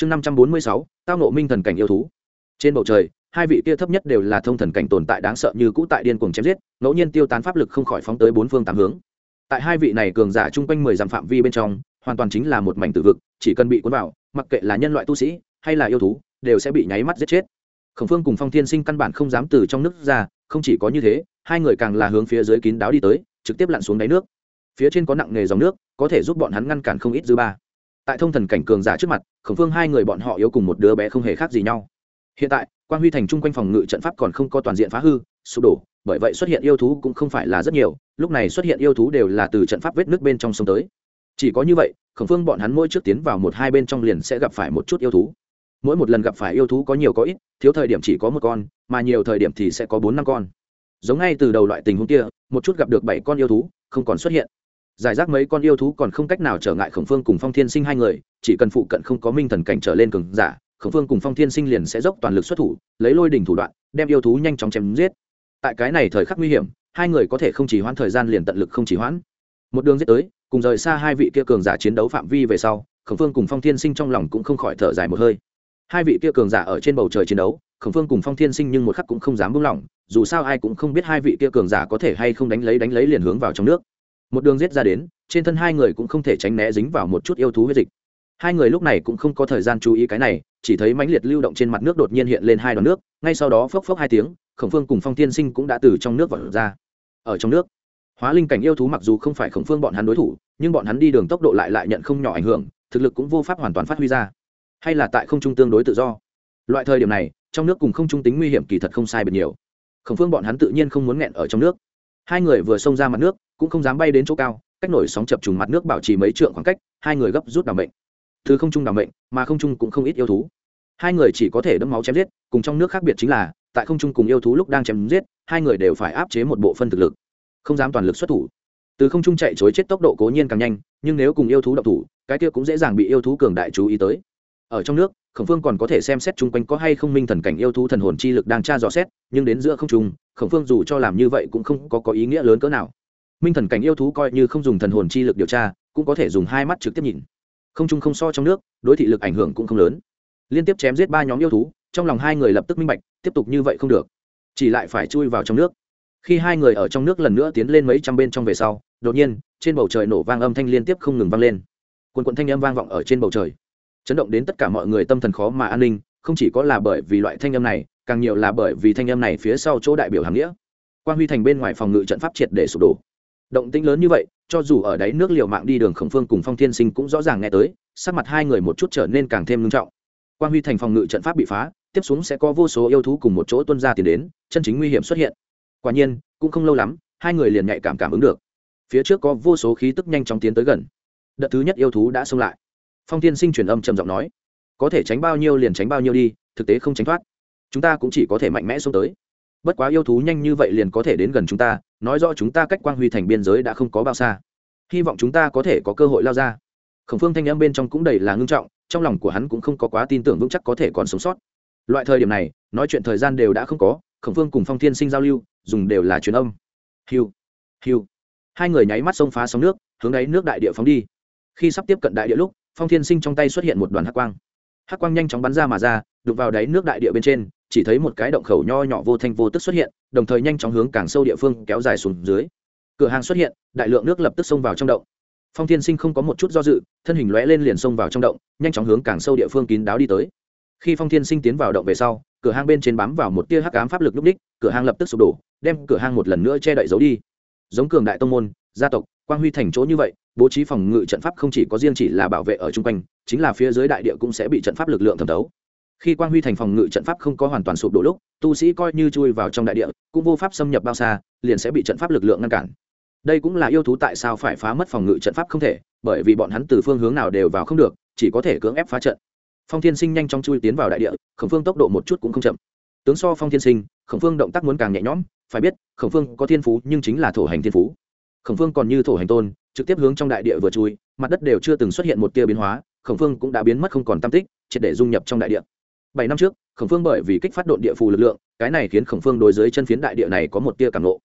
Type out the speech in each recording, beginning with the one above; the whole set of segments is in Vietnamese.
chương năm trăm bốn mươi sáu, tao nộ minh thần cảnh yêu thú. Trên bầu trời, hai vị kia thấp nhất đều là thông thần cảnh tồn tại đáng sợ như cũ tại điên cuồng chém giết, ngẫu nhiên tiêu tán pháp lực không khỏi phóng tới bốn phương tám hướng. Tại hai vị này cường giả chung quanh mười dặm phạm vi bên trong, hoàn toàn chính là một mảnh tử vực, chỉ cần bị cuốn vào, mặc kệ là nhân loại tu sĩ, hay là yêu thú, đều sẽ bị nháy mắt giết chết. Khổng phương cùng phong thiên sinh căn bản không dám từ trong nước ra, không chỉ có như thế, hai người càng là hướng phía dưới kín đáo đi tới, trực tiếp lặn xuống đáy nước. Phía trên có nặng nghề dòng nước, có thể giúp bọn hắn ngăn cản không ít dư ba tại thông thần cảnh cường giả trước mặt, khổng phương hai người bọn họ yếu cùng một đứa bé không hề khác gì nhau. Hiện tại quan huy thành chung quanh phòng ngự trận pháp còn không có toàn diện phá hư, sụp đổ, bởi vậy xuất hiện yêu thú cũng không phải là rất nhiều, lúc này xuất hiện yêu thú đều là từ trận pháp vết nước bên trong sông tới. Chỉ có như vậy, khổng phương bọn hắn mỗi trước tiến vào một hai bên trong liền sẽ gặp phải một chút yêu thú. Mỗi một lần gặp phải yêu thú có nhiều có ít, thiếu thời điểm chỉ có một con, mà nhiều thời điểm thì sẽ có bốn năm con. Giống ngay từ đầu loại tình huống kia, một chút gặp được bảy con yêu thú, không còn xuất hiện giải rác mấy con yêu thú còn không cách nào trở ngại khổng phương cùng phong thiên sinh hai người, chỉ cần phụ cận không có minh thần cảnh trở lên cường giả, khổng phương cùng phong thiên sinh liền sẽ dốc toàn lực xuất thủ, lấy lôi đỉnh thủ đoạn, đem yêu thú nhanh chóng chém giết. Tại cái này thời khắc nguy hiểm, hai người có thể không chỉ hoãn thời gian liền tận lực không chỉ hoãn. Một đường giết tới, cùng rời xa hai vị kia cường giả chiến đấu phạm vi về sau, khổng phương cùng phong thiên sinh trong lòng cũng không khỏi thở dài một hơi. Hai vị kia cường giả ở trên bầu trời chiến đấu, khổng phương cùng phong thiên sinh nhưng một khắc cũng không dám buông lỏng, dù sao ai cũng không biết hai vị kia cường giả có thể hay không đánh lấy đánh lấy liền hướng vào trong nước một đường giết ra đến, trên thân hai người cũng không thể tránh né dính vào một chút yêu thú huyết dịch. Hai người lúc này cũng không có thời gian chú ý cái này, chỉ thấy mãnh liệt lưu động trên mặt nước đột nhiên hiện lên hai đoàn nước, ngay sau đó phốc phốc hai tiếng, khổng phương cùng phong tiên sinh cũng đã từ trong nước vọt ra. Ở trong nước, hóa linh cảnh yêu thú mặc dù không phải khổng phương bọn hắn đối thủ, nhưng bọn hắn đi đường tốc độ lại lại nhận không nhỏ ảnh hưởng, thực lực cũng vô pháp hoàn toàn phát huy ra. Hay là tại không trung tương đối tự do. Loại thời điểm này, trong nước cùng không trung tính nguy hiểm kỳ thật không sai biệt nhiều. Khổng phương bọn hắn tự nhiên không muốn nghẹn ở trong nước hai người vừa xông ra mặt nước, cũng không dám bay đến chỗ cao, cách nổi sóng chập trùng mặt nước bảo trì mấy trượng khoảng cách, hai người gấp rút đảm bệnh thứ không trung đảm bệnh mà không trung cũng không ít yêu thú. Hai người chỉ có thể đẫm máu chém giết, cùng trong nước khác biệt chính là, tại không trung cùng yêu thú lúc đang chém giết, hai người đều phải áp chế một bộ phân thực lực, không dám toàn lực xuất thủ. Từ không trung chạy chối chết tốc độ cố nhiên càng nhanh, nhưng nếu cùng yêu thú độc thủ, cái kia cũng dễ dàng bị yêu thú cường đại chú ý tới ở trong nước khổng phương còn có thể xem xét chung quanh có hay không minh thần cảnh yêu thú thần hồn chi lực đang tra dò xét nhưng đến giữa không trung khổng phương dù cho làm như vậy cũng không có, có ý nghĩa lớn cỡ nào. Minh thần cảnh yêu thú coi như không dùng thần hồn chi lực điều tra cũng có thể dùng hai mắt trực tiếp nhìn. Không trung không so trong nước đối thị lực ảnh hưởng cũng không lớn. Liên tiếp chém giết ba nhóm yêu thú trong lòng hai người lập tức minh bạch tiếp tục như vậy không được. Chỉ lại phải chui vào trong nước. Khi hai người ở trong nước lần nữa tiến lên mấy trăm bên trong về sau đột nhiên trên bầu trời nổ vang âm thanh liên tiếp không ngừng vang lên. Quần quận thanh âm vang vọng ở trên bầu trời chấn động đến tất cả mọi người tâm thần khó mà an ninh, không chỉ có là bởi vì loại thanh âm này, càng nhiều là bởi vì thanh âm này phía sau chỗ đại biểu hàm nghĩa. Quan huy thành bên ngoài phòng ngự trận pháp triệt để sụp đổ. Động tĩnh lớn như vậy, cho dù ở đáy nước liều mạng đi đường khổng phương cùng phong thiên sinh cũng rõ ràng nghe tới, sắc mặt hai người một chút trở nên càng thêm ngưng trọng. Quan huy thành phòng ngự trận pháp bị phá, tiếp xuống sẽ có vô số yêu thú cùng một chỗ tuân ra tiền đến, chân chính nguy hiểm xuất hiện. Quả nhiên, cũng không lâu lắm, hai người liền nhạy cảm cảm ứng được. Phía trước có vô số khí tức nhanh chóng tiến tới gần. Đợt thứ nhất yêu thú đã xông lại phong tiên sinh truyền âm trầm giọng nói, có thể tránh bao nhiêu liền tránh bao nhiêu đi, thực tế không tránh thoát. Chúng ta cũng chỉ có thể mạnh mẽ xông tới. Bất quá yêu thú nhanh như vậy liền có thể đến gần chúng ta, nói rõ chúng ta cách quang huy thành biên giới đã không có bao xa. Hy vọng chúng ta có thể có cơ hội lao ra. Khổng phương thanh âm bên trong cũng đầy là ngưng trọng, trong lòng của hắn cũng không có quá tin tưởng vững chắc có thể còn sống sót. Loại thời điểm này, nói chuyện thời gian đều đã không có, khổng phương cùng phong thiên sinh giao lưu, dùng đều là truyền âm. Hiu hiu. Hai người nháy mắt xông phá sóng nước, hướng đáy nước đại địa phóng đi. Khi sắp tiếp cận đại địa lúc phong thiên sinh trong tay xuất hiện một đoàn hắc quang. Hắc quang nhanh chóng bắn ra mà ra đục vào đáy nước đại địa bên trên, chỉ thấy một cái động khẩu nho nhỏ vô thanh vô tức xuất hiện, đồng thời nhanh chóng hướng càng sâu địa phương kéo dài xuống dưới. Cửa hàng xuất hiện, đại lượng nước lập tức xông vào trong động. Phong thiên sinh không có một chút do dự, thân hình lóe lên liền xông vào trong động, nhanh chóng hướng càng sâu địa phương kín đáo đi tới. Khi phong thiên sinh tiến vào động về sau, cửa hàng bên trên bám vào một tia hắc ám pháp lực lúc đích, cửa hàng lập tức sụp đổ, đem cửa hàng một lần nữa che đậy giấu đi. Giống cường đại tông môn, gia tộc quang huy thành chỗ như vậy, bố trí phòng ngự trận pháp không chỉ có riêng chỉ là bảo vệ ở chung quanh, chính là phía dưới đại địa cũng sẽ bị trận pháp lực lượng thẩm thấu. Khi quang huy thành phòng ngự trận pháp không có hoàn toàn sụp đổ lúc, tu sĩ coi như chui vào trong đại địa, cũng vô pháp xâm nhập bao xa, liền sẽ bị trận pháp lực lượng ngăn cản. Đây cũng là yêu thú tại sao phải phá mất phòng ngự trận pháp không thể, bởi vì bọn hắn từ phương hướng nào đều vào không được, chỉ có thể cưỡng ép phá trận. Phong thiên sinh nhanh chóng chui tiến vào đại địa, khổng phương tốc độ một chút cũng không chậm. Tướng so phong thiên sinh, khổng phương động tác muốn càng nhẹ nhõm, phải biết, khổng phương có thiên phú nhưng chính là thổ hành thiên phú khổng phương còn như thổ hành tôn, trực tiếp hướng trong đại địa vừa chui, mặt đất đều chưa từng xuất hiện một tia biến hóa, khổng phương cũng đã biến mất không còn tam tích, triệt để dung nhập trong đại địa. Bảy năm trước, khổng phương bởi vì kích phát độn địa phù lực lượng, cái này khiến khổng phương đối dưới chân phiến đại địa này có một tia cảm nộ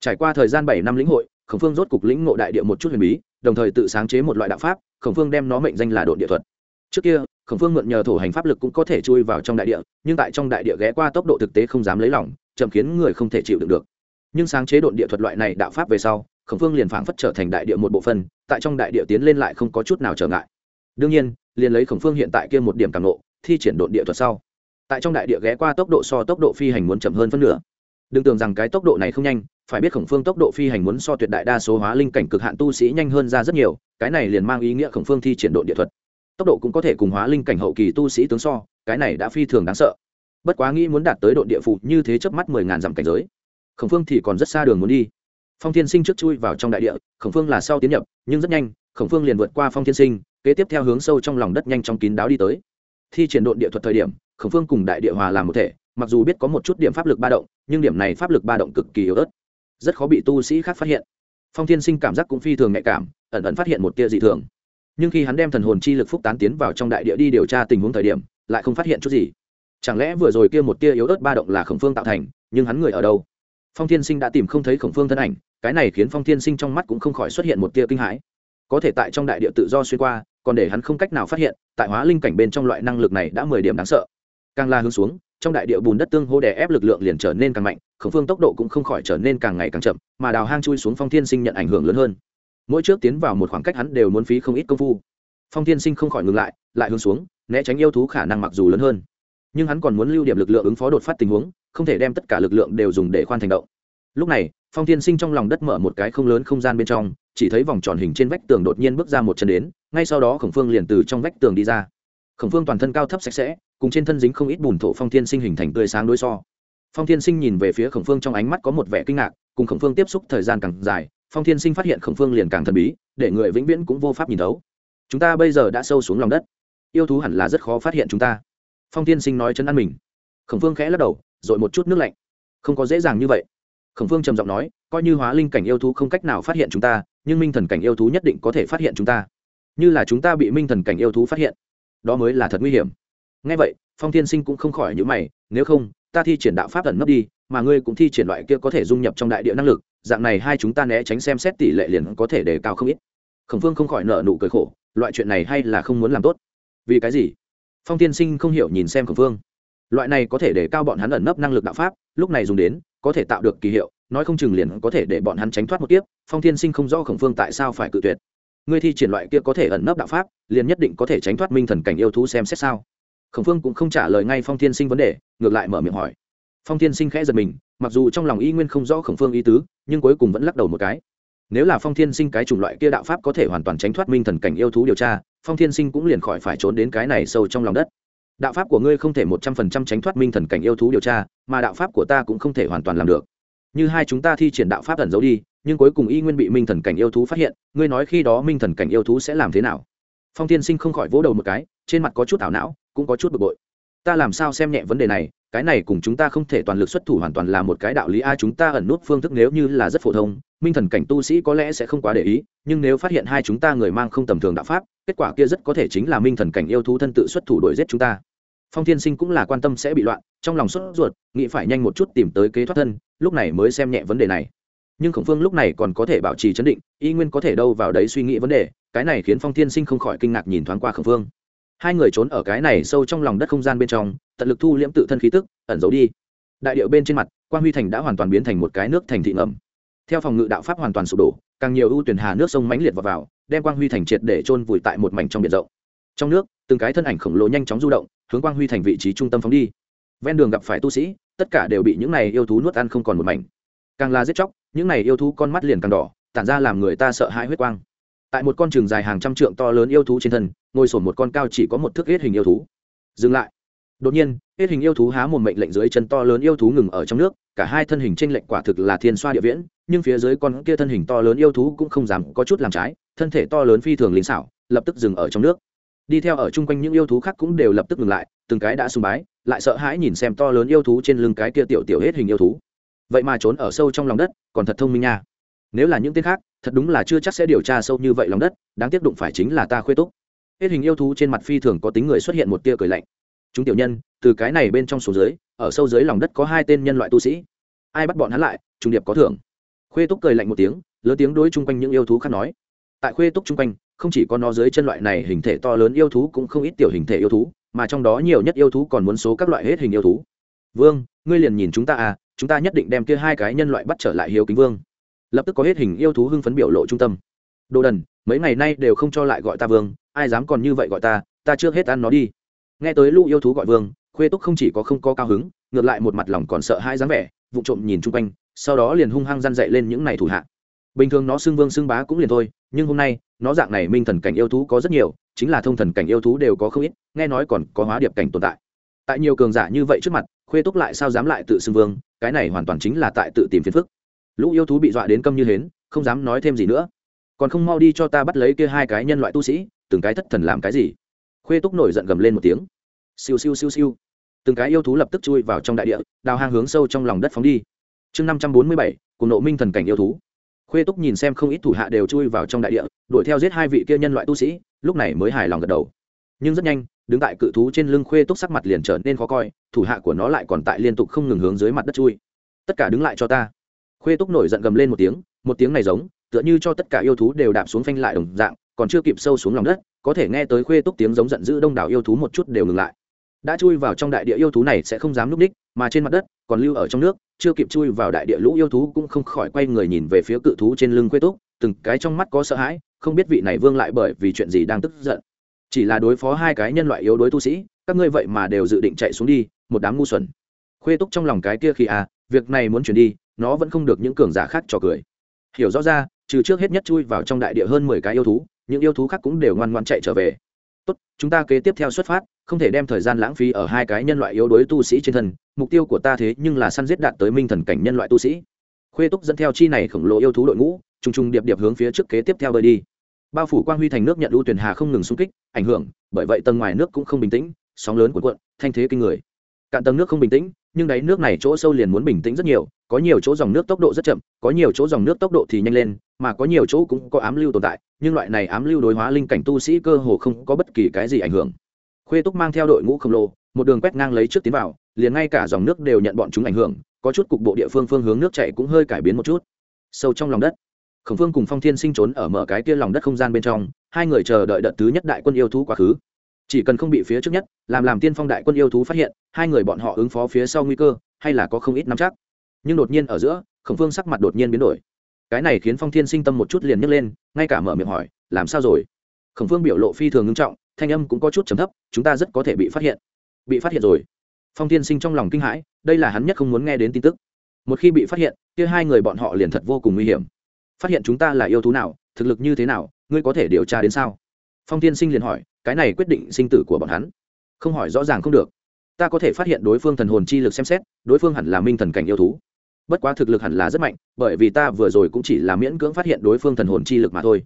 trải qua thời gian bảy năm lĩnh hội, khổng phương rốt cục lĩnh ngộ đại địa một chút huyền bí, đồng thời tự sáng chế một loại đạo pháp, khổng phương đem nó mệnh danh là độn địa thuật. Trước kia, khổng phương mượn nhờ thổ hành pháp lực cũng có thể chui vào trong đại địa, nhưng tại trong đại địa ghé qua tốc độ thực tế không dám lấy lỏng chậm khiến người không thể chịu đựng được. Nhưng sáng chế độn địa thuật loại này đạo pháp về sau khổng phương liền phảng phất trở thành đại địa một bộ phân tại trong đại địa tiến lên lại không có chút nào trở ngại. Đương nhiên, liền lấy khổng phương hiện tại kia một điểm càng lộ thi triển độn địa thuật sau. Tại trong đại địa ghé qua tốc độ so tốc độ phi hành muốn chậm hơn phân nửa. Đừng tưởng rằng cái tốc độ này không nhanh, phải biết khổng phương tốc độ phi hành muốn so tuyệt đại đa số hóa linh cảnh cực hạn tu sĩ nhanh hơn ra rất nhiều, cái này liền mang ý nghĩa khổng phương thi triển độn địa thuật. Tốc độ cũng có thể cùng hóa linh cảnh hậu kỳ tu sĩ tướng so, cái này đã phi thường đáng sợ. Bất quá nghĩ muốn đạt tới độ địa phụ như thế chớp mắt mười ngàn dặm cảnh giới, khổng phương thì còn rất xa đường muốn đi phong thiên sinh trước chui vào trong đại địa, khổng phương là sau tiến nhập, nhưng rất nhanh, khổng phương liền vượt qua phong thiên sinh, kế tiếp theo hướng sâu trong lòng đất nhanh trong kín đáo đi tới. Thi triển độ địa thuật thời điểm, khổng phương cùng đại địa hòa làm một thể, mặc dù biết có một chút điểm pháp lực ba động, nhưng điểm này pháp lực ba động cực kỳ yếu ớt, rất khó bị tu sĩ khác phát hiện. Phong thiên sinh cảm giác cũng phi thường nhạy cảm, ẩn ẩn phát hiện một tia dị thường. Nhưng khi hắn đem thần hồn chi lực phúc tán tiến vào trong đại địa đi điều tra tình huống thời điểm, lại không phát hiện chút gì. Chẳng lẽ vừa rồi kia một tia yếu ớt ba động là khổng phương tạo thành, nhưng hắn người ở đâu? Phong thiên sinh đã tìm không thấy khổng phương thân ảnh cái này khiến phong thiên sinh trong mắt cũng không khỏi xuất hiện một tia kinh hãi. Có thể tại trong đại địa tự do xuyên qua, còn để hắn không cách nào phát hiện, tại hóa linh cảnh bên trong loại năng lực này đã mười điểm đáng sợ. Càng la hướng xuống, trong đại địa bùn đất tương hô đè ép lực lượng liền trở nên càng mạnh, khổng phương tốc độ cũng không khỏi trở nên càng ngày càng chậm, mà đào hang chui xuống phong thiên sinh nhận ảnh hưởng lớn hơn. Mỗi trước tiến vào một khoảng cách hắn đều muốn phí không ít công phu. Phong thiên sinh không khỏi ngừng lại lại hướng xuống, né tránh yêu thú khả năng mặc dù lớn hơn. Nhưng hắn còn muốn lưu điểm lực lượng ứng phó đột phát tình huống, không thể đem tất cả lực lượng đều dùng để khoan thành động lúc này, phong thiên sinh trong lòng đất mở một cái không lớn không gian bên trong, chỉ thấy vòng tròn hình trên vách tường đột nhiên bước ra một chân đến, ngay sau đó khổng phương liền từ trong vách tường đi ra. Khổng phương toàn thân cao thấp sạch sẽ, cùng trên thân dính không ít bùn thổ phong thiên sinh hình thành tươi sáng đối so. Phong thiên sinh nhìn về phía khổng phương trong ánh mắt có một vẻ kinh ngạc, cùng khổng phương tiếp xúc thời gian càng dài, phong thiên sinh phát hiện khổng phương liền càng thần bí, để người vĩnh viễn cũng vô pháp nhìn thấu. Chúng ta bây giờ đã sâu xuống lòng đất. Yêu thú hẳn là rất khó phát hiện chúng ta. Phong thiên sinh nói chân ăn mình. Khổng phương khẽ lắc đầu r một chút nước lạnh. Không có dễ dàng như vậy khổng phương trầm giọng nói, coi như hóa linh cảnh yêu thú không cách nào phát hiện chúng ta, nhưng minh thần cảnh yêu thú nhất định có thể phát hiện chúng ta. Như là chúng ta bị minh thần cảnh yêu thú phát hiện, đó mới là thật nguy hiểm. Ngay vậy, phong thiên sinh cũng không khỏi những mày, nếu không, ta thi triển đạo pháp ẩn nấp đi, mà ngươi cũng thi triển loại kia có thể dung nhập trong đại địa năng lực, dạng này hai chúng ta né tránh xem xét tỷ lệ liền có thể đề cao không ít. Khổng phương không khỏi nợ nụ cười khổ, loại chuyện này hay là không muốn làm tốt. Vì cái gì? Phong tiên sinh không hiểu nhìn xem khổng phương loại này có thể để cao bọn hắn ẩn nấp năng lực đạo pháp, lúc này dùng đến, có thể tạo được kỳ hiệu, nói không chừng liền có thể để bọn hắn tránh thoát một kiếp, phong Thiên sinh không rõ khổng phương tại sao phải cự tuyệt. Ngươi thi triển loại kia có thể ẩn nấp đạo pháp, liền nhất định có thể tránh thoát minh thần cảnh yêu thú xem xét sao? Khổng phương cũng không trả lời ngay phong Thiên sinh vấn đề, ngược lại mở miệng hỏi. Phong Thiên sinh khẽ giật mình, mặc dù trong lòng y nguyên không rõ khổng phương ý tứ, nhưng cuối cùng vẫn lắc đầu một cái. Nếu là phong thiên sinh cái chủng loại kia đạo pháp có thể hoàn toàn tránh thoát minh thần cảnh yêu thú điều tra, phong thiên sinh cũng liền khỏi phải trốn đến cái này sâu trong lòng đất đạo pháp của ngươi không thể một trăm phần trăm tránh thoát minh thần cảnh yêu thú điều tra, mà đạo pháp của ta cũng không thể hoàn toàn làm được. Như hai chúng ta thi triển đạo pháp ẩn giấu đi, nhưng cuối cùng y nguyên bị minh thần cảnh yêu thú phát hiện, ngươi nói khi đó minh thần cảnh yêu thú sẽ làm thế nào? Phong thiên sinh không khỏi vỗ đầu một cái, trên mặt có chút ảo não, cũng có chút bực bội. Ta làm sao xem nhẹ vấn đề này, cái này cùng chúng ta không thể toàn lực xuất thủ hoàn toàn là một cái đạo lý a, chúng ta ẩn nút phương thức nếu như là rất phổ thông, minh thần cảnh tu sĩ có lẽ sẽ không quá để ý, nhưng nếu phát hiện hai chúng ta người mang không tầm thường đạo pháp, kết quả kia rất có thể chính là minh thần cảnh yêu thú thân tự xuất thủ đuổi giết chúng ta phong thiên sinh cũng là quan tâm sẽ bị loạn trong lòng sốt ruột nghĩ phải nhanh một chút tìm tới kế thoát thân lúc này mới xem nhẹ vấn đề này. Nhưng khổng phương lúc này còn có thể bảo trì chấn định y nguyên có thể đâu vào đấy suy nghĩ vấn đề cái này khiến phong thiên sinh không khỏi kinh ngạc nhìn thoáng qua khổng phương. Hai người trốn ở cái này sâu trong lòng đất không gian bên trong tận lực thu liễm tự thân khí tức ẩn giấu đi. Đại điệu bên trên mặt quan huy thành đã hoàn toàn biến thành một cái nước thành thị ngầm. Theo phòng ngự đạo pháp hoàn toàn sụp đổ càng nhiều ưu tuyển hà nước sông mãnh liệt vào, vào đem quang huy thành triệt để trôn vùi tại một mảnh trong biển rộng trong nước, từng cái thân ảnh khổng lồ nhanh chóng du động, hướng quang huy thành vị trí trung tâm phóng đi. Ven đường gặp phải tu sĩ, tất cả đều bị những này yêu thú nuốt ăn không còn một mảnh. Càng là giết chóc, những này yêu thú con mắt liền càng đỏ, tản ra làm người ta sợ hãi huyết quang. Tại một con trường dài hàng trăm trượng to lớn yêu thú trên thân, ngồi sổn một con cao chỉ có một thước hết hình yêu thú. Dừng lại. Đột nhiên, hết hình yêu thú há một mệnh lệnh dưới chân to lớn yêu thú ngừng ở trong nước, cả hai thân hình tranh lệnh quả thực là thiên xoa địa viễn, nhưng phía dưới con kia thân hình to lớn yêu thú cũng không dám có chút làm trái, thân thể to lớn phi thường lính xảo, lập tức dừng ở trong nước đi theo ở chung quanh những yêu thú khác cũng đều lập tức ngừng lại, từng cái đã sùng bái, lại sợ hãi nhìn xem to lớn yêu thú trên lưng cái kia tiểu tiểu hết hình yêu thú. Vậy mà trốn ở sâu trong lòng đất, còn thật thông minh nha. Nếu là những tên khác, thật đúng là chưa chắc sẽ điều tra sâu như vậy lòng đất, đáng tiếc đụng phải chính là ta khuê túc. Hết hình yêu thú trên mặt phi thường có tính người xuất hiện một tia cười lạnh. Chúng tiểu nhân, từ cái này bên trong số dưới, ở sâu dưới lòng đất có hai tên nhân loại tu sĩ. Ai bắt bọn hắn lại, trung điệp có thưởng. Khuê túc cười lạnh một tiếng, lớn tiếng đối chung quanh những yêu thú khác nói. Tại khuê túc chung quanh không chỉ có nó dưới chân loại này hình thể to lớn yêu thú cũng không ít tiểu hình thể yêu thú, mà trong đó nhiều nhất yêu thú còn muốn số các loại hết hình yêu thú. Vương, ngươi liền nhìn chúng ta à chúng ta nhất định đem kia hai cái nhân loại bắt trở lại hiếu kính vương. Lập tức có hết hình yêu thú hưng phấn biểu lộ trung tâm. Đồ đần, mấy ngày nay đều không cho lại gọi ta vương, ai dám còn như vậy gọi ta ta trước hết ăn nó đi. Nghe tới lũ yêu thú gọi vương, khuê túc không chỉ có không có cao hứng, ngược lại một mặt lòng còn sợ hai dáng vẻ vụ trộm nhìn chung quanh, sau đó liền hung hăng răn dậy lên những này thủ hạ bình thường nó xưng vương xưng bá cũng liền thôi, nhưng hôm nay, nó dạng này minh thần cảnh yêu thú có rất nhiều, chính là thông thần cảnh yêu thú đều có không ít, nghe nói còn có hóa điệp cảnh tồn tại. Tại nhiều cường giả như vậy trước mặt, khuê túc lại sao dám lại tự xưng vương, cái này hoàn toàn chính là tại tự tìm phiền phức. Lũ yêu thú bị dọa đến câm như hến, không dám nói thêm gì nữa. Còn không mau đi cho ta bắt lấy kia hai cái nhân loại tu sĩ, từng cái thất thần làm cái gì? Khuê túc nổi giận gầm lên một tiếng. Siêu siêu siêu siêu. Từng cái yêu thú lập tức chui vào trong đại địa, đào hang hướng sâu trong lòng đất phóng đi. Chương năm trăm bốn mươi bảy, cùng nộ minh thần cảnh yêu thú khuê túc nhìn xem không ít thủ hạ đều chui vào trong đại địa, đuổi theo giết hai vị kia nhân loại tu sĩ, lúc này mới hài lòng gật đầu. Nhưng rất nhanh, đứng tại cự thú trên lưng khuê túc sắc mặt liền trở nên khó coi, thủ hạ của nó lại còn tại liên tục không ngừng hướng dưới mặt đất chui. Tất cả đứng lại cho ta. Khuê túc nổi giận gầm lên một tiếng một tiếng này giống, tựa như cho tất cả yêu thú đều đạp xuống phanh lại đồng dạng, còn chưa kịp sâu xuống lòng đất, có thể nghe tới khuê túc tiếng giống giận dữ đông đảo yêu thú một chút đều ngừng lại đã chui vào trong đại địa yêu thú này sẽ không dám núp đích, mà trên mặt đất còn lưu ở trong nước, chưa kịp chui vào đại địa lũ yêu thú cũng không khỏi quay người nhìn về phía cự thú trên lưng khuê túc, từng cái trong mắt có sợ hãi, không biết vị này vương lại bởi vì chuyện gì đang tức giận. Chỉ là đối phó hai cái nhân loại yếu đối tu sĩ, các ngươi vậy mà đều dự định chạy xuống đi, một đám ngu xuẩn. Khuê túc trong lòng cái kia khi à việc này muốn chuyển đi, nó vẫn không được những cường giả khác trò cười. Hiểu rõ ra, trừ trước hết nhất chui vào trong đại địa hơn mười cái yêu thú, những yêu thú khác cũng đều ngoan ngoan chạy trở về tốt, chúng ta kế tiếp theo xuất phát, không thể đem thời gian lãng phí ở hai cái nhân loại yếu đuối tu sĩ trên thân, mục tiêu của ta thế nhưng là săn giết đạt tới minh thần cảnh nhân loại tu sĩ. Khuê túc dẫn theo chi này khổng lồ yêu thú đội ngũ t r ù n g t r ù n g điệp điệp hướng phía trước kế tiếp theo bơi đi. Bao phủ quang huy thành nước nhận lưu tuyển hà không ngừng xung kích, ảnh hưởng, bởi vậy tầng ngoài nước cũng không bình tĩnh, sóng lớn cuộn cuộn, thanh thế kinh người. Cạn tầng nước không bình tĩnh, nhưng đáy nước này chỗ sâu liền muốn bình tĩnh rất nhiều, có nhiều chỗ dòng nước tốc độ rất chậm, có nhiều chỗ dòng nước tốc độ thì nhanh lên mà có nhiều chỗ cũng có ám lưu tồn tại, nhưng loại này ám lưu đối hóa linh cảnh tu sĩ cơ hồ không có bất kỳ cái gì ảnh hưởng. Khuê túc mang theo đội ngũ khổng lồ, một đường quét ngang lấy trước tiến vào, liền ngay cả dòng nước đều nhận bọn chúng ảnh hưởng, có chút cục bộ địa phương phương hướng nước chạy cũng hơi cải biến một chút. Sâu trong lòng đất, khổng phương cùng phong thiên sinh trốn ở mở cái kia lòng đất không gian bên trong, hai người chờ đợi đợt thứ nhất đại quân yêu thú quá khứ. Chỉ cần không bị phía trước nhất, làm làm tiên phong đại quân yêu thú phát hiện, hai người bọn họ ứng phó phía sau nguy cơ, hay là có không ít nắm chắc. Nhưng đột nhiên ở giữa, khổng phương sắc mặt đột nhiên biến đổi cái này khiến phong thiên sinh tâm một chút liền nhấc lên, ngay cả mở miệng hỏi, làm sao rồi? Khổng phương biểu lộ phi thường ngưng trọng, thanh âm cũng có chút trầm thấp, chúng ta rất có thể bị phát hiện. Bị phát hiện rồi? Phong thiên sinh trong lòng kinh hãi, đây là hắn nhất không muốn nghe đến tin tức. Một khi bị phát hiện, kia hai người bọn họ liền thật vô cùng nguy hiểm. Phát hiện chúng ta là yêu thú nào, thực lực như thế nào, ngươi có thể điều tra đến sao? Phong tiên sinh liền hỏi, cái này quyết định sinh tử của bọn hắn. Không hỏi rõ ràng không được. Ta có thể phát hiện đối phương thần hồn chi lực xem xét, đối phương hẳn là minh thần cảnh yêu thú bất quá thực lực hẳn là rất mạnh, bởi vì ta vừa rồi cũng chỉ là miễn cưỡng phát hiện đối phương thần hồn chi lực mà thôi.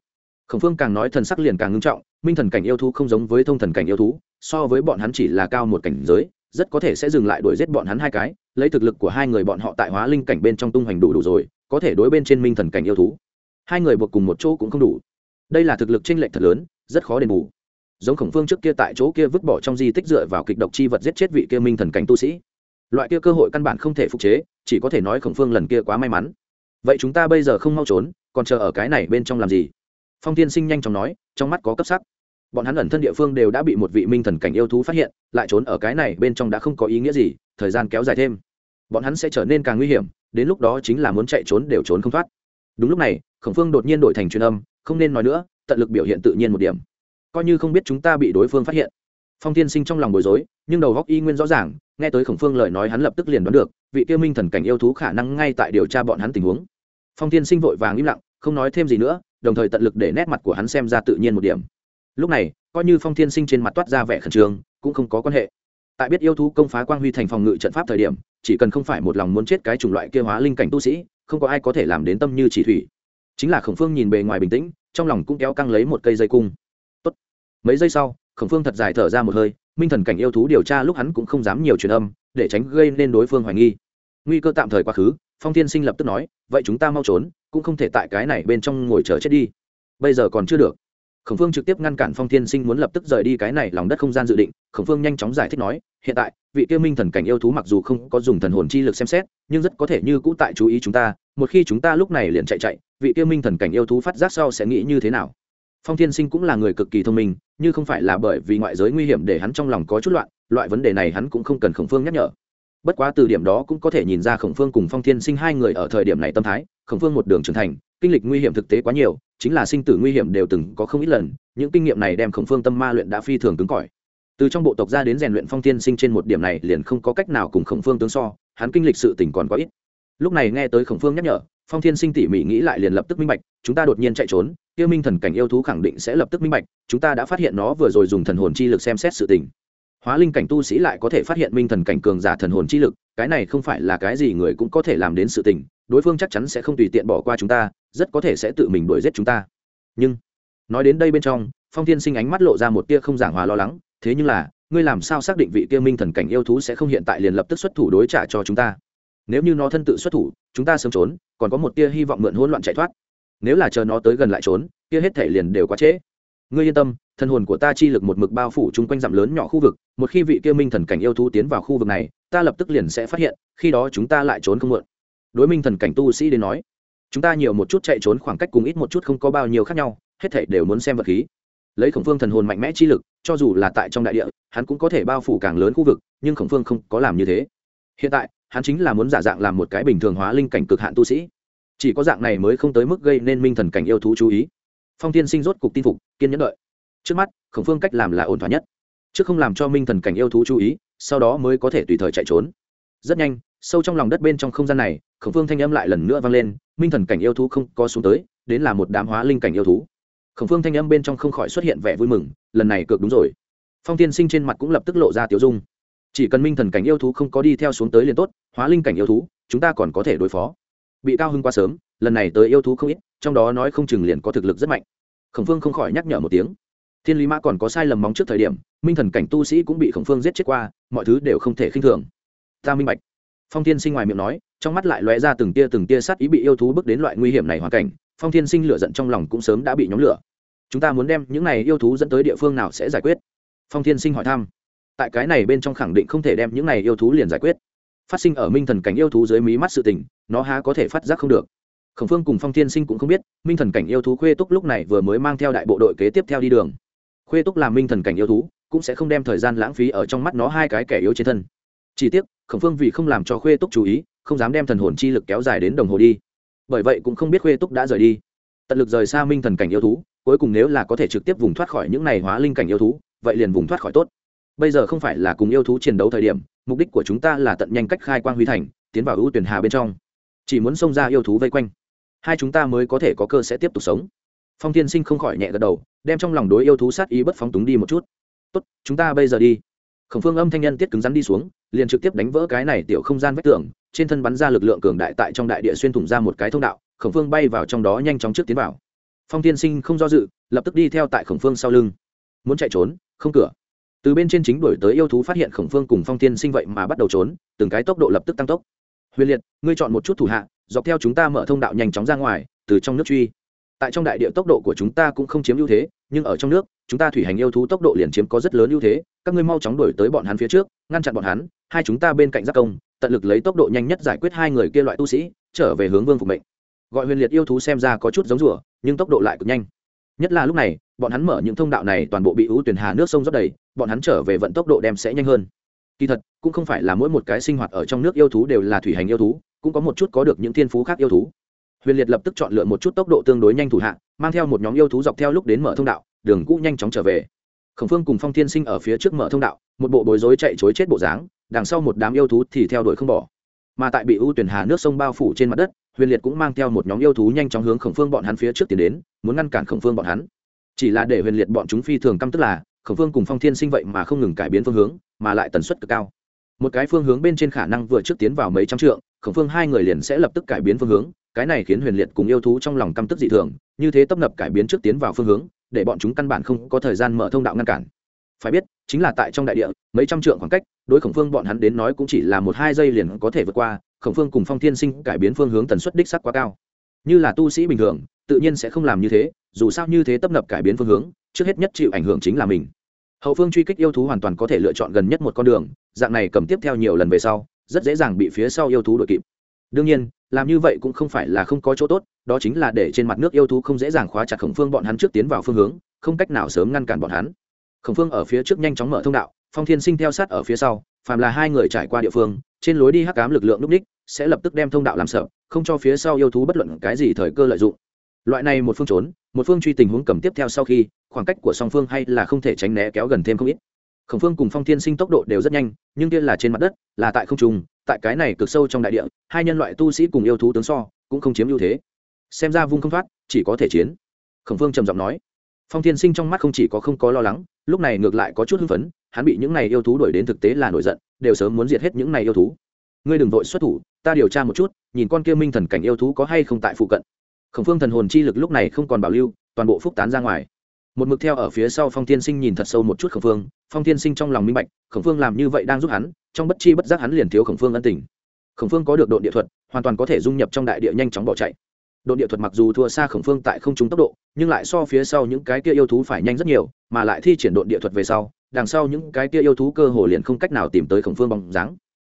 Khổng phương càng nói thần sắc liền càng ngưng trọng, minh thần cảnh yêu thú không giống với thông thần cảnh yêu thú, so với bọn hắn chỉ là cao một cảnh giới, rất có thể sẽ dừng lại đuổi giết bọn hắn hai cái, lấy thực lực của hai người bọn họ tại hóa linh cảnh bên trong tung hoành đủ đủ rồi, có thể đối bên trên minh thần cảnh yêu thú. Hai người buộc cùng một chỗ cũng không đủ. Đây là thực lực tranh lệch thật lớn, rất khó đền bù. Giống khổng phương trước kia tại chỗ kia vứt bỏ trong di tích dựa vào kịch độc chi vật giết chết vị kia minh thần cảnh tu sĩ. Loại kia cơ hội căn bản không thể phục chế chỉ có thể nói khổng phương lần kia quá may mắn. Vậy chúng ta bây giờ không mau trốn, còn chờ ở cái này bên trong làm gì? Phong tiên sinh nhanh chóng nói, trong mắt có cấp sắc. Bọn hắn ẩn thân địa phương đều đã bị một vị minh thần cảnh yêu thú phát hiện, lại trốn ở cái này bên trong đã không có ý nghĩa gì, thời gian kéo dài thêm. Bọn hắn sẽ trở nên càng nguy hiểm, đến lúc đó chính là muốn chạy trốn đều trốn không thoát. Đúng lúc này, khổng phương đột nhiên đổi thành truyền âm, không nên nói nữa, tận lực biểu hiện tự nhiên một điểm. Coi như không biết chúng ta bị đối phương phát hiện. Phong tiên sinh trong lòng bối rối, nhưng đầu góc y nguyên rõ ràng nghe tới khổng phương lời nói hắn lập tức liền đoán được, vị kia minh thần cảnh yêu thú khả năng ngay tại điều tra bọn hắn tình huống. Phong tiên sinh vội vàng im lặng, không nói thêm gì nữa, đồng thời tận lực để nét mặt của hắn xem ra tự nhiên một điểm. Lúc này, coi như phong thiên sinh trên mặt toát ra vẻ khẩn trương, cũng không có quan hệ. Tại biết yêu thú công phá quang huy thành phòng ngự trận pháp thời điểm, chỉ cần không phải một lòng muốn chết cái chủng loại kia hóa linh cảnh tu sĩ, không có ai có thể làm đến tâm như chỉ thủy. Chính là khổng phương nhìn bề ngoài bình tĩnh, trong lòng cũng kéo căng lấy một cây dây cung. Tốt. mấy giây sau, khổng phương thật dài thở ra một hơi minh thần cảnh yêu thú điều tra lúc hắn cũng không dám nhiều truyền âm, để tránh gây nên đối phương hoài nghi. Nguy cơ tạm thời quá khứ, phong thiên sinh lập tức nói, vậy chúng ta mau trốn, cũng không thể tại cái này bên trong ngồi chờ chết đi. Bây giờ còn chưa được. Khổng phương trực tiếp ngăn cản phong thiên sinh muốn lập tức rời đi cái này lòng đất không gian dự định. Khổng phương nhanh chóng giải thích nói, hiện tại, vị tiêu minh thần cảnh yêu thú mặc dù không có dùng thần hồn chi lực xem xét, nhưng rất có thể như cũ tại chú ý chúng ta, một khi chúng ta lúc này liền chạy chạy, vị tiêu minh thần cảnh yêu thú phát giác sau sẽ nghĩ như thế nào? Phong thiên sinh cũng là người cực kỳ thông minh, như không phải là bởi vì ngoại giới nguy hiểm để hắn trong lòng có chút loạn, loại vấn đề này hắn cũng không cần khổng phương nhắc nhở. Bất quá từ điểm đó cũng có thể nhìn ra khổng phương cùng phong thiên sinh hai người ở thời điểm này tâm thái, khổng phương một đường trưởng thành, kinh lịch nguy hiểm thực tế quá nhiều, chính là sinh tử nguy hiểm đều từng có không ít lần, những kinh nghiệm này đem khổng phương tâm ma luyện đã phi thường cứng cỏi. Từ trong bộ tộc ra đến rèn luyện phong thiên sinh trên một điểm này liền không có cách nào cùng khổng phương tương so, hắn kinh lịch sự tình còn có ít. Lúc này nghe tới khổng phương nhắc nhở, phong thiên sinh tỉ mỉ nghĩ lại liền lập tức minh bạch, chúng ta đột nhiên chạy trốn tiêu minh thần cảnh yêu thú khẳng định sẽ lập tức minh bạch, chúng ta đã phát hiện nó vừa rồi dùng thần hồn chi lực xem xét sự tình. Hóa linh cảnh tu sĩ lại có thể phát hiện minh thần cảnh cường giả thần hồn chi lực, cái này không phải là cái gì người cũng có thể làm đến sự tình, đối phương chắc chắn sẽ không tùy tiện bỏ qua chúng ta, rất có thể sẽ tự mình đuổi giết chúng ta. Nhưng, nói đến đây bên trong, phong thiên sinh ánh mắt lộ ra một tia không giảng hòa lo lắng, thế nhưng là, ngươi làm sao xác định vị kia minh thần cảnh yêu thú sẽ không hiện tại liền lập tức xuất thủ đối trả cho chúng ta? Nếu như nó thân tự xuất thủ, chúng ta sớm trốn, còn có một tia hy vọng mượn hỗn loạn chạy thoát nếu là chờ nó tới gần lại trốn, kia hết thể liền đều quá trễ. Ngươi yên tâm, thân hồn của ta chi lực một mực bao phủ chung quanh dặm lớn nhỏ khu vực, một khi vị kia minh thần cảnh yêu thú tiến vào khu vực này, ta lập tức liền sẽ phát hiện, khi đó chúng ta lại trốn không mượn đối minh thần cảnh tu sĩ đến nói, chúng ta nhiều một chút chạy trốn khoảng cách cùng ít một chút không có bao nhiêu khác nhau, hết thể đều muốn xem vật khí. Lấy khổng phương thần hồn mạnh mẽ chi lực, cho dù là tại trong đại địa, hắn cũng có thể bao phủ càng lớn khu vực, nhưng khổng phương không có làm như thế. Hiện tại, hắn chính là muốn giả dạng làm một cái bình thường hóa linh cảnh cực hạn tu sĩ chỉ có dạng này mới không tới mức gây nên minh thần cảnh yêu thú chú ý. Phong tiên sinh rốt cục tin phục, kiên nhẫn đợi. Trước mắt, khổng phương cách làm là ổn thỏa nhất. Trước không làm cho minh thần cảnh yêu thú chú ý, sau đó mới có thể tùy thời chạy trốn. Rất nhanh, sâu trong lòng đất bên trong không gian này, khổng phương thanh âm lại lần nữa vang lên, minh thần cảnh yêu thú không có xuống tới, đến là một đám hóa linh cảnh yêu thú. Khổng phương thanh âm bên trong không khỏi xuất hiện vẻ vui mừng, lần này cược đúng rồi. Phong tiên sinh trên mặt cũng lập tức lộ ra tiểu dung. Chỉ cần minh thần cảnh yêu thú không có đi theo xuống tới liền tốt, hóa linh cảnh yêu thú, chúng ta còn có thể đối phó bị cao hưng quá sớm, lần này tới yêu thú không ít, trong đó nói không chừng liền có thực lực rất mạnh. Khổng phương không khỏi nhắc nhở một tiếng. Thiên lý mã còn có sai lầm móng trước thời điểm, minh thần cảnh tu sĩ cũng bị khổng phương giết chết qua, mọi thứ đều không thể khinh thường. Ta minh bạch. Phong thiên sinh ngoài miệng nói, trong mắt lại lóe ra từng tia từng tia sát ý bị yêu thú bước đến loại nguy hiểm này hoàn cảnh, phong thiên sinh lửa giận trong lòng cũng sớm đã bị nhóm lửa. Chúng ta muốn đem những này yêu thú dẫn tới địa phương nào sẽ giải quyết? Phong thiên sinh hỏi thăm. Tại cái này bên trong khẳng định không thể đem những này yêu thú liền giải quyết. Phát sinh ở minh thần cảnh yêu thú dưới mí mắt sự tình nó há có thể phát giác không được. Khổng phương cùng phong thiên sinh cũng không biết, minh thần cảnh yêu thú khuê túc lúc này vừa mới mang theo đại bộ đội kế tiếp theo đi đường. Khuê túc làm minh thần cảnh yêu thú, cũng sẽ không đem thời gian lãng phí ở trong mắt nó hai cái kẻ yếu trên thân. Chỉ tiếc, khổng phương vì không làm cho khuê túc chú ý, không dám đem thần hồn chi lực kéo dài đến đồng hồ đi. Bởi vậy cũng không biết khuê túc đã rời đi. Tận lực rời xa minh thần cảnh yêu thú, cuối cùng nếu là có thể trực tiếp vùng thoát khỏi những này hóa linh cảnh yêu thú, vậy liền vùng thoát khỏi tốt. Bây giờ không phải là cùng yêu thú chiến đấu thời điểm, mục đích của chúng ta là tận nhanh cách khai quang huy thành, tiến vào ưu tuyển hà bên trong chỉ muốn xông ra yêu thú vây quanh. Hai chúng ta mới có thể có cơ sẽ tiếp tục sống. Phong tiên sinh không khỏi nhẹ gật đầu, đem trong lòng đối yêu thú sát ý bất phóng túng đi một chút. Tốt, chúng ta bây giờ đi. Khổng phương âm thanh nhân tiết cứng rắn đi xuống, liền trực tiếp đánh vỡ cái này tiểu không gian vách tường, trên thân bắn ra lực lượng cường đại tại trong đại địa xuyên thủng ra một cái thông đạo, khổng phương bay vào trong đó nhanh chóng trước tiến vào. Phong tiên sinh không do dự, lập tức đi theo tại khổng phương sau lưng. Muốn chạy trốn, không cửa. Từ bên trên chính đổi tới yêu thú phát hiện khổng phương cùng phong tiên sinh vậy mà bắt đầu trốn, từng cái tốc độ lập tức tăng tốc huyền liệt, ngươi chọn một chút thủ hạ, dọc theo chúng ta mở thông đạo nhanh chóng ra ngoài, từ trong nước truy. Tại trong đại địa tốc độ của chúng ta cũng không chiếm ưu thế, nhưng ở trong nước, chúng ta thủy hành yêu thú tốc độ liền chiếm có rất lớn ưu thế. Các ngươi mau chóng đổi tới bọn hắn phía trước, ngăn chặn bọn hắn, hai chúng ta bên cạnh giác công, tận lực lấy tốc độ nhanh nhất giải quyết hai người kia loại tu sĩ, trở về hướng vương phục mệnh. Gọi huyền liệt yêu thú xem ra có chút giống rùa, nhưng tốc độ lại cực nhanh. Nhất là lúc này, bọn hắn mở những thông đạo này toàn bộ bị ưu tuyển hà nước sông rất đầy, bọn hắn trở về vận tốc độ đem sẽ nhanh hơn kỳ thật, cũng không phải là mỗi một cái sinh hoạt ở trong nước yêu thú đều là thủy hành yêu thú, cũng có một chút có được những thiên phú khác yêu thú. Huyền liệt lập tức chọn lựa một chút tốc độ tương đối nhanh thủ hạ, mang theo một nhóm yêu thú dọc theo lúc đến mở thông đạo, đường cũ nhanh chóng trở về. Khổng phương cùng phong thiên sinh ở phía trước mở thông đạo, một bộ bối rối chạy chối chết bộ dáng, đằng sau một đám yêu thú thì theo đuổi không bỏ. Mà tại bị ưu tuyển hà nước sông bao phủ trên mặt đất, huyền liệt cũng mang theo một nhóm yêu thú nhanh chóng hướng khổng phương bọn hắn phía trước tiến đến, muốn ngăn cản khổng phương bọn hắn. Chỉ là để huyền liệt bọn chúng phi thường căm tức là khổng phương cùng phong thiên sinh vậy mà không ngừng cải biến phương hướng, mà lại tần suất cực cao. Một cái phương hướng bên trên khả năng vừa trước tiến vào mấy trăm trượng, khổng phương hai người liền sẽ lập tức cải biến phương hướng, cái này khiến huyền liệt cùng yêu thú trong lòng căm tức dị thường, như thế tấp nập cải biến trước tiến vào phương hướng, để bọn chúng căn bản không có thời gian mở thông đạo ngăn cản. Phải biết, chính là tại trong đại địa, mấy trăm trượng khoảng cách, đối khổng phương bọn hắn đến nói cũng chỉ là một hai giây liền có thể vượt qua, khổng phương cùng phong thiên sinh cải biến phương hướng tần suất đích sắc quá cao. Như là tu sĩ bình thường, tự nhiên sẽ không làm như thế, dù sao như thế tấp nập cải biến phương hướng trước hết nhất chịu ảnh hưởng chính là mình. Hậu phương truy kích yêu thú hoàn toàn có thể lựa chọn gần nhất một con đường, dạng này cầm tiếp theo nhiều lần về sau, rất dễ dàng bị phía sau yêu thú đuổi kịp. Đương nhiên, làm như vậy cũng không phải là không có chỗ tốt, đó chính là để trên mặt nước yêu thú không dễ dàng khóa chặt khổng phương bọn hắn trước tiến vào phương hướng, không cách nào sớm ngăn cản bọn hắn. Khổng phương ở phía trước nhanh chóng mở thông đạo, phong thiên sinh theo sát ở phía sau, phàm là hai người trải qua địa phương, trên lối đi hắc cám lực lượng núp ních sẽ lập tức đem thông đạo làm sợ, không cho phía sau yêu thú bất luận cái gì thời cơ lợi dụng. Loại này một phương trốn một phương truy tình huống cầm tiếp theo sau khi, khoảng cách của song phương hay là không thể tránh né kéo gần thêm không ít. Khổng phương cùng phong thiên sinh tốc độ đều rất nhanh, nhưng kia là trên mặt đất, là tại không trung, tại cái này cực sâu trong đại địa, hai nhân loại tu sĩ cùng yêu thú tướng so, cũng không chiếm ưu thế. Xem ra vung không thoát, chỉ có thể chiến. Khổng phương trầm giọng nói. Phong thiên sinh trong mắt không chỉ có không có lo lắng, lúc này ngược lại có chút hưng phấn, hắn bị những này yêu thú đuổi đến thực tế là nổi giận, đều sớm muốn diệt hết những này yêu thú. Ngươi đừng vội xuất thủ, ta điều tra một chút, nhìn con kia minh thần cảnh yêu thú có hay không tại phụ cận khổng phương thần hồn chi lực lúc này không còn bảo lưu, toàn bộ phúc tán ra ngoài. Một mực theo ở phía sau phong tiên sinh nhìn thật sâu một chút khổng phương, phong tiên sinh trong lòng minh bạch, khổng phương làm như vậy đang giúp hắn, trong bất chi bất giác hắn liền thiếu khổng phương ân tình. Khổng phương có được độ địa thuật, hoàn toàn có thể dung nhập trong đại địa nhanh chóng bỏ chạy. Độ địa thuật mặc dù thua xa khổng phương tại không trúng tốc độ, nhưng lại so phía sau những cái kia yêu thú phải nhanh rất nhiều, mà lại thi triển độ địa thuật về sau, đằng sau những cái kia yêu thú cơ hồ liền không cách nào tìm tới khổng phương bằng dáng.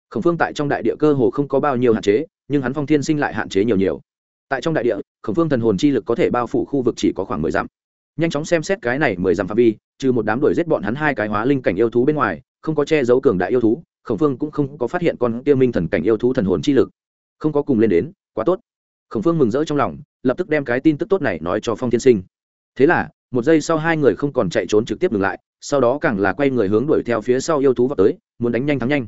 Khổng phương tại trong đại địa cơ hồ không có bao nhiêu hạn chế, nhưng hắn phong thiên sinh lại hạn chế nhiều nhiều tại trong đại địa, khổng phương thần hồn chi lực có thể bao phủ khu vực chỉ có khoảng mười dặm. Nhanh chóng xem xét cái này mười dặm phạm vi, trừ một đám đuổi giết bọn hắn hai cái hóa linh cảnh yêu thú bên ngoài, không có che giấu cường đại yêu thú, khổng phương cũng không có phát hiện con tiêu minh thần cảnh yêu thú thần hồn chi lực. Không có cùng lên đến, quá tốt. Khổng phương mừng rỡ trong lòng, lập tức đem cái tin tức tốt này nói cho phong thiên sinh. Thế là, một giây sau hai người không còn chạy trốn trực tiếp ngừng lại, sau đó càng là quay người hướng đuổi theo phía sau yêu thú vào tới, muốn đánh nhanh thắng nhanh.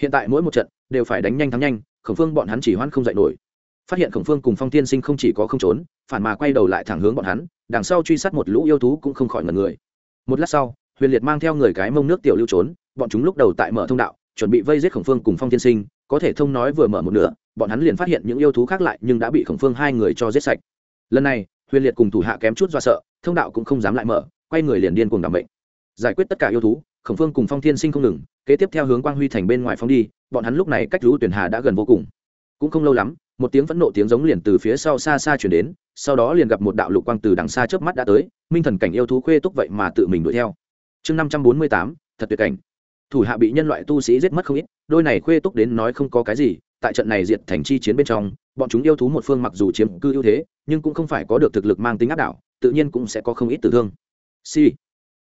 Hiện tại mỗi một trận đều phải đánh nhanh thắng nhanh, khổng phương bọn hắn chỉ hoan không dạy nổi phát hiện khổng phương cùng phong tiên sinh không chỉ có không trốn, phản mà quay đầu lại thẳng hướng bọn hắn, đằng sau truy sát một lũ yêu thú cũng không khỏi ngần người. Một lát sau, huyền liệt mang theo người cái mông nước tiểu lưu trốn, bọn chúng lúc đầu tại mở thông đạo, chuẩn bị vây giết khổng phương cùng phong tiên sinh, có thể thông nói vừa mở một nửa, bọn hắn liền phát hiện những yêu thú khác lại nhưng đã bị khổng phương hai người cho giết sạch. Lần này, huyền liệt cùng thủ hạ kém chút do sợ, thông đạo cũng không dám lại mở, quay người liền điên cùng đảm bệnh giải quyết tất cả yêu thú, khổng phương cùng phong thiên sinh không ngừng, kế tiếp theo hướng quang huy thành bên ngoài phóng đi, bọn hắn lúc này cách lũ tuyển hà đã gần vô cùng. Cũng không lâu lắm một tiếng phẫn nộ tiếng giống liền từ phía sau xa xa chuyển đến, sau đó liền gặp một đạo lục quang từ đằng xa trước mắt đã tới, minh thần cảnh yêu thú khuê túc vậy mà tự mình đuổi theo. Chương năm trăm bốn mươi tám, thật tuyệt cảnh. Thủ hạ bị nhân loại tu sĩ giết mất không ít, đôi này khuê túc đến nói không có cái gì, tại trận này diệt thành chi chiến bên trong, bọn chúng yêu thú một phương mặc dù chiếm cư ưu thế, nhưng cũng không phải có được thực lực mang tính áp đảo, tự nhiên cũng sẽ có không ít tử thương. Si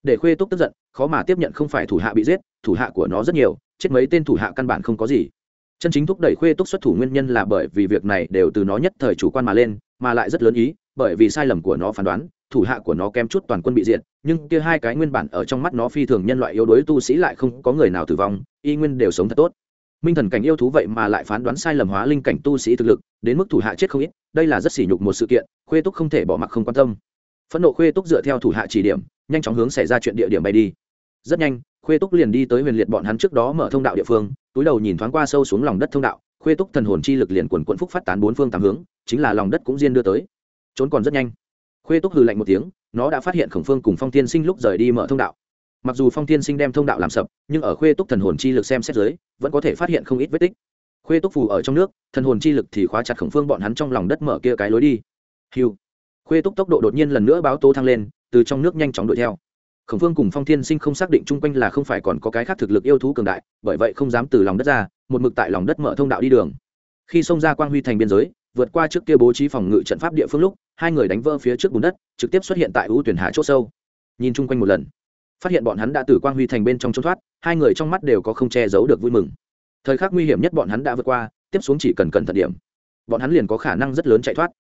để khuê túc tức giận, khó mà tiếp nhận không phải thủ hạ bị giết, thủ hạ của nó rất nhiều, chết mấy tên thủ hạ căn bản không có gì chân chính thúc đẩy khuê túc xuất thủ nguyên nhân là bởi vì việc này đều từ nó nhất thời chủ quan mà lên, mà lại rất lớn ý, bởi vì sai lầm của nó phán đoán, thủ hạ của nó kém chút toàn quân bị diệt, nhưng kia hai cái nguyên bản ở trong mắt nó phi thường nhân loại yếu đuối tu sĩ lại không có người nào tử vong, y nguyên đều sống thật tốt. Minh thần cảnh yêu thú vậy mà lại phán đoán sai lầm hóa linh cảnh tu sĩ thực lực, đến mức thủ hạ chết không ít, đây là rất sỉ nhục một sự kiện, khuê túc không thể bỏ mặc không quan tâm. Phẫn nộ khuê túc dựa theo thủ hạ chỉ điểm, nhanh chóng hướng xảy ra chuyện địa điểm bay đi. Rất nhanh khuê túc liền đi tới huyền liệt bọn hắn trước đó mở thông đạo địa phương, túi đầu nhìn thoáng qua sâu xuống lòng đất thông đạo, khuê túc thần hồn chi lực liền quần quận phúc phát tán bốn phương tám hướng, chính là lòng đất cũng riêng đưa tới. Trốn còn rất nhanh. Khuê túc hừ lạnh một tiếng, nó đã phát hiện khổng phương cùng phong tiên sinh lúc rời đi mở thông đạo. Mặc dù phong tiên sinh đem thông đạo làm sập, nhưng ở khuê túc thần hồn chi lực xem xét giới vẫn có thể phát hiện không ít vết tích. Khuê túc phù ở trong nước, thần hồn chi lực thì khóa chặt khổng phương bọn hắn trong lòng đất mở kia cái lối đi. Hiu khuê túc tốc độ đột nhiên lần nữa báo tố thăng lên, từ trong nước nhanh chóng đuổi theo khổng phương cùng phong thiên sinh không xác định chung quanh là không phải còn có cái khác thực lực yêu thú cường đại, bởi vậy không dám từ lòng đất ra, một mực tại lòng đất mở thông đạo đi đường. Khi xông ra quang huy thành biên giới, vượt qua trước kia bố trí phòng ngự trận pháp địa phương lúc, hai người đánh vỡ phía trước bùn đất, trực tiếp xuất hiện tại ưu tuyển hạ c h ỗ sâu. Nhìn chung quanh một lần, phát hiện bọn hắn đã từ quang huy thành bên trong trốn thoát, hai người trong mắt đều có không che giấu được vui mừng. Thời khắc nguy hiểm nhất bọn hắn đã vượt qua, tiếp xuống chỉ cần cẩn thận điểm, bọn hắn liền có khả năng rất lớn chạy thoát.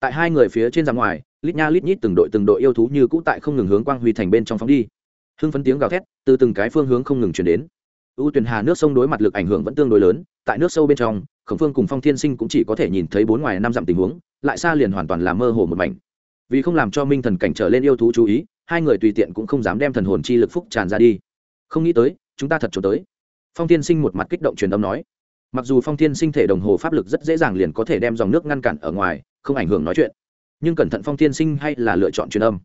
Tại hai người phía trên ra ngoài lít nha lít nhít từng đội từng đội yêu thú như cũ tại không ngừng hướng quang huy thành bên trong phóng đi. Hưng phấn tiếng gào thét từ từng cái phương hướng không ngừng chuyển đến. U tuyền hà nước sông đối mặt lực ảnh hưởng vẫn tương đối lớn, tại nước sâu bên trong, khổng phương cùng phong thiên sinh cũng chỉ có thể nhìn thấy bốn ngoài năm dặm tình huống, lại xa liền hoàn toàn là mơ hồ một mảnh. Vì không làm cho minh thần cảnh trở lên yêu thú chú ý, hai người tùy tiện cũng không dám đem thần hồn chi lực phúc tràn ra đi. Không nghĩ tới, chúng ta thật trốn tới. Phong thiên sinh một mặt kích động truyền âm nói. Mặc dù phong thiên sinh thể đồng hồ pháp lực rất dễ dàng liền có thể đem dòng nước ngăn cản ở ngoài, không ảnh hưởng nói chuyện nhưng cẩn thận phong thiên sinh hay là lựa chọn truyền âm.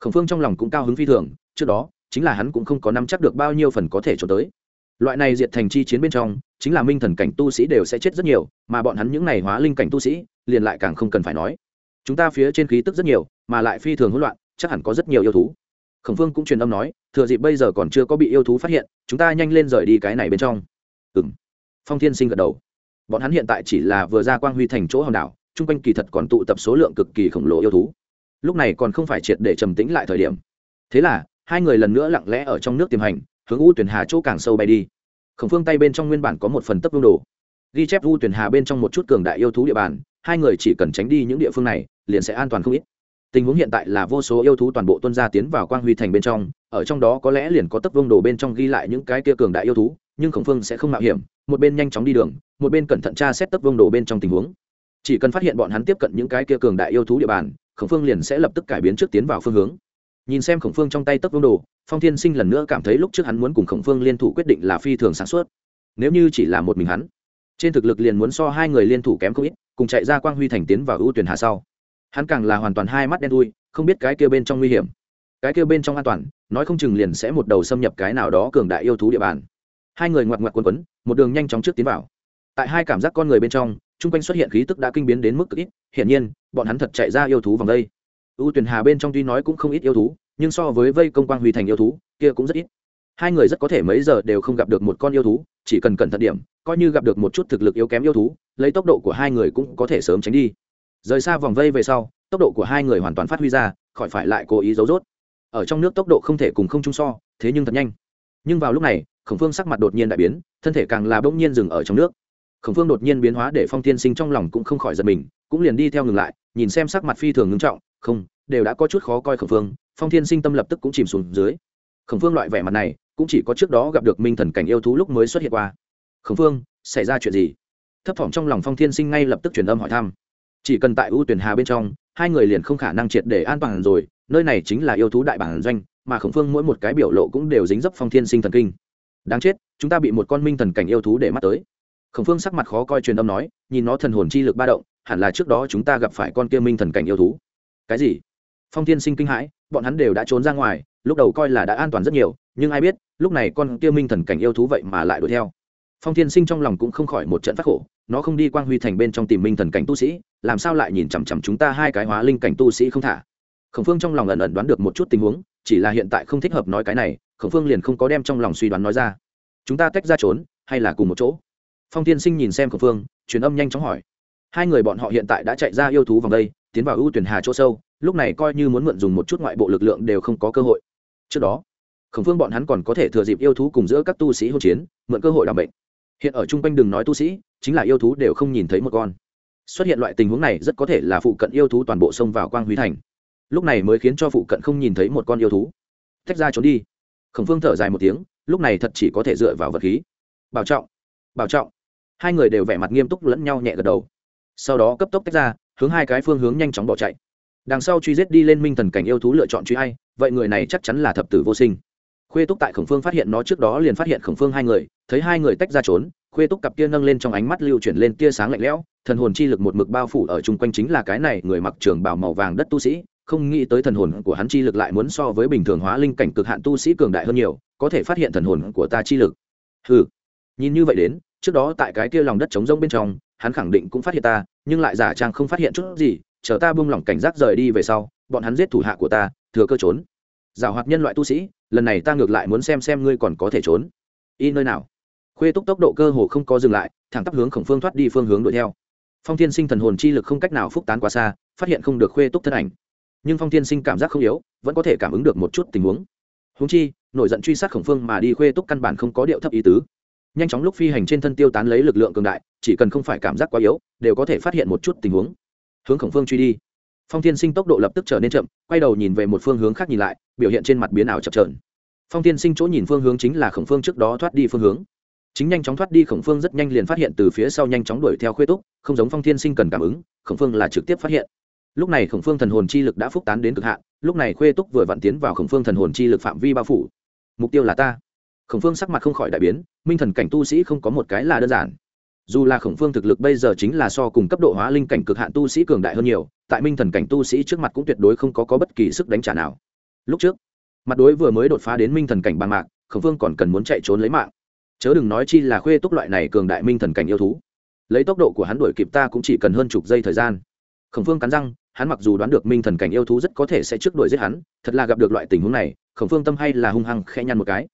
Khổng phương trong lòng cũng cao hứng phi thường, trước đó, chính là hắn cũng không có nắm chắc được bao nhiêu phần có thể trốn tới. Loại này diệt thành chi chiến bên trong, chính là minh thần cảnh tu sĩ đều sẽ chết rất nhiều, mà bọn hắn những n à y hóa linh cảnh tu sĩ, liền lại càng không cần phải nói. Chúng ta phía trên khí tức rất nhiều, mà lại phi thường hỗn loạn, chắc hẳn có rất nhiều yêu thú. Khổng phương cũng truyền âm nói, thừa dịp bây giờ còn chưa có bị yêu thú phát hiện, chúng ta nhanh lên rời đi cái này bên trong. Ừ m phong thiên sinh gật đầu. Bọn hắn hiện tại chỉ là vừa ra quang huy thành chỗ hòn đảo chung quanh kỳ thật còn tụ tập số lượng cực kỳ khổng lồ yêu thú. Lúc này còn không phải triệt để trầm tĩnh lại thời điểm. Thế là, hai người lần nữa lặng lẽ ở trong nước tiềm hành, hướng u tuyển hà chỗ càng sâu bay đi. Khổng phương tay bên trong nguyên bản có một phần tấp vương đồ. Ghi chép u tuyển hà bên trong một chút cường đại yêu thú địa bàn, hai người chỉ cần tránh đi những địa phương này, liền sẽ an toàn không ít. Tình huống hiện tại là vô số yêu thú toàn bộ tuân gia tiến vào quang huy thành bên trong, ở trong đó có lẽ liền có tấp vương đồ bên trong ghi lại những cái kia cường đại yêu thú, nhưng khổng phương sẽ không mạo hiểm, một bên nhanh chóng đi đường, một bên cẩn thận tra xét tấp vương đồ bên trong tình huống chỉ cần phát hiện bọn hắn tiếp cận những cái kia cường đại yêu thú địa bàn, khổng phương liền sẽ lập tức cải biến trước tiến vào phương hướng. Nhìn xem khổng phương trong tay tấp vương đồ, phong thiên sinh lần nữa cảm thấy lúc trước hắn muốn cùng khổng phương liên thủ quyết định là phi thường sáng suốt. nếu như chỉ là một mình hắn, trên thực lực liền muốn so hai người liên thủ kém không ít, cùng chạy ra quang huy thành tiến vào ưu tuyển hà sau. Hắn càng là hoàn toàn hai mắt đen thui, không biết cái kia bên trong nguy hiểm, cái kia bên trong an toàn, nói không chừng liền sẽ một đầu xâm nhập cái nào đó cường đại yêu thú địa bàn. Hai người ngoặt ngoặt quấn quấn, một đường nhanh chóng trước tiến vào tại hai cảm giác con người bên trong, chung quanh xuất hiện khí tức đã kinh biến đến mức cực ít, hiển nhiên, bọn hắn thật chạy ra yêu thú vòng đây. U tuyển hà bên trong tuy nói cũng không ít yêu thú, nhưng so với vây công quang huy thành yêu thú, kia cũng rất ít. Hai người rất có thể mấy giờ đều không gặp được một con yêu thú, chỉ cần cẩn thận điểm, coi như gặp được một chút thực lực yếu kém yêu thú, lấy tốc độ của hai người cũng có thể sớm tránh đi. Rời xa vòng vây về sau, tốc độ của hai người hoàn toàn phát huy ra, khỏi phải lại cố ý giấu rốt. Ở trong nước tốc độ không thể cùng không chung so, thế nhưng thật nhanh. Nhưng vào lúc này, khổng phương sắc mặt đột nhiên đại biến, thân thể càng là bỗng nhiên dừng ở trong nước khổng phương đột nhiên biến hóa để phong tiên sinh trong lòng cũng không khỏi giật mình, cũng liền đi theo ngừng lại, nhìn xem sắc mặt phi thường ngưng trọng, không, đều đã có chút khó coi khổng phương. Phong thiên sinh tâm lập tức cũng chìm xuống dưới. Khổng phương loại vẻ mặt này, cũng chỉ có trước đó gặp được minh thần cảnh yêu thú lúc mới xuất hiện qua. Khổng phương, xảy ra chuyện gì? Thấp thỏm trong lòng phong thiên sinh ngay lập tức truyền âm hỏi thăm. Chỉ cần tại ưu tuyển hà bên trong, hai người liền không khả năng triệt để an toàn rồi, nơi này chính là yêu thú đại bản doanh, mà khổng phương mỗi một cái biểu lộ cũng đều dính dấp phong thiên sinh thần kinh. Đáng chết, chúng ta bị một con minh thần cảnh yêu thú để mắt tới khổng phương sắc mặt khó coi truyền âm nói, nhìn nó thần hồn chi lực ba động, hẳn là trước đó chúng ta gặp phải con kia minh thần cảnh yêu thú. Cái gì? Phong thiên sinh kinh hãi, bọn hắn đều đã trốn ra ngoài, lúc đầu coi là đã an toàn rất nhiều, nhưng ai biết, lúc này con kia minh thần cảnh yêu thú vậy mà lại đuổi theo. Phong thiên sinh trong lòng cũng không khỏi một trận phát khổ, nó không đi quang huy thành bên trong tìm minh thần cảnh tu sĩ, làm sao lại nhìn chằm chằm chúng ta hai cái hóa linh cảnh tu sĩ không thả? Khổng phương trong lòng ẩn ẩn đoán được một chút tình huống, chỉ là hiện tại không thích hợp nói cái này, khổng phương liền không có đem trong lòng suy đoán nói ra. Chúng ta tách ra trốn, hay là cùng một chỗ? Phong tiên sinh nhìn xem khẩu phương, truyền âm nhanh chóng hỏi. Hai người bọn họ hiện tại đã chạy ra yêu thú vòng đây, tiến vào ưu tuyển hà chỗ sâu, lúc này coi như muốn mượn dùng một chút ngoại bộ lực lượng đều không có cơ hội. Trước đó, khổng phương bọn hắn còn có thể thừa dịp yêu thú cùng giữa các tu sĩ hỗn chiến, mượn cơ hội làm bệnh. Hiện ở chung quanh đừng nói tu sĩ, chính là yêu thú đều không nhìn thấy một con. Xuất hiện loại tình huống này rất có thể là phụ cận yêu thú toàn bộ xông vào quang huy thành. Lúc này mới khiến cho phụ cận không nhìn thấy một con yêu thú. Tách ra trốn đi. Khổng phương thở dài một tiếng, lúc này thật chỉ có thể dựa vào vật khí. Bảo trọng bảo trọng hai người đều vẻ mặt nghiêm túc lẫn nhau nhẹ gật đầu. Sau đó cấp tốc tách ra, hướng hai cái phương hướng nhanh chóng bỏ chạy. Đằng sau truy giết đi lên minh thần cảnh yêu thú lựa chọn truy hay vậy người này chắc chắn là thập tử vô sinh. Khuê túc tại khổng phương phát hiện nó trước đó liền phát hiện khổng phương hai người, thấy hai người tách ra trốn, khuê túc cặp kia nâng lên trong ánh mắt lưu chuyển lên tia sáng lạnh lẽo, thần hồn chi lực một mực bao phủ ở chung quanh chính là cái này người mặc trường bào màu vàng đất tu sĩ, không nghĩ tới thần hồn của hắn chi lực lại muốn so với bình thường hóa linh cảnh cực hạn tu sĩ cường đại hơn nhiều, có thể phát hiện thần hồn của ta chi lực. Ừ nhìn như vậy đến trước đó tại cái kia lòng đất trống rông bên trong, hắn khẳng định cũng phát hiện ta, nhưng lại giả trang không phát hiện chút gì, chờ ta buông lỏng cảnh giác rời đi về sau, bọn hắn giết thủ hạ của ta, thừa cơ trốn. Giảo hoạt nhân loại tu sĩ, lần này ta ngược lại muốn xem xem ngươi còn có thể trốn. Y nơi nào? Khuê túc tốc độ cơ hồ không có dừng lại, thẳng tắp hướng khổng phương thoát đi phương hướng đuổi theo. Phong thiên sinh thần hồn chi lực không cách nào phúc tán quá xa, phát hiện không được khuê túc thân ảnh. Nhưng phong thiên sinh cảm giác không yếu, vẫn có thể cảm ứng được một chút tình huống. Húng chi, nổi giận truy sát khổng phương mà đi khuê túc căn bản không có điệu thấp ý tứ nhanh chóng lúc phi hành trên thân tiêu tán lấy lực lượng cường đại, chỉ cần không phải cảm giác quá yếu, đều có thể phát hiện một chút tình huống. Hướng khổng phương truy đi. Phong thiên sinh tốc độ lập tức trở nên chậm, quay đầu nhìn về một phương hướng khác nhìn lại, biểu hiện trên mặt biến ảo chập trờn phong thiên sinh chỗ nhìn phương hướng chính là khổng phương trước đó thoát đi phương hướng. Chính nhanh chóng thoát đi, khổng phương rất nhanh liền phát hiện từ phía sau nhanh chóng đuổi theo khuê túc, không giống phong thiên sinh cần cảm ứng, khổng phương là trực tiếp phát hiện. Lúc này khổng phương thần hồn chi lực đã phúc tán đến cực hạn, lúc này khuê túc vừa vặn tiến vào khổng phương thần hồn chi lực phạm vi bao phủ. Mục tiêu là ta khổng phương sắc mặt không khỏi đại biến minh thần cảnh tu sĩ không có một cái là đơn giản. Dù là khổng phương thực lực bây giờ chính là so cùng cấp độ hóa linh cảnh cực hạn tu sĩ cường đại hơn nhiều tại minh thần cảnh tu sĩ trước mặt cũng tuyệt đối không có, có bất kỳ sức đánh trả nào. Lúc trước mặt đối vừa mới đột phá đến minh thần cảnh bằng mạc khổng phương còn cần muốn chạy trốn lấy mạng. Chớ đừng nói chi là khuê túc loại này cường đại minh thần cảnh yêu thú. Lấy tốc độ của hắn đuổi kịp ta cũng chỉ cần hơn chục giây thời gian. Khổng phương cắn răng hắn mặc dù đoán được minh thần cảnh yêu thú rất có thể sẽ trước đuổi giết hắn thật là gặp được loại tình huống này khổng phương tâm hay là hung hăng khẽ nhăn một cái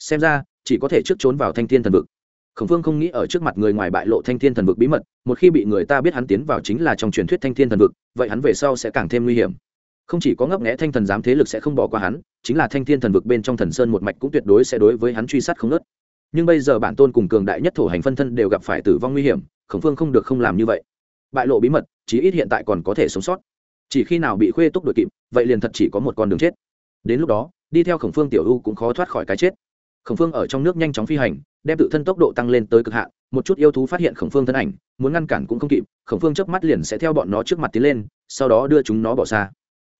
xem ra, chỉ có thể trước trốn vào thanh thiên thần vực. Khổng phương không nghĩ ở trước mặt người ngoài bại lộ thanh thiên thần vực bí mật, một khi bị người ta biết hắn tiến vào chính là trong truyền thuyết thanh thiên thần vực, vậy hắn về sau sẽ càng thêm nguy hiểm. Không chỉ có ngấp nghẽ thanh thần giám thế lực sẽ không bỏ qua hắn, chính là thanh thiên thần vực bên trong thần sơn một mạch cũng tuyệt đối sẽ đối với hắn truy sát không nớt nhưng bây giờ bản tôn cùng cường đại nhất thổ hành phân thân đều gặp phải tử vong nguy hiểm, khổng phương không được không làm như vậy. Bại lộ bí mật, chí ít hiện tại còn có thể sống sót. Chỉ khi nào bị khuê túc đội kịp, vậy liền thật chỉ có một con đường chết. Đến lúc đó, đi theo khổng phương tiểu u cũng khó thoát khỏi cái chết khổng phương ở trong nước nhanh chóng phi hành, đem tự thân tốc độ tăng lên tới cực hạn, một chút yêu thú phát hiện khổng phương thân ảnh, muốn ngăn cản cũng không kịp, khổng phương chớp mắt liền sẽ theo bọn nó trước mặt tiến lên, sau đó đưa chúng nó bỏ xa.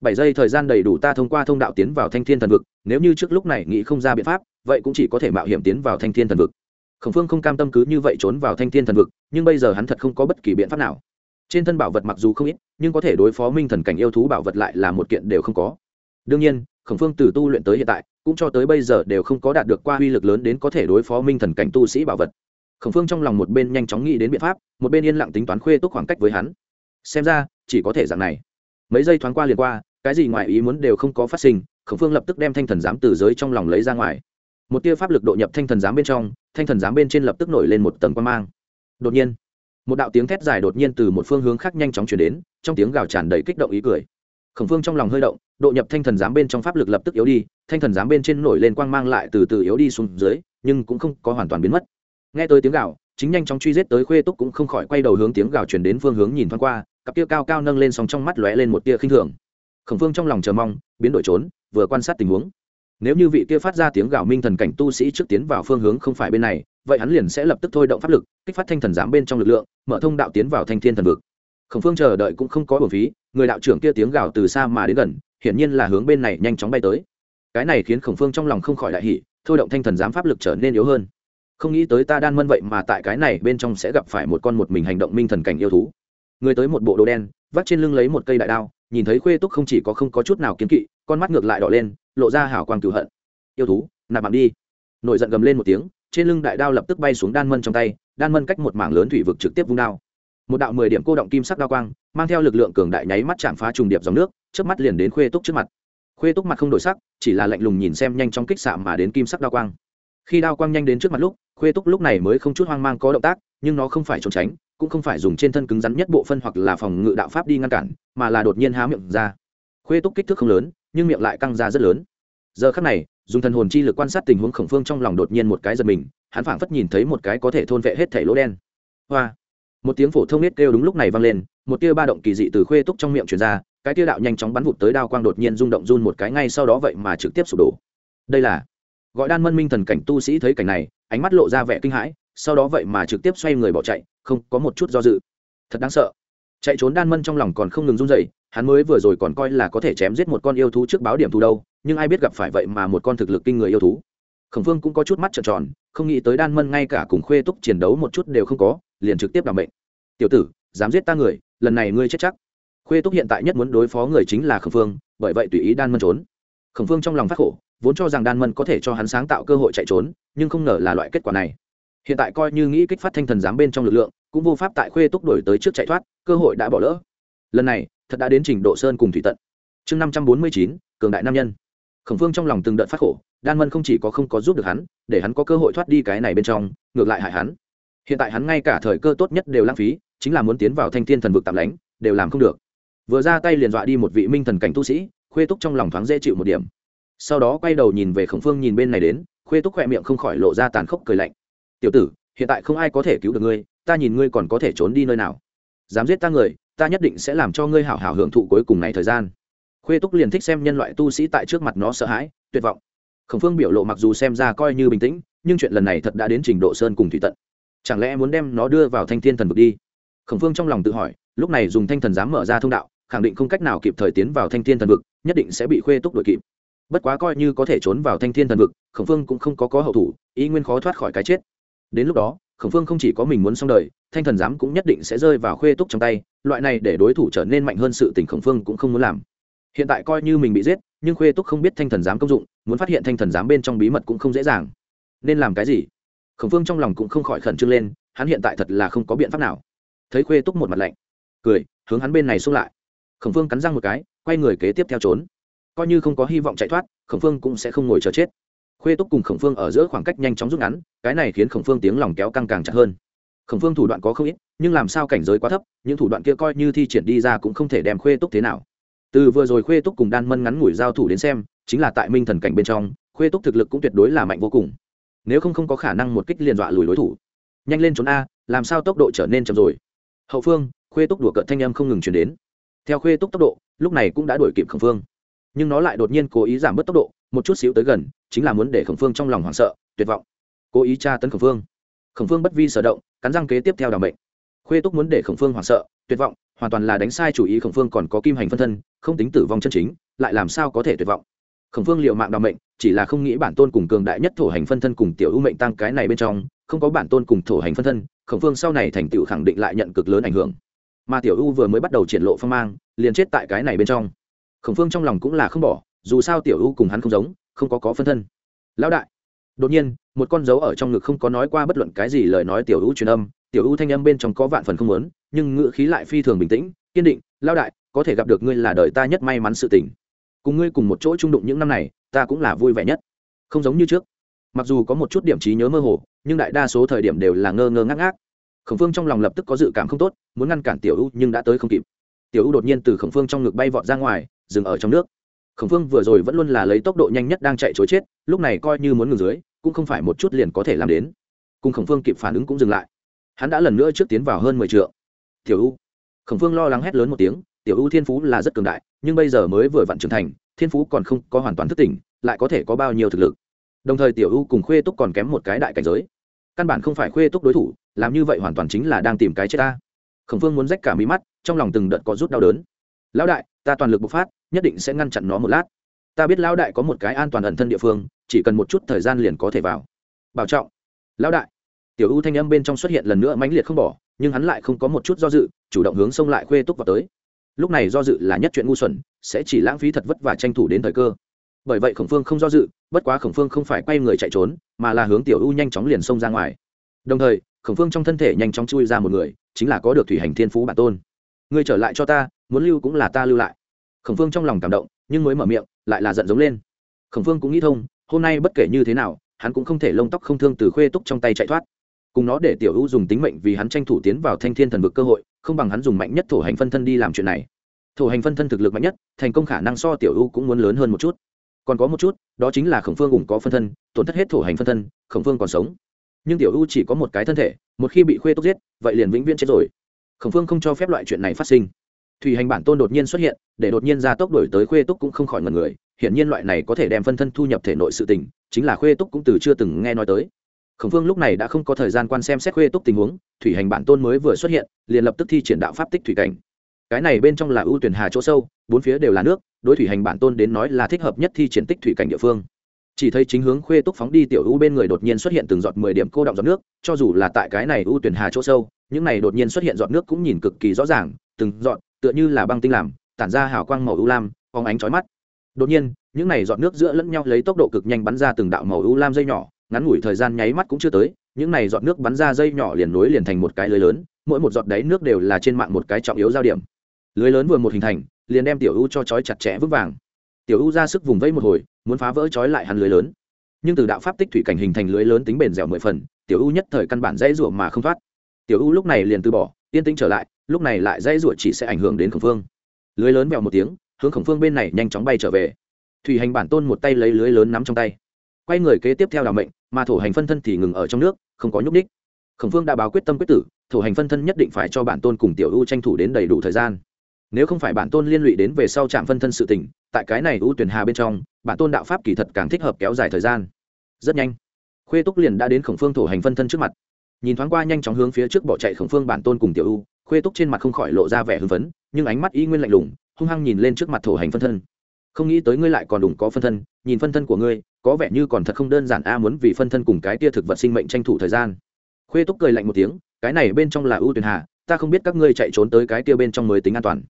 Bảy giây thời gian đầy đủ ta thông qua thông đạo tiến vào thanh thiên thần vực, nếu như trước lúc này nghĩ không ra biện pháp, vậy cũng chỉ có thể mạo hiểm tiến vào thanh thiên thần vực. Khổng phương không cam tâm cứ như vậy trốn vào thanh thiên thần vực, nhưng bây giờ hắn thật không có bất kỳ biện pháp nào. Trên thân bảo vật mặc dù không ít, nhưng có thể đối phó minh thần cảnh yêu thú bảo vật lại là một kiện đều không có. Đương nhiên, khổng phương từ tu luyện tới hiện tại cũng cho tới bây giờ đều không có đạt được qua uy lực lớn đến có thể đối phó minh thần cảnh tu sĩ bảo vật. Khổng phương trong lòng một bên nhanh chóng nghĩ đến biện pháp, một bên yên lặng tính toán khuê túc khoảng cách với hắn. Xem ra, chỉ có thể dạng này. Mấy giây thoáng qua liền qua, cái gì ngoài ý muốn đều không có phát sinh, khổng phương lập tức đem thanh thần giám từ giới trong lòng lấy ra ngoài. Một tia pháp lực độ nhập thanh thần giám bên trong, thanh thần giám bên trên lập tức nổi lên một tầng quan mang. Đột nhiên, một đạo tiếng thét dài đột nhiên từ một phương hướng khác nhanh chóng chuyển đến, trong tiếng gào tràn đầy kích động ý cười khổng phương trong lòng hơi động, độ nhập thanh thần giám bên trong pháp lực lập tức yếu đi, thanh thần giám bên trên nổi lên quang mang lại từ từ yếu đi xuống dưới, nhưng cũng không có hoàn toàn biến mất. Nghe tới tiếng gào, chính nhanh chóng truy giết tới khuê túc cũng không khỏi quay đầu hướng tiếng gào chuyển đến phương hướng nhìn thoáng qua, cặp tia cao cao nâng lên sòng trong mắt lóe lên một tia khinh thường. Khổng phương trong lòng chờ mong, biến đổi trốn, vừa quan sát tình huống. Nếu như vị kia phát ra tiếng gào minh thần cảnh tu sĩ trước tiến vào phương hướng không phải bên này, vậy hắn liền sẽ lập tức thôi động pháp lực, kích phát thanh thần giám bên trong lực lượng, mở thông đạo tiến vào thanh thiên thần vực khổng phương chờ đợi cũng không có hồn phí, người đạo trưởng kia tiếng gào từ xa mà đến gần, hiển nhiên là hướng bên này nhanh chóng bay tới. Cái này khiến khổng phương trong lòng không khỏi đại hỉ, thôi động thanh thần giám pháp lực trở nên yếu hơn. Không nghĩ tới ta đan mân vậy mà tại cái này bên trong sẽ gặp phải một con một mình hành động minh thần cảnh yêu thú. Người tới một bộ đồ đen, vắt trên lưng lấy một cây đại đao, nhìn thấy khuê túc không chỉ có không có chút nào kiến kỵ, con mắt ngược lại đỏ lên, lộ ra hảo quang cửu hận. Yêu thú, nạp mạng đi. Nổi giận gầm lên một tiếng, trên lưng đại đao lập tức bay xuống đan mân trong tay, đan mân cách một mảng lớn thủy vực trực tiếp vung đao một đạo mười điểm cô động kim sắc đa quang, mang theo lực lượng cường đại nháy mắt chạm phá trùng điệp dòng nước trước mắt liền đến khuê túc trước mặt. Khuê túc mặt không đổi sắc, chỉ là lạnh lùng nhìn xem nhanh trong kích xạ mà đến kim sắc đa quang. Khi đao quang nhanh đến trước mặt lúc, khuê túc lúc này mới không chút hoang mang có động tác, nhưng nó không phải trốn tránh, cũng không phải dùng trên thân cứng rắn nhất bộ phân hoặc là phòng ngự đạo pháp đi ngăn cản, mà là đột nhiên há miệng ra. Khuê túc kích thước không lớn, nhưng miệng lại căng ra rất lớn. Giờ khắc này, dùng thần hồn chi lực quan sát tình huống khổng phương trong lòng đột nhiên một cái giật mình, hắn phảng phất nhìn thấy một cái có thể thôn vệ hết thảy lỗ đen. Hoa! Một tiếng phổ thông nết kêu đúng lúc này vang lên, một tia ba động kỳ dị từ khuê túc trong miệng truyền ra, cái tia đạo nhanh chóng bắn vụt tới đao quang đột nhiên rung động run một cái ngay sau đó vậy mà trực tiếp sụp đổ. Đây là gọi đan mân minh thần cảnh tu sĩ thấy cảnh này, ánh mắt lộ ra vẻ kinh hãi, sau đó vậy mà trực tiếp xoay người bỏ chạy, không có một chút do dự. Thật đáng sợ. Chạy trốn đan mân trong lòng còn không ngừng run dậy hắn mới vừa rồi còn coi là có thể chém giết một con yêu thú trước báo điểm thù đâu, nhưng ai biết gặp phải vậy mà một con thực lực kinh người yêu thú. Khổng phương cũng có chút mắt trợn tròn, không nghĩ tới đan mân ngay cả cùng khuê túc chiến đấu một chút đều không có liền trực tiếp đảm bệnh tiểu tử, dám giết ta người, lần này ngươi chết chắc. Khuê túc hiện tại nhất muốn đối phó người chính là khổng phương, bởi vậy tùy ý đan mân trốn. Khổng phương trong lòng phát khổ, vốn cho rằng đan mân có thể cho hắn sáng tạo cơ hội chạy trốn, nhưng không ngờ là loại kết quả này. Hiện tại coi như nghĩ kích phát thanh thần giám bên trong lực lượng, cũng vô pháp tại khuê túc đổi tới trước chạy thoát, cơ hội đã bỏ lỡ. Lần này, thật đã đến trình độ sơn cùng thủy tận. Chương năm trăm bốn mươi chín, cường đại nam nhân. Khổng phương trong lòng từng đợt phát khổ, đan mân không chỉ có không có giúp được hắn, để hắn có cơ hội thoát đi cái này bên trong, ngược lại hại hắn hiện tại hắn ngay cả thời cơ tốt nhất đều lãng phí, chính là muốn tiến vào thanh thiên thần vực tạm lánh, đều làm không được. Vừa ra tay liền dọa đi một vị minh thần cảnh tu sĩ, khuê túc trong lòng thoáng dễ chịu một điểm. Sau đó quay đầu nhìn về khổng phương nhìn bên này đến, khuê túc khoe miệng không khỏi lộ ra tàn khốc cười lạnh. Tiểu tử, hiện tại không ai có thể cứu được ngươi, ta nhìn ngươi còn có thể trốn đi nơi nào? Dám giết ta người, ta nhất định sẽ làm cho ngươi hảo hảo hưởng thụ cuối cùng này thời gian. Khuê túc liền thích xem nhân loại tu sĩ tại trước mặt nó sợ hãi, tuyệt vọng. Khổng phương biểu lộ mặc dù xem ra coi như bình tĩnh, nhưng chuyện lần này thật đã đến trình độ sơn cùng thủy tận chẳng lẽ muốn đem nó đưa vào thanh thiên thần vực đi? Khổng phương trong lòng tự hỏi, lúc này dùng thanh thần dám mở ra thông đạo, khẳng định không cách nào kịp thời tiến vào thanh thiên thần vực, nhất định sẽ bị khuê túc đội kịp. Bất quá coi như có thể trốn vào thanh thiên thần vực, khổng phương cũng không có có hậu thủ, ý nguyên khó thoát khỏi cái chết. Đến lúc đó, khổng phương không chỉ có mình muốn xong đời, thanh thần giám cũng nhất định sẽ rơi vào khuê túc trong tay, loại này để đối thủ trở nên mạnh hơn sự tình khổng phương cũng không muốn làm. Hiện tại coi như mình bị giết, nhưng khuê túc không biết thanh thần giám công dụng, muốn phát hiện thanh thần giám bên trong bí mật cũng không dễ dàng. Nên làm cái gì? Khổng phương trong lòng cũng không khỏi khẩn trương lên, hắn hiện tại thật là không có biện pháp nào. Thấy khuê túc một mặt lạnh, cười, hướng hắn bên này xung lại. Khổng phương cắn răng một cái, quay người kế tiếp theo trốn. Coi như không có hy vọng chạy thoát, khổng phương cũng sẽ không ngồi chờ chết. Khuê túc cùng khổng phương ở giữa khoảng cách nhanh chóng rút ngắn, cái này khiến khổng phương tiếng lòng kéo căng càng chặt hơn. Khổng phương thủ đoạn có không ít, nhưng làm sao cảnh giới quá thấp, những thủ đoạn kia coi như thi triển đi ra cũng không thể đem khuê túc thế nào. Từ vừa rồi khuê túc cùng đan mân ngắn ngủi giao thủ đến xem, chính là tại minh thần cảnh bên trong, khuê túc thực lực cũng tuyệt đối là mạnh vô cùng nếu không không có khả năng một kích liền dọa lùi đối thủ. Nhanh lên trốn a, làm sao tốc độ trở nên chậm rồi? Hậu phương, khuê túc đùa cợt thanh âm không ngừng chuyển đến. Theo khuê túc tốc độ, lúc này cũng đã đuổi kịp khẩn phương. Nhưng nó lại đột nhiên cố ý giảm bớt tốc độ, một chút xíu tới gần, chính là muốn để khẩn phương trong lòng hoảng sợ, tuyệt vọng. Cố ý tra tấn khẩn phương. Khẩn phương bất vi sở động, cắn răng kế tiếp theo đảm bệnh khuê túc muốn để khẩn phương hoảng sợ, tuyệt vọng, hoàn toàn là đánh sai chủ ý khẩn phương còn có kim hành phân thân, không tính tử vong chân chính, lại làm sao có thể tuyệt vọng? Khổng phương liệu mạng đảm mệnh, chỉ là không nghĩ bản tôn cùng cường đại nhất thổ hành phân thân cùng tiểu ưu mệnh tăng cái này bên trong, không có bản tôn cùng thổ hành phân thân, khổng phương sau này thành tựu khẳng định lại nhận cực lớn ảnh hưởng. Mà tiểu ưu vừa mới bắt đầu triển lộ phong mang, liền chết tại cái này bên trong. Khổng phương trong lòng cũng là không bỏ, dù sao tiểu ưu cùng hắn không giống, không có có phân thân. Lão đại! Đột nhiên, một con dấu ở trong ngực không có nói qua bất luận cái gì lời nói tiểu ưu truyền âm, tiểu ưu thanh âm bên trong có vạn phần không lớn nhưng ngữ khí lại phi thường bình tĩnh, kiên định, lão đại, có thể gặp được ngươi là đời ta nhất may mắn sự tình cùng ngươi cùng một chỗ trung đụng những năm này, ta cũng là vui vẻ nhất. Không giống như trước. Mặc dù có một chút điểm trí nhớ mơ hồ, nhưng đại đa số thời điểm đều là ngơ ngơ ngác ngác. Khổng phương trong lòng lập tức có dự cảm không tốt, muốn ngăn cản tiểu u, nhưng đã tới không kịp. Tiểu u đột nhiên từ khổng phương trong ngực bay vọt ra ngoài, dừng ở trong nước. Khổng phương vừa rồi vẫn luôn là lấy tốc độ nhanh nhất đang chạy chối chết, lúc này coi như muốn ngừng dưới, cũng không phải một chút liền có thể làm đến. Cùng khổng phương kịp phản ứng cũng dừng lại. Hắn đã lần nữa trước tiến vào hơn mười t tiểu u. Khổng phương lo lắng hét lớn một tiếng tiểu u thiên phú là rất cường đại, nhưng bây giờ mới vừa vặn trưởng thành, thiên phú còn không có hoàn toàn thức tỉnh, lại có thể có bao nhiêu thực lực. Đồng thời tiểu u cùng khuê túc còn kém một cái đại cảnh giới. Căn bản không phải khuê túc đối thủ, làm như vậy hoàn toàn chính là đang tìm cái chết ta. Khổng phương muốn rách cả mí mắt, trong lòng từng đợt có rút đau đớn. Lão đại, ta toàn lực bộc phát, nhất định sẽ ngăn chặn nó một lát. Ta biết lão đại có một cái an toàn ẩn thân địa phương, chỉ cần một chút thời gian liền có thể vào. Bảo trọng. Lão đại. Tiểu u thanh âm bên trong xuất hiện lần nữa mãnh liệt không bỏ, nhưng hắn lại không có một chút do dự, chủ động hướng xông lại khuê túc vào tới lúc này do dự là nhất chuyện ngu xuẩn, sẽ chỉ lãng phí thật vất và tranh thủ đến thời cơ. Bởi vậy khổng phương không do dự, bất quá khổng phương không phải quay người chạy trốn, mà là hướng tiểu u nhanh chóng liền xông ra ngoài. Đồng thời, khổng phương trong thân thể nhanh chóng chui ra một người, chính là có được thủy hành thiên phú bản tôn. Ngươi trở lại cho ta, muốn lưu cũng là ta lưu lại. Khổng phương trong lòng cảm động, nhưng mới mở miệng, lại là giận giống lên. Khổng phương cũng nghĩ thông, hôm nay bất kể như thế nào, hắn cũng không thể lông tóc không thương từ khuê túc trong tay chạy thoát cùng nó để tiểu u dùng tính mệnh vì hắn tranh thủ tiến vào thanh thiên thần vực cơ hội, không bằng hắn dùng mạnh nhất thổ hành phân thân đi làm chuyện này. Thổ hành phân thân thực lực mạnh nhất, thành công khả năng so tiểu u cũng muốn lớn hơn một chút. Còn có một chút, đó chính là khổng phương cùng có phân thân, tổn thất hết thổ hành phân thân, khổng phương còn sống. Nhưng tiểu u chỉ có một cái thân thể, một khi bị khuê túc giết, vậy liền vĩnh viễn chết rồi. Khổng phương không cho phép loại chuyện này phát sinh. Thủy hành bản tôn đột nhiên xuất hiện, để đột nhiên ra tốc đổi tới khuê túc cũng không khỏi ngần người, hiển nhiên loại này có thể đem phân thân thu nhập thể nội sự tình, chính là khuê túc cũng từ chưa từng nghe nói tới khổng phương lúc này đã không có thời gian quan xem xét khuê túc tình huống, thủy hành bản tôn mới vừa xuất hiện, liền lập tức thi triển đạo pháp tích thủy cảnh. Cái này bên trong là ưu tuyển hà chỗ sâu, bốn phía đều là nước, đối thủy hành bản tôn đến nói là thích hợp nhất thi triển tích thủy cảnh địa phương. Chỉ thấy chính hướng khuê túc phóng đi tiểu ưu bên người đột nhiên xuất hiện từng giọt mười điểm cô động giọt nước, cho dù là tại cái này ưu tuyển hà chỗ sâu, những này đột nhiên xuất hiện giọt nước cũng nhìn cực kỳ rõ ràng, từng giọt, tựa như là băng tinh làm, tản ra hào quang màu ưu lam, phóng ánh chói mắt. Đột nhiên, những này giọt nước giữa lẫn nhau lấy tốc độ cực nhanh bắn ra từng đạo màu ưu lam dây nhỏ ngắn ngủi thời gian nháy mắt cũng chưa tới, những này giọt nước bắn ra dây nhỏ liền nối liền thành một cái lưới lớn, mỗi một giọt đáy nước đều là trên mạng một cái trọng yếu giao điểm. Lưới lớn vừa một hình thành, liền đem tiểu u cho chói chặt chẽ vững vàng. Tiểu u ra sức vùng vây một hồi, muốn phá vỡ chói lại hắn lưới lớn. Nhưng từ đạo pháp tích thủy cảnh hình thành lưới lớn tính bền dẻo mười phần, tiểu u nhất thời căn bản dãy rủa mà không thoát. Tiểu u lúc này liền từ bỏ, yên tĩnh trở lại, lúc này lại dãy rủa chỉ sẽ ảnh hưởng đến khổng phương. Lưới lớn vèo một tiếng, hướng khổng phương bên này nhanh chóng bay trở về. Thủy hành bản tôn một tay lấy lưới lớn nắm trong tay, quay người kế tiếp theo đào mệnh mà thổ hành phân thân thì ngừng ở trong nước, không có nhúc ních khổng phương đã báo quyết tâm quyết tử, thổ hành phân thân nhất định phải cho bản tôn cùng tiểu u tranh thủ đến đầy đủ thời gian. Nếu không phải bản tôn liên lụy đến về sau trạm phân thân sự tỉnh tại cái này ưu tuyển hà bên trong, bản tôn đạo pháp kỳ thật càng thích hợp kéo dài thời gian. Rất nhanh, khuê túc liền đã đến khổng phương thổ hành phân thân trước mặt. Nhìn thoáng qua nhanh chóng hướng phía trước bỏ chạy khổng phương bản tôn cùng tiểu u khuê túc trên mặt không khỏi lộ ra vẻ hưng phấn, nhưng ánh mắt y nguyên lạnh lùng, hung hăng nhìn lên trước mặt thổ hành phân thân. Không nghĩ tới ngươi lại còn đủng có phân thân nhìn phân thân của ngươi, có vẻ như còn thật không đơn giản a, muốn vì phân thân cùng cái tia thực vật sinh mệnh tranh thủ thời gian. Khuê túc cười lạnh một tiếng, cái này bên trong là ưu tuyền hà, ta không biết các ngươi chạy trốn tới cái tia bên trong mới tính an toàn.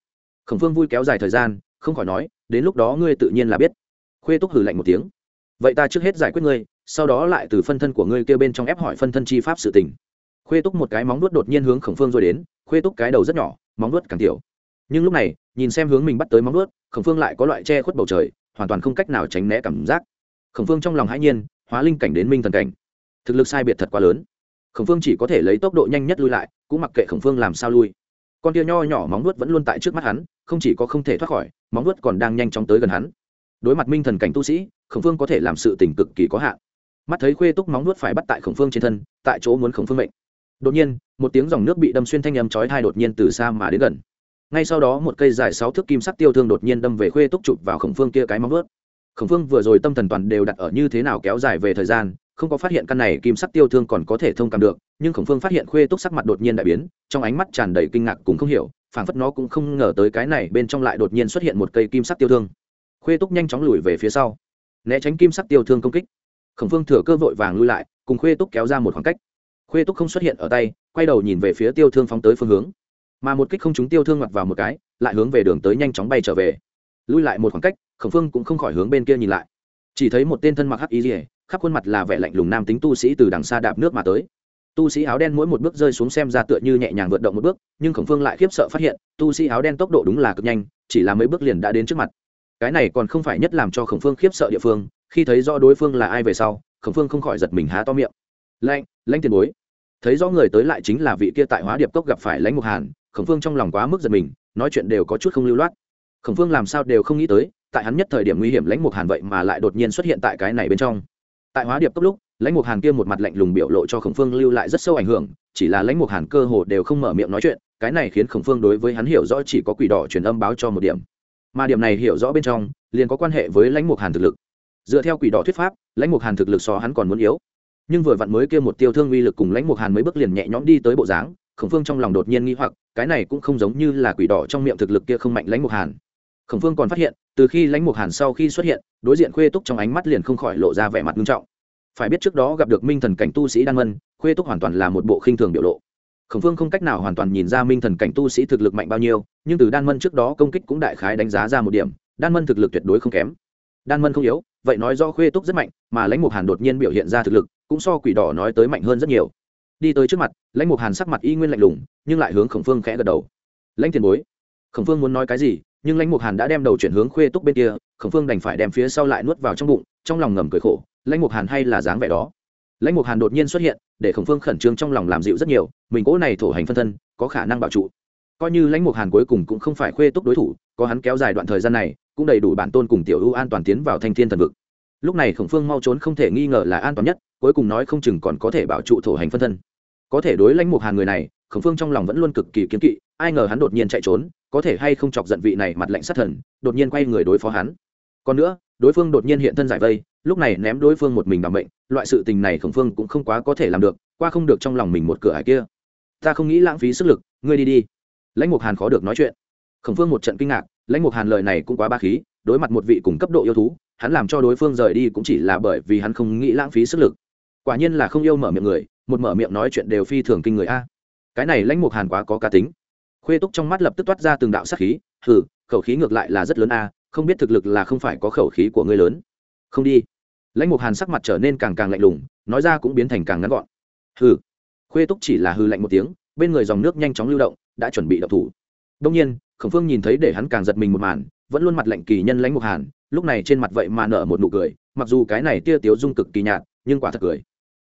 Khổng phương vui kéo dài thời gian, không khỏi nói, đến lúc đó ngươi tự nhiên là biết. Khuê túc hử lạnh một tiếng. Vậy ta trước hết giải quyết ngươi, sau đó lại từ phân thân của ngươi kêu bên trong ép hỏi phân thân chi pháp sự tình. Khuê túc một cái móng nuốt đột nhiên hướng khổng phương rồi đến, khuê túc cái đầu rất nhỏ, móng nuốt càng tiểu. Nhưng lúc này, nhìn xem hướng mình bắt tới móng nuốt, khổng phương lại có loại che khuất bầu trời hoàn toàn không cách nào tránh né cảm giác. Khổng phương trong lòng hãi nhiên, hóa linh cảnh đến minh thần cảnh. Thực lực sai biệt thật quá lớn. Khổng phương chỉ có thể lấy tốc độ nhanh nhất lui lại, cũng mặc kệ khổng phương làm sao lui. Con tia nho nhỏ móng nuốt vẫn luôn tại trước mắt hắn, không chỉ có không thể thoát khỏi, móng nuốt còn đang nhanh chóng tới gần hắn. Đối mặt minh thần cảnh tu sĩ, khổng phương có thể làm sự tình cực kỳ có hạn. Mắt thấy khuê túc móng nuốt phải bắt tại khổng phương trên thân, tại chỗ muốn khổng phương mệnh. Đột nhiên, một tiếng dòng nước bị đâm xuyên thanh âm chói thai đột nhiên từ xa mà đến gần ngay sau đó một cây dài sáu thước kim sắc tiêu thương đột nhiên đâm về khuê túc chụp vào khổng phương kia cái móng vớt khổng phương vừa rồi tâm thần toàn đều đặt ở như thế nào kéo dài về thời gian, không có phát hiện căn này kim sắc tiêu thương còn có thể thông cảm được, nhưng khổng phương phát hiện khuê túc sắc mặt đột nhiên đại biến, trong ánh mắt tràn đầy kinh ngạc cũng không hiểu, phảng phất nó cũng không ngờ tới cái này bên trong lại đột nhiên xuất hiện một cây kim sắc tiêu thương. Khuê túc nhanh chóng lùi về phía sau, né tránh kim sắc tiêu thương công kích. Khổng phương thừa cơ vội vàng lui lại, cùng khuê túc kéo ra một khoảng cách. Khuê túc không xuất hiện ở tay, quay đầu nhìn về phía tiêu thương phóng tới phương hướng mà một kích không chúng tiêu thương mặc vào một cái, lại hướng về đường tới nhanh chóng bay trở về. Lui lại một khoảng cách, khổng phương cũng không khỏi hướng bên kia nhìn lại. Chỉ thấy một tên thân mặc hắc ý rỉa khắp khuôn mặt là vẻ lạnh lùng nam tính tu sĩ từ đằng xa đạp nước mà tới. Tu sĩ áo đen mỗi một bước rơi xuống xem ra tựa như nhẹ nhàng vượt động một bước, nhưng khổng phương lại khiếp sợ phát hiện, tu sĩ áo đen tốc độ đúng là cực nhanh, chỉ là mấy bước liền đã đến trước mặt. Cái này còn không phải nhất làm cho khổng phương khiếp sợ địa phương, khi thấy rõ đối phương là ai về sau, khổng phương không khỏi giật mình há to miệng. Lạnh lãnh tiền bối. Thấy rõ người tới lại chính là vị kia tại hóa điệp cốc gặp phải lãnh mục hàn khổng phương trong lòng quá mức giật mình, nói chuyện đều có chút không lưu loát. Khổng phương làm sao đều không nghĩ tới, tại hắn nhất thời điểm nguy hiểm lãnh mục hàn vậy mà lại đột nhiên xuất hiện tại cái này bên trong. Tại hóa điệp cấp lúc, lãnh mục hàn kia một mặt lạnh lùng biểu lộ cho khổng phương lưu lại rất sâu ảnh hưởng, chỉ là lãnh mục hàn cơ hồ đều không mở miệng nói chuyện, cái này khiến khổng phương đối với hắn hiểu rõ chỉ có quỷ đỏ truyền âm báo cho một điểm. Mà điểm này hiểu rõ bên trong, liền có quan hệ với lãnh mục hàn thực lực. Dựa theo quỷ đỏ thuyết pháp, lãnh mục hàn thực lực so hắn còn muốn yếu. Nhưng vừa vặn mới kia một tiêu thương uy lực cùng lãnh mục hàn mấy bước liền nhẹ nhõm đi tới bộ dáng khổng phương trong lòng đột nhiên nghi hoặc, cái này cũng không giống như là quỷ đỏ trong miệng thực lực kia không mạnh lãnh mục hàn. Khổng phương còn phát hiện, từ khi lãnh mục hàn sau khi xuất hiện, đối diện khuê túc trong ánh mắt liền không khỏi lộ ra vẻ mặt nghiêm trọng. Phải biết trước đó gặp được minh thần cảnh tu sĩ đan mân, khuê túc hoàn toàn là một bộ khinh thường biểu lộ. Khổng phương không cách nào hoàn toàn nhìn ra minh thần cảnh tu sĩ thực lực mạnh bao nhiêu, nhưng từ đan mân trước đó công kích cũng đại khái đánh giá ra một điểm, đan mân thực lực tuyệt đối không kém. Đan mân không yếu, vậy nói do khuê túc rất mạnh, mà lãnh mục hàn đột nhiên biểu hiện ra thực lực, cũng so quỷ đỏ nói tới mạnh hơn rất nhiều đi tới trước mặt, lãnh mục hàn sắc mặt y nguyên lạnh lùng, nhưng lại hướng khổng phương khẽ gật đầu. Lãnh tiền bối, khổng phương muốn nói cái gì? Nhưng lãnh mục hàn đã đem đầu chuyển hướng khuê túc bên kia, khổng phương đành phải đem phía sau lại nuốt vào trong bụng, trong lòng ngầm cười khổ, lãnh mục hàn hay là dáng vẻ đó? Lãnh mục hàn đột nhiên xuất hiện, để khổng phương khẩn trương trong lòng làm dịu rất nhiều, mình cỗ này thổ hành phân thân, có khả năng bảo trụ. Coi như lãnh mục hàn cuối cùng cũng không phải khuê túc đối thủ, có hắn kéo dài đoạn thời gian này, cũng đầy đủ bản tôn cùng tiểu ưu an toàn tiến vào thanh thiên thần vực. Lúc này khổng phương mau trốn không thể nghi ngờ là an toàn nhất, cuối cùng nói không chừng còn có thể bảo trụ thổ hành phân thân có thể đối lãnh mục hàn người này, khổng phương trong lòng vẫn luôn cực kỳ kiếm kỵ, ai ngờ hắn đột nhiên chạy trốn, có thể hay không chọc giận vị này mặt lạnh sát thần, đột nhiên quay người đối phó hắn. Còn nữa, đối phương đột nhiên hiện thân giải vây, lúc này ném đối phương một mình bằng bệnh loại sự tình này khổng phương cũng không quá có thể làm được, qua không được trong lòng mình một cửa hải kia. Ta không nghĩ lãng phí sức lực, ngươi đi đi. Lãnh mục hàn khó được nói chuyện. Khổng phương một trận kinh ngạc, lãnh mục hàn lời này cũng quá ba khí, đối mặt một vị cùng cấp độ yêu thú, hắn làm cho đối phương rời đi cũng chỉ là bởi vì hắn không nghĩ lãng phí sức lực. Quả nhiên là không yêu mở miệng người một mở miệng nói chuyện đều phi thường kinh người a. Cái này lãnh mục hàn quá có cá tính. Khuê túc trong mắt lập tức toát ra từng đạo sát khí, hừ, khẩu khí ngược lại là rất lớn a, không biết thực lực là không phải có khẩu khí của ngươi lớn. Không đi. Lãnh mục hàn sắc mặt trở nên càng càng lạnh lùng, nói ra cũng biến thành càng ngắn gọn. Hừ. Khuê túc chỉ là hư lạnh một tiếng, bên người dòng nước nhanh chóng lưu động, đã chuẩn bị đập thủ. Đông nhiên, khổng phương nhìn thấy để hắn càng giật mình một màn, vẫn luôn mặt lạnh kỳ nhân lãnh mục hàn, lúc này trên mặt vậy mà nở một nụ cười, mặc dù cái này tia tiếu dung cực kỳ nhạt, nhưng quả thật cười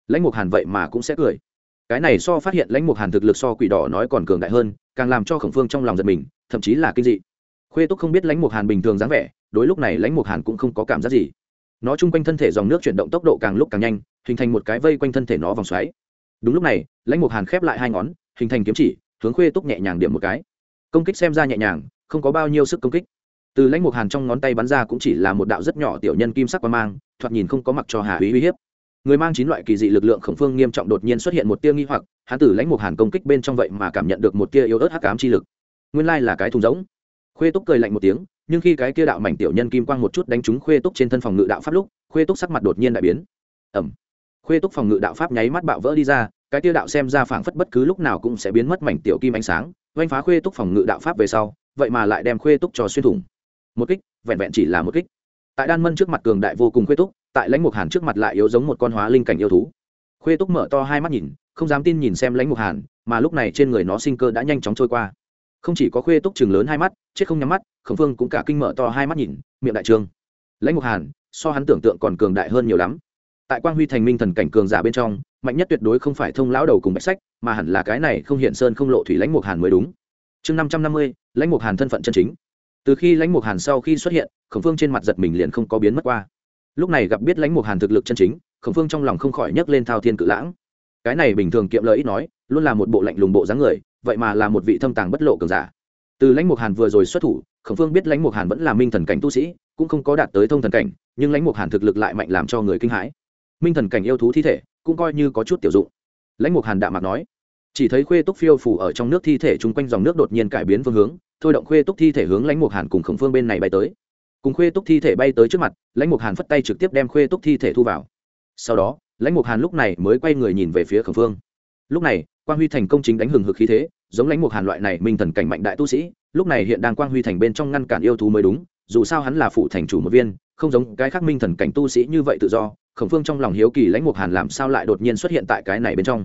lãnh mục hàn vậy mà cũng sẽ cười. Cái này so phát hiện lãnh mục hàn thực lực so quỷ đỏ nói còn cường đại hơn, càng làm cho khổng phương trong lòng giật mình, thậm chí là kinh dị. Khuê túc không biết lãnh mục hàn bình thường dáng vẻ, đối lúc này lãnh mục hàn cũng không có cảm giác gì. Nó chung quanh thân thể dòng nước chuyển động tốc độ càng lúc càng nhanh, hình thành một cái vây quanh thân thể nó vòng xoáy. Đúng lúc này, lãnh mục hàn khép lại hai ngón, hình thành kiếm chỉ, hướng khuê túc nhẹ nhàng điểm một cái. Công kích xem ra nhẹ nhàng, không có bao nhiêu sức công kích. Từ lãnh mục hàn trong ngón tay bắn ra cũng chỉ là một đạo rất nhỏ tiểu nhân kim sắc qua mang, thoạt nhìn không có mặc cho hà húy uy hiếp người mang chín loại kỳ dị lực lượng khổng phương nghiêm trọng đột nhiên xuất hiện một tia nghi hoặc, hắn tử lãnh mục hàn công kích bên trong vậy mà cảm nhận được một tia yếu ớt hắc ám chi lực. Nguyên lai là cái thùng giống khuê túc cười lạnh một tiếng, nhưng khi cái kia đạo mảnh tiểu nhân kim quang một chút đánh trúng khuê túc trên thân phòng ngự đạo pháp lúc, khuê túc sắc mặt đột nhiên đại biến. Ẩm. Khuê túc phòng ngự đạo pháp nháy mắt bạo vỡ đi ra, cái tia đạo xem ra phảng phất bất cứ lúc nào cũng sẽ biến mất mảnh tiểu kim ánh sáng oanh phá khuê túc phòng ngự đạo pháp về sau, vậy mà lại đem khuê túc cho xuyên thủng. Một kích, vẹn vẹn chỉ là một kích tại đan mân trước mặt cường đại vô cùng khuê túc, tại lãnh mục hàn trước mặt lại yếu giống một con hóa linh cảnh yêu thú. Khuê túc mở to hai mắt nhìn, không dám tin nhìn xem lãnh mục hàn, mà lúc này trên người nó sinh cơ đã nhanh chóng trôi qua. Không chỉ có khuê túc chừng lớn hai mắt, chết không nhắm mắt, khổng phương cũng cả kinh mở to hai mắt nhìn, miệng đại trương. Lãnh mục hàn, so hắn tưởng tượng còn cường đại hơn nhiều lắm. Tại quang huy thành minh thần cảnh cường giả bên trong, mạnh nhất tuyệt đối không phải thông lão đầu cùng bạch sách, mà hẳn là cái này không hiện sơn không lộ thủy lãnh mục hàn mới đúng. Chương năm trăm năm mươi, lãnh mục hàn thân phận chân chính từ khi lãnh mục hàn sau khi xuất hiện, khổng phương trên mặt giật mình liền không có biến mất qua. Lúc này gặp biết lãnh mục hàn thực lực chân chính, khổng phương trong lòng không khỏi nhấc lên thao thiên cự lãng. Cái này bình thường kiệm lời ít nói, luôn là một bộ lạnh lùng bộ dáng người, vậy mà là một vị thâm tàng bất lộ cường giả. Từ lãnh mục hàn vừa rồi xuất thủ, khổng phương biết lãnh mục hàn vẫn là minh thần cảnh tu sĩ, cũng không có đạt tới thông thần cảnh, nhưng lãnh mục hàn thực lực lại mạnh làm cho người kinh hãi. Minh thần cảnh yêu thú thi thể, cũng coi như có chút tiểu dụng. Lãnh mục hàn đạm mạc nói chỉ thấy khuê túc phiêu phủ ở trong nước thi thể chung quanh dòng nước đột nhiên cải biến phương hướng, thôi động khuê túc thi thể hướng lãnh mục hàn cùng khổng phương bên này bay tới. Cùng khuê túc thi thể bay tới trước mặt, lãnh mục hàn phất tay trực tiếp đem khuê túc thi thể thu vào. Sau đó, lãnh mục hàn lúc này mới quay người nhìn về phía khổng phương. Lúc này, quang huy thành công chính đánh hừng hực khí thế, giống lãnh mục hàn loại này minh thần cảnh mạnh đại tu sĩ, lúc này hiện đang quang huy thành bên trong ngăn cản yêu thú mới đúng, dù sao hắn là phụ thành chủ một viên, không giống cái khác minh thần cảnh tu sĩ như vậy tự do, khổng phương trong lòng hiếu kỳ lãnh mục hàn làm sao lại đột nhiên xuất hiện tại cái này bên trong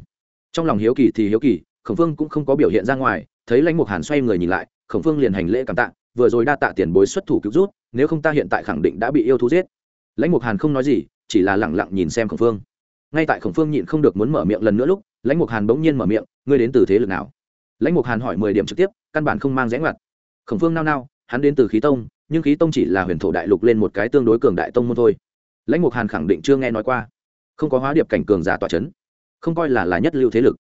trong lòng hiếu kỳ thì hiếu kỳ, khổng phương cũng không có biểu hiện ra ngoài, thấy lãnh mục hàn xoay người nhìn lại, khổng phương liền hành lễ cảm tạ, vừa rồi đa tạ tiền bối xuất thủ cứu rút, nếu không ta hiện tại khẳng định đã bị yêu thú giết. Lãnh mục hàn không nói gì, chỉ là lẳng lặng nhìn xem khổng phương. Ngay tại khổng phương nhịn không được muốn mở miệng lần nữa lúc, lãnh mục hàn bỗng nhiên mở miệng, ngươi đến từ thế lực nào? Lãnh mục hàn hỏi mười điểm trực tiếp, căn bản không mang rẽ ngoặt. Khổng phương nao nao, hắn đến từ khí tông, nhưng khí tông chỉ là huyền thổ đại lục lên một cái tương đối cường đại tông môn thôi. Lãnh mục hàn khẳng định chưa nghe nói qua. Không có hóa điệp cảnh cường giả tòa c h ấ n không coi là là nhất lưu thế lực.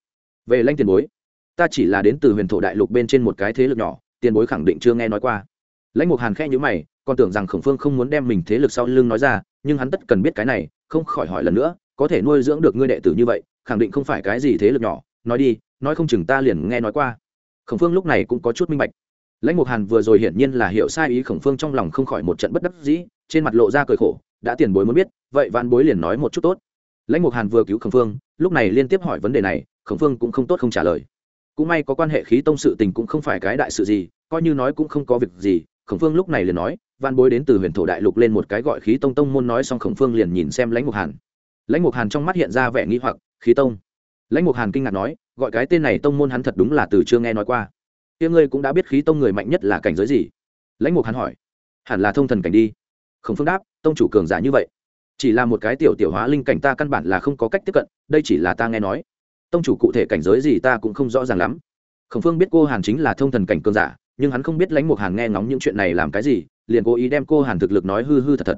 Về lãnh tiền bối, ta chỉ là đến từ huyền thổ đại lục bên trên một cái thế lực nhỏ, tiền bối khẳng định chưa nghe nói qua. Lãnh mục hàn khe nhữ mày, còn tưởng rằng khổng phương không muốn đem mình thế lực sau lưng nói ra, nhưng hắn tất cần biết cái này, không khỏi hỏi lần nữa, có thể nuôi dưỡng được ngươi đệ tử như vậy, khẳng định không phải cái gì thế lực nhỏ. Nói đi, nói không chừng ta liền nghe nói qua. Khổng phương lúc này cũng có chút minh bạch. Lãnh mục hàn vừa rồi hiển nhiên là hiểu sai ý khổng phương trong lòng không khỏi một trận bất đắc dĩ, trên mặt lộ ra cười khổ, đã tiền bối muốn biết, vậy vạn bối liền nói một chút tốt lãnh mục hàn vừa cứu khổng phương, lúc này liên tiếp hỏi vấn đề này, khổng phương cũng không tốt không trả lời. Cũng may có quan hệ khí tông sự tình cũng không phải cái đại sự gì, coi như nói cũng không có việc gì, khổng phương lúc này liền nói văn bối đến từ huyền thổ đại lục lên một cái gọi khí tông tông môn nói xong khổng phương liền nhìn xem lãnh mục hàn. Lãnh mục hàn trong mắt hiện ra vẻ nghi hoặc, khí tông? Lãnh mục hàn kinh ngạc nói, gọi cái tên này tông môn hắn thật đúng là từ chưa nghe nói qua. Kia ngươi cũng đã biết khí tông người mạnh nhất là cảnh giới gì? Lãnh mục hàn hỏi, hẳn là thông thần cảnh đi. Khổng phương đáp, tông chủ cường giả như vậy chỉ là một cái tiểu tiểu hóa linh cảnh ta căn bản là không có cách tiếp cận, đây chỉ là ta nghe nói. Tông chủ cụ thể cảnh giới gì ta cũng không rõ ràng lắm. Khổng phương biết cô hàn chính là thông thần cảnh cường giả, nhưng hắn không biết lãnh mục hàn nghe ngóng những chuyện này làm cái gì, liền cố ý đem cô hàn thực lực nói hư hư thật thật.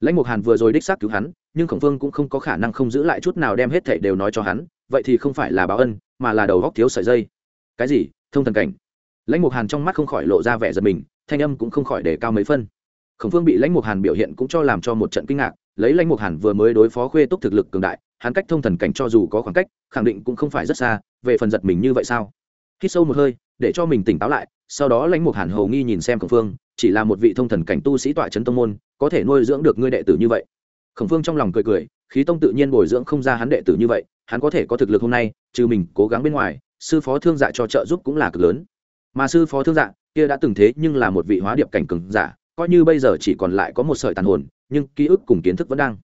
Lãnh mục hàn vừa rồi đích xác cứu hắn, nhưng khổng phương cũng không có khả năng không giữ lại chút nào đem hết thảy đều nói cho hắn, vậy thì không phải là báo ân, mà là đầu góc thiếu sợi dây. Cái gì? Thông thần cảnh? Lãnh mục hàn trong mắt không khỏi lộ ra vẻ giật mình, thanh âm cũng không khỏi để cao mấy phân. Khổng phương bị lãnh mục hàn biểu hiện cũng cho làm cho một trận kinh ngạc lấy lãnh mục hàn vừa mới đối phó khuê túc thực lực cường đại, hắn cách thông thần cảnh cho dù có khoảng cách, khẳng định cũng không phải rất xa, về phần giật mình như vậy sao? Khi sâu một hơi, để cho mình tỉnh táo lại, sau đó lãnh mục hàn hầu nghi nhìn xem khổng phương, chỉ là một vị thông thần cảnh tu sĩ tọa trấn tông môn, có thể nuôi dưỡng được ngươi đệ tử như vậy. Khổng phương trong lòng cười cười, khí tông tự nhiên bồi dưỡng không ra hắn đệ tử như vậy, hắn có thể có thực lực hôm nay, trừ mình cố gắng bên ngoài, sư phó thương dạ cho trợ giúp cũng là cực lớn. Mà sư phó thương dạ kia đã từng thế nhưng là một vị hóa điệp cảnh cường giả coi như bây giờ chỉ còn lại có một sợi tàn hồn, nhưng ký ức cùng kiến thức vẫn đang.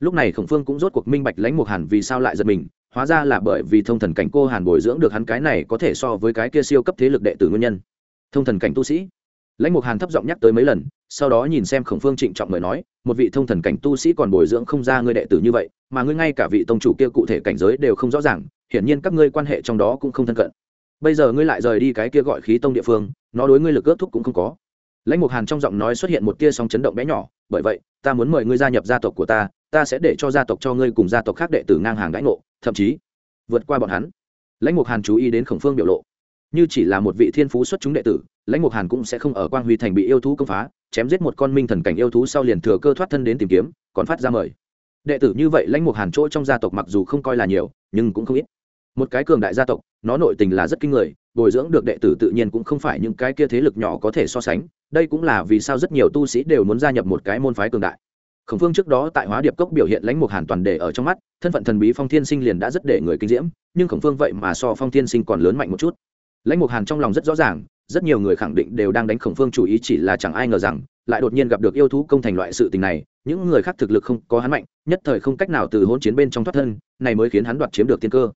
Lúc này khổng phương cũng rốt cuộc minh bạch lãnh mục hàn vì sao lại giật mình, hóa ra là bởi vì thông thần cảnh cô hàn bồi dưỡng được hắn cái này có thể so với cái kia siêu cấp thế lực đệ tử nguyên nhân. Thông thần cảnh tu sĩ. Lãnh mục hàn thấp giọng nhắc tới mấy lần, sau đó nhìn xem khổng phương trịnh trọng mời nói, một vị thông thần cảnh tu sĩ còn bồi dưỡng không ra ngươi đệ tử như vậy, mà ngươi ngay cả vị tông chủ kia cụ thể cảnh giới đều không rõ ràng, hiển nhiên các ngươi quan hệ trong đó cũng không thân cận. Bây giờ ngươi lại rời đi cái kia gọi khí tông địa phương, nó đối ngươi lực ước thúc cũng không có lãnh mục hàn trong giọng nói xuất hiện một tia sóng chấn động bé nhỏ, bởi vậy, ta muốn mời ngươi gia nhập gia tộc của ta ta sẽ để cho gia tộc cho ngươi cùng gia tộc khác đệ tử ngang hàng đãi ngộ, thậm chí vượt qua bọn hắn. Lãnh mục hàn chú ý đến khổng phương biểu lộ. Như chỉ là một vị thiên phú xuất chúng đệ tử, lãnh mục hàn cũng sẽ không ở quang huy thành bị yêu thú công phá, chém giết một con minh thần cảnh yêu thú sau liền thừa cơ thoát thân đến tìm kiếm, còn phát ra mời. Đệ tử như vậy lãnh mục hàn chỗ trong gia tộc mặc dù không coi là nhiều, nhưng cũng không ít. Một cái cường đại gia tộc, nó nội tình là rất kinh người, bồi dưỡng được đệ tử tự nhiên cũng không phải những cái kia thế lực nhỏ có thể so sánh đây cũng là vì sao rất nhiều tu sĩ đều muốn gia nhập một cái môn phái cường đại. Khổng phương trước đó tại hóa điệp cốc biểu hiện lãnh mục hàn toàn để ở trong mắt, thân phận thần bí phong thiên sinh liền đã rất để người kinh diễm, nhưng khổng phương vậy mà so phong thiên sinh còn lớn mạnh một chút. Lãnh mục hàn trong lòng rất rõ ràng, rất nhiều người khẳng định đều đang đánh khổng phương chủ ý chỉ là chẳng ai ngờ rằng, lại đột nhiên gặp được yêu thú công thành loại sự tình này, những người khác thực lực không có hắn mạnh, nhất thời không cách nào từ hỗn chiến bên trong thoát thân, này mới khiến hắn đoạt chiếm được tiên cơ.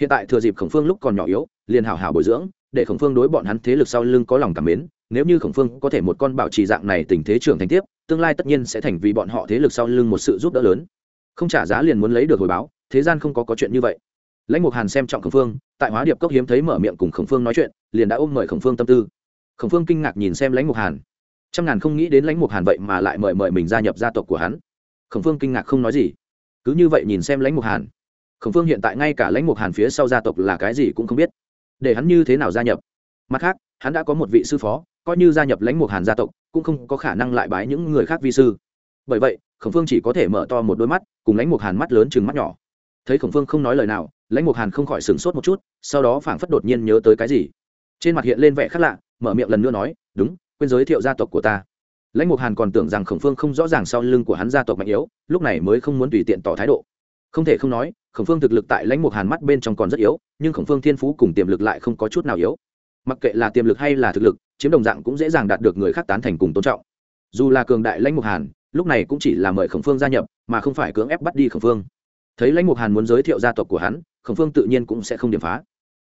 Hiện tại thừa dịp khổng phương lúc còn nhỏ yếu, liền hảo hảo bồi dưỡng để khổng phương đối bọn hắn thế lực sau lưng có lòng cảm mến, nếu như khổng phương có thể một con bảo trì dạng này tình thế trưởng thành tiếp, tương lai tất nhiên sẽ thành vì bọn họ thế lực sau lưng một sự giúp đỡ lớn. Không trả giá liền muốn lấy được hồi báo, thế gian không có có chuyện như vậy. Lãnh mục hàn xem trọng khổng phương, tại hóa điệp cốc hiếm thấy mở miệng cùng khổng phương nói chuyện, liền đã ôm mời khổng phương tâm tư. Khổng phương kinh ngạc nhìn xem lãnh mục hàn. Trăm ngàn không nghĩ đến lãnh mục hàn vậy mà lại mời mời mình gia nhập gia tộc của hắn. Khổng phương kinh ngạc không nói gì. Cứ như vậy nhìn xem lãnh mục hàn. Khổng phương hiện tại ngay cả lãnh mục hàn phía sau gia tộc là cái gì cũng không biết để hắn như thế nào gia nhập. Mặt khác, hắn đã có một vị sư phó, coi như gia nhập lãnh mục hàn gia tộc, cũng không có khả năng lại bái những người khác vi sư. Bởi vậy, khổng phương chỉ có thể mở to một đôi mắt, cùng lãnh mục hàn mắt lớn chừng mắt nhỏ. Thấy khổng phương không nói lời nào, lãnh mục hàn không khỏi sửng sốt một chút, sau đó phảng phất đột nhiên nhớ tới cái gì. Trên mặt hiện lên vẻ khác lạ, mở miệng lần nữa nói, đúng, quên giới thiệu gia tộc của ta. Lãnh mục hàn còn tưởng rằng khổng phương không rõ ràng sau lưng của hắn gia tộc mạnh yếu, lúc này mới không muốn tùy tiện tỏ thái độ. Không thể không nói khổng phương thực lực tại lãnh mục hàn mắt bên trong còn rất yếu, nhưng khổng phương thiên phú cùng tiềm lực lại không có chút nào yếu. Mặc kệ là tiềm lực hay là thực lực, chiếm đồng dạng cũng dễ dàng đạt được người khác tán thành cùng tôn trọng. Dù là cường đại lãnh mục hàn, lúc này cũng chỉ là mời khổng phương gia nhập, mà không phải cưỡng ép bắt đi khổng phương. Thấy lãnh mục hàn muốn giới thiệu gia tộc của hắn, khổng phương tự nhiên cũng sẽ không điểm phá.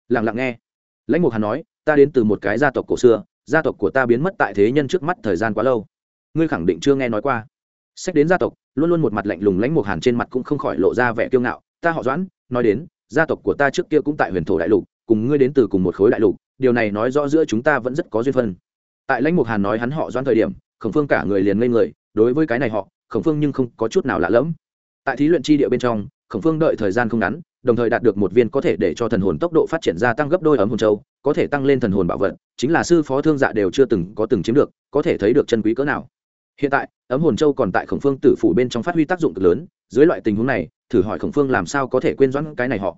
Lẳng lặng nghe. Lãnh mục hàn nói, ta đến từ một cái gia tộc cổ xưa, gia tộc của ta biến mất tại thế nhân trước mắt thời gian quá lâu. Ngươi khẳng định chưa nghe nói qua. Sách đến gia tộc, luôn luôn một mặt lạnh lùng lãnh mục hàn trên mặt cũng không khỏi lộ ra vẻ kiêu ngạo ta họ doãn, nói đến, gia tộc của ta trước kia cũng tại huyền thổ đại lục, cùng ngươi đến từ cùng một khối đại lục, điều này nói rõ giữa chúng ta vẫn rất có duyên phân tại lãnh mục hàn nói hắn họ doãn thời điểm, khổng phương cả người liền ngây người, đối với cái này họ, khổng phương nhưng không có chút nào lạ lẫm. Tại thí luyện chi địa bên trong, khổng phương đợi thời gian không ngắn, đồng thời đạt được một viên có thể để cho thần hồn tốc độ phát triển gia tăng gấp đôi ấm hồn châu, có thể tăng lên thần hồn bảo vật, chính là sư phó thương dạ đều chưa từng có từng chiếm được, có thể thấy được chân quý cỡ nào hiện tại, ấm hồn châu còn tại khổng phương tử phủ bên trong phát huy tác dụng cực lớn, dưới loại tình huống này, thử hỏi khổng phương làm sao có thể quên doãn cái này họ.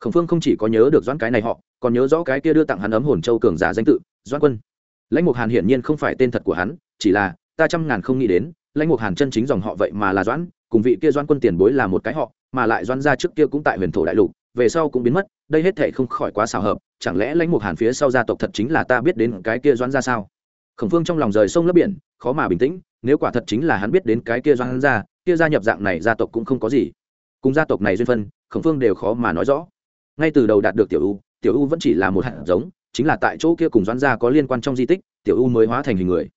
Khổng phương không chỉ có nhớ được doãn cái này họ, còn nhớ rõ cái kia đưa tặng hắn ấm hồn châu cường giả danh tự, doãn quân. Lãnh mục hàn hiển nhiên không phải tên thật của hắn, chỉ là, ta trăm ngàn không nghĩ đến, lãnh mục hàn chân chính dòng họ vậy mà là doãn, cùng vị kia doãn quân tiền bối là một cái họ, mà lại doãn ra trước kia cũng tại huyền thổ đại lục, về sau cũng biến mất, đây hết thể không khỏi quá xào hợp, chẳng lẽ lãnh mục hàn phía sau gia tộc thật chính là ta biết đến cái kia doãn ra sao? Khổng phương trong lòng rời sông lấp biển, khó mà bình tĩnh nếu quả thật chính là hắn biết đến cái kia doãn ra, kia gia nhập dạng này gia tộc cũng không có gì. Cùng gia tộc này duyên phân, khổng phương đều khó mà nói rõ. Ngay từ đầu đạt được tiểu u tiểu u vẫn chỉ là một hạt giống, chính là tại chỗ kia cùng doãn gia có liên quan trong di tích, tiểu u mới hóa thành hình người.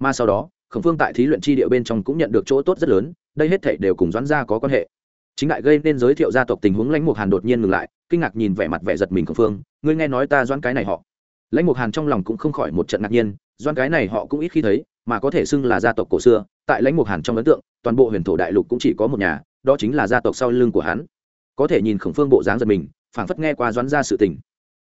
Mà sau đó, khổng phương tại thí luyện chi địa bên trong cũng nhận được chỗ tốt rất lớn, đây hết thể đều cùng doãn gia có quan hệ. Chính lại gây nên giới thiệu gia tộc tình huống lãnh mục hàn đột nhiên ngừng lại, kinh ngạc nhìn vẻ mặt vẻ giật mình khổng phương, ngươi nghe nói ta doãn cái này họ? Lãnh mục hàn trong lòng cũng không khỏi một trận ngạc nhiên, doãn cái này họ cũng ít khi thấy mà có thể xưng là gia tộc cổ xưa, tại lãnh mục hàn trong ấn tượng, toàn bộ huyền thổ đại lục cũng chỉ có một nhà, đó chính là gia tộc sau lưng của hắn. Có thể nhìn khổng phương bộ dáng giật mình, phảng phất nghe qua doãn gia sự tình.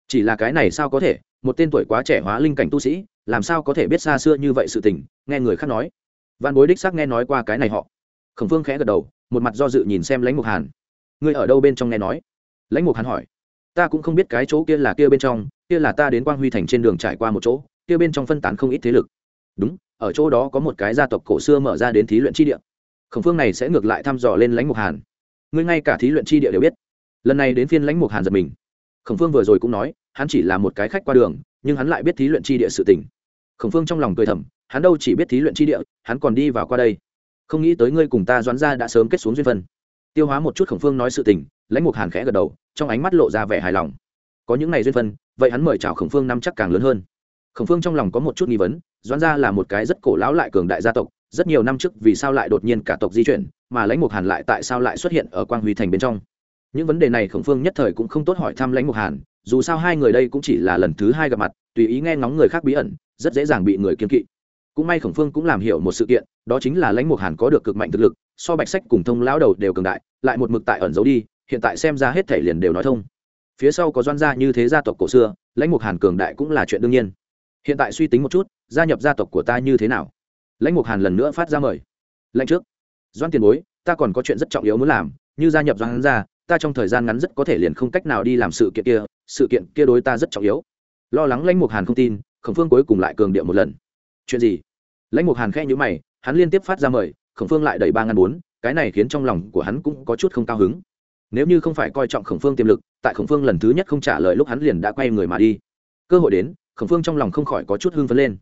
Chỉ là cái này sao có thể, một tên tuổi quá trẻ hóa linh cảnh tu sĩ, làm sao có thể biết xa xưa như vậy sự tình, nghe người khác nói. Văn bối đích xác nghe nói qua cái này họ. Khổng phương khẽ gật đầu, một mặt do dự nhìn xem lãnh mục hàn. Ngươi ở đâu bên trong nghe nói? Lãnh mục hàn hỏi. Ta cũng không biết cái chỗ kia là kia bên trong, kia là ta đến quang huy thành trên đường trải qua một chỗ, kia bên trong phân tán không ít thế lực. Đúng ở chỗ đó có một cái gia tộc cổ xưa mở ra đến thí luyện chi địa. Khổng phương này sẽ ngược lại thăm dò lên lãnh mục hàn. Ngươi ngay cả thí luyện chi địa đều biết. Lần này đến phiên lãnh mục hàn giật mình. Khổng phương vừa rồi cũng nói, hắn chỉ là một cái khách qua đường, nhưng hắn lại biết thí luyện chi địa sự tình. Khổng phương trong lòng cười thầm, hắn đâu chỉ biết thí luyện chi địa, hắn còn đi vào qua đây. Không nghĩ tới ngươi cùng ta doãn ra đã sớm kết xuống duyên phân tiêu hóa một chút khổng phương nói sự tình, lãnh mục hàn khẽ gật đầu, trong ánh mắt lộ ra vẻ hài lòng. Có những ngày duyên phân vậy hắn mời chào khổng phương năm chắc càng lớn hơn khổng phương trong lòng có một chút nghi vấn, doãn gia là một cái rất cổ lão lại cường đại gia tộc, rất nhiều năm trước vì sao lại đột nhiên cả tộc di chuyển, mà lãnh mục hàn lại tại sao lại xuất hiện ở quang huy thành bên trong? Những vấn đề này khổng phương nhất thời cũng không tốt hỏi thăm lãnh mục hàn, dù sao hai người đây cũng chỉ là lần thứ hai gặp mặt, tùy ý nghe ngóng người khác bí ẩn, rất dễ dàng bị người kiên kỵ. Cũng may khổng phương cũng làm hiểu một sự kiện, đó chính là lãnh mục hàn có được cực mạnh thực lực, so bạch sách cùng thông lão đầu đều cường đại, lại một mực tại ẩn giấu đi, hiện tại xem ra hết thể liền đều nói thông. Phía sau có doan gia như thế gia tộc cổ xưa, lãnh mục hàn cường đại cũng là chuyện đương nhiên hiện tại suy tính một chút, gia nhập gia tộc của ta như thế nào? Lãnh mục hàn lần nữa phát ra mời. Lãnh trước. Doan tiền bối, ta còn có chuyện rất trọng yếu muốn làm, như gia nhập doan gia ta trong thời gian ngắn rất có thể liền không cách nào đi làm sự kiện kia, sự kiện kia đối ta rất trọng yếu. Lo lắng lãnh mục hàn không tin, khổng phương cuối cùng lại cường điệu một lần. Chuyện gì? Lãnh mục hàn khẽ nhữ mày, hắn liên tiếp phát ra mời, khổng phương lại đẩy ba ngàn bốn, cái này khiến trong lòng của hắn cũng có chút không cao hứng. Nếu như không phải coi trọng khổng phương tiềm lực, tại khổng phương lần thứ nhất không trả lời lúc hắn liền đã quay người mà đi. Cơ hội đến khổng phương trong lòng không khỏi có chút hưng phấn lên.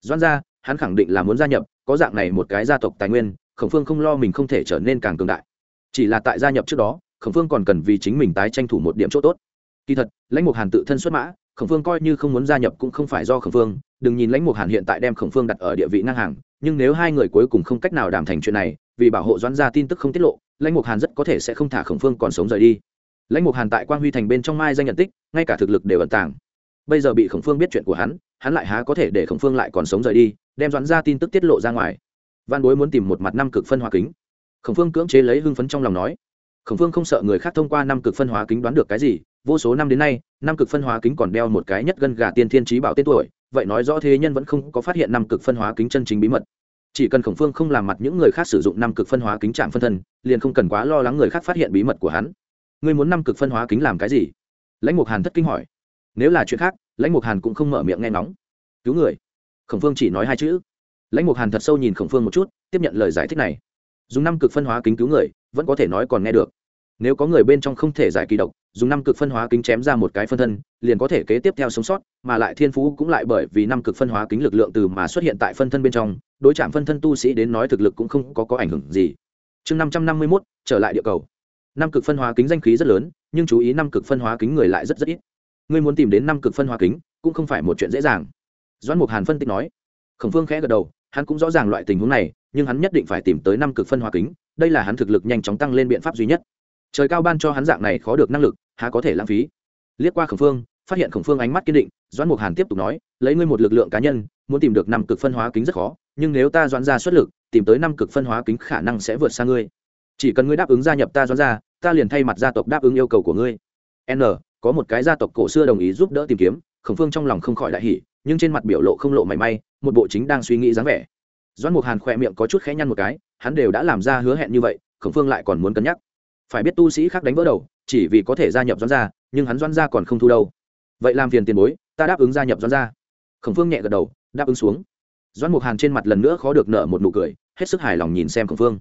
Doan ra hắn khẳng định là muốn gia nhập, có dạng này một cái gia tộc tài nguyên, khổng phương không lo mình không thể trở nên càng cường đại. Chỉ là tại gia nhập trước đó, khổng phương còn cần vì chính mình tái tranh thủ một điểm chỗ tốt. Kỳ thật, lãnh mục hàn tự thân xuất mã, khổng phương coi như không muốn gia nhập cũng không phải do khổng phương. Đừng nhìn lãnh mục hàn hiện tại đem khổng phương đặt ở địa vị ngang hàng, nhưng nếu hai người cuối cùng không cách nào đảm thành chuyện này, vì bảo hộ doãn gia tin tức không tiết lộ, lãnh mục hàn rất có thể sẽ không thả khổng phương còn sống rời đi. Lãnh mục hàn tại quang huy thành bên trong mai danh nhận tích, ngay cả thực lực đều ẩn tàng bây giờ bị khổng phương biết chuyện của hắn hắn lại há có thể để khổng phương lại còn sống rời đi, đem doãn ra tin tức tiết lộ ra ngoài. Văn bối muốn tìm một mặt năm cực phân hóa kính. Khổng phương cưỡng chế lấy hưng phấn trong lòng nói. Khổng phương không sợ người khác thông qua năm cực phân hóa kính đoán được cái gì, vô số năm đến nay, năm cực phân hóa kính còn đeo một cái nhất gân gà tiên thiên trí bảo tên tuổi, vậy nói rõ thế nhân vẫn không có phát hiện năm cực phân hóa kính chân chính bí mật. Chỉ cần khổng phương không làm mặt những người khác sử dụng năm cực phân hóa kính chạm phân thân, liền không cần quá lo lắng người khác phát hiện bí mật của hắn. Ngươi muốn năm cực phân hóa kính làm cái gì? Lãnh mục hàn thất kinh hỏi nếu là chuyện khác lãnh mục hàn cũng không mở miệng nghe nóng cứu người. Khổng phương chỉ nói hai chữ. Lãnh mục hàn thật sâu nhìn khổng phương một chút tiếp nhận lời giải thích này. Dùng năm cực phân hóa kính cứu người vẫn có thể nói còn nghe được. Nếu có người bên trong không thể giải kỳ độc dùng năm cực phân hóa kính chém ra một cái phân thân liền có thể kế tiếp theo sống sót mà lại thiên phú cũng lại bởi vì năm cực phân hóa kính lực lượng từ mà xuất hiện tại phân thân bên trong đối chạm phân thân tu sĩ đến nói thực lực cũng không có, có ảnh hưởng gì. Chương năm trăm năm mươi mốt trở lại địa cầu. Năm cực phân hóa kính danh khí rất lớn nhưng chú ý năm cực phân hóa kính người lại rất rất ít ngươi muốn tìm đến năm cực phân hóa kính, cũng không phải một chuyện dễ dàng. Doãn mục hàn phân tích nói. Khổng phương khẽ gật đầu, hắn cũng rõ ràng loại tình huống này, nhưng hắn nhất định phải tìm tới năm cực phân hóa kính, đây là hắn thực lực nhanh chóng tăng lên biện pháp duy nhất. Trời cao ban cho hắn dạng này khó được năng lực, há có thể lãng phí? Liếc qua khổng phương, phát hiện khổng phương ánh mắt kiên định, doãn mục hàn tiếp tục nói, lấy ngươi một lực lượng cá nhân, muốn tìm được năm cực phân hóa kính rất khó, nhưng nếu ta doãn ra xuất lực, tìm tới năm cực phân hóa kính khả năng sẽ vượt xa ngươi. Chỉ cần ngươi đáp ứng gia nhập ta doãn ra, ta liền thay mặt gia tộc đáp ứng yêu cầu của ngươi. N có một cái gia tộc cổ xưa đồng ý giúp đỡ tìm kiếm, khổng phương trong lòng không khỏi đại hỉ, nhưng trên mặt biểu lộ không lộ mảy may, một bộ chính đang suy nghĩ dáng vẻ. Doãn mục hàn khỏe miệng có chút khẽ nhăn một cái, hắn đều đã làm ra hứa hẹn như vậy, khổng phương lại còn muốn cân nhắc. Phải biết tu sĩ khác đánh vỡ đầu, chỉ vì có thể gia nhập doãn gia, nhưng hắn doãn gia còn không thu đâu. Vậy làm phiền tiền bối, ta đáp ứng gia nhập doãn gia. Khổng phương nhẹ gật đầu, đáp ứng xuống. Doãn mục hàn trên mặt lần nữa khó được nợ một nụ cười, hết sức hài lòng nhìn xem khổng phương.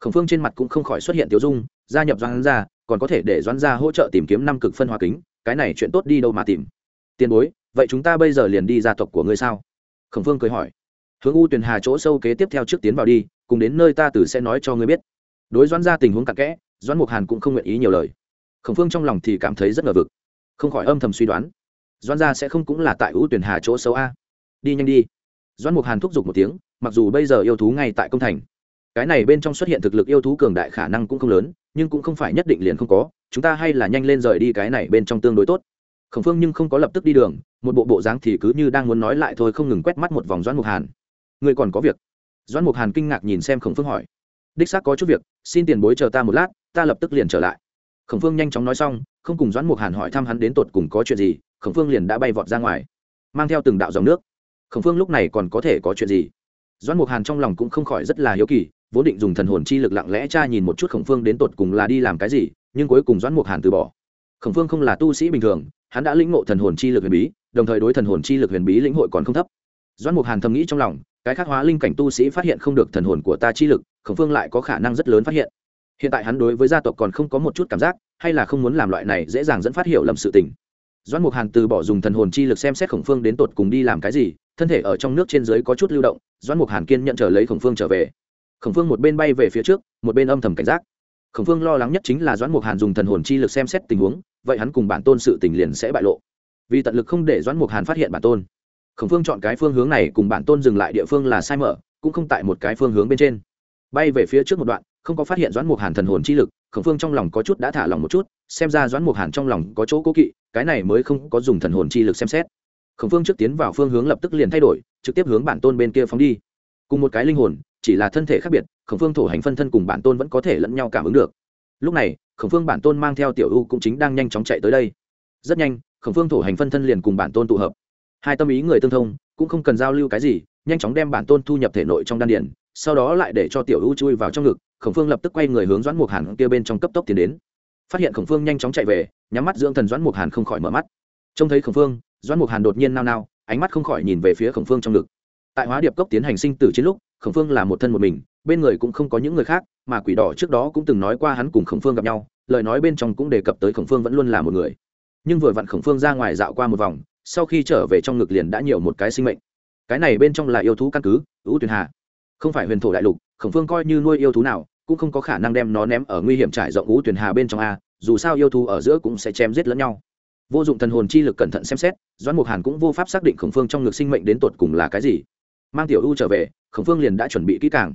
Khổng phương trên mặt cũng không khỏi xuất hiện tiêu dung, gia nhập doãn gia còn có thể để doãn gia hỗ trợ tìm kiếm năm cực phân hóa kính, cái này chuyện tốt đi đâu mà tìm? Tiền bối, vậy chúng ta bây giờ liền đi gia tộc của ngươi sao? Khổng phương cười hỏi. Hướng u tuyền hà chỗ sâu kế tiếp theo trước tiến vào đi, cùng đến nơi ta từ sẽ nói cho ngươi biết. Đối doãn gia tình huống cặn kẽ, doãn mục hàn cũng không nguyện ý nhiều lời. Khổng phương trong lòng thì cảm thấy rất ngờ vực. Không khỏi âm thầm suy đoán. Doãn gia sẽ không cũng là tại u tuyền hà chỗ sâu a? Đi nhanh đi. Doãn mục hàn thúc giục một tiếng, mặc dù bây giờ yêu thú ngay tại công thành cái này bên trong xuất hiện thực lực yêu thú cường đại khả năng cũng không lớn, nhưng cũng không phải nhất định liền không có, chúng ta hay là nhanh lên rời đi cái này bên trong tương đối tốt. Khổng phương nhưng không có lập tức đi đường, một bộ bộ dáng thì cứ như đang muốn nói lại thôi không ngừng quét mắt một vòng doãn mục hàn. Người còn có việc? Doãn mục hàn kinh ngạc nhìn xem khổng phương hỏi. Đích xác có chút việc, xin tiền bối chờ ta một lát, ta lập tức liền trở lại. Khổng phương nhanh chóng nói xong, không cùng doãn mục hàn hỏi thăm hắn đến tột cùng có chuyện gì, khổng phương liền đã bay vọt ra ngoài, mang theo từng đạo dòng nước. Khổng phương lúc này còn có thể có chuyện gì? Doãn mục hàn trong lòng cũng không khỏi rất là hiếu kỳ vốn định dùng thần hồn chi lực lặng lẽ tra nhìn một chút khổng phương đến tột cùng là đi làm cái gì, nhưng cuối cùng doãn mục hàn từ bỏ. Khổng phương không là tu sĩ bình thường, hắn đã lĩnh ngộ thần hồn chi lực huyền bí, đồng thời đối thần hồn chi lực huyền bí lĩnh hội còn không thấp. Doãn mục hàn thầm nghĩ trong lòng, cái khác hóa linh cảnh tu sĩ phát hiện không được thần hồn của ta chi lực, khổng phương lại có khả năng rất lớn phát hiện. Hiện tại hắn đối với gia tộc còn không có một chút cảm giác, hay là không muốn làm loại này dễ dàng dẫn phát hiểu lầm sự tình. Doãn mục hàn từ bỏ dùng thần hồn chi lực xem xét khổng phương đến tột cùng đi làm cái gì, thân thể ở trong nước trên dưới có chút lưu động, doãn mục hàn kiên nhận trở lấy khổng phương trở về khổng phương một bên bay về phía trước, một bên âm thầm cảnh giác. Khổng phương lo lắng nhất chính là doãn mục hàn dùng thần hồn chi lực xem xét tình huống, vậy hắn cùng bản tôn sự tình liền sẽ bại lộ. Vì tận lực không để doãn mục hàn phát hiện bản tôn. Khổng phương chọn cái phương hướng này cùng bản tôn dừng lại địa phương là sai mở, cũng không tại một cái phương hướng bên trên. Bay về phía trước một đoạn, không có phát hiện doãn mục hàn thần hồn chi lực, khổng phương trong lòng có chút đã thả lòng một chút, xem ra doãn mục hàn trong lòng có chỗ cố kỵ, cái này mới không có dùng thần hồn chi lực xem xét. Khổng phương trước tiến vào phương hướng lập tức liền thay đổi, trực tiếp hướng bản tôn bên kia phóng đi. Cùng một cái linh hồn chỉ là thân thể khác biệt, khổng phương thổ hành phân thân cùng bản tôn vẫn có thể lẫn nhau cảm ứng được. Lúc này, khổng phương bản tôn mang theo tiểu u cũng chính đang nhanh chóng chạy tới đây. Rất nhanh, khổng phương thổ hành phân thân liền cùng bản tôn tụ hợp. Hai tâm ý người tương thông, cũng không cần giao lưu cái gì, nhanh chóng đem bản tôn thu nhập thể nội trong đan điển sau đó lại để cho tiểu u chui vào trong ngực, khổng phương lập tức quay người hướng doãn mục hàn kia bên trong cấp tốc tiến đến. Phát hiện khổng phương nhanh chóng chạy về, nhắm mắt dưỡng thần doãn mục hàn không khỏi mở mắt. Trông thấy khổng phương, doãn mục hàn đột nhiên nao nao, ánh mắt không khỏi nhìn về phía khổng phương trong ngực. Tại hóa điệp cốc tiến hành sinh tử chiến lúc khổng phương là một thân một mình, bên người cũng không có những người khác, mà quỷ đỏ trước đó cũng từng nói qua hắn cùng khổng phương gặp nhau, lời nói bên trong cũng đề cập tới khổng phương vẫn luôn là một người. Nhưng vừa vặn khổng phương ra ngoài dạo qua một vòng, sau khi trở về trong ngực liền đã nhiều một cái sinh mệnh. Cái này bên trong là yêu thú căn cứ ưu tuyền hà. Không phải huyền thổ đại lục, khổng phương coi như nuôi yêu thú nào, cũng không có khả năng đem nó ném ở nguy hiểm trải rộng ưu tuyền hà bên trong a, dù sao yêu thú ở giữa cũng sẽ chém giết lẫn nhau. Vô dụng thần hồn chi lực cẩn thận xem xét, doãn mục hàn cũng vô pháp xác định khổng phương trong ngực sinh mệnh đến tột cùng là cái gì mang tiểu u trở về khổng phương liền đã chuẩn bị kỹ càng.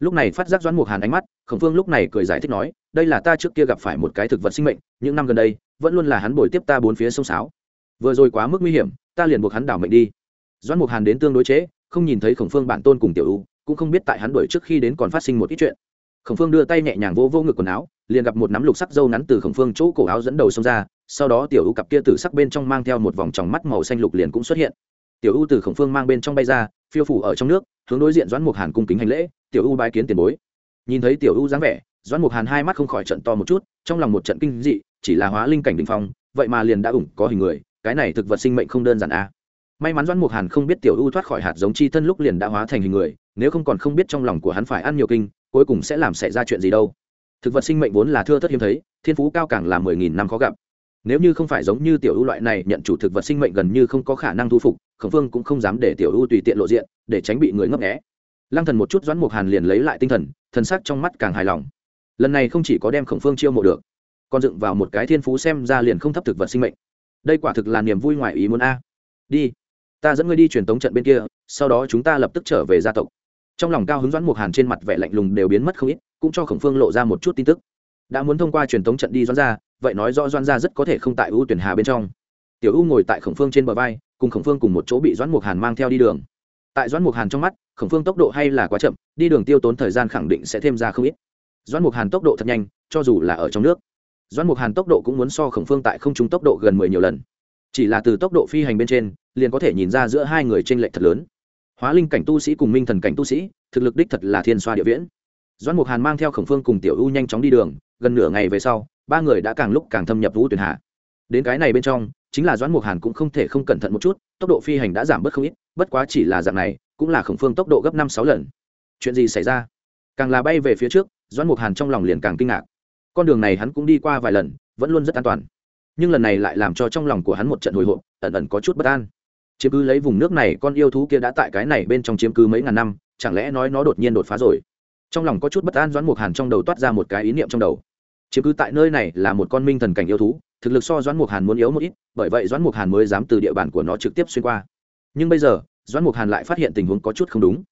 Lúc này phát giác doãn mục hàn ánh mắt khổng phương lúc này cười giải thích nói đây là ta trước kia gặp phải một cái thực vật sinh mệnh những năm gần đây vẫn luôn là hắn bồi tiếp ta bốn phía sông sáo. Vừa rồi quá mức nguy hiểm ta liền buộc hắn đảo mệnh đi. Doãn mục hàn đến tương đối chế, không nhìn thấy khổng phương bản tôn cùng tiểu u cũng không biết tại hắn đuổi trước khi đến còn phát sinh một ít chuyện. Khổng phương đưa tay nhẹ nhàng vô vô ngực quần áo liền gặp một nắm lục sắc dâu ngắn từ khổng phương chỗ cổ áo dẫn đầu xông ra sau đó tiểu u cặp kia từ sắc bên trong mang theo một vòng tròng mắt màu xanh lục liền cũng xuất hiện. Tiểu u từ khổng phương mang bên trong bay ra phiêu phủ ở trong nước, hướng đối diện doãn mục hàn cung kính hành lễ, tiểu u bái kiến tiền bối. Nhìn thấy tiểu u dáng vẻ, doãn mục hàn hai mắt không khỏi trận to một chút, trong lòng một trận kinh dị, chỉ là hóa linh cảnh đình phong, vậy mà liền đã ủng có hình người, cái này thực vật sinh mệnh không đơn giản a may mắn doãn mục hàn không biết tiểu u thoát khỏi hạt giống chi thân lúc liền đã hóa thành hình người, nếu không còn không biết trong lòng của hắn phải ăn nhiều kinh, cuối cùng sẽ làm xảy ra chuyện gì đâu. Thực vật sinh mệnh vốn là thưa thất hiếm thấy, thiên phú cao càng là mười nghìn năm khó gặp nếu như không phải giống như tiểu ưu loại này nhận chủ thực vật sinh mệnh gần như không có khả năng thu phục, khổng phương cũng không dám để tiểu ưu tùy tiện lộ diện, để tránh bị người ngấp nghẽ lăng thần một chút doãn mục hàn liền lấy lại tinh thần thần sắc trong mắt càng hài lòng. Lần này không chỉ có đem khổng phương chiêu mộ được, còn dựng vào một cái thiên phú xem ra liền không thấp thực vật sinh mệnh. Đây quả thực là niềm vui ngoài ý muốn a. Đi, ta dẫn ngươi đi truyền tống trận bên kia, sau đó chúng ta lập tức trở về gia tộc. Trong lòng cao hứng doãn mục hàn trên mặt vẻ lạnh lùng đều biến mất không ít, cũng cho khổng phương lộ ra một chút tin tức. Đã muốn thông qua truyền tống trận đi doãn ra vậy nói rõ doan gia rất có thể không tại ưu tuyển hà bên trong. Tiểu ưu ngồi tại khổng phương trên bờ vai, cùng khổng phương cùng một chỗ bị doãn mục hàn mang theo đi đường. Tại doãn mục hàn trong mắt, khổng phương tốc độ hay là quá chậm, đi đường tiêu tốn thời gian khẳng định sẽ thêm ra không ít. Doãn mục hàn tốc độ thật nhanh, cho dù là ở trong nước. Doãn mục hàn tốc độ cũng muốn so khổng phương tại không trung tốc độ gần mười nhiều lần. Chỉ là từ tốc độ phi hành bên trên, liền có thể nhìn ra giữa hai người t r ê n lệch thật lớn. Hóa linh cảnh tu sĩ cùng minh thần cảnh tu sĩ, thực lực đích thật là thiên xoa địa viễn. Doãn mục hàn mang theo khổng phương cùng tiểu u nhanh chóng đi đường, gần nửa ngày về sau ba người đã càng lúc càng thâm nhập vũ tuyển hạ đến cái này bên trong, chính là doãn mục hàn cũng không thể không cẩn thận một chút, tốc độ phi hành đã giảm bớt không ít, bất quá chỉ là dạng này, cũng là khổng phương tốc độ gấp năm sáu lần. Chuyện gì xảy ra? Càng là bay về phía trước, doãn mục hàn trong lòng liền càng kinh ngạc. Con đường này hắn cũng đi qua vài lần, vẫn luôn rất an toàn. Nhưng lần này lại làm cho trong lòng của hắn một trận hồi hộp, ẩn ẩn có chút bất an. Chiếm cứ lấy vùng nước này, con yêu thú kia đã tại cái này bên trong chiếm cứ mấy ngàn năm, chẳng lẽ nói nó đột nhiên đột phá rồi? Trong lòng có chút bất an, doãn mục hàn trong đầu toát ra một cái ý niệm trong đầu chiếm cứ tại nơi này là một con minh thần cảnh yêu thú, thực lực so doãn mục hàn muốn yếu một ít, bởi vậy doãn mục hàn mới dám từ địa bàn của nó trực tiếp xuyên qua. Nhưng bây giờ, doãn mục hàn lại phát hiện tình huống có chút không đúng.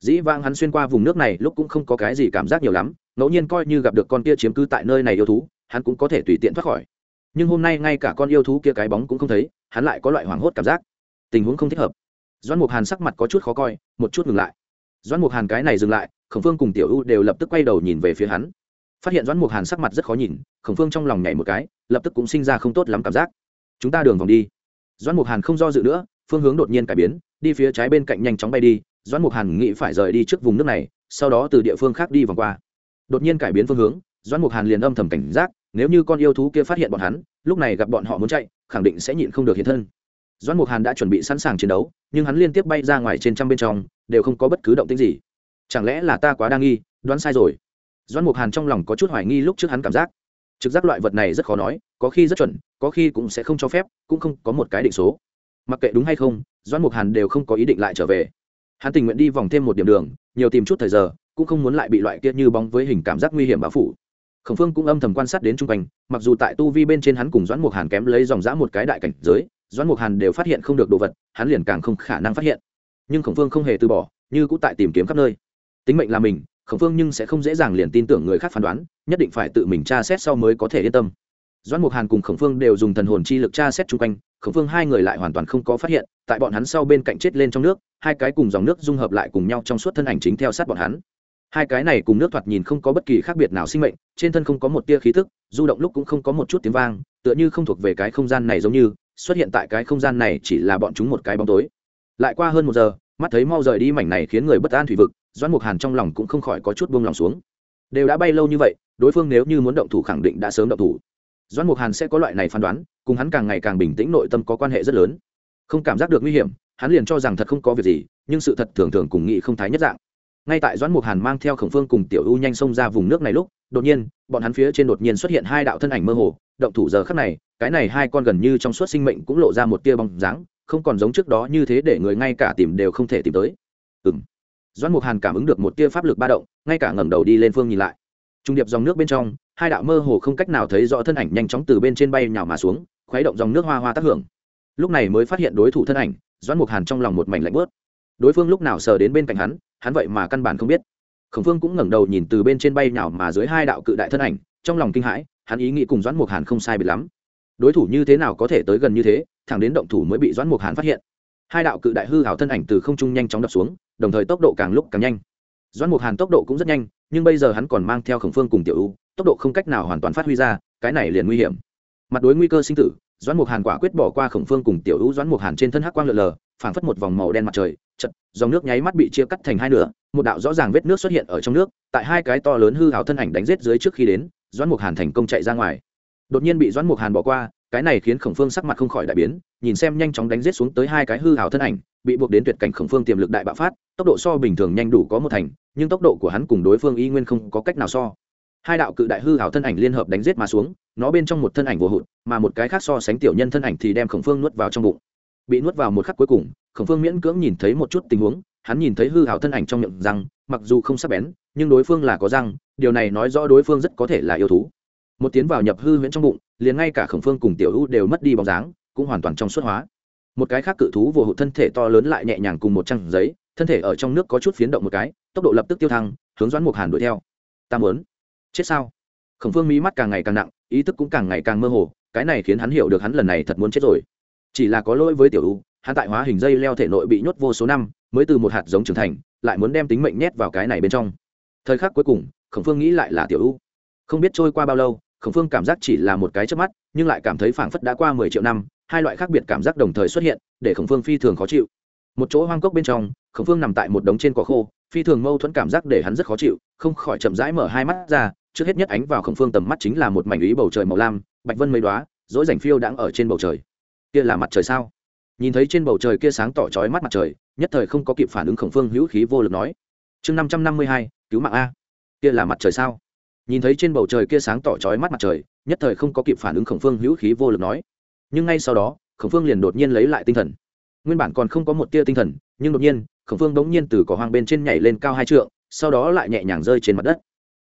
Dĩ vãng hắn xuyên qua vùng nước này lúc cũng không có cái gì cảm giác nhiều lắm, ngẫu nhiên coi như gặp được con kia chiếm cứ tại nơi này yêu thú, hắn cũng có thể tùy tiện thoát khỏi. Nhưng hôm nay ngay cả con yêu thú kia cái bóng cũng không thấy, hắn lại có loại hoảng hốt cảm giác. Tình huống không thích hợp. Doãn mục hàn sắc mặt có chút khó coi, một chút ngừng lại. Doãn mục hàn cái này dừng lại, khổng phương cùng tiểu u đều lập tức quay đầu nhìn về phía hắn phát hiện doãn mục hàn sắc mặt rất khó nhìn, khổng phương trong lòng nhảy một cái, lập tức cũng sinh ra không tốt lắm cảm giác. Chúng ta đường vòng đi. Doãn mục hàn không do dự nữa, phương hướng đột nhiên cải biến, đi phía trái bên cạnh nhanh chóng bay đi, doãn mục hàn nghĩ phải rời đi trước vùng nước này, sau đó từ địa phương khác đi vòng qua. Đột nhiên cải biến phương hướng, doãn mục hàn liền âm thầm cảnh giác, nếu như con yêu thú kia phát hiện bọn hắn, lúc này gặp bọn họ muốn chạy, khẳng định sẽ nhịn không được hiện thân. Doãn mục hàn đã chuẩn bị sẵn sàng chiến đấu, nhưng hắn liên tiếp bay ra ngoài trên trăm bên trong, đều không có bất cứ động tĩnh gì. Chẳng lẽ là ta quá đa nghi, đoán sai rồi? Doan mục hàn trong lòng có chút hoài nghi lúc trước hắn cảm giác. Trực giác loại vật này rất khó nói, có khi rất chuẩn, có khi cũng sẽ không cho phép, cũng không có một cái định số. Mặc kệ đúng hay không Doan mục hàn đều không có ý định lại trở về. Hắn tình nguyện đi vòng thêm một điểm đường, nhiều tìm chút thời giờ, cũng không muốn lại bị loại kia như bóng với hình cảm giác nguy hiểm bao phủ. Khổng phương cũng âm thầm quan sát đến chung quanh, mặc dù tại tu vi bên trên hắn cùng doãn mục hàn kém lấy dòng dã một cái đại cảnh giới, doãn mục hàn đều phát hiện không được đồ vật, hắn liền càng không khả năng phát hiện. Nhưng khổng phương không hề từ bỏ, như cũng tại tìm kiếm khắp nơi. Tính mệnh là mình khổng phương nhưng sẽ không dễ dàng liền tin tưởng người khác phán đoán, nhất định phải tự mình tra xét sau mới có thể yên tâm. Doãn mục hàn cùng khổng phương đều dùng thần hồn chi lực tra xét chung quanh, khổng phương hai người lại hoàn toàn không có phát hiện, tại bọn hắn sau bên cạnh chết lên trong nước, hai cái cùng dòng nước dung hợp lại cùng nhau trong suốt thân ảnh chính theo sát bọn hắn. Hai cái này cùng nước thoạt nhìn không có bất kỳ khác biệt nào sinh mệnh, trên thân không có một tia khí thức du động lúc cũng không có một chút tiếng vang, tựa như không thuộc về cái không gian này giống như, xuất hiện tại cái không gian này chỉ là bọn chúng một cái bóng tối. Lại qua hơn một giờ, mắt thấy mau rời đi mảnh này khiến người bất an thủy vực doãn mục hàn trong lòng cũng không khỏi có chút buông lòng xuống. Đều đã bay lâu như vậy, đối phương nếu như muốn động thủ khẳng định đã sớm động thủ. Doãn mục hàn sẽ có loại này phán đoán, cùng hắn càng ngày càng bình tĩnh nội tâm có quan hệ rất lớn. Không cảm giác được nguy hiểm, hắn liền cho rằng thật không có việc gì, nhưng sự thật thường thường cùng nghĩ không thái nhất dạng. Ngay tại doãn mục hàn mang theo khổng phương cùng tiểu u nhanh xông ra vùng nước này lúc, đột nhiên, bọn hắn phía trên đột nhiên xuất hiện hai đạo thân ảnh mơ hồ, động thủ giờ khắc này, cái này hai con gần như trong suốt sinh mệnh cũng lộ ra một tia bóng dáng, không còn giống trước đó như thế để người ngay cả tìm đều không thể tìm tới. Ừng doãn mục hàn cảm ứng được một tia pháp lực ba động, ngay cả ngẩng đầu đi lên phương nhìn lại. Trung điệp dòng nước bên trong, hai đạo mơ hồ không cách nào thấy rõ thân ảnh nhanh chóng từ bên trên bay nhào mà xuống, khuấy động dòng nước hoa hoa tác hưởng. Lúc này mới phát hiện đối thủ thân ảnh, doãn mục hàn trong lòng một mảnh lạnh bớt đối phương lúc nào sờ đến bên cạnh hắn hắn vậy mà căn bản không biết. Khổng phương cũng ngẩng đầu nhìn từ bên trên bay nào mà dưới hai đạo cự đại thân ảnh, trong lòng kinh hãi, hắn ý nghĩ cùng doãn mục hàn không sai biệt lắm. Đối thủ như thế nào có thể tới gần như thế, thẳng đến động thủ mới bị doãn mục hàn phát hiện hai đạo cự đại hư hảo thân ảnh từ không trung nhanh chóng đập xuống, đồng thời tốc độ càng lúc càng nhanh. Doãn mục hàn tốc độ cũng rất nhanh, nhưng bây giờ hắn còn mang theo khổng phương cùng tiểu u, tốc độ không cách nào hoàn toàn phát huy ra, cái này liền nguy hiểm. Mặt đối nguy cơ sinh tử, doãn mục hàn quả quyết bỏ qua khổng phương cùng tiểu u, doãn mục hàn trên thân hắc quang lượn lờ, phảng phất một vòng màu đen mặt trời, chật, dòng nước nháy mắt bị chia cắt thành hai nửa, một đạo rõ ràng vết nước xuất hiện ở trong nước, tại hai cái to lớn hư hảo thân ảnh đánh rết dưới trước khi đến, doãn mục hàn thành công chạy ra ngoài. Đột nhiên bị doãn mục hàn bỏ qua cái này khiến khổng phương sắc mặt không khỏi đại biến, nhìn xem nhanh chóng đánh rết xuống tới hai cái hư hảo thân ảnh, bị buộc đến tuyệt cảnh khổng phương tiềm lực đại bạo phát, tốc độ so bình thường nhanh đủ có một thành, nhưng tốc độ của hắn cùng đối phương y nguyên không có cách nào so. Hai đạo cự đại hư hảo thân ảnh liên hợp đánh giết mà xuống, nó bên trong một thân ảnh vô hụt, mà một cái khác so sánh tiểu nhân thân ảnh thì đem khổng phương nuốt vào trong bụng. Bị nuốt vào một khắc cuối cùng, khổng phương miễn cưỡng nhìn thấy một chút tình huống, hắn nhìn thấy hư hảo thân ảnh trong miệng răng, mặc dù không sắc bén, nhưng đối phương là có răng, điều này nói rõ đối phương rất có thể là yêu thú. Một tiến vào nhập hư huyễn trong bụng liền ngay cả khổng phương cùng tiểu u đều mất đi bóng dáng, cũng hoàn toàn trong suốt hóa. Một cái khác cự thú vô hụt thân thể to lớn lại nhẹ nhàng cùng một trang giấy, thân thể ở trong nước có chút phiến động một cái, tốc độ lập tức tiêu thăng, hướng doãn mục hàn đuổi theo. Ta muốn chết sao? Khổng phương mí mắt càng ngày càng nặng, ý thức cũng càng ngày càng mơ hồ, cái này khiến hắn hiểu được hắn lần này thật muốn chết rồi. Chỉ là có lỗi với tiểu u hắn tại hóa hình dây leo thể nội bị nhốt vô số năm, mới từ một hạt giống trưởng thành, lại muốn đem tính mệnh nhét vào cái này bên trong. Thời khắc cuối cùng, khổng phương nghĩ lại là tiểu u không biết trôi qua bao lâu khổng phương cảm giác chỉ là một cái trước mắt, nhưng lại cảm thấy phảng phất đã qua mười triệu năm, hai loại khác biệt cảm giác đồng thời xuất hiện, để khổng phương phi thường khó chịu. Một chỗ hoang cốc bên trong, khổng phương nằm tại một đống trên cỏ khô, phi thường mâu thuẫn cảm giác để hắn rất khó chịu, không khỏi chậm rãi mở hai mắt ra, trước hết nhất ánh vào khổng phương tầm mắt chính là một mảnh ý bầu trời màu lam, bạch vân mây đoá dỗi rảnh phiêu đang ở trên bầu trời. Kia là mặt trời sao? Nhìn thấy trên bầu trời kia sáng tỏ trói mắt mặt trời, nhất thời không có kịp phản ứng khổng phương hữu khí vô lực nói, chương năm trăm năm mươi hai, cứu mạng a. Kia là mặt trời sao? Nhìn thấy trên bầu trời kia sáng tỏ trói mắt mặt trời, nhất thời không có kịp phản ứng khổng phương hữu khí vô lực nói. Nhưng ngay sau đó, khổng phương liền đột nhiên lấy lại tinh thần. Nguyên bản còn không có một tia tinh thần, nhưng đột nhiên, khổng phương bỗng nhiên từ cỏ hoang bên trên nhảy lên cao hai trượng, sau đó lại nhẹ nhàng rơi trên mặt đất.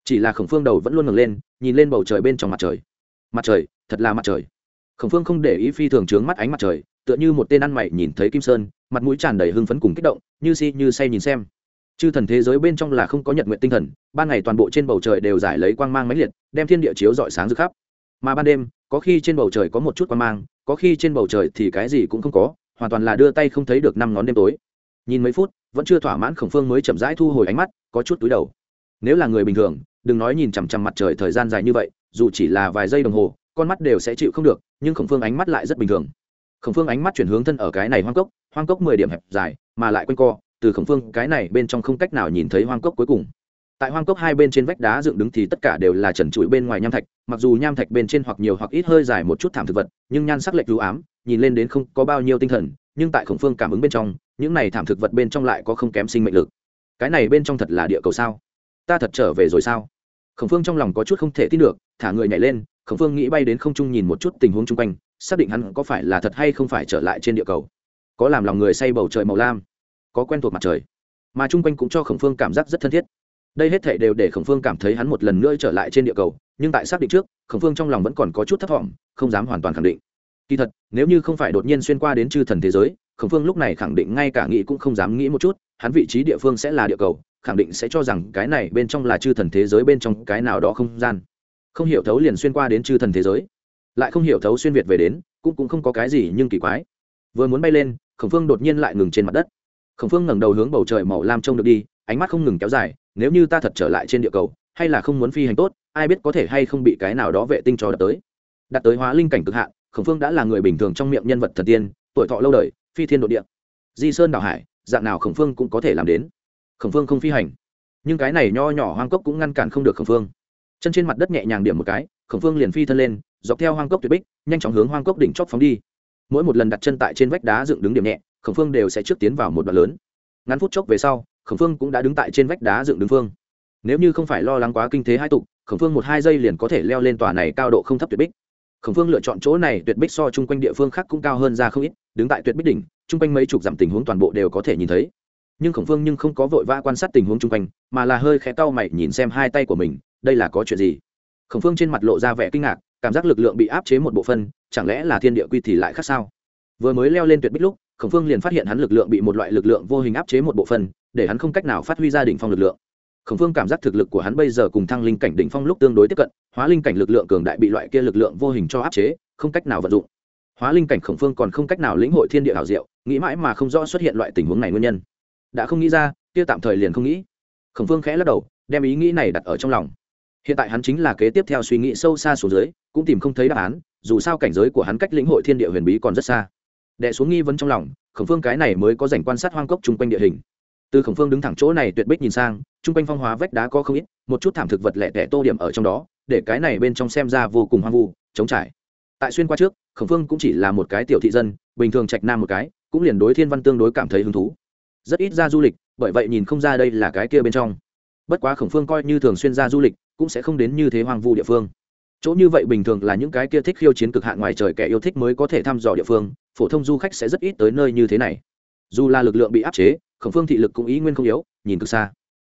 Chỉ là khổng phương đầu vẫn luôn ngẩng lên, nhìn lên bầu trời bên trong mặt trời. Mặt trời, thật là mặt trời. Khổng phương không để ý phi thường trướng mắt ánh mặt trời, tựa như một tên ăn mày nhìn thấy kim sơn, mặt mũi tràn đầy hưng phấn cùng kích động, như si như say nhìn xem chư thần thế giới bên trong là không có nhật nguyện tinh thần, ban ngày toàn bộ trên bầu trời đều giải lấy quang mang máy liệt, đem thiên địa chiếu rọi sáng rực khắp. Mà ban đêm, có khi trên bầu trời có một chút quang mang, có khi trên bầu trời thì cái gì cũng không có, hoàn toàn là đưa tay không thấy được năm ngón đêm tối. Nhìn mấy phút, vẫn chưa thỏa mãn khổng phương mới chậm rãi thu hồi ánh mắt, có chút túi đầu. Nếu là người bình thường, đừng nói nhìn chằm chằm mặt trời thời gian dài như vậy, dù chỉ là vài giây đồng hồ, con mắt đều sẽ chịu không được, nhưng khổng phương ánh mắt lại rất bình thường. Khổng phương ánh mắt chuyển hướng thân ở cái này hoang cốc hoang cốc mười điểm hẹp dài, mà lại quanh co từ khổng phương, cái này bên trong không cách nào nhìn thấy hoang cốc cuối cùng. Tại hoang cốc hai bên trên vách đá dựng đứng thì tất cả đều là trần trụi bên ngoài nham thạch, mặc dù nham thạch bên trên hoặc nhiều hoặc ít hơi dài một chút thảm thực vật, nhưng nhan sắc lệch lưu ám, nhìn lên đến không có bao nhiêu tinh thần, nhưng tại khổng phương cảm ứng bên trong, những này thảm thực vật bên trong lại có không kém sinh mệnh lực. Cái này bên trong thật là địa cầu sao? Ta thật trở về rồi sao? Khổng phương trong lòng có chút không thể tin được, thả người nhảy lên, khổng phương nghĩ bay đến không trung nhìn một chút tình huống chung quanh, xác định hắn có phải là thật hay không phải trở lại trên địa cầu. Có làm lòng người say bầu trời màu lam có quen thuộc mặt trời. Mà chung quanh cũng cho khổng phương cảm giác rất thân thiết. Đây hết thể đều để khổng phương cảm thấy hắn một lần nữa trở lại trên địa cầu, nhưng tại xác định trước, khổng phương trong lòng vẫn còn có chút thất vọng, không dám hoàn toàn khẳng định. Kỳ thật, nếu như không phải đột nhiên xuyên qua đến chư thần thế giới, khổng phương lúc này khẳng định ngay cả nghĩ cũng không dám nghĩ một chút, hắn vị trí địa phương sẽ là địa cầu, khẳng định sẽ cho rằng cái này bên trong là chư thần thế giới bên trong cái nào đó không gian. Không hiểu thấu liền xuyên qua đến chư thần thế giới. Lại không hiểu thấu xuyên việt về đến, cũng cũng không có cái gì nhưng kỳ quái. Vừa muốn bay lên, khổng phương đột nhiên lại ngừng trên mặt đất khổng phương ngẩng đầu hướng bầu trời màu lam trông được đi, ánh mắt không ngừng kéo dài, nếu như ta thật trở lại trên địa cầu, hay là không muốn phi hành tốt, ai biết có thể hay không bị cái nào đó vệ tinh cho đập tới. Đặt tới hóa linh cảnh cực hạn, khổng phương đã là người bình thường trong miệng nhân vật thần tiên, tuổi thọ lâu đời, phi thiên đ ộ địa. Di sơn đảo hải, dạng nào khổng phương cũng có thể làm đến. Khổng phương không phi hành. Nhưng cái này nho nhỏ hoang cốc cũng ngăn cản không được khổng phương. Chân trên mặt đất nhẹ nhàng điểm một cái, khổng phương liền phi thân lên, dọc theo hoang cốc tuyệt bích, nhanh chóng hướng hoang cốc đỉnh chóp phóng đi. Mỗi một lần đặt chân tại trên vách đá dựng đứng điểm nhẹ khổng phương đều sẽ trước tiến vào một đoạn lớn. Ngắn phút chốc về sau, khổng phương cũng đã đứng tại trên vách đá dựng đứng phương. Nếu như không phải lo lắng quá kinh thế hai tục, khổng phương một hai giây liền có thể leo lên tòa này cao độ không thấp tuyệt bích. Khổng phương lựa chọn chỗ này tuyệt bích so chung quanh địa phương khác cũng cao hơn ra không ít, đứng tại tuyệt bích đỉnh, chung quanh mấy chục dặm tình huống toàn bộ đều có thể nhìn thấy. Nhưng khổng phương nhưng không có vội vã quan sát tình huống chung quanh, mà là hơi khẽ cau mày nhìn xem hai tay của mình, đây là có chuyện gì? Khổng phương trên mặt lộ ra vẻ kinh ngạc, cảm giác lực lượng bị áp chế một bộ phân chẳng lẽ là thiên địa quy thì lại khác sao? Vừa mới leo lên tuyệt bích lúc khổng phương liền phát hiện hắn lực lượng bị một loại lực lượng vô hình áp chế một bộ phần để hắn không cách nào phát huy ra đỉnh phong lực lượng. Khổng phương cảm giác thực lực của hắn bây giờ cùng thăng linh cảnh đỉnh phong lúc tương đối tiếp cận, hóa linh cảnh lực lượng cường đại bị loại kia lực lượng vô hình cho áp chế, không cách nào vận dụng. Hóa linh cảnh khổng phương còn không cách nào lĩnh hội thiên địa hảo diệu, nghĩ mãi mà không rõ xuất hiện loại tình huống này nguyên nhân. Đã không nghĩ ra, kia tạm thời liền không nghĩ. Khổng phương khẽ lắc đầu, đem ý nghĩ này đặt ở trong lòng. Hiện tại hắn chính là kế tiếp theo suy nghĩ sâu xa xuống dưới, cũng tìm không thấy đáp án, dù sao cảnh giới của hắn cách lĩnh hội thiên địa huyền bí còn rất xa đệ xuống nghi vấn trong lòng, khổng phương cái này mới có dành quan sát hoang cốc chung quanh địa hình. Từ khổng phương đứng thẳng chỗ này tuyệt bích nhìn sang, chung quanh phong hóa vách đá có không ít, một chút thảm thực vật lẻ tẻ tô điểm ở trong đó, để cái này bên trong xem ra vô cùng hoang vu chống trải. Tại xuyên qua trước, khổng phương cũng chỉ là một cái tiểu thị dân, bình thường trạch nam một cái, cũng liền đối thiên văn tương đối cảm thấy hứng thú. Rất ít ra du lịch, bởi vậy nhìn không ra đây là cái kia bên trong. Bất quá khổng phương coi như thường xuyên ra du lịch, cũng sẽ không đến như thế hoang vu địa phương. Chỗ như vậy bình thường là những cái kia thích khiêu chiến cực hạn ngoài trời kẻ yêu thích mới có thể thăm dò địa phương phổ thông du khách sẽ rất ít tới nơi như thế này. Dù là lực lượng bị áp chế, khổng phương thị lực cũng ý nguyên không yếu, nhìn cực xa.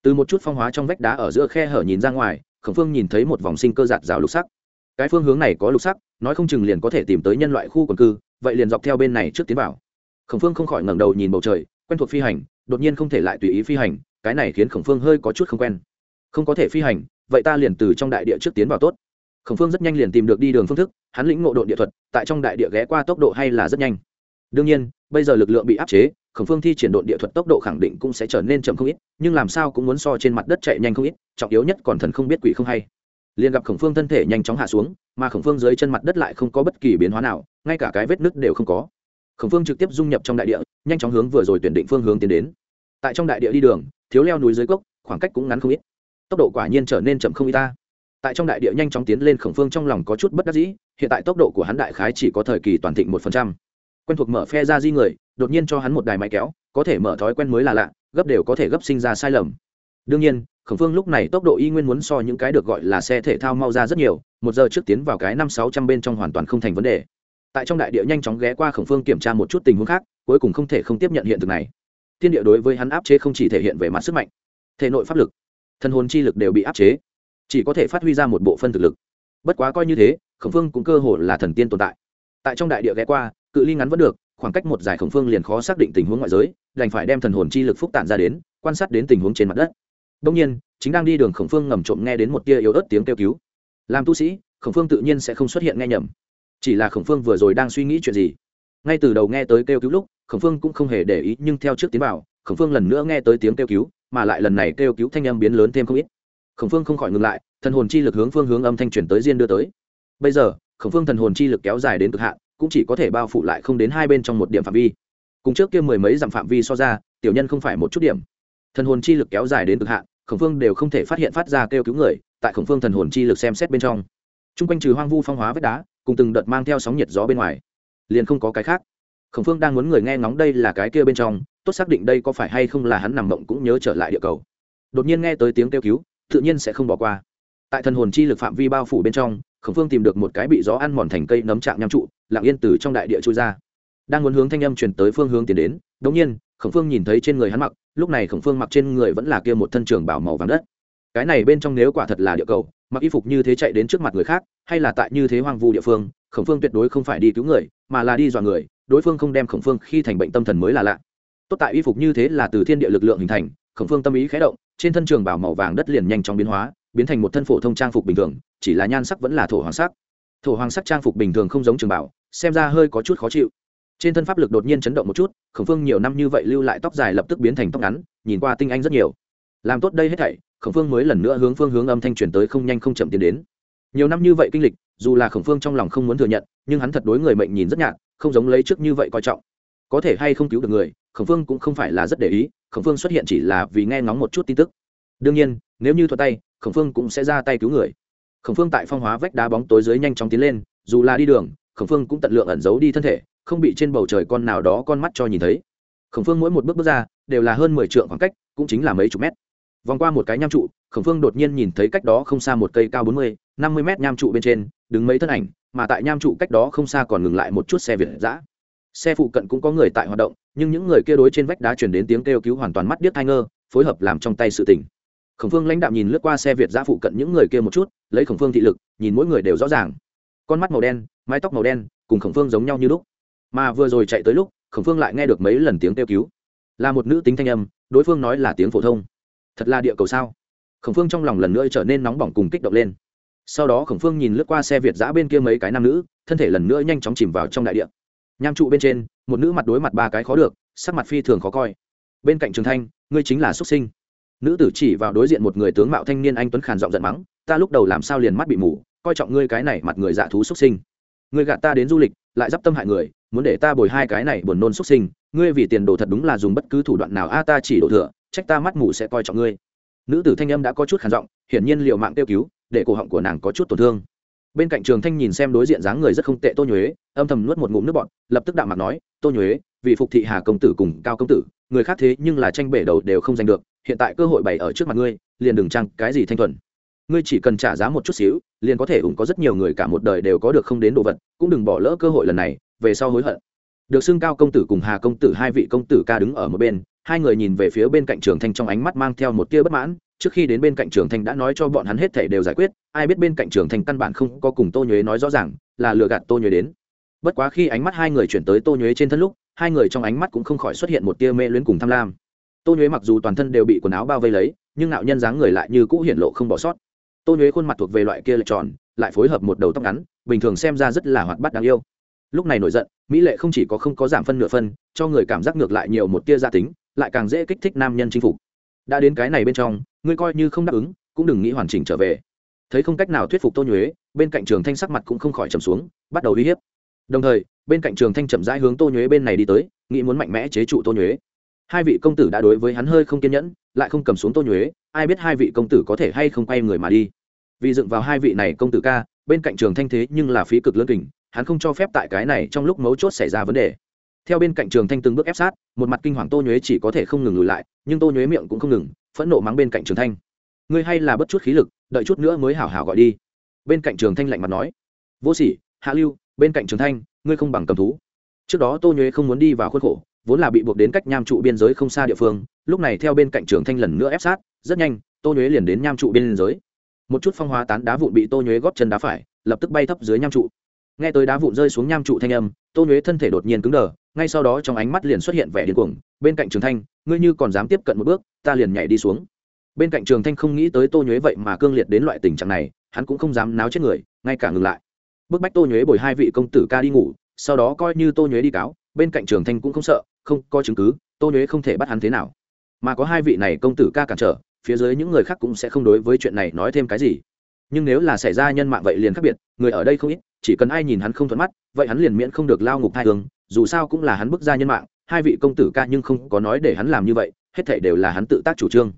Từ một chút phong hóa trong vách đá ở giữa khe hở nhìn ra ngoài, khổng phương nhìn thấy một vòng sinh cơ giạt rào lục sắc. Cái phương hướng này có lục sắc, nói không chừng liền có thể tìm tới nhân loại khu quần cư, vậy liền dọc theo bên này trước tiến vào. Khổng phương không khỏi ngẩng đầu nhìn bầu trời, quen thuộc phi hành, đột nhiên không thể lại tùy ý phi hành, cái này khiến khổng phương hơi có chút không quen. Không có thể phi hành, vậy ta liền từ trong đại địa trước tiến vào tốt khổng phương rất nhanh liền tìm được đi đường phương thức, hắn lĩnh ngộ đội địa thuật, tại trong đại địa ghé qua tốc độ hay là rất nhanh. Đương nhiên, bây giờ lực lượng bị áp chế, khổng phương thi triển đội địa thuật tốc độ khẳng định cũng sẽ trở nên chậm không ít, nhưng làm sao cũng muốn so trên mặt đất chạy nhanh không ít, trọng yếu nhất còn thần không biết quỷ không hay. Liền gặp khổng phương thân thể nhanh chóng hạ xuống, mà khổng phương dưới chân mặt đất lại không có bất kỳ biến hóa nào, ngay cả cái vết nứt đều không có. Khổng phương trực tiếp dung nhập trong đại địa, nhanh chóng hướng vừa rồi tuyển định phương hướng tiến đến. Tại trong đại địa đi đường, thiếu leo núi dưới cốc, khoảng cách cũng ngắn không ít. Tốc độ quả nhiên trở nên chậm không ít ta tại trong đại địa nhanh chóng tiến lên khổng phương trong lòng có chút bất đắc dĩ, hiện tại tốc độ của hắn đại khái chỉ có thời kỳ toàn thịnh một phần trăm. Quen thuộc mở phe ra di người, đột nhiên cho hắn một đài máy kéo, có thể mở thói quen mới là lạ, gấp đều có thể gấp sinh ra sai lầm. Đương nhiên, khổng phương lúc này tốc độ y nguyên muốn so những cái được gọi là xe thể thao mau ra rất nhiều, một giờ trước tiến vào cái năm sáu trăm bên trong hoàn toàn không thành vấn đề. Tại trong đại địa nhanh chóng ghé qua khổng phương kiểm tra một chút tình huống khác, cuối cùng không thể không tiếp nhận hiện thực này. Thiên địa đối với hắn áp chế không chỉ thể hiện về mặt sức mạnh, thể nội pháp lực, thân hồn chi lực đều bị áp chế chỉ có thể phát huy ra một bộ phân thực lực. Bất quá coi như thế, khổng phương cũng cơ hồ là thần tiên tồn tại. Tại trong đại địa ghé qua, cự ly ngắn vẫn được, khoảng cách một giải khổng phương liền khó xác định tình huống ngoại giới, đành phải đem thần hồn chi lực phúc tản ra đến, quan sát đến tình huống trên mặt đất. Đông nhiên, chính đang đi đường khổng phương ngầm trộm nghe đến một tia yếu ớt tiếng kêu cứu. Làm tu sĩ, khổng phương tự nhiên sẽ không xuất hiện nghe nhầm. Chỉ là khổng phương vừa rồi đang suy nghĩ chuyện gì? Ngay từ đầu nghe tới kêu cứu lúc, khổng phương cũng không hề để ý, nhưng theo trước tiến vào, khổng phương lần nữa nghe tới tiếng kêu cứu, mà lại lần này kêu cứu thanh âm biến lớn thêm không ít khổng phương không khỏi ngừng lại, thần hồn chi lực hướng phương hướng âm thanh chuyển tới diên đưa tới. Bây giờ, khổng phương thần hồn chi lực kéo dài đến cực hạn, cũng chỉ có thể bao phủ lại không đến hai bên trong một điểm phạm vi. Cùng trước kia mười mấy dặm phạm vi so ra, tiểu nhân không phải một chút điểm. Thần hồn chi lực kéo dài đến cực hạn, khổng phương đều không thể phát hiện phát ra kêu cứu người, tại khổng phương thần hồn chi lực xem xét bên trong. T r u n g quanh trừ hoang vu phong hóa vết đá, cùng từng đợt mang theo sóng nhiệt gió bên ngoài, liền không có cái khác. Khổng phương đang muốn người nghe ngóng đây là cái kia bên trong, tốt xác định đây có phải hay không là hắn nằm mộng cũng nhớ trở lại địa cầu. Đột nhiên nghe tới tiếng kêu cứu tự nhiên sẽ không bỏ qua. Tại thần hồn chi lực phạm vi bao phủ bên trong, khổng phương tìm được một cái bị gió ăn mòn thành cây nấm trạng nham trụ, lặng yên từ trong đại địa trôi ra. Đang muốn hướng thanh âm chuyển tới phương hướng tiến đến đống nhiên, khổng phương nhìn thấy trên người hắn mặc, lúc này khổng phương mặc trên người vẫn là kia một thân trường bảo màu vàng đất. Cái này bên trong nếu quả thật là địa cầu, mặc y phục như thế chạy đến trước mặt người khác, hay là tại như thế hoang vu địa phương, khổng phương tuyệt đối không phải đi cứu người, mà là đi dọa người, đối phương không đem khổng phương khi thành bệnh tâm thần mới là lạ. Tốt tại y phục như thế là từ thiên địa lực lượng hình thành, khổng phương tâm ý khé động trên thân trường bảo màu vàng đất liền nhanh chóng biến hóa, biến thành một thân phổ thông trang phục bình thường, chỉ là nhan sắc vẫn là thổ hoàng sắc. Thổ hoàng sắc trang phục bình thường không giống trường bảo, xem ra hơi có chút khó chịu. Trên thân pháp lực đột nhiên chấn động một chút, khổng phương nhiều năm như vậy lưu lại tóc dài lập tức biến thành tóc ngắn, nhìn qua tinh anh rất nhiều. Làm tốt đây hết thảy, khổng phương mới lần nữa hướng phương hướng âm thanh chuyển tới không nhanh không chậm tiến đến. Nhiều năm như vậy kinh lịch, dù là khổng phương trong lòng không muốn thừa nhận, nhưng hắn thật đối người mệnh nhìn rất nhạt, không giống lấy trước như vậy coi trọng. Có thể hay không cứu được người khổng phương cũng không phải là rất để ý, khổng phương xuất hiện chỉ là vì nghe ngóng một chút tin tức. Đương nhiên, nếu như thuật tay, khổng phương cũng sẽ ra tay cứu người. Khổng phương tại phong hóa vách đá bóng tối dưới nhanh chóng tiến lên, dù là đi đường, khổng phương cũng tận lượng ẩn giấu đi thân thể, không bị trên bầu trời con nào đó con mắt cho nhìn thấy. Khổng phương mỗi một bước bước ra, đều là hơn mười t khoảng cách, cũng chính là mấy chục mét. Vòng qua một cái nham trụ, khổng phương đột nhiên nhìn thấy cách đó không xa một cây cao bốn mươi, năm mươi mét nham trụ bên trên, đứng mấy thân ảnh, mà tại nham trụ cách đó không xa còn ngừng lại một chút xe việt giã xe phụ cận cũng có người tại hoạt động, nhưng những người kia đối trên vách đá chuyển đến tiếng kêu cứu hoàn toàn mắt điếc thai ngơ, phối hợp làm trong tay sự tình. khổng phương lãnh đạo nhìn lướt qua xe việt giã phụ cận những người kia một chút, lấy khổng phương thị lực, nhìn mỗi người đều rõ ràng. Con mắt màu đen, mái tóc màu đen, cùng khổng phương giống nhau như lúc. Mà vừa rồi chạy tới lúc, khổng phương lại nghe được mấy lần tiếng kêu cứu. Là một nữ tính thanh âm, đối phương nói là tiếng phổ thông. Thật là địa cầu sao? Khổng phương trong lòng lần nữa trở nên nóng bỏng cùng kích động lên. Sau đó khổng phương nhìn lướt qua xe việt giã bên kia mấy cái nam nữ, thân thể lần nữa nhanh chóng chìm vào trong đại điện nham trụ bên trên, một nữ mặt đối mặt ba cái khó được, sắc mặt phi thường khó coi. Bên cạnh trường thanh, ngươi chính là xuất sinh. Nữ tử chỉ vào đối diện một người tướng mạo thanh niên anh tuấn khàn giọng giận mắng, ta lúc đầu làm sao liền mắt bị mù, coi trọng ngươi cái này mặt người dạ thú xuất sinh. Ngươi gạt ta đến du lịch, lại d i p tâm hại người, muốn để ta bồi hai cái này buồn nôn xuất sinh, ngươi vì tiền đồ thật đúng là dùng bất cứ thủ đoạn nào, a, ta chỉ đổ thừa, trách ta mắt mù sẽ coi trọng ngươi. Nữ tử thanh âm đã có chút khàn giọng, hiển nhiên liệu mạng kêu cứu, để cổ họng của nàng có chút tổn thương bên cạnh trường thanh nhìn xem đối diện dáng người rất không tệ tô nhuế, âm thầm nuốt một ngụm nước bọn lập tức đạo mặt nói, tô nhuế, vì phục thị hà công tử cùng cao công tử, người khác thế nhưng là tranh bể đầu đều không giành được, hiện tại cơ hội bày ở trước mặt ngươi, liền đừng trăng cái gì thanh thuần. Ngươi chỉ cần trả giá một chút xíu, liền có thể ủng có rất nhiều người cả một đời đều có được không đến đồ vật, cũng đừng bỏ lỡ cơ hội lần này, về sau hối hận. Được xưng cao công tử cùng hà công tử hai vị công tử ca đứng ở một bên, hai người nhìn về phía bên cạnh trường thanh trong ánh mắt mang theo một tia bất mãn trước khi đến bên cạnh trường thành đã nói cho bọn hắn hết thể đều giải quyết, ai biết bên cạnh trường thành căn bản không có cùng tô nhuế nói rõ ràng, là lừa gạt tô nhuế đến. Bất quá khi ánh mắt hai người chuyển tới tô nhuế trên thân lúc, hai người trong ánh mắt cũng không khỏi xuất hiện một tia mê luyến cùng tham lam. Tô nhuế mặc dù toàn thân đều bị quần áo bao vây lấy, nhưng nạo nhân dáng người lại như cũ hiện lộ không bỏ sót. Tô nhuế khuôn mặt thuộc về loại kia lệch tròn, lại phối hợp một đầu tóc ngắn, bình thường xem ra rất là hoạt bát đáng yêu. Lúc này nổi giận, mỹ lệ không chỉ có không có giảm phân nửa phân, cho người cảm giác ngược lại nhiều một tia gia tính, lại càng dễ kích thích nam nhân chinh phục đã đến cái này bên trong, ngươi coi như không đáp ứng, cũng đừng nghĩ hoàn chỉnh trở về. Thấy không cách nào thuyết phục tô nhuế, bên cạnh trường thanh sắc mặt cũng không khỏi trầm xuống, bắt đầu uy hiếp. Đồng thời, bên cạnh trường thanh chậm rãi hướng tô nhuế bên này đi tới, nghĩ muốn mạnh mẽ chế trụ tô nhuế. Hai vị công tử đã đối với hắn hơi không kiên nhẫn, lại không cầm xuống tô nhuế, ai biết hai vị công tử có thể hay không quay người mà đi. Vì dựng vào hai vị này công tử ca, bên cạnh trường thanh thế nhưng là phí cực lớn kình, hắn không cho phép tại cái này trong lúc mấu chốt xảy ra vấn đề theo bên cạnh trường thanh từng bước ép sát, một mặt kinh hoàng tô nhuế chỉ có thể không ngừng lùi lại, nhưng tô nhuế miệng cũng không ngừng, phẫn nộ mắng bên cạnh trường thanh. Ngươi hay là bất chút khí lực, đợi chút nữa mới hảo hảo gọi đi. Bên cạnh trường thanh lạnh mặt nói. Vô sỉ, hạ lưu, bên cạnh trường thanh, ngươi không bằng cầm thú. Trước đó tô nhuế không muốn đi vào khuôn khổ, vốn là bị buộc đến cách nham trụ biên giới không xa địa phương, lúc này theo bên cạnh trường thanh lần nữa ép sát, rất nhanh, tô nhuế liền đến nham trụ biên giới. Một chút phong hóa tán đá vụn bị tô nhuế góp chân đá phải, lập tức bay thấp dưới nham trụ nghe tới đá vụn rơi xuống nham trụ thanh âm, tô nhuế thân thể đột nhiên cứng đờ, ngay sau đó trong ánh mắt liền xuất hiện vẻ điên cuồng, bên cạnh trường thanh, ngươi như còn dám tiếp cận một bước, ta liền nhảy đi xuống. Bên cạnh trường thanh không nghĩ tới tô nhuế vậy mà cương liệt đến loại tình trạng này, hắn cũng không dám náo chết người, ngay cả ngừng lại. Bức bách tô nhuế bồi hai vị công tử ca đi ngủ, sau đó coi như tô nhuế đi cáo, bên cạnh trường thanh cũng không sợ, không có chứng cứ, tô nhuế không thể bắt hắn thế nào. Mà có hai vị này công tử ca cản trở, phía dưới những người khác cũng sẽ không đối với chuyện này nói thêm cái gì nhưng nếu là xảy ra nhân mạng vậy liền khác biệt, người ở đây không ít, chỉ cần ai nhìn hắn không thuận mắt, vậy hắn liền miễn không được lao ngục hai hướng dù sao cũng là hắn bước ra nhân mạng, hai vị công tử ca nhưng không có nói để hắn làm như vậy, hết thảy đều là hắn tự tác chủ trương.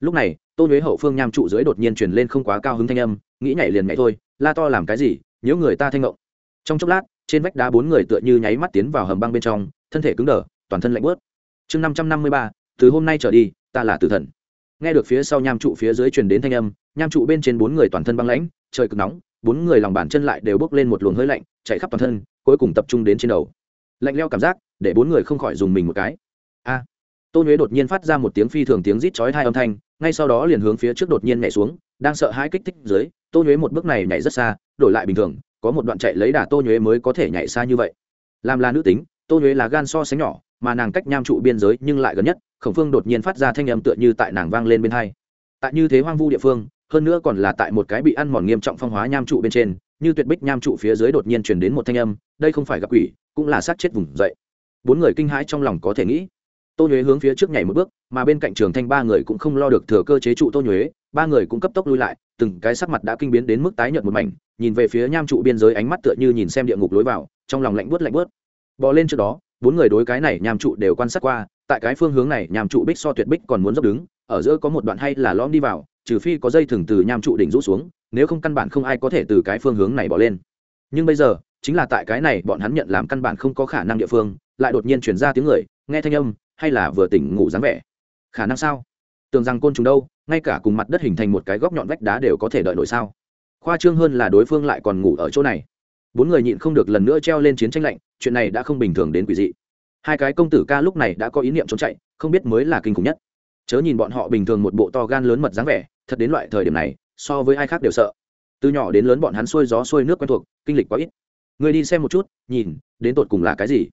Lúc này tô nhuế hậu phương nham trụ dưới đột nhiên truyền lên không quá cao hứng thanh âm, nghĩ nhảy liền nhảy thôi, la to làm cái gì, nhớ người ta thanh ngộng. Trong chốc lát, trên vách đá bốn người tựa như nháy mắt tiến vào hầm băng bên trong, thân thể cứng đờ, toàn thân lạnh bớt chương năm trăm năm mươi ba, từ hôm nay trở đi, ta là tử thần nghe được phía sau nham trụ phía dưới truyền đến thanh âm, nham trụ bên trên bốn người toàn thân băng lãnh, trời cực nóng, bốn người lòng bàn chân lại đều bốc lên một luồng hơi lạnh, chạy khắp toàn thân, cuối cùng tập trung đến trên đầu. Lạnh leo cảm giác, để bốn người không khỏi dùng mình một cái. A! Tô nhuế đột nhiên phát ra một tiếng phi thường tiếng rít chói hai âm thanh, ngay sau đó liền hướng phía trước đột nhiên nhảy xuống, đang sợ hãi kích thích dưới, tô nhuế một bước này nhảy rất xa, đổi lại bình thường, có một đoạn chạy lấy đà tô nhuế mới có thể nhảy xa như vậy. Làm là nữ tính, tô nhuế là gan so sánh nhỏ mà nàng cách nham trụ biên giới nhưng lại gần nhất, khổng phương đột nhiên phát ra thanh âm tựa như tại nàng vang lên bên hai. Tại như thế hoang vu địa phương, hơn nữa còn là tại một cái bị ăn mòn nghiêm trọng phong hóa nham trụ bên trên, như tuyệt bích nham trụ phía dưới đột nhiên truyền đến một thanh âm, đây không phải gặp quỷ, cũng là sát chết vùng dậy. Bốn người kinh hãi trong lòng có thể nghĩ. Tô nhuế hướng phía trước nhảy một bước, mà bên cạnh trường thanh ba người cũng không lo được thừa cơ chế trụ tô nhuế, ba người cũng cấp tốc lui lại, từng cái sắc mặt đã kinh biến đến mức tái nhợt một mảnh, nhìn về phía nham trụ biên giới ánh mắt tựa như nhìn xem địa ngục lối vào, trong lòng lạnh bớt lạnh bớt bò lên trước đó bốn người đối cái này nham trụ đều quan sát qua, tại cái phương hướng này nham trụ bích so tuyệt bích còn muốn dốc đứng, ở giữa có một đoạn hay là lõm đi vào, trừ phi có dây thừng từ nham trụ đỉnh rũ xuống, nếu không căn bản không ai có thể từ cái phương hướng này bỏ lên. Nhưng bây giờ, chính là tại cái này bọn hắn nhận làm căn bản không có khả năng địa phương, lại đột nhiên chuyển ra tiếng người, nghe thanh âm, hay là vừa tỉnh ngủ dáng vẻ. Khả năng sao? Tưởng rằng côn trùng đâu, ngay cả cùng mặt đất hình thành một cái góc nhọn vách đá đều có thể đợi nổi sao? Khoa trương hơn là đối phương lại còn ngủ ở chỗ này bốn người nhịn không được lần nữa treo lên chiến tranh lạnh, chuyện này đã không bình thường đến quỷ dị. Hai cái công tử ca lúc này đã có ý niệm trốn chạy, không biết mới là kinh khủng nhất. Chớ nhìn bọn họ bình thường một bộ to gan lớn mật dáng vẻ, thật đến loại thời điểm này, so với ai khác đều sợ. Từ nhỏ đến lớn bọn hắn xuôi gió xuôi nước quen thuộc, kinh lịch quá ít. Người đi xem một chút, nhìn, đến tột cùng là cái gì?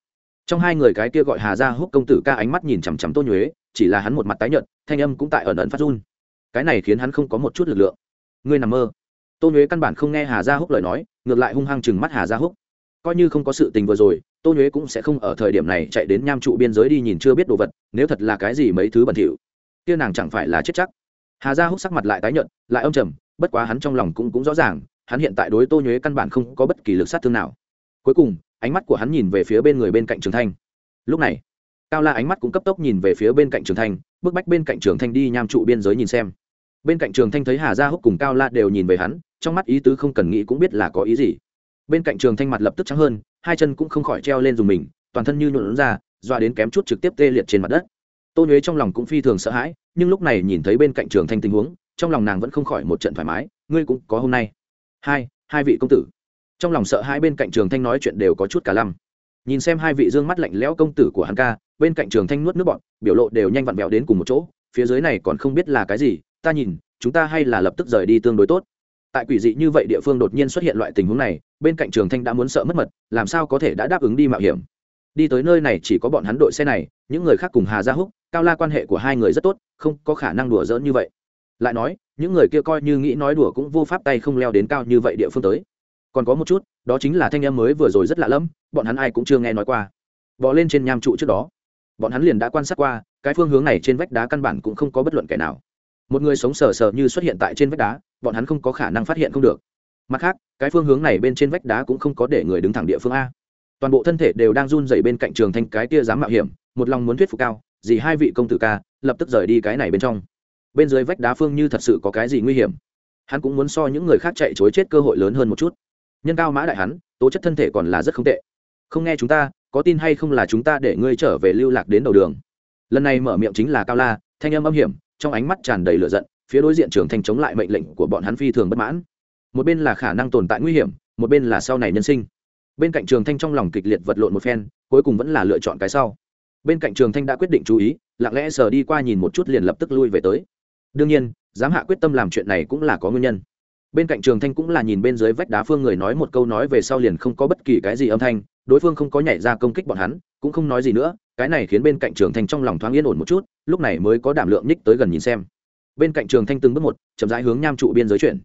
Trong hai người cái kia gọi hà ra húc công tử ca ánh mắt nhìn chằm chằm tô nhuế, chỉ là hắn một mặt tái nhợt, thanh âm cũng tại ẩn ẩn phát run. Cái này khiến hắn không có một chút lực lượng. Ngươi nằm mơ. Tô nhuế căn bản không nghe hà gia húc lời nói ngược lại hung hăng chừng mắt hà gia húc. Coi như không có sự tình vừa rồi, tô nhuế cũng sẽ không ở thời điểm này chạy đến nham trụ biên giới đi nhìn chưa biết đồ vật, nếu thật là cái gì mấy thứ bẩn thỉu. Kia nàng chẳng phải là chết chắc. Hà gia húc sắc mặt lại tái nhợt, lại âm trầm, bất quá hắn trong lòng cũng cũng rõ ràng, hắn hiện tại đối tô nhuế căn bản không có bất kỳ lực sát thương nào. Cuối cùng, ánh mắt của hắn nhìn về phía bên người bên cạnh trường thanh. Lúc này, cao la ánh mắt cũng cấp tốc nhìn về phía bên cạnh trường thanh, bước bách bên cạnh trường thanh đi nham trụ biên giới nhìn xem. Bên cạnh trường thanh thấy hà gia húc cùng cao la đều nhìn về hắn trong mắt ý tứ không cần nghĩ cũng biết là có ý gì. Bên cạnh trường thanh mặt lập tức trắng hơn, hai chân cũng không khỏi treo lên dùng mình, toàn thân như nhuộn ra doa đến kém chút trực tiếp tê liệt trên mặt đất. Tô nhuế trong lòng cũng phi thường sợ hãi, nhưng lúc này nhìn thấy bên cạnh trường thanh tình huống, trong lòng nàng vẫn không khỏi một trận thoải mái, ngươi cũng có hôm nay. Hai hai vị công tử. Trong lòng sợ hãi bên cạnh trường thanh nói chuyện đều có chút cả lăm. Nhìn xem hai vị dương mắt lạnh lẽo công tử của hắn ca, bên cạnh trường thanh nuốt nước bọn biểu lộ đều nhanh vặn vẹo đến cùng một chỗ, phía dưới này còn không biết là cái gì, ta nhìn, chúng ta hay là lập tức rời đi tương đối tốt tại quỷ dị như vậy địa phương đột nhiên xuất hiện loại tình huống này, bên cạnh trường thanh đã muốn sợ mất mật, làm sao có thể đã đáp ứng đi mạo hiểm? Đi tới nơi này chỉ có bọn hắn đội xe này, những người khác cùng hà gia húc, cao la quan hệ của hai người rất tốt, không có khả năng đùa giỡn như vậy. Lại nói, những người kia coi như nghĩ nói đùa cũng vô pháp tay không leo đến cao như vậy địa phương tới. Còn có một chút, đó chính là thanh em mới vừa rồi rất lạ lẫm, bọn hắn ai cũng chưa nghe nói qua. Bỏ lên trên nham trụ trước đó. Bọn hắn liền đã quan sát qua, cái phương hướng này trên vách đá căn bản cũng không có bất luận kẻ nào. Một người sống sờ sờ như xuất hiện tại trên vách đá bọn hắn không có khả năng phát hiện không được. Mặt khác, cái phương hướng này bên trên vách đá cũng không có để người đứng thẳng địa phương a. Toàn bộ thân thể đều đang run dày bên cạnh trường thanh cái kia dám mạo hiểm, một lòng muốn thuyết phục cao gì hai vị công tử ca, lập tức rời đi cái này bên trong. Bên dưới vách đá phương như thật sự có cái gì nguy hiểm? Hắn cũng muốn so những người khác chạy chối chết cơ hội lớn hơn một chút. Nhân cao mã đại hắn, tố chất thân thể còn là rất không tệ. Không nghe chúng ta, có tin hay không là chúng ta để ngươi trở về lưu lạc đến đầu đường. Lần này mở miệng chính là cao la, thanh âm âm hiểm, trong ánh mắt tràn đầy lửa giận phía đối diện trường thanh chống lại mệnh lệnh của bọn hắn phi thường bất mãn. Một bên là khả năng tồn tại nguy hiểm, một bên là sau này nhân sinh. Bên cạnh trường thanh trong lòng kịch liệt vật lộn một phen, cuối cùng vẫn là lựa chọn cái sau. Bên cạnh trường thanh đã quyết định chú ý, lặng lẽ sờ đi qua nhìn một chút liền lập tức lui về tới. Đương nhiên, dám hạ quyết tâm làm chuyện này cũng là có nguyên nhân. Bên cạnh trường thanh cũng là nhìn bên dưới vách đá phương người nói một câu nói về sau liền không có bất kỳ cái gì âm thanh, đối phương không có nhảy ra công kích bọn hắn, cũng không nói gì nữa, cái này khiến bên cạnh trường thanh trong lòng thoáng yên ổn một chút, lúc này mới có đảm lượng nhích tới gần nhìn xem bên cạnh trường thanh từng bước một, chậm rãi hướng nham trụ biên giới chuyển.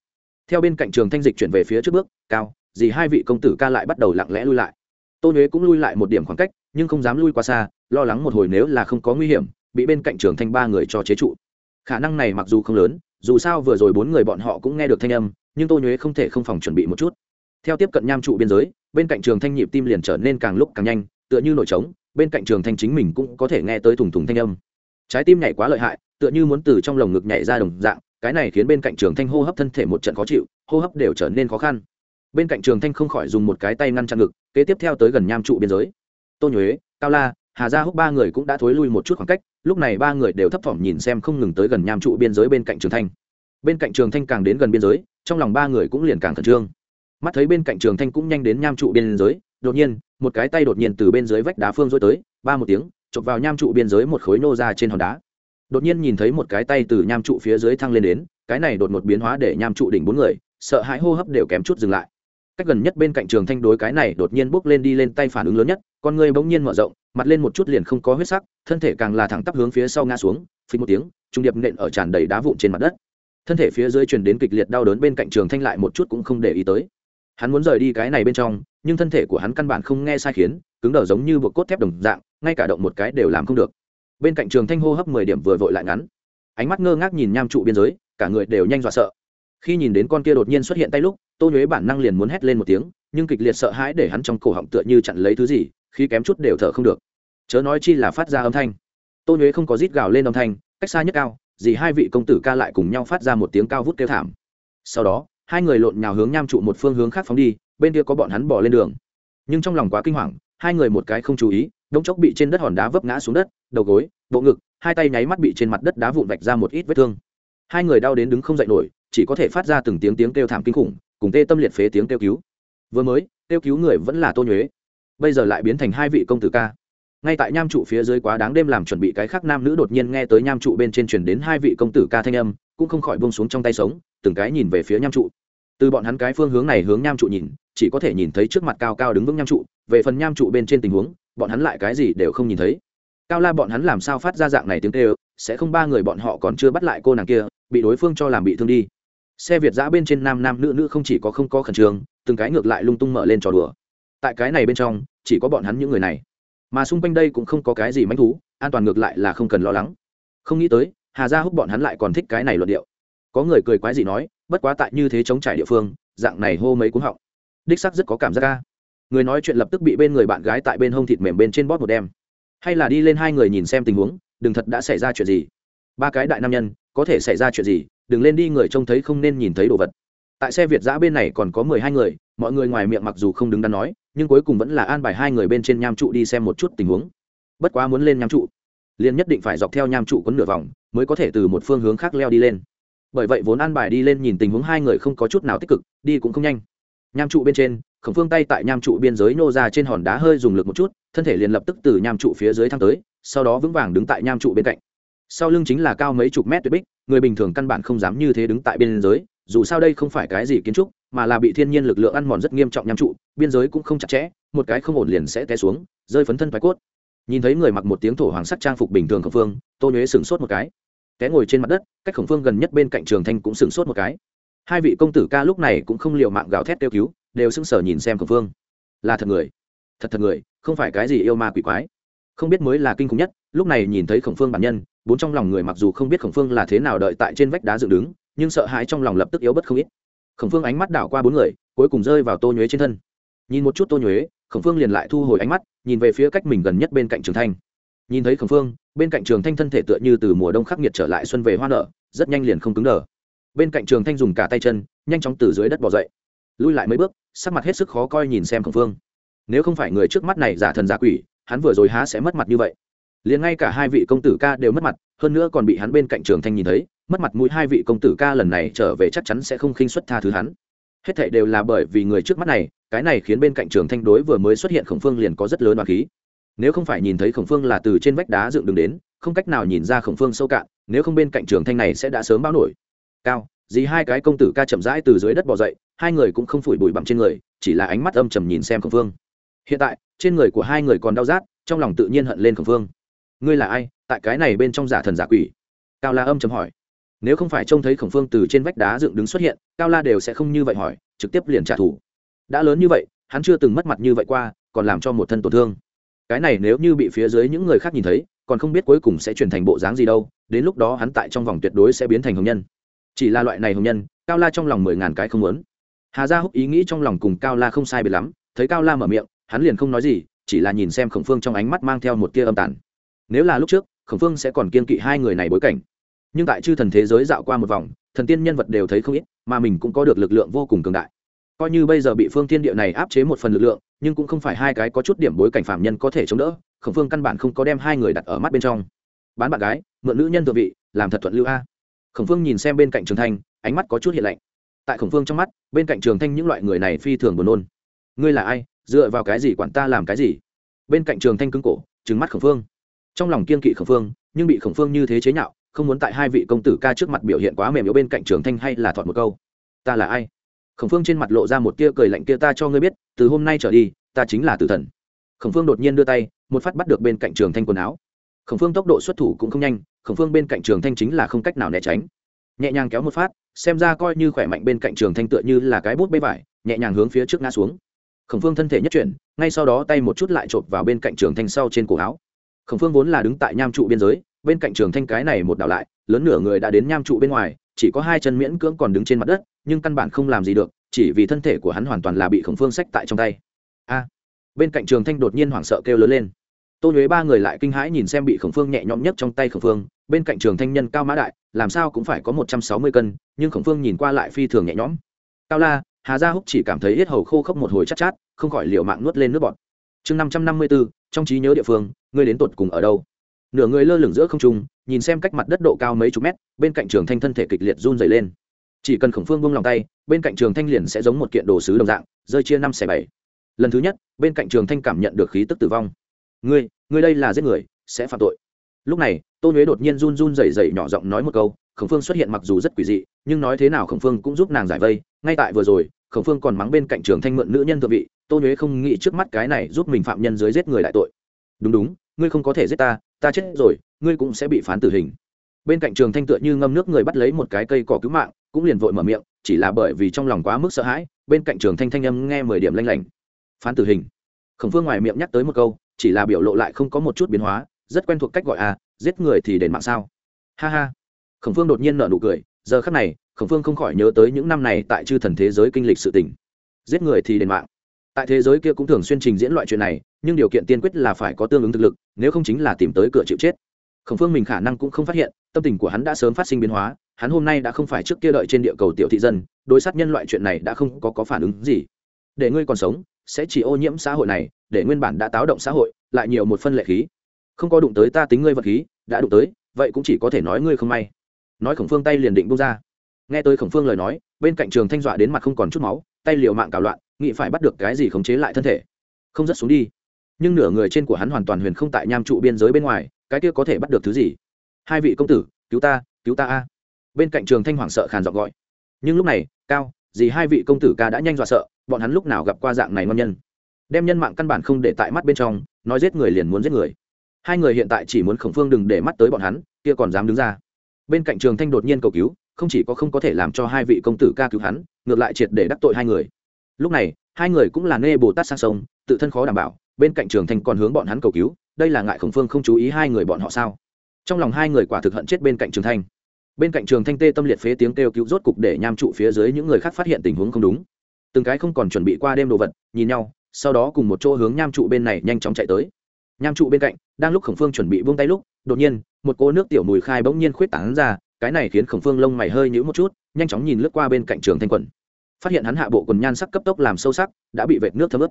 Theo bên cạnh trường thanh dịch chuyển về phía trước bước, cao, dì hai vị công tử ca lại bắt đầu lặng lẽ lui lại. Tô nhuế cũng lui lại một điểm khoảng cách, nhưng không dám lui quá xa, lo lắng một hồi nếu là không có nguy hiểm, bị bên cạnh trường thanh ba người cho chế trụ. Khả năng này mặc dù không lớn, dù sao vừa rồi bốn người bọn họ cũng nghe được thanh âm, nhưng tô nhuế không thể không phòng chuẩn bị một chút. Theo tiếp cận nham trụ biên giới, bên cạnh trường thanh nhịp tim liền trở nên càng lúc càng nhanh, tựa như nổi trống, bên cạnh trường thanh chính mình cũng có thể nghe tới thùng thùng thanh âm trái tim nhảy quá lợi hại, tựa như muốn từ trong lồng ngực nhảy ra đồng dạng, cái này khiến bên cạnh trường thanh hô hấp thân thể một trận khó chịu, hô hấp đều trở nên khó khăn. Bên cạnh trường thanh không khỏi dùng một cái tay ngăn chặn ngực, kế tiếp theo tới gần nham trụ biên giới. Tô nhuế, cao la, hà gia húc ba người cũng đã thối lui một chút khoảng cách, lúc này ba người đều thấp thỏm nhìn xem không ngừng tới gần nham trụ biên giới bên cạnh trường thanh. Bên cạnh trường thanh càng đến gần biên giới, trong lòng ba người cũng liền càng khẩn trương. Mắt thấy bên cạnh trường thanh cũng nhanh đến nham trụ biên giới, đột nhiên, một cái tay đột nhiên từ bên dưới vách đá phương dối tới, ba một tiếng chụp vào nham trụ biên giới một khối nô ra trên hòn đá. Đột nhiên nhìn thấy một cái tay từ nham trụ phía dưới thăng lên đến, cái này đột một biến hóa để nham trụ đỉnh bốn người, sợ hãi hô hấp đều kém chút dừng lại. Cách gần nhất bên cạnh trường thanh đối cái này đột nhiên bước lên đi lên tay phản ứng lớn nhất, con người bỗng nhiên mở rộng, mặt lên một chút liền không có huyết sắc, thân thể càng là thẳng tắp hướng phía sau ngã xuống phí một tiếng, trung điệp nện ở tràn đầy đá vụn trên mặt đất. Thân thể phía dưới truyền đến kịch liệt đau đớn bên cạnh trường thanh lại một chút cũng không để ý tới. Hắn muốn rời đi cái này bên trong, nhưng thân thể của hắn căn bản không nghe sai khiến, cứng đờ giống như buộc cốt thép đồng dạng ngay cả động một cái đều làm không được. Bên cạnh trường thanh hô hấp mười điểm vừa vội lại ngắn. Ánh mắt ngơ ngác nhìn nham trụ biên giới, cả người đều nhanh dọa sợ. Khi nhìn đến con kia đột nhiên xuất hiện tay lúc, tô nhuế bản năng liền muốn hét lên một tiếng, nhưng kịch liệt sợ hãi để hắn trong cổ họng tựa như chặn lấy thứ gì, khi kém chút đều thở không được. Chớ nói chi là phát ra âm thanh. Tô nhuế không có rít gào lên âm thanh, cách xa nhất cao, dì hai vị công tử ca lại cùng nhau phát ra một tiếng cao vút kêu thảm. Sau đó, hai người lộn nhào hướng nham trụ một phương hướng khác phóng đi, bên kia có bọn hắn bỏ lên đường. Nhưng trong lòng quá kinh hoàng, hai người một cái không chú ý đống chốc bị trên đất hòn đá vấp ngã xuống đất, đầu gối, bộ ngực, hai tay nháy mắt bị trên mặt đất đá vụn vạch ra một ít vết thương. Hai người đau đến đứng không dậy nổi, chỉ có thể phát ra từng tiếng tiếng kêu thảm kinh khủng, cùng tê tâm liệt phế tiếng kêu cứu. Vừa mới, kêu cứu người vẫn là tô nhuế. Bây giờ lại biến thành hai vị công tử ca. Ngay tại nham trụ phía dưới quá đáng đêm làm chuẩn bị cái khác nam nữ đột nhiên nghe tới nham trụ bên trên chuyển đến hai vị công tử ca thanh âm, cũng không khỏi bông xuống trong tay sống, từng cái nhìn về phía nham trụ. Từ bọn hắn cái phương hướng này hướng nham trụ nhìn, chỉ có thể nhìn thấy trước mặt cao cao đứng vững nham trụ, về phần nham trụ bên trên tình huống bọn hắn lại cái gì đều không nhìn thấy. Cao la bọn hắn làm sao phát ra dạng này tiếng kêu, sẽ không ba người bọn họ còn chưa bắt lại cô nàng kia, bị đối phương cho làm bị thương đi. Xe việt giã bên trên nam nam nữ nữ không chỉ có không có khẩn trương, từng cái ngược lại lung tung mở lên trò đùa. Tại cái này bên trong, chỉ có bọn hắn những người này. Mà xung quanh đây cũng không có cái gì manh thú, an toàn ngược lại là không cần lo lắng. Không nghĩ tới, hà gia húc bọn hắn lại còn thích cái này luận điệu. Có người cười quái gì nói, bất quá tại như thế chống trải địa phương, dạng này hô mấy cúng họng. Đích sắc rất có cảm giác ca người nói chuyện lập tức bị bên người bạn gái tại bên hông thịt mềm bên trên bóp một đem. Hay là đi lên hai người nhìn xem tình huống, đừng thật đã xảy ra chuyện gì. Ba cái đại nam nhân, có thể xảy ra chuyện gì, đừng lên đi người trông thấy không nên nhìn thấy đồ vật. Tại xe việt giã bên này còn có mười hai người, mọi người ngoài miệng mặc dù không đứng đắn nói, nhưng cuối cùng vẫn là an bài hai người bên trên nham trụ đi xem một chút tình huống. Bất quá muốn lên nham trụ, liền nhất định phải dọc theo nham trụ quấn nửa vòng, mới có thể từ một phương hướng khác leo đi lên. Bởi vậy vốn an bài đi lên nhìn tình huống hai người không có chút nào tích cực, đi cũng không nhanh. Nham trụ bên trên khổng phương tay tại nham trụ biên giới nô ra trên hòn đá hơi dùng lực một chút, thân thể liền lập tức từ nham trụ phía dưới thăng tới, sau đó vững vàng đứng tại nham trụ bên cạnh. Sau lưng chính là cao mấy chục mét tuyệt bích, người bình thường căn bản không dám như thế đứng tại biên giới, dù sao đây không phải cái gì kiến trúc, mà là bị thiên nhiên lực lượng ăn mòn rất nghiêm trọng nham trụ, biên giới cũng không chặt chẽ, một cái không ổn liền sẽ té xuống, rơi phấn thân thoái cốt. Nhìn thấy người mặc một tiếng thổ hoàng sắc trang phục bình thường khổng phương, tô nhuế sửng sốt một cái. Té ngồi trên mặt đất, cách khổng phương gần nhất bên cạnh trường thanh cũng sửng sốt một cái. Hai vị công tử ca lúc này cũng không liều mạng gào thét kêu cứu đều sững sờ nhìn xem khổng phương. Là thật người. Thật thật người, không phải cái gì yêu ma quỷ quái. Không biết mới là kinh khủng nhất, lúc này nhìn thấy khổng phương bản nhân, bốn trong lòng người mặc dù không biết khổng phương là thế nào đợi tại trên vách đá dựng đứng, nhưng sợ hãi trong lòng lập tức yếu bất không ít. Khổng phương ánh mắt đảo qua bốn người, cuối cùng rơi vào tô nhuế trên thân. Nhìn một chút tô nhuế, khổng phương liền lại thu hồi ánh mắt, nhìn về phía cách mình gần nhất bên cạnh trường thanh. Nhìn thấy khổng phương, bên cạnh trường thanh thân thể tựa như từ mùa đông khắc nghiệt trở lại xuân về hoa nở, rất nhanh liền không cứng đờ. Bên cạnh trường thanh dùng cả tay chân, nhanh chóng từ dưới đất bỏ dậy lui lại mấy bước, sắc mặt hết sức khó coi nhìn xem khổng phương. Nếu không phải người trước mắt này giả thần giả quỷ, hắn vừa rồi há sẽ mất mặt như vậy. Liền ngay cả hai vị công tử ca đều mất mặt, hơn nữa còn bị hắn bên cạnh trường thanh nhìn thấy, mất mặt mũi hai vị công tử ca lần này trở về chắc chắn sẽ không khinh xuất tha thứ hắn. Hết thảy đều là bởi vì người trước mắt này, cái này khiến bên cạnh trường thanh đối vừa mới xuất hiện khổng phương liền có rất lớn đoàn khí. Nếu không phải nhìn thấy khổng phương là từ trên vách đá dựng đường đến, không cách nào nhìn ra khổng phương sâu cạn, nếu không bên cạnh trường thanh này sẽ đã sớm báo nổi. Cao dì hai cái công tử ca chậm rãi từ dưới đất bỏ dậy, hai người cũng không phủi bụi bặm trên người, chỉ là ánh mắt âm trầm nhìn xem khổng phương hiện tại, trên người của hai người còn đau rát, trong lòng tự nhiên hận lên khổng phương ngươi là ai? Tại cái này bên trong giả thần giả quỷ? Cao la âm trầm hỏi. Nếu không phải trông thấy khổng phương từ trên vách đá dựng đứng xuất hiện, cao la đều sẽ không như vậy hỏi, trực tiếp liền trả thù. Đã lớn như vậy, hắn chưa từng mất mặt như vậy qua, còn làm cho một thân tổn thương. Cái này nếu như bị phía dưới những người khác nhìn thấy, còn không biết cuối cùng sẽ chuyển thành bộ dáng gì đâu, đến lúc đó hắn tại trong vòng tuyệt đối sẽ biến thành hồng nhân chỉ là loại này hồng nhân, cao la trong lòng mười ngàn cái không muốn. Hà gia húc ý nghĩ trong lòng cùng cao la không sai biệt lắm, thấy cao la mở miệng, hắn liền không nói gì, chỉ là nhìn xem khổng phương trong ánh mắt mang theo một tia âm tàn. Nếu là lúc trước, khổng phương sẽ còn kiên kỵ hai người này bối cảnh. Nhưng tại chư thần thế giới dạo qua một vòng, thần tiên nhân vật đều thấy không ít, mà mình cũng có được lực lượng vô cùng cường đại. Coi như bây giờ bị phương thiên địa này áp chế một phần lực lượng, nhưng cũng không phải hai cái có chút điểm bối cảnh phạm nhân có thể chống đỡ, khổng phương căn bản không có đem hai người đặt ở mắt bên trong. Bán bạn gái, mượn nữ nhân tự vị, làm thật thuận lưu a khổng phương nhìn xem bên cạnh trường thanh, ánh mắt có chút hiện lạnh. Tại khổng phương trong mắt, bên cạnh trường thanh những loại người này phi thường buồn nôn. Ngươi là ai? Dựa vào cái gì quản ta làm cái gì? Bên cạnh trường thanh cứng cổ, trừng mắt khổng phương. Trong lòng kiên kỵ khổng phương, nhưng bị khổng phương như thế chế nhạo, không muốn tại hai vị công tử ca trước mặt biểu hiện quá mềm yếu bên cạnh trường thanh hay là thọt một câu. Ta là ai? Khổng phương trên mặt lộ ra một tia cười lạnh kia, ta cho ngươi biết, từ hôm nay trở đi, ta chính là tử thần. Khổng phương đột nhiên đưa tay, một phát bắt được bên cạnh trường thanh quần áo khổng phương tốc độ xuất thủ cũng không nhanh, khổng phương bên cạnh trường thanh chính là không cách nào né tránh. Nhẹ nhàng kéo một phát, xem ra coi như khỏe mạnh bên cạnh trường thanh tựa như là cái bút bê vải, nhẹ nhàng hướng phía trước ngã xuống. Khổng phương thân thể nhất chuyển, ngay sau đó tay một chút lại chộp vào bên cạnh trường thanh sau trên cổ áo. Khổng phương vốn là đứng tại nham trụ biên giới, bên cạnh trường thanh cái này một đảo lại, lớn nửa người đã đến nham trụ bên ngoài, chỉ có hai chân miễn cưỡng còn đứng trên mặt đất, nhưng căn bản không làm gì được, chỉ vì thân thể của hắn hoàn toàn là bị khổng phương sách tại trong tay. A! Bên cạnh trường thanh đột nhiên hoảng sợ kêu lớn lên tô nhuế ba người lại kinh hãi nhìn xem bị khổng phương nhẹ nhõm nhất trong tay khổng phương, bên cạnh trường thanh nhân cao mã đại, làm sao cũng phải có một trăm sáu mươi cân, nhưng khổng phương nhìn qua lại phi thường nhẹ nhõm. Cao la, hà gia húc chỉ cảm thấy hết hầu khô khốc một hồi chát chát, không khỏi liệu mạng nuốt lên nước bọt. Chương năm trăm năm mươi bốn trong trí nhớ địa phương, ngươi đến tột cùng ở đâu? Nửa người lơ lửng giữa không trung, nhìn xem cách mặt đất độ cao mấy chục mét, bên cạnh trường thanh thân thể kịch liệt run dày lên. Chỉ cần khổng phương bông lòng tay, bên cạnh trường thanh liền sẽ giống một kiện đồ sứ đồng dạng, rơi chia năm xẻ bảy. Lần thứ nhất, bên cạnh trường thanh cảm nhận được khí tức tử vong ngươi ngươi đây là giết người, sẽ phạm tội. Lúc này, tô nhuế đột nhiên run run rẩy rẩy nhỏ giọng nói một câu, khổng phương xuất hiện mặc dù rất quỷ dị, nhưng nói thế nào khổng phương cũng giúp nàng giải vây. Ngay tại vừa rồi, khổng phương còn mắng bên cạnh trường thanh mượn nữ nhân thượng vị, tô nhuế không nghĩ trước mắt cái này giúp mình phạm nhân dưới giết người đại tội. Đúng đúng, ngươi không có thể giết ta ta chết rồi, ngươi cũng sẽ bị phán tử hình. Bên cạnh trường thanh tựa như ngâm nước người bắt lấy một cái cây cỏ cứu mạng, cũng liền vội mở miệng, chỉ là bởi vì trong lòng quá mức sợ hãi, bên cạnh trường thanh thanh âm nghe mười điểm lanh lảnh. Phán tử hình. Khổng phương ngoài miệng nhắc tới một câu chỉ là biểu lộ lại không có một chút biến hóa rất quen thuộc cách gọi à giết người thì đền mạng sao. Ha ha. Khổng phương đột nhiên nở nụ cười giờ khắc này khổng phương không khỏi nhớ tới những năm này tại chư thần thế giới kinh lịch sự tình. Giết người thì đền mạng. Tại thế giới kia cũng thường xuyên trình diễn loại chuyện này nhưng điều kiện tiên quyết là phải có tương ứng thực lực nếu không chính là tìm tới cửa chịu chết. Khổng phương mình khả năng cũng không phát hiện tâm tình của hắn đã sớm phát sinh biến hóa hắn hôm nay đã không phải trước kia đợi trên địa cầu tiểu thị dân đối sát nhân loại chuyện này đã không có, có phản ứng gì. Để ngươi còn sống sẽ chỉ ô nhiễm xã hội này để nguyên bản đã táo động xã hội, lại nhiều một phân lệ khí. Không có đụng tới ta tính ngươi vật khí, đã đụng tới, vậy cũng chỉ có thể nói ngươi không may. Nói khổng phương tay liền định bung ra. Nghe tới khổng phương lời nói, bên cạnh trường thanh dọa đến mặt không còn chút máu, tay liều mạng cào loạn nghị phải bắt được cái gì khống chế lại thân thể. Không rất xuống đi. Nhưng nửa người trên của hắn hoàn toàn huyền không tại nham trụ biên giới bên ngoài, cái kia có thể bắt được thứ gì? Hai vị công tử, cứu ta cứu ta a. Bên cạnh trường thanh hoảng sợ khàn giọng gọi. Nhưng lúc này, cao, dì hai vị công tử ca đã nhanh dọa sợ, bọn hắn lúc nào gặp qua dạng này ngon nhân? Đem nhân mạng căn bản không để tại mắt bên trong, nói giết người liền muốn giết người. Hai người hiện tại chỉ muốn khổng phương đừng để mắt tới bọn hắn, kia còn dám đứng ra. Bên cạnh trường thanh đột nhiên cầu cứu, không chỉ có không có thể làm cho hai vị công tử ca cứu hắn, ngược lại triệt để đắc tội hai người. Lúc này, hai người cũng là nê bồ tát sang sông, tự thân khó đảm bảo, bên cạnh trường thanh còn hướng bọn hắn cầu cứu, đây là ngại khổng phương không chú ý hai người bọn họ sao? Trong lòng hai người quả thực hận chết bên cạnh trường thanh. Bên cạnh trường thanh tê tâm liệt phế tiếng kêu cứu rốt cục để nham trụ phía dưới những người khác phát hiện tình huống không đúng. Từng cái không còn chuẩn bị qua đêm đồ vật, nhìn nhau sau đó cùng một chỗ hướng nham trụ bên này nhanh chóng chạy tới. Nham trụ bên cạnh, đang lúc khổng phương chuẩn bị buông tay lúc, đột nhiên, một cô nước tiểu mùi khai bỗng nhiên khuyết tảng ra, cái này khiến khổng phương lông mày hơi nhữ một chút, nhanh chóng nhìn lướt qua bên cạnh trường thanh quần. Phát hiện hắn hạ bộ quần nhan sắc cấp tốc làm sâu sắc, đã bị vệt nước thấm ướt.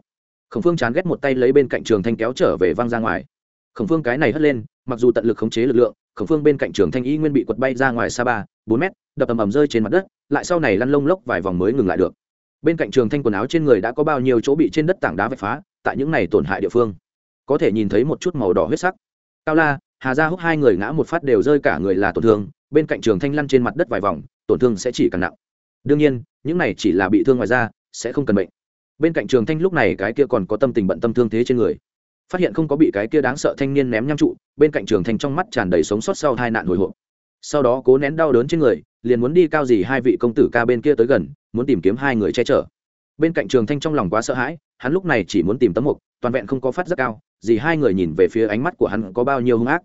Khổng phương chán ghét một tay lấy bên cạnh trường thanh kéo trở về văng ra ngoài. Khổng phương cái này hất lên, mặc dù tận lực khống chế lực lượng, khổng phương bên cạnh trường thanh y nguyên bị quật bay ra ngoài xa ba, bốn mét, đập ầm ầm rơi trên mặt đất, lại sau này lăn lông lốc vài vòng mới ngừng lại được bên cạnh trường thanh quần áo trên người đã có bao nhiêu chỗ bị trên đất tảng đá vạch phá, tại những này tổn hại địa phương, có thể nhìn thấy một chút màu đỏ huyết sắc. Cao la, hà gia húc hai người ngã một phát đều rơi cả người là tổn thương, bên cạnh trường thanh lăn trên mặt đất vài vòng, tổn thương sẽ chỉ càng nặng. Đương nhiên, những này chỉ là bị thương ngoài da, sẽ không cần bệnh. Bên cạnh trường thanh lúc này cái kia còn có tâm tình bận tâm thương thế trên người. Phát hiện không có bị cái kia đáng sợ thanh niên ném nham trụ, bên cạnh trường thanh trong mắt tràn đầy sống sót sau hai nạn hồi hộp. Sau đó cố nén đau đớn trên người, liền muốn đi cao gì hai vị công tử ca bên kia tới gần muốn tìm kiếm hai người che chở. Bên cạnh trường thanh trong lòng quá sợ hãi, hắn lúc này chỉ muốn tìm tấm mục, toàn vẹn không có phát rất cao, gì hai người nhìn về phía ánh mắt của hắn có bao nhiêu hung ác.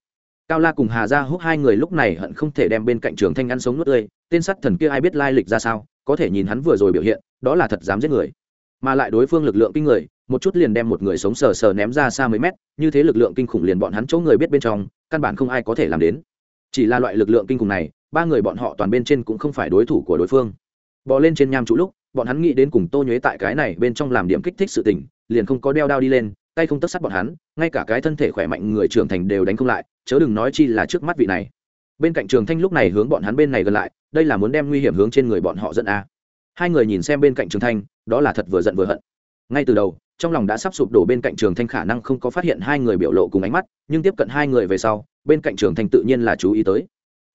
Cao la cùng hà ra húc hai người lúc này hận không thể đem bên cạnh trường thanh ăn sống nuốt tươi, tên sắt thần kia ai biết lai lịch ra sao, có thể nhìn hắn vừa rồi biểu hiện, đó là thật dám giết người. Mà lại đối phương lực lượng kinh người, một chút liền đem một người sống sờ sờ ném ra xa mấy mét, như thế lực lượng kinh khủng liền bọn hắn chỗ người biết bên trong, căn bản không ai có thể làm đến. Chỉ là loại lực lượng kinh khủng này, ba người bọn họ toàn bên trên cũng không phải đối thủ của đối phương bò lên trên nham trụ lúc, bọn hắn nghĩ đến cùng tô nhuế tại cái này bên trong làm điểm kích thích sự tình, liền không có đeo đao đi lên, tay không tất sát bọn hắn, ngay cả cái thân thể khỏe mạnh người trưởng thành đều đánh không lại, chớ đừng nói chi là trước mắt vị này. Bên cạnh trường thanh lúc này hướng bọn hắn bên này gần lại, đây là muốn đem nguy hiểm hướng trên người bọn họ dẫn a. Hai người nhìn xem bên cạnh trường thanh, đó là thật vừa giận vừa hận. Ngay từ đầu, trong lòng đã sắp sụp đổ bên cạnh trường thanh khả năng không có phát hiện hai người biểu lộ cùng ánh mắt, nhưng tiếp cận hai người về sau, bên cạnh trường thanh tự nhiên là chú ý tới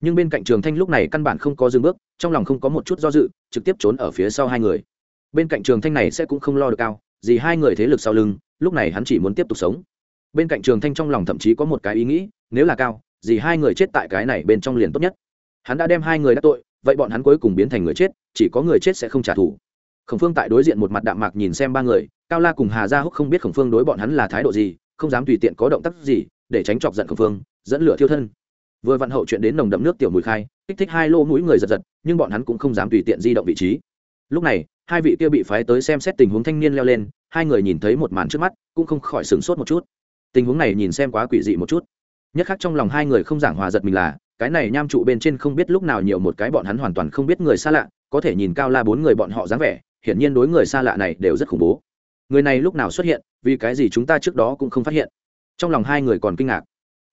nhưng bên cạnh trường thanh lúc này căn bản không có dừng bước, trong lòng không có một chút do dự, trực tiếp trốn ở phía sau hai người. Bên cạnh trường thanh này sẽ cũng không lo được cao, gì hai người thế lực sau lưng, lúc này hắn chỉ muốn tiếp tục sống. Bên cạnh trường thanh trong lòng thậm chí có một cái ý nghĩ, nếu là cao, gì hai người chết tại cái này bên trong liền tốt nhất. Hắn đã đem hai người đã tội, vậy bọn hắn cuối cùng biến thành người chết, chỉ có người chết sẽ không trả thù. Khổng phương tại đối diện một mặt đạm mạc nhìn xem ba người, cao la cùng hà gia húc không biết khổng phương đối bọn hắn là thái độ gì, không dám tùy tiện có động tác gì, để tránh chọc giận khổng phương, dẫn lửa thiêu thân vừa vặn hậu chuyện đến nồng đậm nước tiểu mùi khai, kích thích hai lô mũi người giật giật, nhưng bọn hắn cũng không dám tùy tiện di động vị trí. Lúc này, hai vị kia bị phái tới xem xét tình huống thanh niên leo lên, hai người nhìn thấy một màn trước mắt, cũng không khỏi sửng sốt một chút. Tình huống này nhìn xem quá quỷ dị một chút. Nhất khác trong lòng hai người không giảng hòa giật mình là, cái này nham trụ bên trên không biết lúc nào nhiều một cái bọn hắn hoàn toàn không biết người xa lạ, có thể nhìn cao la bốn người bọn họ dáng vẻ, hiển nhiên đối người xa lạ này đều rất khủng bố. Người này lúc nào xuất hiện, vì cái gì chúng ta trước đó cũng không phát hiện? Trong lòng hai người còn kinh ngạc.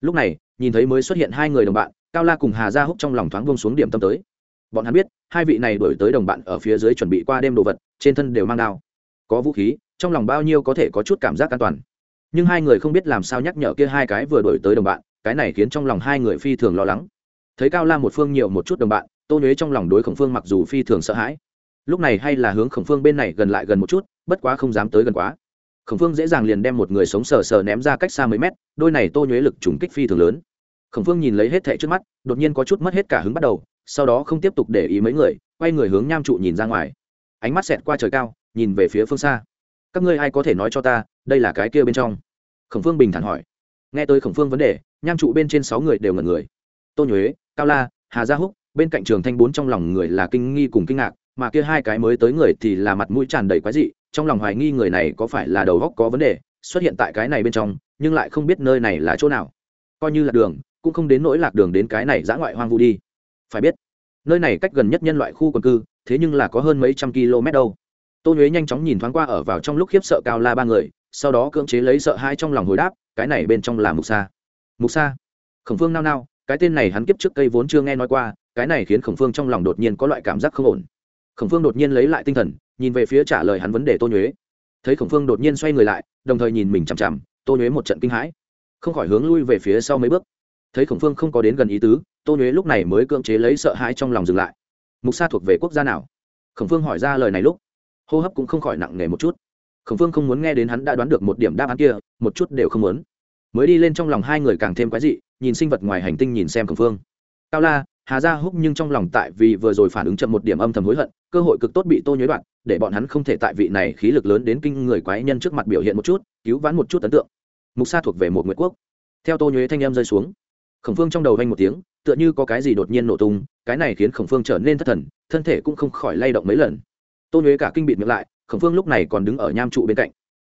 Lúc này nhìn thấy mới xuất hiện hai người đồng bạn, cao la cùng hà gia húc trong lòng thoáng vông xuống điểm tâm tới. Bọn hắn biết, hai vị này đổi tới đồng bạn ở phía dưới chuẩn bị qua đêm đồ vật, trên thân đều mang đao. Có vũ khí, trong lòng bao nhiêu có thể có chút cảm giác an toàn. Nhưng hai người không biết làm sao nhắc nhở kia hai cái vừa đổi tới đồng bạn, cái này khiến trong lòng hai người phi thường lo lắng. Thấy cao la một phương nhiều một chút đồng bạn, tô nhuế trong lòng đối khổng phương mặc dù phi thường sợ hãi. Lúc này hay là hướng khổng phương bên này gần lại gần một chút, bất quá không dám tới gần quá khổng phương dễ dàng liền đem một người sống sờ sờ ném ra cách xa mấy mét, đôi này tô nhuế lực trùng kích phi thường lớn. Khổng phương nhìn lấy hết thẻ trước mắt, đột nhiên có chút mất hết cả hứng bắt đầu, sau đó không tiếp tục để ý mấy người, quay người hướng nham trụ nhìn ra ngoài. Ánh mắt xẹt qua trời cao, nhìn về phía phương xa. Các ngươi ai có thể nói cho ta, đây là cái kia bên trong? Khổng phương bình thản hỏi. Nghe tới khổng phương vấn đề, nham trụ bên trên sáu người đều ngẩn người. Tô nhuế, cao la, hà gia húc, bên cạnh trường thanh bốn trong lòng người là kinh nghi cùng kinh ngạc, mà kia hai cái mới tới người thì là mặt mũi tràn đầy quái dị trong lòng hoài nghi người này có phải là đầu góc có vấn đề, xuất hiện tại cái này bên trong, nhưng lại không biết nơi này là chỗ nào. Coi như là đường, cũng không đến nỗi lạc đường đến cái này dã ngoại hoang vu đi. Phải biết, nơi này cách gần nhất nhân loại khu quần cư, thế nhưng là có hơn mấy trăm km đâu. Tô nhuế nhanh chóng nhìn thoáng qua ở vào trong lúc khiếp sợ cao la ba người, sau đó cưỡng chế lấy sợ hai trong lòng hồi đáp, cái này bên trong là mục sa. Mục sa? Khổng phương nao nao, cái tên này hắn kiếp trước cây vốn chưa nghe nói qua, cái này khiến khổng phương trong lòng đột nhiên có loại cảm giác không ổn khổng phương đột nhiên lấy lại tinh thần, nhìn về phía trả lời hắn vấn đề tô nhuế. Thấy khổng phương đột nhiên xoay người lại, đồng thời nhìn mình chằm chằm, tô nhuế một trận kinh hãi. Không khỏi hướng lui về phía sau mấy bước. Thấy khổng phương không có đến gần ý tứ, tô nhuế lúc này mới cưỡng chế lấy sợ hãi trong lòng dừng lại. Mục sa thuộc về quốc gia nào? Khổng phương hỏi ra lời này lúc, hô hấp cũng không khỏi nặng nề một chút. Khổng phương không muốn nghe đến hắn đã đoán được một điểm đáp án kia, một chút đều không muốn. Mới đi lên trong lòng hai người càng thêm quái dị, nhìn sinh vật ngoài hành tinh nhìn xem khổng phương. Cao la hà Gia húc nhưng trong lòng tại vì vừa rồi phản ứng chậm một điểm âm thầm hối hận, cơ hội cực tốt bị tô nhối đoạn để bọn hắn không thể tại vị này khí lực lớn đến kinh người quái nhân trước mặt biểu hiện một chút, cứu vãn một chút ấn tượng. Mục sa thuộc về một nguyệt quốc. Theo tô nhuế thanh em rơi xuống, khổng phương trong đầu vang một tiếng, tựa như có cái gì đột nhiên nổ tung, cái này khiến khổng phương trở nên thất thần, thân thể cũng không khỏi lay động mấy lần. Tô nhuế cả kinh bịt miệng lại, khổng phương lúc này còn đứng ở nham trụ bên cạnh.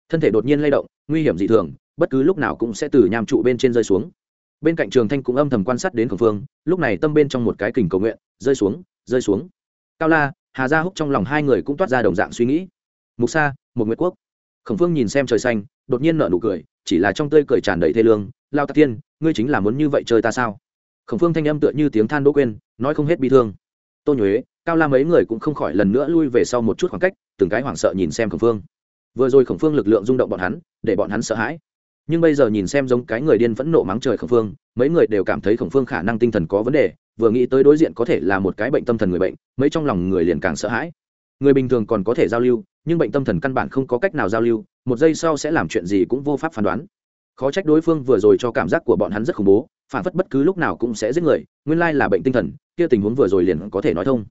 Thân thể đột nhiên lay động, nguy hiểm dị thường, bất cứ lúc nào cũng sẽ từ nham trụ bên trên rơi xuống bên cạnh trường thanh cũng âm thầm quan sát đến khổng phương, lúc này tâm bên trong một cái kình cầu nguyện, rơi xuống rơi xuống. Cao la, hà gia húc trong lòng hai người cũng toát ra đồng dạng suy nghĩ. Mục sa một nguyệt quốc. Khổng phương nhìn xem trời xanh, đột nhiên nở nụ cười, chỉ là trong tươi cười tràn đầy thê lương. Lao tạc tiên, ngươi chính là muốn như vậy chơi ta sao? Khổng phương thanh âm tựa như tiếng than đỗ quên, nói không hết bi thương. Tô nhuế, cao la mấy người cũng không khỏi lần nữa lui về sau một chút khoảng cách, từng cái hoảng sợ nhìn xem khổng phương. Vừa rồi khổng phương lực lượng rung động bọn hắn, để bọn hắn sợ hãi nhưng bây giờ nhìn xem giống cái người điên phẫn nộ mắng trời khổng phương, mấy người đều cảm thấy khổng phương khả năng tinh thần có vấn đề, vừa nghĩ tới đối diện có thể là một cái bệnh tâm thần người bệnh, mấy trong lòng người liền càng sợ hãi. Người bình thường còn có thể giao lưu, nhưng bệnh tâm thần căn bản không có cách nào giao lưu, một giây sau sẽ làm chuyện gì cũng vô pháp phán đoán. Khó trách đối phương vừa rồi cho cảm giác của bọn hắn rất khủng bố, phản phất bất cứ lúc nào cũng sẽ giết người, nguyên lai là bệnh tinh thần, kia tình huống vừa rồi liền có thể nói thông.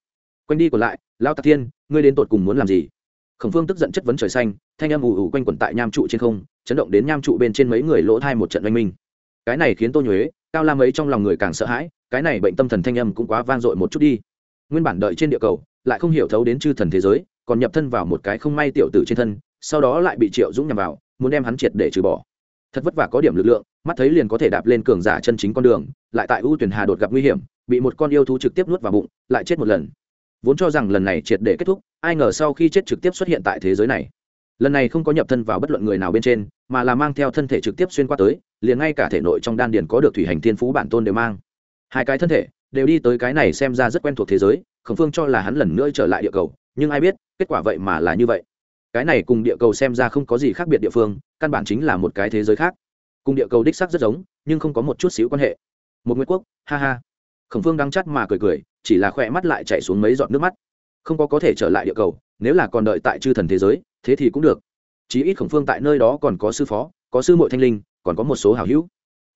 Quanh đi còn lại lao tạc thiên, ngươi đến tột cùng muốn làm gì? Khổng phương tức giận chất vấn trời xanh, thanh âm ù ù quanh quẩn tại nham trụ trên không, chấn động đến nham trụ bên trên mấy người lỗ thai một trận oanh minh. Cái này khiến tô nhuế, cao lam ấy trong lòng người càng sợ hãi, cái này bệnh tâm thần thanh âm cũng quá vang dội một chút đi. Nguyên bản đợi trên địa cầu, lại không hiểu thấu đến chư thần thế giới, còn nhập thân vào một cái không may tiểu tử trên thân, sau đó lại bị triệu dũng nhằm vào, muốn đem hắn triệt để trừ bỏ. Thật vất vả có điểm lực lượng, mắt thấy liền có thể đạp lên cường giả chân chính con đường, lại tại ưu tuyển hà đột gặp nguy hiểm, bị một con yêu thú trực tiếp nuốt vào bụng, lại chết một lần. Vốn cho rằng lần này triệt để kết thúc ai ngờ sau khi chết trực tiếp xuất hiện tại thế giới này. Lần này không có nhập thân vào bất luận người nào bên trên, mà là mang theo thân thể trực tiếp xuyên qua tới, liền ngay cả thể nội trong đan điền có được thủy hành thiên phú bản tôn đều mang. Hai cái thân thể đều đi tới cái này xem ra rất quen thuộc thế giới, khổng phương cho là hắn lần nữa trở lại địa cầu, nhưng ai biết, kết quả vậy mà là như vậy. Cái này cùng địa cầu xem ra không có gì khác biệt địa phương, căn bản chính là một cái thế giới khác. Cùng địa cầu đích sắc rất giống, nhưng không có một chút xíu quan hệ. Một nguyên quốc, ha ha. Khổng phương đang chắt mà cười cười, chỉ là khỏe mắt lại chạy xuống mấy giọt nước mắt không có có thể trở lại địa cầu, nếu là còn đợi tại chư thần thế giới, thế thì cũng được. Chí ít khổng phương tại nơi đó còn có sư phó, có sư mội thanh linh, còn có một số hảo hữu.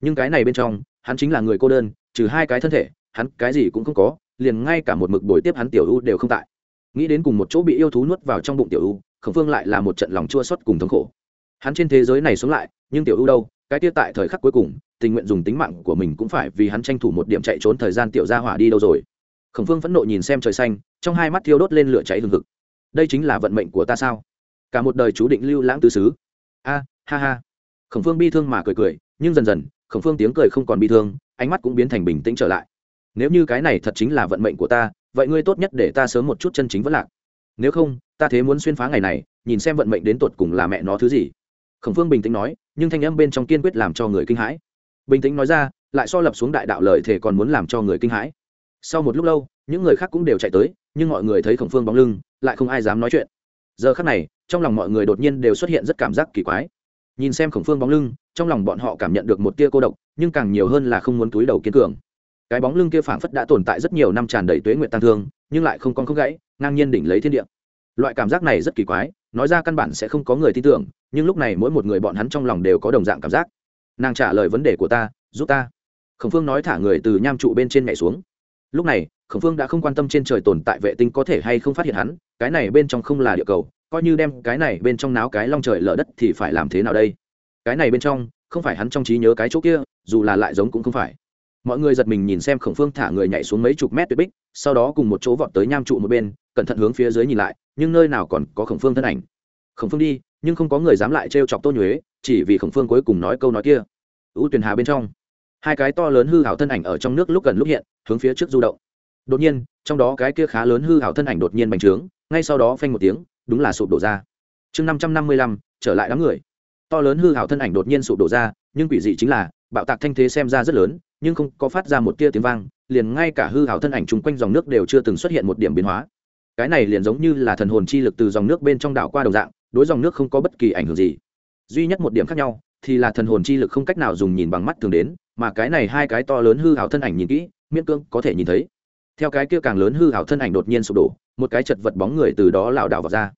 Nhưng cái này bên trong, hắn chính là người cô đơn, trừ hai cái thân thể, hắn cái gì cũng không có, liền ngay cả một mực buổi tiếp hắn tiểu u đều không tại. Nghĩ đến cùng một chỗ bị yêu thú nuốt vào trong bụng tiểu u, khổng phương lại là một trận lòng chua xót cùng thống khổ. Hắn trên thế giới này sống lại, nhưng tiểu u đâu, cái tiết tại thời khắc cuối cùng, tình nguyện dùng tính mạng của mình cũng phải vì hắn tranh thủ một điểm chạy trốn thời gian tiểu gia hỏa đi đâu rồi. Khổng phương phẫn nộ nhìn xem trời xanh trong hai mắt thiêu đốt lên lửa cháy hừng hực. Đây chính là vận mệnh của ta sao? Cả một đời chú định lưu lãng tứ xứ. A, ha ha. Khổng phương bi thương mà cười cười, nhưng dần dần, khổng phương tiếng cười không còn bi thương, ánh mắt cũng biến thành bình tĩnh trở lại. Nếu như cái này thật chính là vận mệnh của ta, vậy ngươi tốt nhất để ta sớm một chút chân chính vẫn lạc. Nếu không, ta thế muốn xuyên phá ngày này, nhìn xem vận mệnh đến tột cùng là mẹ nó thứ gì. Khổng phương bình tĩnh nói, nhưng thanh âm bên trong kiên quyết làm cho người kinh hãi. Bình tĩnh nói ra, lại so lập xuống đại đạo lời thể còn muốn làm cho người kinh hãi. Sau một lúc lâu, những người khác cũng đều chạy tới nhưng mọi người thấy khổng phương bóng lưng, lại không ai dám nói chuyện. Giờ khắc này, trong lòng mọi người đột nhiên đều xuất hiện rất cảm giác kỳ quái. Nhìn xem khổng phương bóng lưng, trong lòng bọn họ cảm nhận được một tia cô độc, nhưng càng nhiều hơn là không muốn túi đầu kiên cường. Cái bóng lưng kia phảng phất đã tồn tại rất nhiều năm tràn đầy tuế nguyện tăng thương, nhưng lại không con không gãy, ngang nhiên đỉnh lấy thiên địa. Loại cảm giác này rất kỳ quái, nói ra căn bản sẽ không có người tin tưởng, nhưng lúc này mỗi một người bọn hắn trong lòng đều có đồng dạng cảm giác. Nàng trả lời vấn đề của ta, giúp ta. Khổng phương nói thả người từ nham trụ bên trên nhảy xuống. Lúc này khổng phương đã không quan tâm trên trời tồn tại vệ tinh có thể hay không phát hiện hắn, cái này bên trong không là địa cầu, coi như đem cái này bên trong náo cái long trời lở đất thì phải làm thế nào đây? Cái này bên trong, không phải hắn trong trí nhớ cái chỗ kia, dù là lại giống cũng không phải. Mọi người giật mình nhìn xem khổng phương thả người nhảy xuống mấy chục mét tuyệt bích, sau đó cùng một chỗ vọt tới nham trụ một bên, cẩn thận hướng phía dưới nhìn lại, nhưng nơi nào còn có khổng phương thân ảnh. Khổng phương đi, nhưng không có người dám lại trêu chọc tô nhuế, chỉ vì khổng phương cuối cùng nói câu nói kia. Ưu tuyền hà bên trong, hai cái to lớn hư hảo thân ảnh ở trong nước lúc gần lúc hiện, hướng phía trước du động đột nhiên, trong đó cái kia khá lớn hư hảo thân ảnh đột nhiên bành trướng, ngay sau đó phanh một tiếng, đúng là sụp đổ ra. Chương năm trăm năm mươi lăm, trở lại đám người. To lớn hư hảo thân ảnh đột nhiên sụp đổ ra, nhưng quỷ dị chính là, bạo tạc thanh thế xem ra rất lớn, nhưng không có phát ra một tia tiếng vang, liền ngay cả hư hảo thân ảnh chung quanh dòng nước đều chưa từng xuất hiện một điểm biến hóa. Cái này liền giống như là thần hồn chi lực từ dòng nước bên trong đảo qua đồng dạng, đối dòng nước không có bất kỳ ảnh hưởng gì. Duy nhất một điểm khác nhau, thì là thần hồn chi lực không cách nào dùng nhìn bằng mắt thường đến, mà cái này hai cái to lớn hư hảo thân ảnh nhìn kỹ, miễn cưỡng có thể nhìn thấy theo cái kia càng lớn hư hảo thân ảnh đột nhiên sụp đổ, một cái chật vật bóng người từ đó lảo đảo vào ra.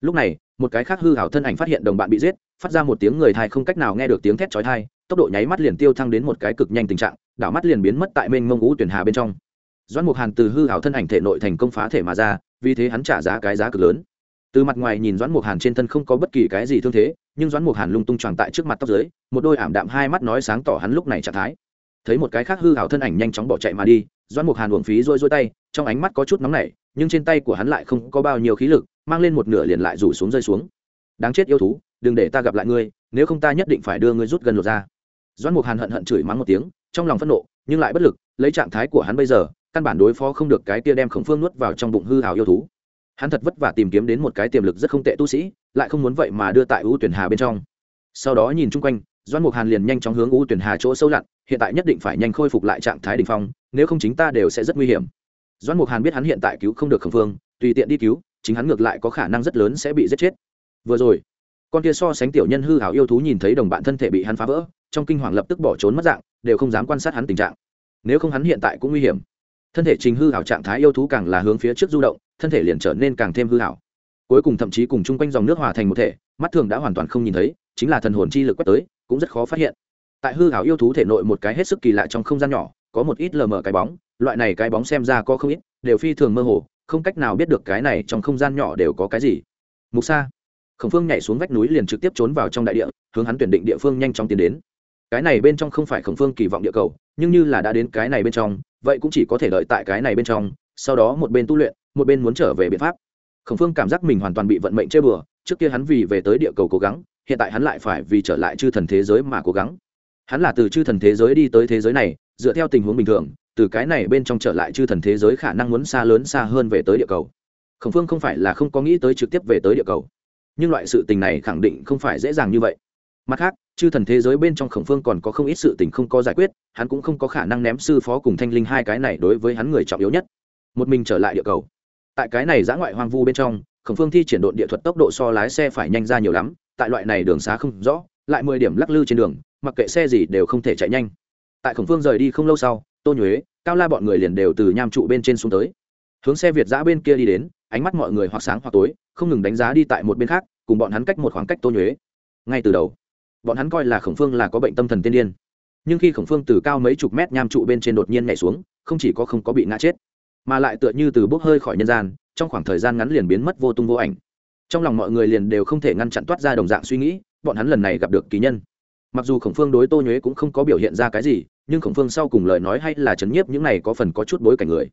Lúc này, một cái khác hư hảo thân ảnh phát hiện đồng bạn bị giết, phát ra một tiếng người thai không cách nào nghe được tiếng thét chói thai tốc độ nháy mắt liền tiêu thăng đến một cái cực nhanh tình trạng, đảo mắt liền biến mất tại mênh mông ngũ tuyển hà bên trong. Doãn mục hàn từ hư hảo thân ảnh thể nội thành công phá thể mà ra, vì thế hắn trả giá cái giá cực lớn. Từ mặt ngoài nhìn doãn mục hàn trên thân không có bất kỳ cái gì thương thế, nhưng doãn mục hàn lung tung tròn tại trước mặt tóc dưới, một đôi ảm đạm hai mắt nói sáng tỏ hắn lúc này trạng thái. Thấy một cái khác hư hảo thân ảnh nhanh chóng bỏ chạy mà đi Doan mục hàn uổng phí rôi rôi tay, trong ánh mắt có chút nóng nảy, nhưng trên tay của hắn lại không có bao nhiêu khí lực, mang lên một nửa liền lại rủ xuống rơi xuống. Đáng chết yêu thú, đừng để ta gặp lại ngươi, nếu không ta nhất định phải đưa ngươi rút gần lột ra. Doan mục hàn hận hận chửi mắng một tiếng, trong lòng phẫn nộ, nhưng lại bất lực, lấy trạng thái của hắn bây giờ, căn bản đối phó không được cái kia đem khổng phương nuốt vào trong bụng hư hào yêu thú. Hắn thật vất vả tìm kiếm đến một cái tiềm lực rất không tệ tu sĩ, lại không muốn vậy mà đưa tại ưu tuyển hà bên trong. Sau đó nhìn chung quanh doan mục hàn liền nhanh chóng hướng ưu tuyển hà chỗ sâu lặn, hiện tại nhất định phải nhanh khôi phục lại trạng thái đình phong nếu không chính ta đều sẽ rất nguy hiểm. Doãn mục hàn biết hắn hiện tại cứu không được khổng phương, tùy tiện đi cứu, chính hắn ngược lại có khả năng rất lớn sẽ bị giết chết. Vừa rồi, con kia so sánh tiểu nhân hư hảo yêu thú nhìn thấy đồng bạn thân thể bị hắn phá vỡ, trong kinh hoàng lập tức bỏ trốn mất dạng, đều không dám quan sát hắn tình trạng. Nếu không hắn hiện tại cũng nguy hiểm. Thân thể trình hư hảo trạng thái yêu thú càng là hướng phía trước du động, thân thể liền trở nên càng thêm hư hảo. Cuối cùng thậm chí cùng chung quanh dòng nước hòa thành một thể, mắt thường đã hoàn toàn không nhìn thấy, chính là thần hồn chi lực quét tới, cũng rất khó phát hiện. Tại hư hảo yêu thú thể nội một cái hết sức kỳ lạ trong không gian nhỏ có một ít lờ mờ cái bóng loại này cái bóng xem ra có không ít đều phi thường mơ hồ không cách nào biết được cái này trong không gian nhỏ đều có cái gì. Mục Sa, khổng phương nhảy xuống vách núi liền trực tiếp trốn vào trong đại địa hướng hắn tuyển định địa phương nhanh chóng tiến đến. Cái này bên trong không phải khổng phương kỳ vọng địa cầu nhưng như là đã đến cái này bên trong vậy cũng chỉ có thể đợi tại cái này bên trong sau đó một bên tu luyện một bên muốn trở về biện pháp. Khổng phương cảm giác mình hoàn toàn bị vận mệnh chơi bừa trước kia hắn vì về tới địa cầu cố gắng hiện tại hắn lại phải vì trở lại chư thần thế giới mà cố gắng. Hắn là từ chư thần thế giới đi tới thế giới này dựa theo tình huống bình thường, từ cái này bên trong trở lại chư thần thế giới khả năng muốn xa lớn xa hơn về tới địa cầu. Khổng phương không phải là không có nghĩ tới trực tiếp về tới địa cầu. Nhưng loại sự tình này khẳng định không phải dễ dàng như vậy. Mặt khác, chư thần thế giới bên trong khổng phương còn có không ít sự tình không có giải quyết, hắn cũng không có khả năng ném sư phó cùng thanh linh hai cái này đối với hắn người trọng yếu nhất. Một mình trở lại địa cầu. Tại cái này giã ngoại hoang vu bên trong, khổng phương thi triển độn địa thuật tốc độ so lái xe phải nhanh ra nhiều lắm, tại loại này đường xá không rõ, lại mười điểm lắc lư trên đường, mặc kệ xe gì đều không thể chạy nhanh tại khổng phương rời đi không lâu sau, tô nhuế, cao la bọn người liền đều từ nham trụ bên trên xuống tới. Hướng xe việt giã bên kia đi đến, ánh mắt mọi người hoặc sáng hoặc tối, không ngừng đánh giá đi tại một bên khác, cùng bọn hắn cách một khoảng cách tô nhuế. Ngay từ đầu, bọn hắn coi là khổng phương là có bệnh tâm thần tiên điên. Nhưng khi khổng phương từ cao mấy chục mét nham trụ bên trên đột nhiên nhảy xuống, không chỉ có không có bị ngã chết, mà lại tựa như từ bốc hơi khỏi nhân gian, trong khoảng thời gian ngắn liền biến mất vô tung vô ảnh. Trong lòng mọi người liền đều không thể ngăn chặn toát ra đồng dạng suy nghĩ, bọn hắn lần này gặp được kỳ nhân. Mặc dù khổng phương đối tô nhuế cũng không có biểu hiện ra cái gì nhưng khổng phương sau cùng lời nói hay là chấn nhiếp những này có phần có chút bối cảnh người.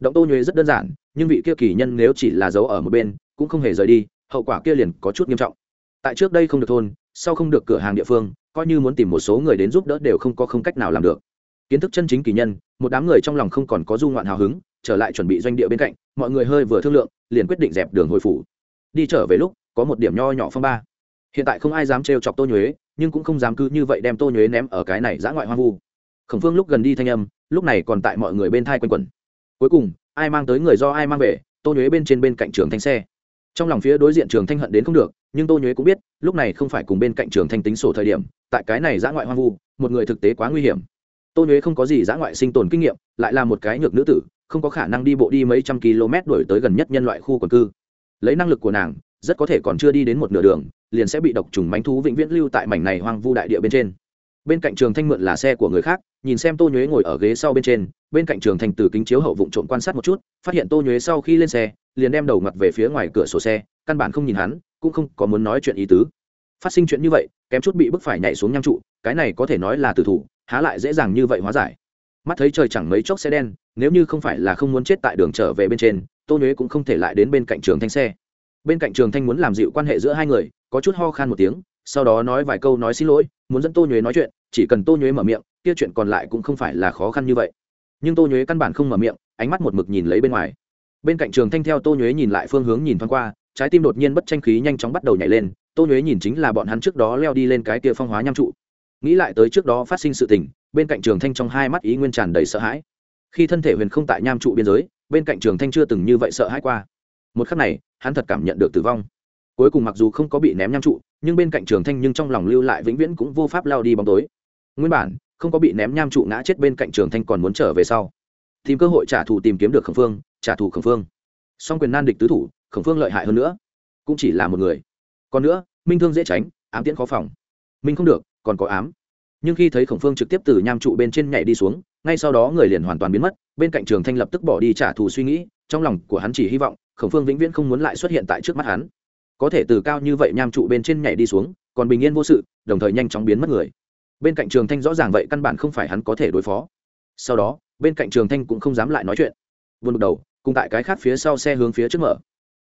Động tô nhuế rất đơn giản, nhưng vị kia kỳ nhân nếu chỉ là giấu ở một bên, cũng không hề rời đi, hậu quả kia liền có chút nghiêm trọng. Tại trước đây không được thôn, sau không được cửa hàng địa phương, coi như muốn tìm một số người đến giúp đỡ đều không có không cách nào làm được. Kiến thức chân chính kỳ nhân, một đám người trong lòng không còn có du ngoạn hào hứng, trở lại chuẩn bị doanh địa bên cạnh, mọi người hơi vừa thương lượng, liền quyết định dẹp đường hồi phủ. Đi trở về lúc, có một điểm nho nhỏ phong ba. Hiện tại không ai dám trêu chọc tô nhuế, nhưng cũng không dám cứ như vậy đem tô nhuế ném ở cái này giã ngoại hoang vu khổng phương lúc gần đi thanh âm, lúc này còn tại mọi người bên thai quanh quẩn. Cuối cùng, ai mang tới người do ai mang về, tô nhuế bên trên bên cạnh trường thanh xe. Trong lòng phía đối diện trường thanh hận đến không được, nhưng tô nhuế cũng biết, lúc này không phải cùng bên cạnh trường thanh tính sổ thời điểm, tại cái này giã ngoại hoang vu, một người thực tế quá nguy hiểm. Tô nhuế không có gì giã ngoại sinh tồn kinh nghiệm, lại là một cái nhược nữ tử, không có khả năng đi bộ đi mấy trăm km đổi tới gần nhất nhân loại khu quần cư. Lấy năng lực của nàng, rất có thể còn chưa đi đến một nửa đường, liền sẽ bị độc trùng mánh thú vĩnh viễn lưu tại mảnh này hoang vu đại địa bên trên bên cạnh trường thanh mượn là xe của người khác, nhìn xem tô nhuế ngồi ở ghế sau bên trên, bên cạnh trường thanh từ kính chiếu hậu vụng trộm quan sát một chút, phát hiện tô nhuế sau khi lên xe, liền đem đầu mặt về phía ngoài cửa sổ xe, căn bản không nhìn hắn, cũng không có muốn nói chuyện ý tứ. Phát sinh chuyện như vậy, kém chút bị bức phải nhảy xuống nham trụ, cái này có thể nói là tử thủ, há lại dễ dàng như vậy hóa giải. Mắt thấy trời chẳng mấy chốc xe đen, nếu như không phải là không muốn chết tại đường trở về bên trên, tô nhuế cũng không thể lại đến bên cạnh trường thanh xe. Bên cạnh trường thanh muốn làm dịu quan hệ giữa hai người, có chút ho khan một tiếng sau đó nói vài câu nói xin lỗi, muốn dẫn tô nhuế nói chuyện, chỉ cần tô nhuế mở miệng, kia chuyện còn lại cũng không phải là khó khăn như vậy. Nhưng tô nhuế căn bản không mở miệng, ánh mắt một mực nhìn lấy bên ngoài. Bên cạnh trường thanh theo tô nhuế nhìn lại phương hướng nhìn thoáng qua, trái tim đột nhiên bất tranh khí nhanh chóng bắt đầu nhảy lên, tô nhuế nhìn chính là bọn hắn trước đó leo đi lên cái kia phong hóa nham trụ. Nghĩ lại tới trước đó phát sinh sự tình, bên cạnh trường thanh trong hai mắt ý nguyên tràn đầy sợ hãi. Khi thân thể huyền không tại nham trụ biên giới, bên cạnh trường thanh chưa từng như vậy sợ hãi qua. Một khắc này, hắn thật cảm nhận được tử vong. Cuối cùng mặc dù không có bị ném nham trụ nhưng bên cạnh trường thanh nhưng trong lòng lưu lại vĩnh viễn cũng vô pháp lao đi bóng tối. Nguyên bản, không có bị ném nham trụ ngã chết bên cạnh trường thanh còn muốn trở về sau. Tìm cơ hội trả thù tìm kiếm được khẩn phương, trả thù khẩn phương. Song quyền nan địch tứ thủ khẩn phương lợi hại hơn nữa. Cũng chỉ là một người. Còn nữa, minh thương dễ tránh, ám tiễn khó phòng. Minh không được, còn có ám. Nhưng khi thấy khổng phương trực tiếp từ nham trụ bên trên nhảy đi xuống, ngay sau đó người liền hoàn toàn biến mất, bên cạnh trường thanh lập tức bỏ đi trả thù suy nghĩ, trong lòng của hắn chỉ hy vọng khổng phương vĩnh viễn không muốn lại xuất hiện tại trước mắt hắn có thể từ cao như vậy nham trụ bên trên nhảy đi xuống, còn bình yên vô sự, đồng thời nhanh chóng biến mất người. Bên cạnh trường thanh rõ ràng vậy căn bản không phải hắn có thể đối phó. Sau đó, bên cạnh trường thanh cũng không dám lại nói chuyện. Vươn đầu, cùng tại cái khác phía sau xe hướng phía trước mở.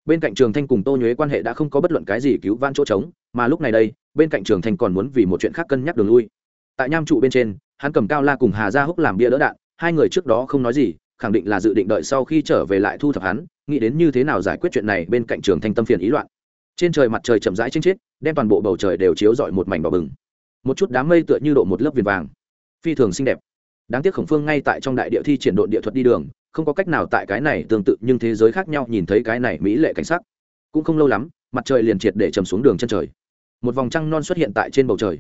Bên cạnh trường thanh cùng tô nhuế quan hệ đã không có bất luận cái gì cứu van chỗ trống, mà lúc này đây, bên cạnh trường thanh còn muốn vì một chuyện khác cân nhắc đường lui. Tại nham trụ bên trên, hắn cầm cao la cùng hà gia húc làm bia đỡ đạn, hai người trước đó không nói gì, khẳng định là dự định đợi sau khi trở về lại thu thập hắn, nghĩ đến như thế nào giải quyết chuyện này, bên cạnh trường thanh tâm phiền ý loạn trên trời mặt trời chậm rãi chênh chết đem toàn bộ bầu trời đều chiếu rọi một mảnh đỏ bừng. Một chút đám mây tựa như độ một lớp viền vàng. Phi thường xinh đẹp. Đáng tiếc khổng phương ngay tại trong đại địa thi triển độn địa thuật đi đường, không có cách nào tại cái này tương tự nhưng thế giới khác nhau nhìn thấy cái này mỹ lệ cảnh sắc. Cũng không lâu lắm, mặt trời liền triệt để chầm xuống đường chân trời. Một vòng trăng non xuất hiện tại trên bầu trời.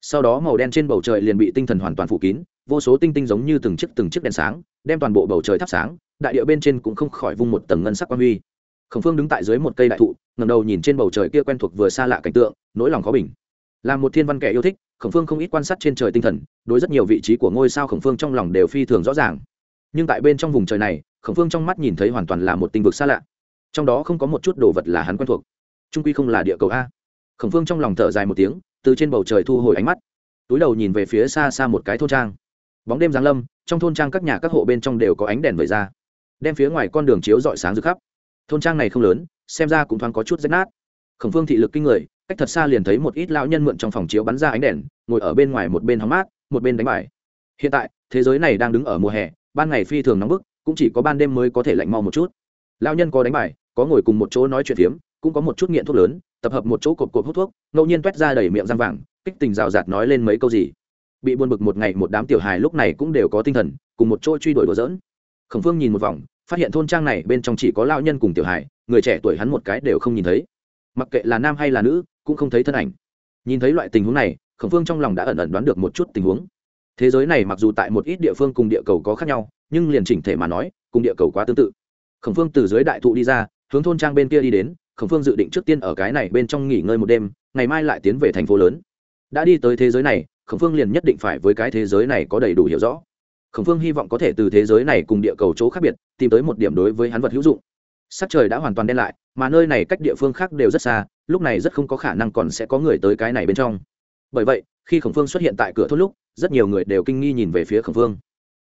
Sau đó màu đen trên bầu trời liền bị tinh thần hoàn toàn phủ kín, vô số tinh tinh giống như từng chiếc từng chiếc đèn sáng, đem toàn bộ bầu trời thắp sáng, đại địa bên trên cũng không khỏi vung một tầng ngân sắc quan huy. Khổng phương đứng tại dưới một cây đại thụ ngầm đầu nhìn trên bầu trời kia quen thuộc vừa xa lạ cảnh tượng, nỗi lòng khó bình. Là một thiên văn kẻ yêu thích, khổng phương không ít quan sát trên trời tinh thần, đối rất nhiều vị trí của ngôi sao khổng phương trong lòng đều phi thường rõ ràng. Nhưng tại bên trong vùng trời này, khổng phương trong mắt nhìn thấy hoàn toàn là một tinh vực xa lạ. Trong đó không có một chút đồ vật là hắn quen thuộc. Trung quy không là địa cầu a. Khổng phương trong lòng thở dài một tiếng, từ trên bầu trời thu hồi ánh mắt. Túi đầu nhìn về phía xa xa một cái thôn trang. Bóng đêm giáng lâm, trong thôn trang các nhà các hộ bên trong đều có ánh đèn vẩy ra. Đem phía ngoài con đường chiếu dọi sáng rực khắp thôn trang này không lớn, xem ra cũng thoáng có chút rách nát. Khổng phương thị lực kinh người, cách thật xa liền thấy một ít lão nhân mượn trong phòng chiếu bắn ra ánh đèn, ngồi ở bên ngoài một bên hóng mát, một bên đánh bài. Hiện tại, thế giới này đang đứng ở mùa hè, ban ngày phi thường nóng bức, cũng chỉ có ban đêm mới có thể lạnh mau một chút. Lão nhân có đánh bài, có ngồi cùng một chỗ nói chuyện phiếm, cũng có một chút nghiện thuốc lớn, tập hợp một chỗ cột cột hút thuốc, ngẫu nhiên toét ra đầy miệng răng vàng, kích tình rào rạt nói lên mấy câu gì. Bị buồn bực một ngày một đám tiểu hài lúc này cũng đều có tinh thần, cùng một chỗ truy đuổi đùa dỡn khổng phương nhìn một vòng phát hiện thôn trang này bên trong chỉ có lao nhân cùng tiểu hải người trẻ tuổi hắn một cái đều không nhìn thấy. Mặc kệ là nam hay là nữ, cũng không thấy thân ảnh. Nhìn thấy loại tình huống này, khổng phương trong lòng đã ẩn ẩn đoán được một chút tình huống. Thế giới này mặc dù tại một ít địa phương cùng địa cầu có khác nhau, nhưng liền chỉnh thể mà nói, cùng địa cầu quá tương tự. Khổng phương từ dưới đại thụ đi ra, hướng thôn trang bên kia đi đến, khổng phương dự định trước tiên ở cái này bên trong nghỉ ngơi một đêm, ngày mai lại tiến về thành phố lớn. Đã đi tới thế giới này, khổng phương liền nhất định phải với cái thế giới này có đầy đủ hiểu rõ khổng phương hy vọng có thể từ thế giới này cùng địa cầu chỗ khác biệt, tìm tới một điểm đối với hắn vật hữu dụng. Sắc trời đã hoàn toàn đen lại, mà nơi này cách địa phương khác đều rất xa, lúc này rất không có khả năng còn sẽ có người tới cái này bên trong. Bởi vậy, khi khổng phương xuất hiện tại cửa thôn lúc, rất nhiều người đều kinh nghi nhìn về phía khổng phương.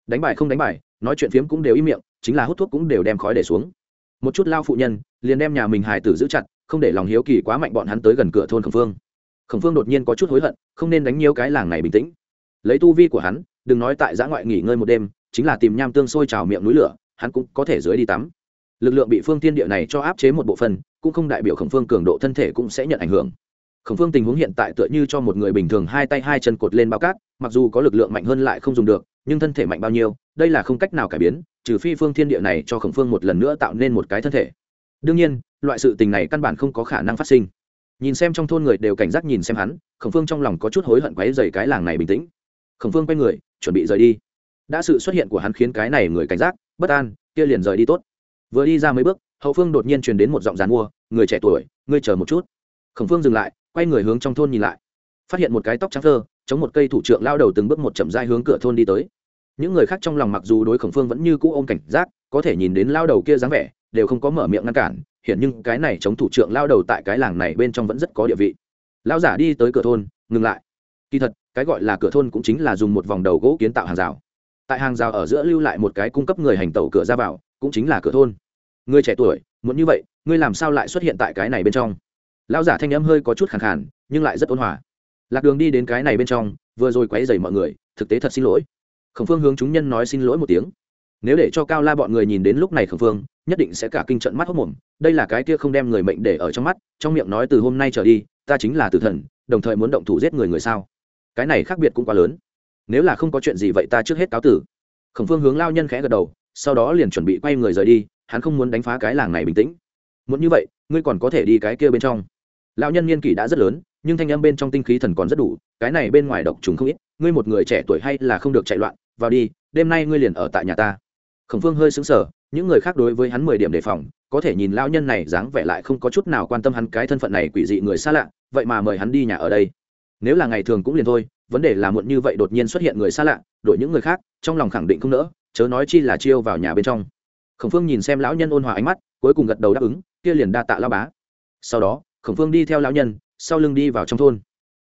Đánh bài không đánh bài, nói chuyện phiếm cũng đều im miệng, chính là hút thuốc cũng đều đem khói để xuống. Một chút lao phụ nhân, liền đem nhà mình hài tử giữ chặt, không để lòng hiếu kỳ quá mạnh bọn hắn tới gần cửa thôn khổng phương. Khổng phương đột nhiên có chút hối hận, không nên đánh nhiều cái làng này bình tĩnh. Lấy tu vi của hắn đừng nói tại giã ngoại nghỉ ngơi một đêm, chính là tìm nham tương sôi trào miệng núi lửa, hắn cũng có thể dưới đi tắm. Lực lượng bị phương tiên địa này cho áp chế một bộ phần, cũng không đại biểu khổng phương cường độ thân thể cũng sẽ nhận ảnh hưởng. Khổng phương tình huống hiện tại tựa như cho một người bình thường hai tay hai chân cột lên bao cát, mặc dù có lực lượng mạnh hơn lại không dùng được, nhưng thân thể mạnh bao nhiêu, đây là không cách nào cải biến, trừ phi phương thiên địa này cho khổng phương một lần nữa tạo nên một cái thân thể. Đương nhiên, loại sự tình này căn bản không có khả năng phát sinh. Nhìn xem trong thôn người đều cảnh giác nhìn xem hắn, khổng phương trong lòng có chút hối hận quáy dày cái làng này bình tĩnh khổng phương quay người, chuẩn bị rời đi. Đã sự xuất hiện của hắn khiến cái này người cảnh giác, bất an, kia liền rời đi tốt. Vừa đi ra mấy bước, hậu phương đột nhiên truyền đến một giọng dàn mua, người trẻ tuổi, ngươi chờ một chút. Khổng phương dừng lại, quay người hướng trong thôn nhìn lại. Phát hiện một cái tóc trắng thơ, chống một cây thủ trượng lao đầu từng bước một chậm dai hướng cửa thôn đi tới. Những người khác trong lòng mặc dù đối khổng phương vẫn như cũ ôm cảnh giác, có thể nhìn đến lao đầu kia dáng vẻ, đều không có mở miệng ngăn cản hiện nhưng cái này chống thủ trượng lao đầu tại cái làng này bên trong vẫn rất có địa vị. Lao giả đi tới cửa thôn, ngừng lại. Kỳ thật cái gọi là cửa thôn cũng chính là dùng một vòng đầu gỗ kiến tạo hàng rào. Tại hàng rào ở giữa lưu lại một cái cung cấp người hành tẩu cửa ra vào, cũng chính là cửa thôn. Người trẻ tuổi, muốn như vậy, ngươi làm sao lại xuất hiện tại cái này bên trong? Lão giả thanh âm hơi có chút khẳng khàn, nhưng lại rất ôn hòa. Lạc đường đi đến cái này bên trong, vừa rồi quấy dày mọi người, thực tế thật xin lỗi. Khổng phương hướng chúng nhân nói xin lỗi một tiếng. Nếu để cho cao la bọn người nhìn đến lúc này khổng phương, nhất định sẽ cả kinh trận mắt hốc mồm, đây là cái kia không đem người mệnh để ở trong mắt, trong miệng nói từ hôm nay trở đi, ta chính là tử thần, đồng thời muốn động thủ giết người người sao? Cái này khác biệt cũng quá lớn. Nếu là không có chuyện gì vậy ta trước hết cáo tử. Khổng phương hướng lao nhân khẽ gật đầu, sau đó liền chuẩn bị quay người rời đi, hắn không muốn đánh phá cái làng này bình tĩnh. Muốn như vậy, ngươi còn có thể đi cái kia bên trong. Lão nhân niên kỷ đã rất lớn, nhưng thanh âm bên trong tinh khí thần còn rất đủ, cái này bên ngoài độc trùng không ít, ngươi một người trẻ tuổi hay là không được chạy loạn, vào đi, đêm nay ngươi liền ở tại nhà ta. Khổng phương hơi xứng sở những người khác đối với hắn mười điểm đề phòng, có thể nhìn lão nhân này dáng vẻ lại không có chút nào quan tâm hắn cái thân phận này quỷ dị người xa lạ, vậy mà mời hắn đi nhà ở đây nếu là ngày thường cũng liền thôi, vấn đề là muộn như vậy đột nhiên xuất hiện người xa lạ, đổi những người khác, trong lòng khẳng định không nỡ, chớ nói chi là chiêu vào nhà bên trong. Khổng phương nhìn xem lão nhân ôn hòa ánh mắt, cuối cùng gật đầu đáp ứng, kia liền đa tạ lao bá. Sau đó, khổng phương đi theo lão nhân, sau lưng đi vào trong thôn.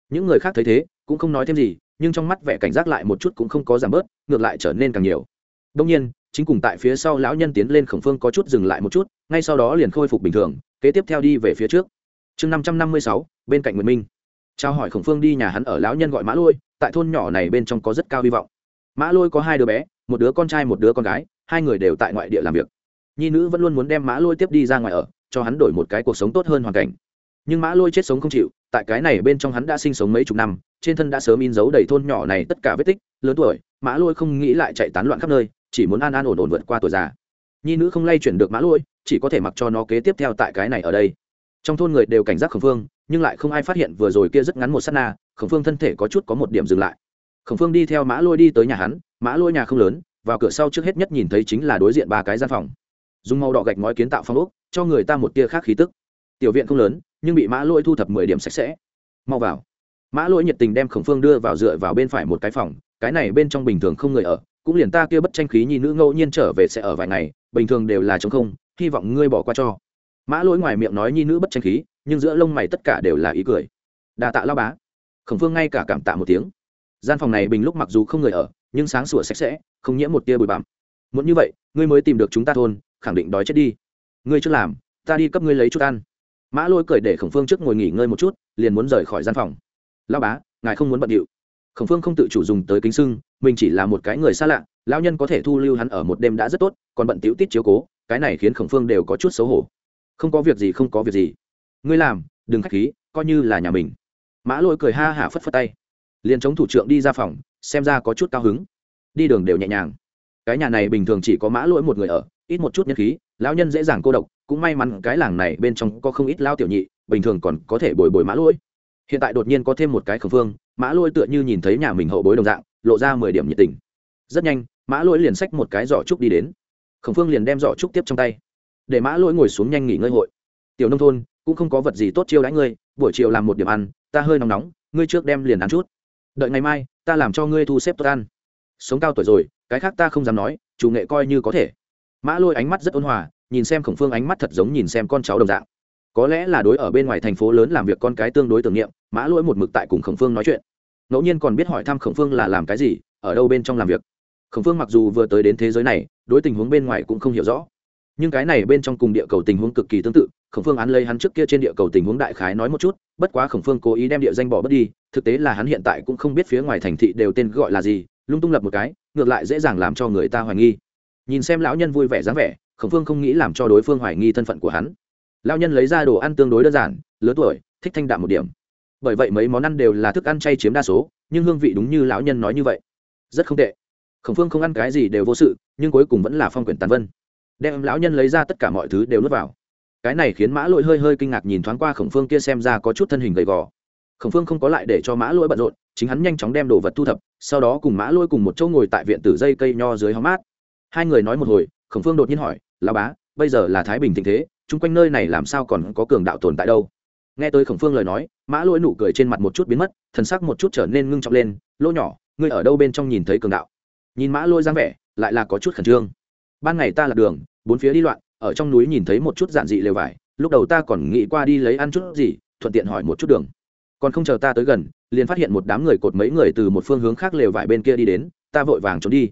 Những người khác thấy thế, cũng không nói thêm gì, nhưng trong mắt vẻ cảnh giác lại một chút cũng không có giảm bớt, ngược lại trở nên càng nhiều. Đông nhiên, chính cùng tại phía sau lão nhân tiến lên khổng phương có chút dừng lại một chút, ngay sau đó liền khôi phục bình thường, kế tiếp theo đi về phía trước. Chương năm trăm năm mươi sáu, bên cạnh nguyệt minh trao hỏi khổng phương đi nhà hắn ở lão nhân gọi mã lôi, tại thôn nhỏ này bên trong có rất cao hy vọng. Mã lôi có hai đứa bé, một đứa con trai, một đứa con gái, hai người đều tại ngoại địa làm việc. Nhi nữ vẫn luôn muốn đem mã lôi tiếp đi ra ngoài ở, cho hắn đổi một cái cuộc sống tốt hơn hoàn cảnh. Nhưng mã lôi chết sống không chịu, tại cái này bên trong hắn đã sinh sống mấy chục năm, trên thân đã sớm in dấu đầy thôn nhỏ này tất cả vết tích, lớn tuổi, mã lôi không nghĩ lại chạy tán loạn khắp nơi, chỉ muốn an an ổn ổn vượt qua tuổi già. Nhi nữ không lay chuyển được mã lôi, chỉ có thể mặc cho nó kế tiếp theo tại cái này ở đây. Trong thôn người đều cảnh giác khẩn phương nhưng lại không ai phát hiện vừa rồi kia rất ngắn một s á t na, khổng phương thân thể có chút có một điểm dừng lại. Khổng phương đi theo mã lôi đi tới nhà hắn, mã lôi nhà không lớn, vào cửa sau trước hết nhất nhìn thấy chính là đối diện ba cái gian phòng. Dùng màu đỏ gạch ngói kiến tạo phong ốc, cho người ta một tia khác khí tức. Tiểu viện không lớn, nhưng bị mã lôi thu thập mười điểm sạch sẽ. Mau vào. Mã lôi nhiệt tình đem khổng phương đưa vào dựa vào bên phải một cái phòng, cái này bên trong bình thường không người ở, cũng liền ta kia bất tranh khí nhi nữ ngẫu nhiên trở về sẽ ở vài ngày, bình thường đều là chống không, hy vọng ngươi bỏ qua cho. Mã lỗi ngoài miệng nói nhi nữ bất tranh khí nhưng giữa lông mày tất cả đều là ý cười. Đà tạ lao bá. Khổng phương ngay cả cảm tạ một tiếng. Gian phòng này bình lúc mặc dù không người ở, nhưng sáng sủa sạch sẽ, không nhiễm một tia bụi bặm. Muốn như vậy, ngươi mới tìm được chúng ta thôn, khẳng định đói chết đi. Ngươi chưa làm, ta đi cấp ngươi lấy chút ăn. Mã lôi cười để khổng phương trước ngồi nghỉ ngơi một chút, liền muốn rời khỏi gian phòng. Lao bá, ngài không muốn bận điệu. Khổng phương không tự chủ dùng tới kính sưng, mình chỉ là một cái người xa lạ lao nhân có thể thu lưu hắn ở một đêm đã rất tốt, còn bận tiểu tít chiếu cố, cái này khiến khổng phương đều có chút xấu hổ. Không có việc gì, không có việc gì ngươi làm, đừng k h á c h khí, coi như là nhà mình. Mã lôi cười ha hả phất phất tay. Liền chống thủ trưởng đi ra phòng, xem ra có chút cao hứng. Đi đường đều nhẹ nhàng. Cái nhà này bình thường chỉ có mã lỗi một người ở, ít một chút nhân khí, lão nhân dễ dàng cô độc, cũng may mắn cái làng này bên trong có không ít lao tiểu nhị, bình thường còn có thể bồi bồi mã lỗi hiện tại đột nhiên có thêm một cái khẩn phương, mã lỗi tựa như nhìn thấy nhà mình hậu bối đồng dạng, lộ ra mười điểm nhiệt tình. Rất nhanh, mã lỗi liền xách một cái giỏ trúc đi đến. Khẩn phương liền đem giỏ trúc tiếp trong tay. Để mã lỗi ngồi xuống nhanh nghỉ ngơi hội. Tiểu nông thôn cũng không có vật gì tốt chiêu đãi ngươi, buổi chiều làm một điểm ăn, ta hơi nóng nóng, ngươi trước đem liền ăn chút. Đợi ngày mai, ta làm cho ngươi thu xếp tốt ăn. Sống cao tuổi rồi, cái khác ta không dám nói, chủ nghệ coi như có thể. Mã lôi ánh mắt rất ôn hòa, nhìn xem khổng phương ánh mắt thật giống nhìn xem con cháu đồng dạng. Có lẽ là đối ở bên ngoài thành phố lớn làm việc con cái tương đối tưởng niệm, mã lỗi một mực tại cùng khổng phương nói chuyện. Ngẫu nhiên còn biết hỏi thăm khổng phương là làm cái gì, ở đâu bên trong làm việc. Khổng phương mặc dù vừa tới đến thế giới này, đối tình huống bên ngoài cũng không hiểu rõ. Nhưng cái này bên trong cùng địa cầu tình huống cực kỳ tương tự khổng phương án lấy hắn trước kia trên địa cầu tình huống đại khái nói một chút, bất quá khổng phương cố ý đem địa danh bỏ bớt đi, thực tế là hắn hiện tại cũng không biết phía ngoài thành thị đều tên gọi là gì, lung tung lập một cái, ngược lại dễ dàng làm cho người ta hoài nghi. Nhìn xem lão nhân vui vẻ dáng vẻ, khổng phương không nghĩ làm cho đối phương hoài nghi thân phận của hắn. Lão nhân lấy ra đồ ăn tương đối đơn giản, lớn tuổi, thích thanh đạm một điểm. Bởi vậy mấy món ăn đều là thức ăn chay chiếm đa số, nhưng hương vị đúng như lão nhân nói như vậy. Rất không tệ. Khổng phương không ăn cái gì đều vô sự, nhưng cuối cùng vẫn là phong quyển tàn vân. Đem lão nhân lấy ra tất cả mọi thứ đều nuốt vào cái này khiến mã lỗi hơi hơi kinh ngạc nhìn thoáng qua khổng phương kia xem ra có chút thân hình gầy gò. Khổng phương không có lại để cho mã lỗi bận rộn, chính hắn nhanh chóng đem đồ vật thu thập, sau đó cùng mã lỗi cùng một chỗ ngồi tại viện tử dây cây nho dưới hóng mát. Hai người nói một hồi, khổng phương đột nhiên hỏi là bá, bây giờ là thái bình tình thế, chung quanh nơi này làm sao còn có cường đạo tồn tại đâu? Nghe tới khổng phương lời nói, mã lỗi nụ cười trên mặt một chút biến mất, thần sắc một chút trở nên ngưng trọng lên, lỗ nhỏ, ngươi ở đâu bên trong nhìn thấy cường đạo? Nhìn mã lỗi dáng vẻ, lại là có chút khẩn trương. Ban ngày ta lạc đường, bốn phía đi loạn ở trong núi nhìn thấy một chút giản dị lều vải, lúc đầu ta còn nghĩ qua đi lấy ăn chút gì, thuận tiện hỏi một chút đường. Còn không chờ ta tới gần, liền phát hiện một đám người cột mấy người từ một phương hướng khác lều vải bên kia đi đến, ta vội vàng trốn đi.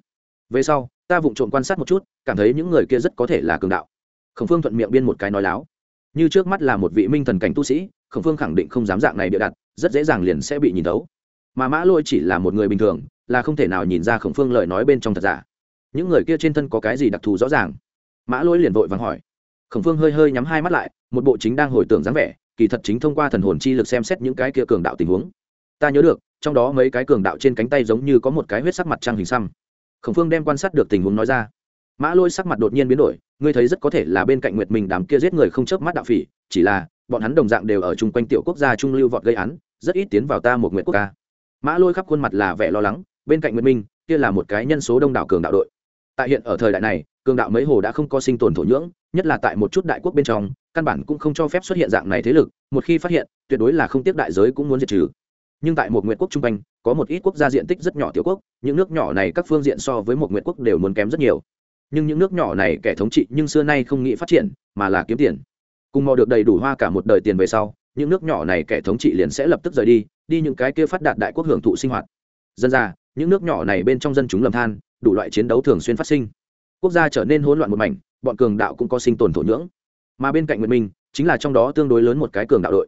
Về sau, ta vụng trộm quan sát một chút, cảm thấy những người kia rất có thể là cường đạo. Khổng phương thuận miệng biên một cái nói láo. Như trước mắt là một vị minh thần cảnh tu sĩ, khổng phương khẳng định không dám dạng này bịa đặt, rất dễ dàng liền sẽ bị nhìn thấu. Mà mã lôi chỉ là một người bình thường, là không thể nào nhìn ra khổng phương lời nói bên trong thật giả. Những người kia trên thân có cái gì đặc thù rõ ràng? Mã lôi liền vội vàng hỏi. Khổng phương hơi hơi nhắm hai mắt lại, một bộ chính đang hồi tưởng dáng vẻ, kỳ thật chính thông qua thần hồn chi lực xem xét những cái kia cường đạo tình huống. Ta nhớ được, trong đó mấy cái cường đạo trên cánh tay giống như có một cái huyết sắc mặt trăng hình xăm. Khổng phương đem quan sát được tình huống nói ra. Mã lôi sắc mặt đột nhiên biến đổi, ngươi thấy rất có thể là bên cạnh nguyệt minh đám kia giết người không chớp mắt đạo phỉ, chỉ là, bọn hắn đồng dạng đều ở chung quanh tiểu quốc gia trung lưu vọt gây án, rất ít tiến vào ta một nguyện quốc ca mã lôi khắp khuôn mặt là vẻ lo lắng, bên cạnh nguyệt minh, kia là một cái nhân số đông đảo cường đạo đội. Tại hiện ở thời đại này cường đạo mấy hồ đã không có sinh tồn thổ nhưỡng, nhất là tại một chút đại quốc bên trong, căn bản cũng không cho phép xuất hiện dạng này thế lực, một khi phát hiện, tuyệt đối là không tiếp đại giới cũng muốn diệt trừ. Nhưng tại một nguyện quốc trung quanh, có một ít quốc gia diện tích rất nhỏ tiểu quốc, những nước nhỏ này các phương diện so với một nguyện quốc đều muốn kém rất nhiều. Nhưng những nước nhỏ này kẻ thống trị nhưng xưa nay không nghĩ phát triển, mà là kiếm tiền. Cùng mò được đầy đủ hoa cả một đời tiền về sau, những nước nhỏ này kẻ thống trị liền sẽ lập tức rời đi đi những cái kia phát đạt đại quốc hưởng thụ sinh hoạt. Dân ra, những nước nhỏ này bên trong dân chúng lầm than, đủ loại chiến đấu thường xuyên phát sinh quốc gia trở nên hỗn loạn một mảnh, bọn cường đạo cũng có sinh tồn thổ nhưỡng. Mà bên cạnh nguyện minh, chính là trong đó tương đối lớn một cái cường đạo đội.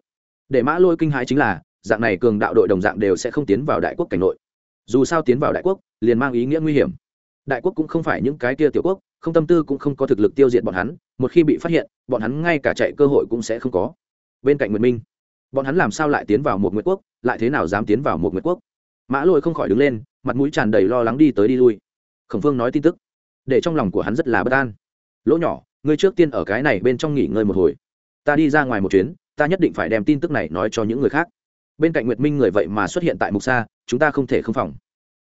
Để mã lôi kinh hãi chính là, dạng này cường đạo đội đồng dạng đều sẽ không tiến vào đại quốc cảnh nội. Dù sao tiến vào đại quốc, liền mang ý nghĩa nguy hiểm. Đại quốc cũng không phải những cái kia tiểu quốc, không tâm tư cũng không có thực lực tiêu diệt bọn hắn, một khi bị phát hiện, bọn hắn ngay cả chạy cơ hội cũng sẽ không có. Bên cạnh nguyệt minh, bọn hắn làm sao lại tiến vào một nguyệt quốc, lại thế nào dám tiến vào một nguyệt quốc? Mã lôi không khỏi đứng lên, mặt mũi tràn đầy lo lắng đi tới đi lui. Khổng phương nói tin tức để trong lòng của hắn rất là bất an. Lỗ nhỏ, ngươi trước tiên ở cái này bên trong nghỉ ngơi một hồi. Ta đi ra ngoài một chuyến, ta nhất định phải đem tin tức này nói cho những người khác. Bên cạnh nguyệt minh người vậy mà xuất hiện tại mục xa, chúng ta không thể không phòng.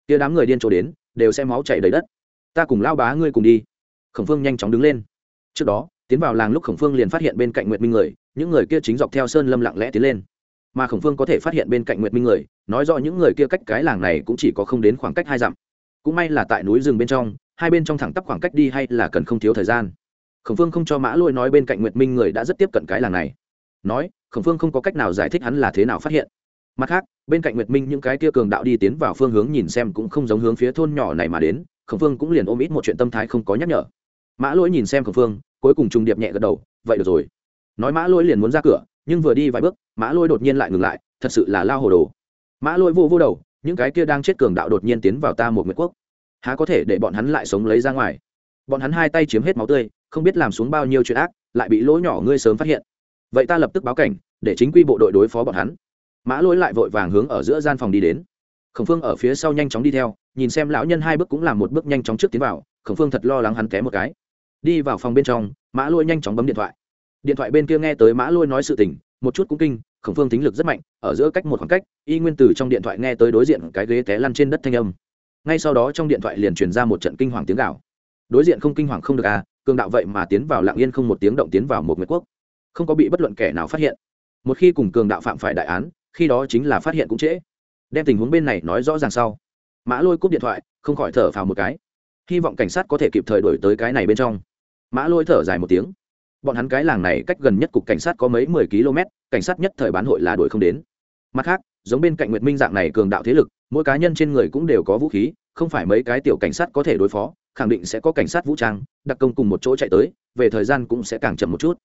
Tia đám người điên trổ đến, đều sẽ máu chảy đầy đất. Ta cùng lao bá ngươi cùng đi. Khổng phương nhanh chóng đứng lên. Trước đó, tiến vào làng lúc khổng phương liền phát hiện bên cạnh nguyệt minh người, những người kia chính dọc theo sơn lâm lặng lẽ tiến lên. Mà khổng phương có thể phát hiện bên cạnh nguyệt minh người, nói rõ những người kia cách cái làng này cũng chỉ có không đến khoảng cách hai dặm. Cũng may là tại núi rừng bên trong hai bên trong thẳng tắp khoảng cách đi hay là cần không thiếu thời gian. Khổng phương không cho mã lôi nói bên cạnh nguyệt minh người đã rất tiếp cận cái làng này. Nói, khổng phương không có cách nào giải thích hắn là thế nào phát hiện. Mặt khác, bên cạnh nguyệt minh những cái kia cường đạo đi tiến vào phương hướng nhìn xem cũng không giống hướng phía thôn nhỏ này mà đến, khổng phương cũng liền ôm ít một chuyện tâm thái không có nhắc nhở. Mã lỗi nhìn xem khổng phương, cuối cùng trùng điệp nhẹ gật đầu, vậy được rồi. Nói mã lỗi liền muốn ra cửa, nhưng vừa đi vài bước, mã lỗi đột nhiên lại ngừng lại, thật sự là lao hồ đồ. Mã lỗi vô vô đầu, những cái kia đang chết cường đạo đột nhiên tiến vào ta một nguyệt quốc há có thể để bọn hắn lại sống lấy ra ngoài? Bọn hắn hai tay chiếm hết máu tươi, không biết làm xuống bao nhiêu chuyện ác, lại bị lỗ nhỏ ngươi sớm phát hiện. Vậy ta lập tức báo cảnh, để chính quy bộ đội đối phó bọn hắn. Mã lỗi lại vội vàng hướng ở giữa gian phòng đi đến. Khổng phương ở phía sau nhanh chóng đi theo, nhìn xem lão nhân hai bước cũng làm một bước nhanh chóng trước tiến vào, khổng phương thật lo lắng hắn té một cái. Đi vào phòng bên trong, mã lôi nhanh chóng bấm điện thoại. Điện thoại bên kia nghe tới mã lôi nói sự tình, một chút cũng kinh, khổng phương tính lực rất mạnh, ở giữa cách một khoảng cách, y nguyên từ trong điện thoại nghe tới đối diện cái ghế té lăn trên đất thanh âm ngay sau đó trong điện thoại liền truyền ra một trận kinh hoàng tiếng gạo đối diện không kinh hoàng không được à cường đạo vậy mà tiến vào lạng yên không một tiếng động tiến vào một nguyệt quốc. Không có bị bất luận kẻ nào phát hiện. Một khi cùng cường đạo phạm phải đại án, khi đó chính là phát hiện cũng trễ. Đem tình huống bên này nói rõ ràng sau. Mã lôi cúp điện thoại, không khỏi thở phào một cái. Hy vọng cảnh sát có thể kịp thời đổi tới cái này bên trong. Mã lôi thở dài một tiếng. Bọn hắn cái làng này cách gần nhất cục cảnh sát có mấy mười km cảnh sát nhất thời bán hội là đuổi không đến. Mặt khác giống bên cạnh nguyệt minh dạng này cường đạo thế lực, mỗi cá nhân trên người cũng đều có vũ khí, không phải mấy cái tiểu cảnh sát có thể đối phó, khẳng định sẽ có cảnh sát vũ trang, đặc công cùng một chỗ chạy tới, về thời gian cũng sẽ càng chậm một chút.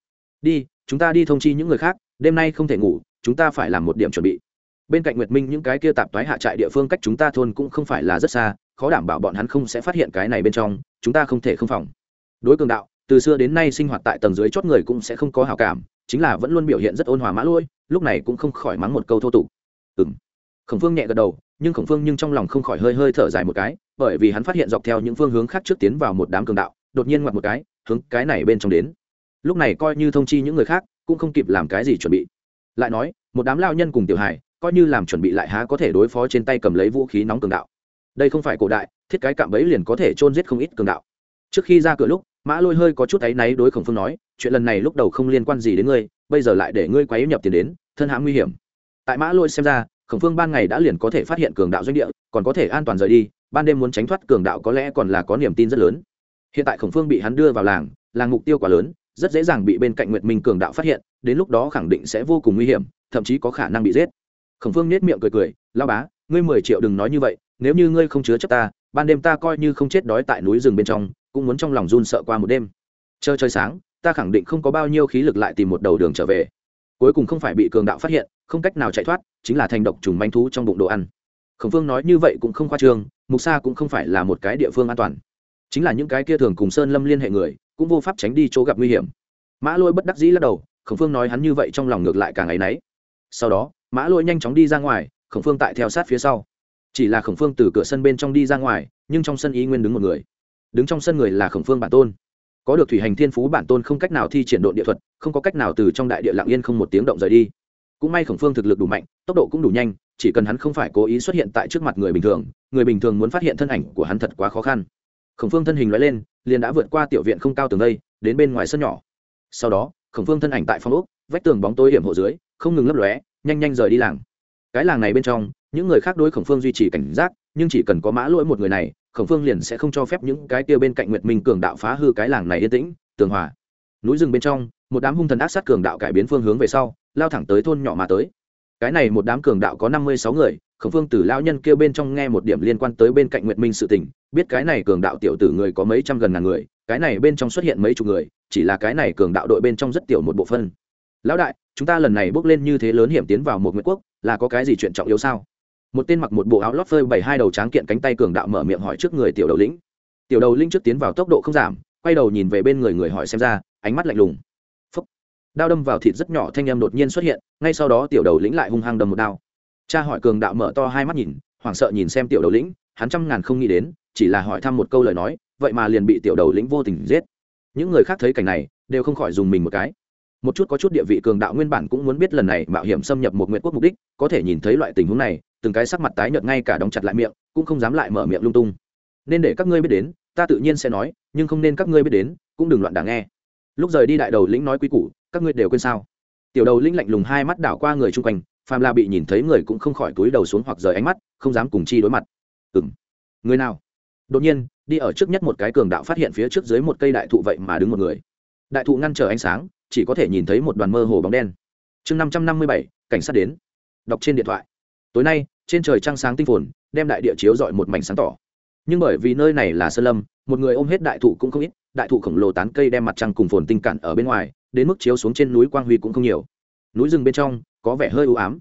Đi, chúng ta đi thông chi những người khác, đêm nay không thể ngủ, chúng ta phải làm một điểm chuẩn bị. Bên cạnh nguyệt minh những cái kia tạp toái hạ trại địa phương cách chúng ta thôn cũng không phải là rất xa, khó đảm bảo bọn hắn không sẽ phát hiện cái này bên trong, chúng ta không thể không phòng. Đối cường đạo, từ xưa đến nay sinh hoạt tại tầng dưới chót người cũng sẽ không có hào cảm, chính là vẫn luôn biểu hiện rất ôn hòa mã lôi, lúc này cũng không khỏi mắng một câu thô tục ừng khổng phương nhẹ gật đầu, nhưng khổng phương nhưng trong lòng không khỏi hơi hơi thở dài một cái, bởi vì hắn phát hiện dọc theo những phương hướng khác trước tiến vào một đám cường đạo, đột nhiên ngoặt một cái, hướng cái này bên trong đến. Lúc này coi như thông chi những người khác, cũng không kịp làm cái gì chuẩn bị. Lại nói, một đám lao nhân cùng tiểu hài, coi như làm chuẩn bị lại há có thể đối phó trên tay cầm lấy vũ khí nóng cường đạo. Đây không phải cổ đại, thiết cái cạm bẫy liền có thể chôn giết không ít cường đạo. Trước khi ra cửa lúc, mã lôi hơi có chút áy náy đối khổng phương nói, chuyện lần này lúc đầu không liên quan gì đến ngươi, bây giờ lại để ngươi quấy nhập tiền đến, thân hãm nguy hiểm tại mã lôi xem ra, khổng phương ban ngày đã liền có thể phát hiện cường đạo doanh địa, còn có thể an toàn rời đi, ban đêm muốn tránh thoát cường đạo có lẽ còn là có niềm tin rất lớn. Hiện tại khổng phương bị hắn đưa vào làng làng mục tiêu quá lớn, rất dễ dàng bị bên cạnh nguyệt minh cường đạo phát hiện, đến lúc đó khẳng định sẽ vô cùng nguy hiểm, thậm chí có khả năng bị giết. Khổng phương nết miệng cười cười lao bá, ngươi mười triệu đừng nói như vậy, nếu như ngươi không chứa chấp ta, ban đêm ta coi như không chết đói tại núi rừng bên trong, cũng muốn trong lòng run sợ qua một đêm. Chờ chơi sáng, ta khẳng định không có bao nhiêu khí lực lại tìm một đầu đường trở về. Cuối cùng không phải bị cường đạo phát hiện không cách nào chạy thoát, chính là thành độc trùng manh thú trong bụng đồ ăn. Khổng phương nói như vậy cũng không khoa trương, mục sa cũng không phải là một cái địa phương an toàn. Chính là những cái kia thường cùng sơn lâm liên hệ người, cũng vô pháp tránh đi chỗ gặp nguy hiểm. Mã lôi bất đắc dĩ lắc đầu, khổng phương nói hắn như vậy trong lòng ngược lại càng áy náy. Sau đó, mã lôi nhanh chóng đi ra ngoài, khổng phương tại theo sát phía sau. Chỉ là khổng phương từ cửa sân bên trong đi ra ngoài, nhưng trong sân ý nguyên đứng một người. Đứng trong sân người là khổng phương bản tôn. Có được thủy hành thiên phú bản tôn không cách nào thi triển đội địa thuật, không có cách nào từ trong đại địa lạng yên không một tiếng động rời đi cũng may khổng phương thực lực đủ mạnh, tốc độ cũng đủ nhanh, chỉ cần hắn không phải cố ý xuất hiện tại trước mặt người bình thường, người bình thường muốn phát hiện thân ảnh của hắn thật quá khó khăn. Khổng phương thân hình loại lên, liền đã vượt qua tiểu viện không cao tường đây, đến bên ngoài sân nhỏ. Sau đó, khổng phương thân ảnh tại phòng úc vách tường bóng tối hiểm hộ dưới, không ngừng lấp lóe, nhanh nhanh rời đi làng. Cái làng này bên trong, những người khác đối khổng phương duy trì cảnh giác, nhưng chỉ cần có mã lỗi một người này, khổng phương liền sẽ không cho phép những cái kia bên cạnh nguyệt minh cường đạo phá hư cái làng này yên tĩnh, tường hòa núi rừng bên trong, một đám hung thần ác sát cường đạo cải biến phương hướng về sau, lao thẳng tới thôn nhỏ mà tới. Cái này một đám cường đạo có năm mươi sáu người, khổng phương từ lao nhân kêu bên trong nghe một điểm liên quan tới bên cạnh nguyệt minh sự tình, biết cái này cường đạo tiểu tử người có mấy trăm gần ngàn người, cái này bên trong xuất hiện mấy chục người, chỉ là cái này cường đạo đội bên trong rất tiểu một bộ phân lão đại, chúng ta lần này bước lên như thế lớn hiểm tiến vào một nguyệt quốc, là có cái gì chuyện trọng yếu sao? Một tên mặc một bộ áo lót phơi bảy hai đầu tráng kiện cánh tay cường đạo mở miệng hỏi trước người tiểu đầu lĩnh. Tiểu đầu linh trước tiến vào tốc độ không giảm, quay đầu nhìn về bên người người hỏi xem ra ánh mắt lạnh lùng. Phấp đao đâm vào thịt rất nhỏ thanh em đột nhiên xuất hiện, ngay sau đó tiểu đầu lĩnh lại hung hăng đâm một đao. Cha hỏi cường đạo mở to hai mắt nhìn, hoảng sợ nhìn xem tiểu đầu lĩnh, hắn trăm ngàn không nghĩ đến, chỉ là hỏi thăm một câu lời nói, vậy mà liền bị tiểu đầu lĩnh vô tình giết. Những người khác thấy cảnh này, đều không khỏi dùng mình một cái. Một chút có chút địa vị cường đạo nguyên bản cũng muốn biết lần này mạo hiểm xâm nhập một nguyện quốc mục đích, có thể nhìn thấy loại tình huống này, từng cái sắc mặt tái nhợt ngay cả đóng chặt lại miệng, cũng không dám lại mở miệng lung tung. Nên để các ngươi biết đến, ta tự nhiên sẽ nói, nhưng không nên các ngươi biết đến, cũng đừng loạn đảng nghe lúc rời đi đại đầu lĩnh nói quý củ, các ngươi đều quên sao? Tiểu đầu lĩnh lạnh lùng hai mắt đảo qua người chung quanh phàm là bị nhìn thấy người cũng không khỏi túi đầu xuống hoặc rời ánh mắt, không dám cùng chi đối mặt. Ừ m người nào? Đột nhiên, đi ở trước nhất một cái cường đạo phát hiện phía trước dưới một cây đại thụ vậy mà đứng một người. Đại thụ ngăn trở ánh sáng, chỉ có thể nhìn thấy một đoàn mơ hồ bóng đen. Chương năm trăm năm mươi bảy, cảnh sát đến. Đọc trên điện thoại. Tối nay, trên trời trăng sáng tinh phồn, đem đại địa chiếu dọi một mảnh sáng tỏ. Nhưng bởi vì nơi này là sơn lâm, một người ôm hết đại thụ cũng không ít đại thụ khổng lồ tán cây đem mặt trăng cùng phồn tinh cản ở bên ngoài, đến mức chiếu xuống trên núi quang huy cũng không nhiều. Núi rừng bên trong, có vẻ hơi u ám.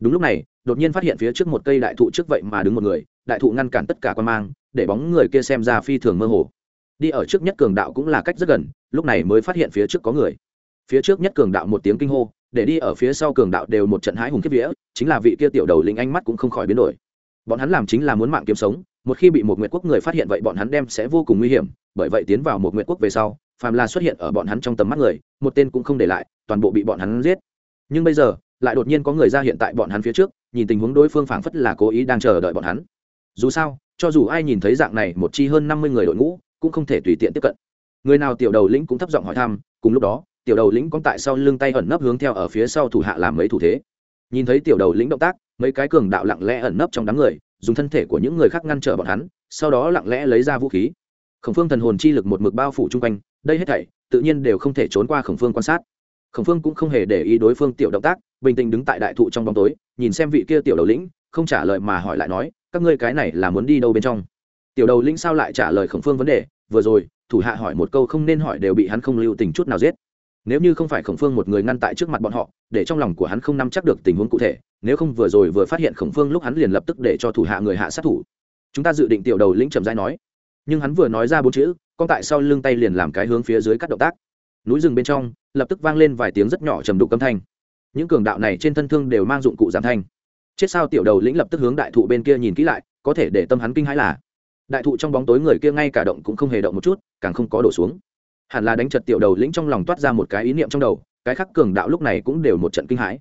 Đúng lúc này, đột nhiên phát hiện phía trước một cây đại thụ trước vậy mà đứng một người, đại thụ ngăn cản tất cả quan mang, để bóng người kia xem ra phi thường mơ hồ. Đi ở trước nhất cường đạo cũng là cách rất gần, lúc này mới phát hiện phía trước có người. Phía trước nhất cường đạo một tiếng kinh hô, để đi ở phía sau cường đạo đều một trận hái hùng kiếp vía, chính là vị kia tiểu đầu lính ánh mắt cũng không khỏi biến đổi. Bọn hắn làm chính là muốn mạng kiếm sống, một khi bị một nguyệt quốc người phát hiện vậy bọn hắn đem sẽ vô cùng nguy hiểm bởi vậy tiến vào một nguyện quốc về sau phàm là xuất hiện ở bọn hắn trong tầm mắt người, một tên cũng không để lại, toàn bộ bị bọn hắn giết. Nhưng bây giờ, lại đột nhiên có người ra hiện tại bọn hắn phía trước, nhìn tình huống đối phương phảng phất là cố ý đang chờ đợi bọn hắn. Dù sao, cho dù ai nhìn thấy dạng này một chi hơn năm mươi người đội ngũ, cũng không thể tùy tiện tiếp cận. Người nào tiểu đầu lĩnh cũng thấp giọng hỏi thăm, cùng lúc đó, tiểu đầu lĩnh cóng tại sau lưng tay ẩn nấp hướng theo ở phía sau thủ hạ làm mấy thủ thế. Nhìn thấy tiểu đầu lĩnh động tác, mấy cái cường đạo lặng lẽ ẩn nấp trong đám người, dùng thân thể của những người khác ngăn trở bọn hắn, sau đó lặng lẽ lấy ra vũ khí khổng phương thần hồn chi lực một mực bao phủ chung quanh, đây hết thảy, tự nhiên đều không thể trốn qua khổng phương quan sát. Khổng phương cũng không hề để ý đối phương tiểu động tác, bình tĩnh đứng tại đại thụ trong bóng tối, nhìn xem vị kia tiểu đầu lĩnh, không trả lời mà hỏi lại nói, các ngươi cái này là muốn đi đâu bên trong? Tiểu đầu lĩnh sao lại trả lời khổng phương vấn đề, vừa rồi, thủ hạ hỏi một câu không nên hỏi đều bị hắn không lưu tình chút nào giết. Nếu như không phải khổng phương một người ngăn tại trước mặt bọn họ, để trong lòng của hắn không nắm chắc được tình huống cụ thể, nếu không vừa rồi vừa phát hiện khổng phương lúc hắn liền lập tức để cho thủ hạ người hạ sát thủ. Chúng ta dự định tiểu đầu lĩnh trầm giai nói nhưng hắn vừa nói ra bốn chữ, con tại sau lưng tay liền làm cái hướng phía dưới cắt động tác. Núi rừng bên trong, lập tức vang lên vài tiếng rất nhỏ trầm đục âm thanh. Những cường đạo này trên thân thương đều mang dụng cụ giảm thanh. Chết sao tiểu đầu lĩnh lập tức hướng đại thụ bên kia nhìn kỹ lại, có thể để tâm hắn kinh hãi là, đại thụ trong bóng tối người kia ngay cả động cũng không hề động một chút, càng không có đổ xuống. Hẳn là đánh chật tiểu đầu lĩnh trong lòng toát ra một cái ý niệm trong đầu, cái khắc cường đạo lúc này cũng đều một trận kinh hãi.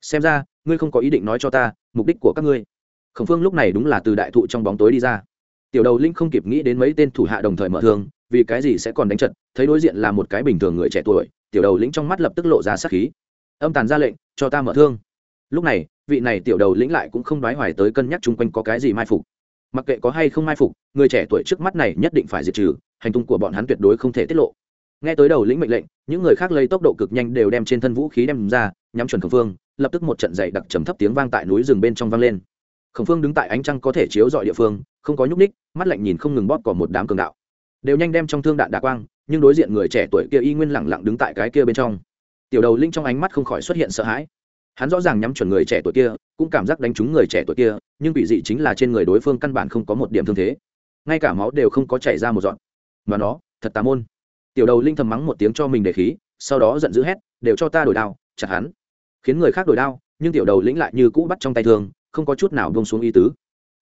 Xem ra, ngươi không có ý định nói cho ta, mục đích của các ngươi. Khổng phương lúc này đúng là từ đại thụ trong bóng tối đi ra tiểu đầu linh không kịp nghĩ đến mấy tên thủ hạ đồng thời mở thương, vì cái gì sẽ còn đánh trận, thấy đối diện là một cái bình thường người trẻ tuổi, tiểu đầu lĩnh trong mắt lập tức lộ ra sát khí. Âm tàn ra lệnh, cho ta mở thương. Lúc này, vị này tiểu đầu lĩnh lại cũng không đoái hoài tới cân nhắc chung quanh có cái gì mai phục. Mặc kệ có hay không mai phục, người trẻ tuổi trước mắt này nhất định phải diệt trừ, hành tung của bọn hắn tuyệt đối không thể tiết lộ. Nghe tới đầu lĩnh mệnh lệnh, những người khác lấy tốc độ cực nhanh đều đem trên thân vũ khí đem ra, nhắm chuẩn Khổng phương, lập tức một trận dày đặc trầm thấp tiếng vang tại núi rừng bên trong vang lên. Khổng phương đứng tại ánh trăng có thể chiếu dọi địa phương không có nhúc ních, mắt lạnh nhìn không ngừng bóp cỏ một đám cường đạo. Đều nhanh đem trong thương đạn đạ quang, nhưng đối diện người trẻ tuổi kia y nguyên lẳng lặng đứng tại cái kia bên trong. Tiểu đầu linh trong ánh mắt không khỏi xuất hiện sợ hãi. Hắn rõ ràng nhắm chuẩn người trẻ tuổi kia, cũng cảm giác đánh trúng người trẻ tuổi kia, nhưng bị dị chính là trên người đối phương căn bản không có một điểm thương thế. Ngay cả máu đều không có chảy ra một dọn mà nó, thật tà môn. Tiểu đầu linh thầm mắng một tiếng cho mình để khí, sau đó giận dữ hét, đều cho ta đổi đao, chặt hắn. Khiến người khác đổi đao, nhưng tiểu đầu lĩnh lại như cũ bắt trong tay thương, không có chút nào bông xuống ý tứ.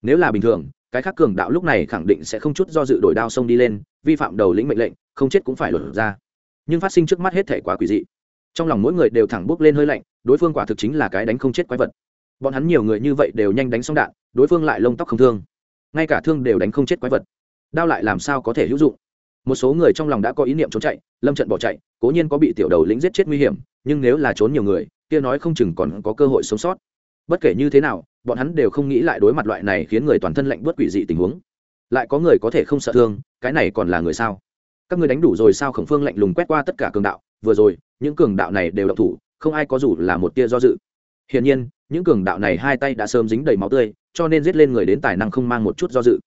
Nếu là bình thường cái khác cường đạo lúc này khẳng định sẽ không chút do dự đổi đao xông đi lên, vi phạm đầu lĩnh mệnh lệnh, không chết cũng phải lột ra. Nhưng phát sinh trước mắt hết thể quá quỷ dị. Trong lòng mỗi người đều thẳng bước lên hơi lạnh, đối phương quả thực chính là cái đánh không chết quái vật. Bọn hắn nhiều người như vậy đều nhanh đánh xong đạn, đối phương lại lông tóc không thương. Ngay cả thương đều đánh không chết quái vật. Đao lại làm sao có thể hữu dụng? Một số người trong lòng đã có ý niệm trốn chạy, lâm trận bỏ chạy, cố nhiên có bị tiểu đầu lĩnh giết chết nguy hiểm, nhưng nếu là trốn nhiều người, kia nói không chừng còn có cơ hội sống sót. Bất kể như thế nào bọn hắn đều không nghĩ lại đối mặt loại này khiến người toàn thân lạnh bớt quỷ dị tình huống. Lại có người có thể không sợ thương, cái này còn là người sao? Các người đánh đủ rồi sao khổng phương lạnh lùng quét qua tất cả cường đạo, vừa rồi, những cường đạo này đều độc thủ, không ai có dù là một tia do dự. Hiển nhiên, những cường đạo này hai tay đã sớm dính đầy máu tươi, cho nên giết lên người đến tài năng không mang một chút do dự.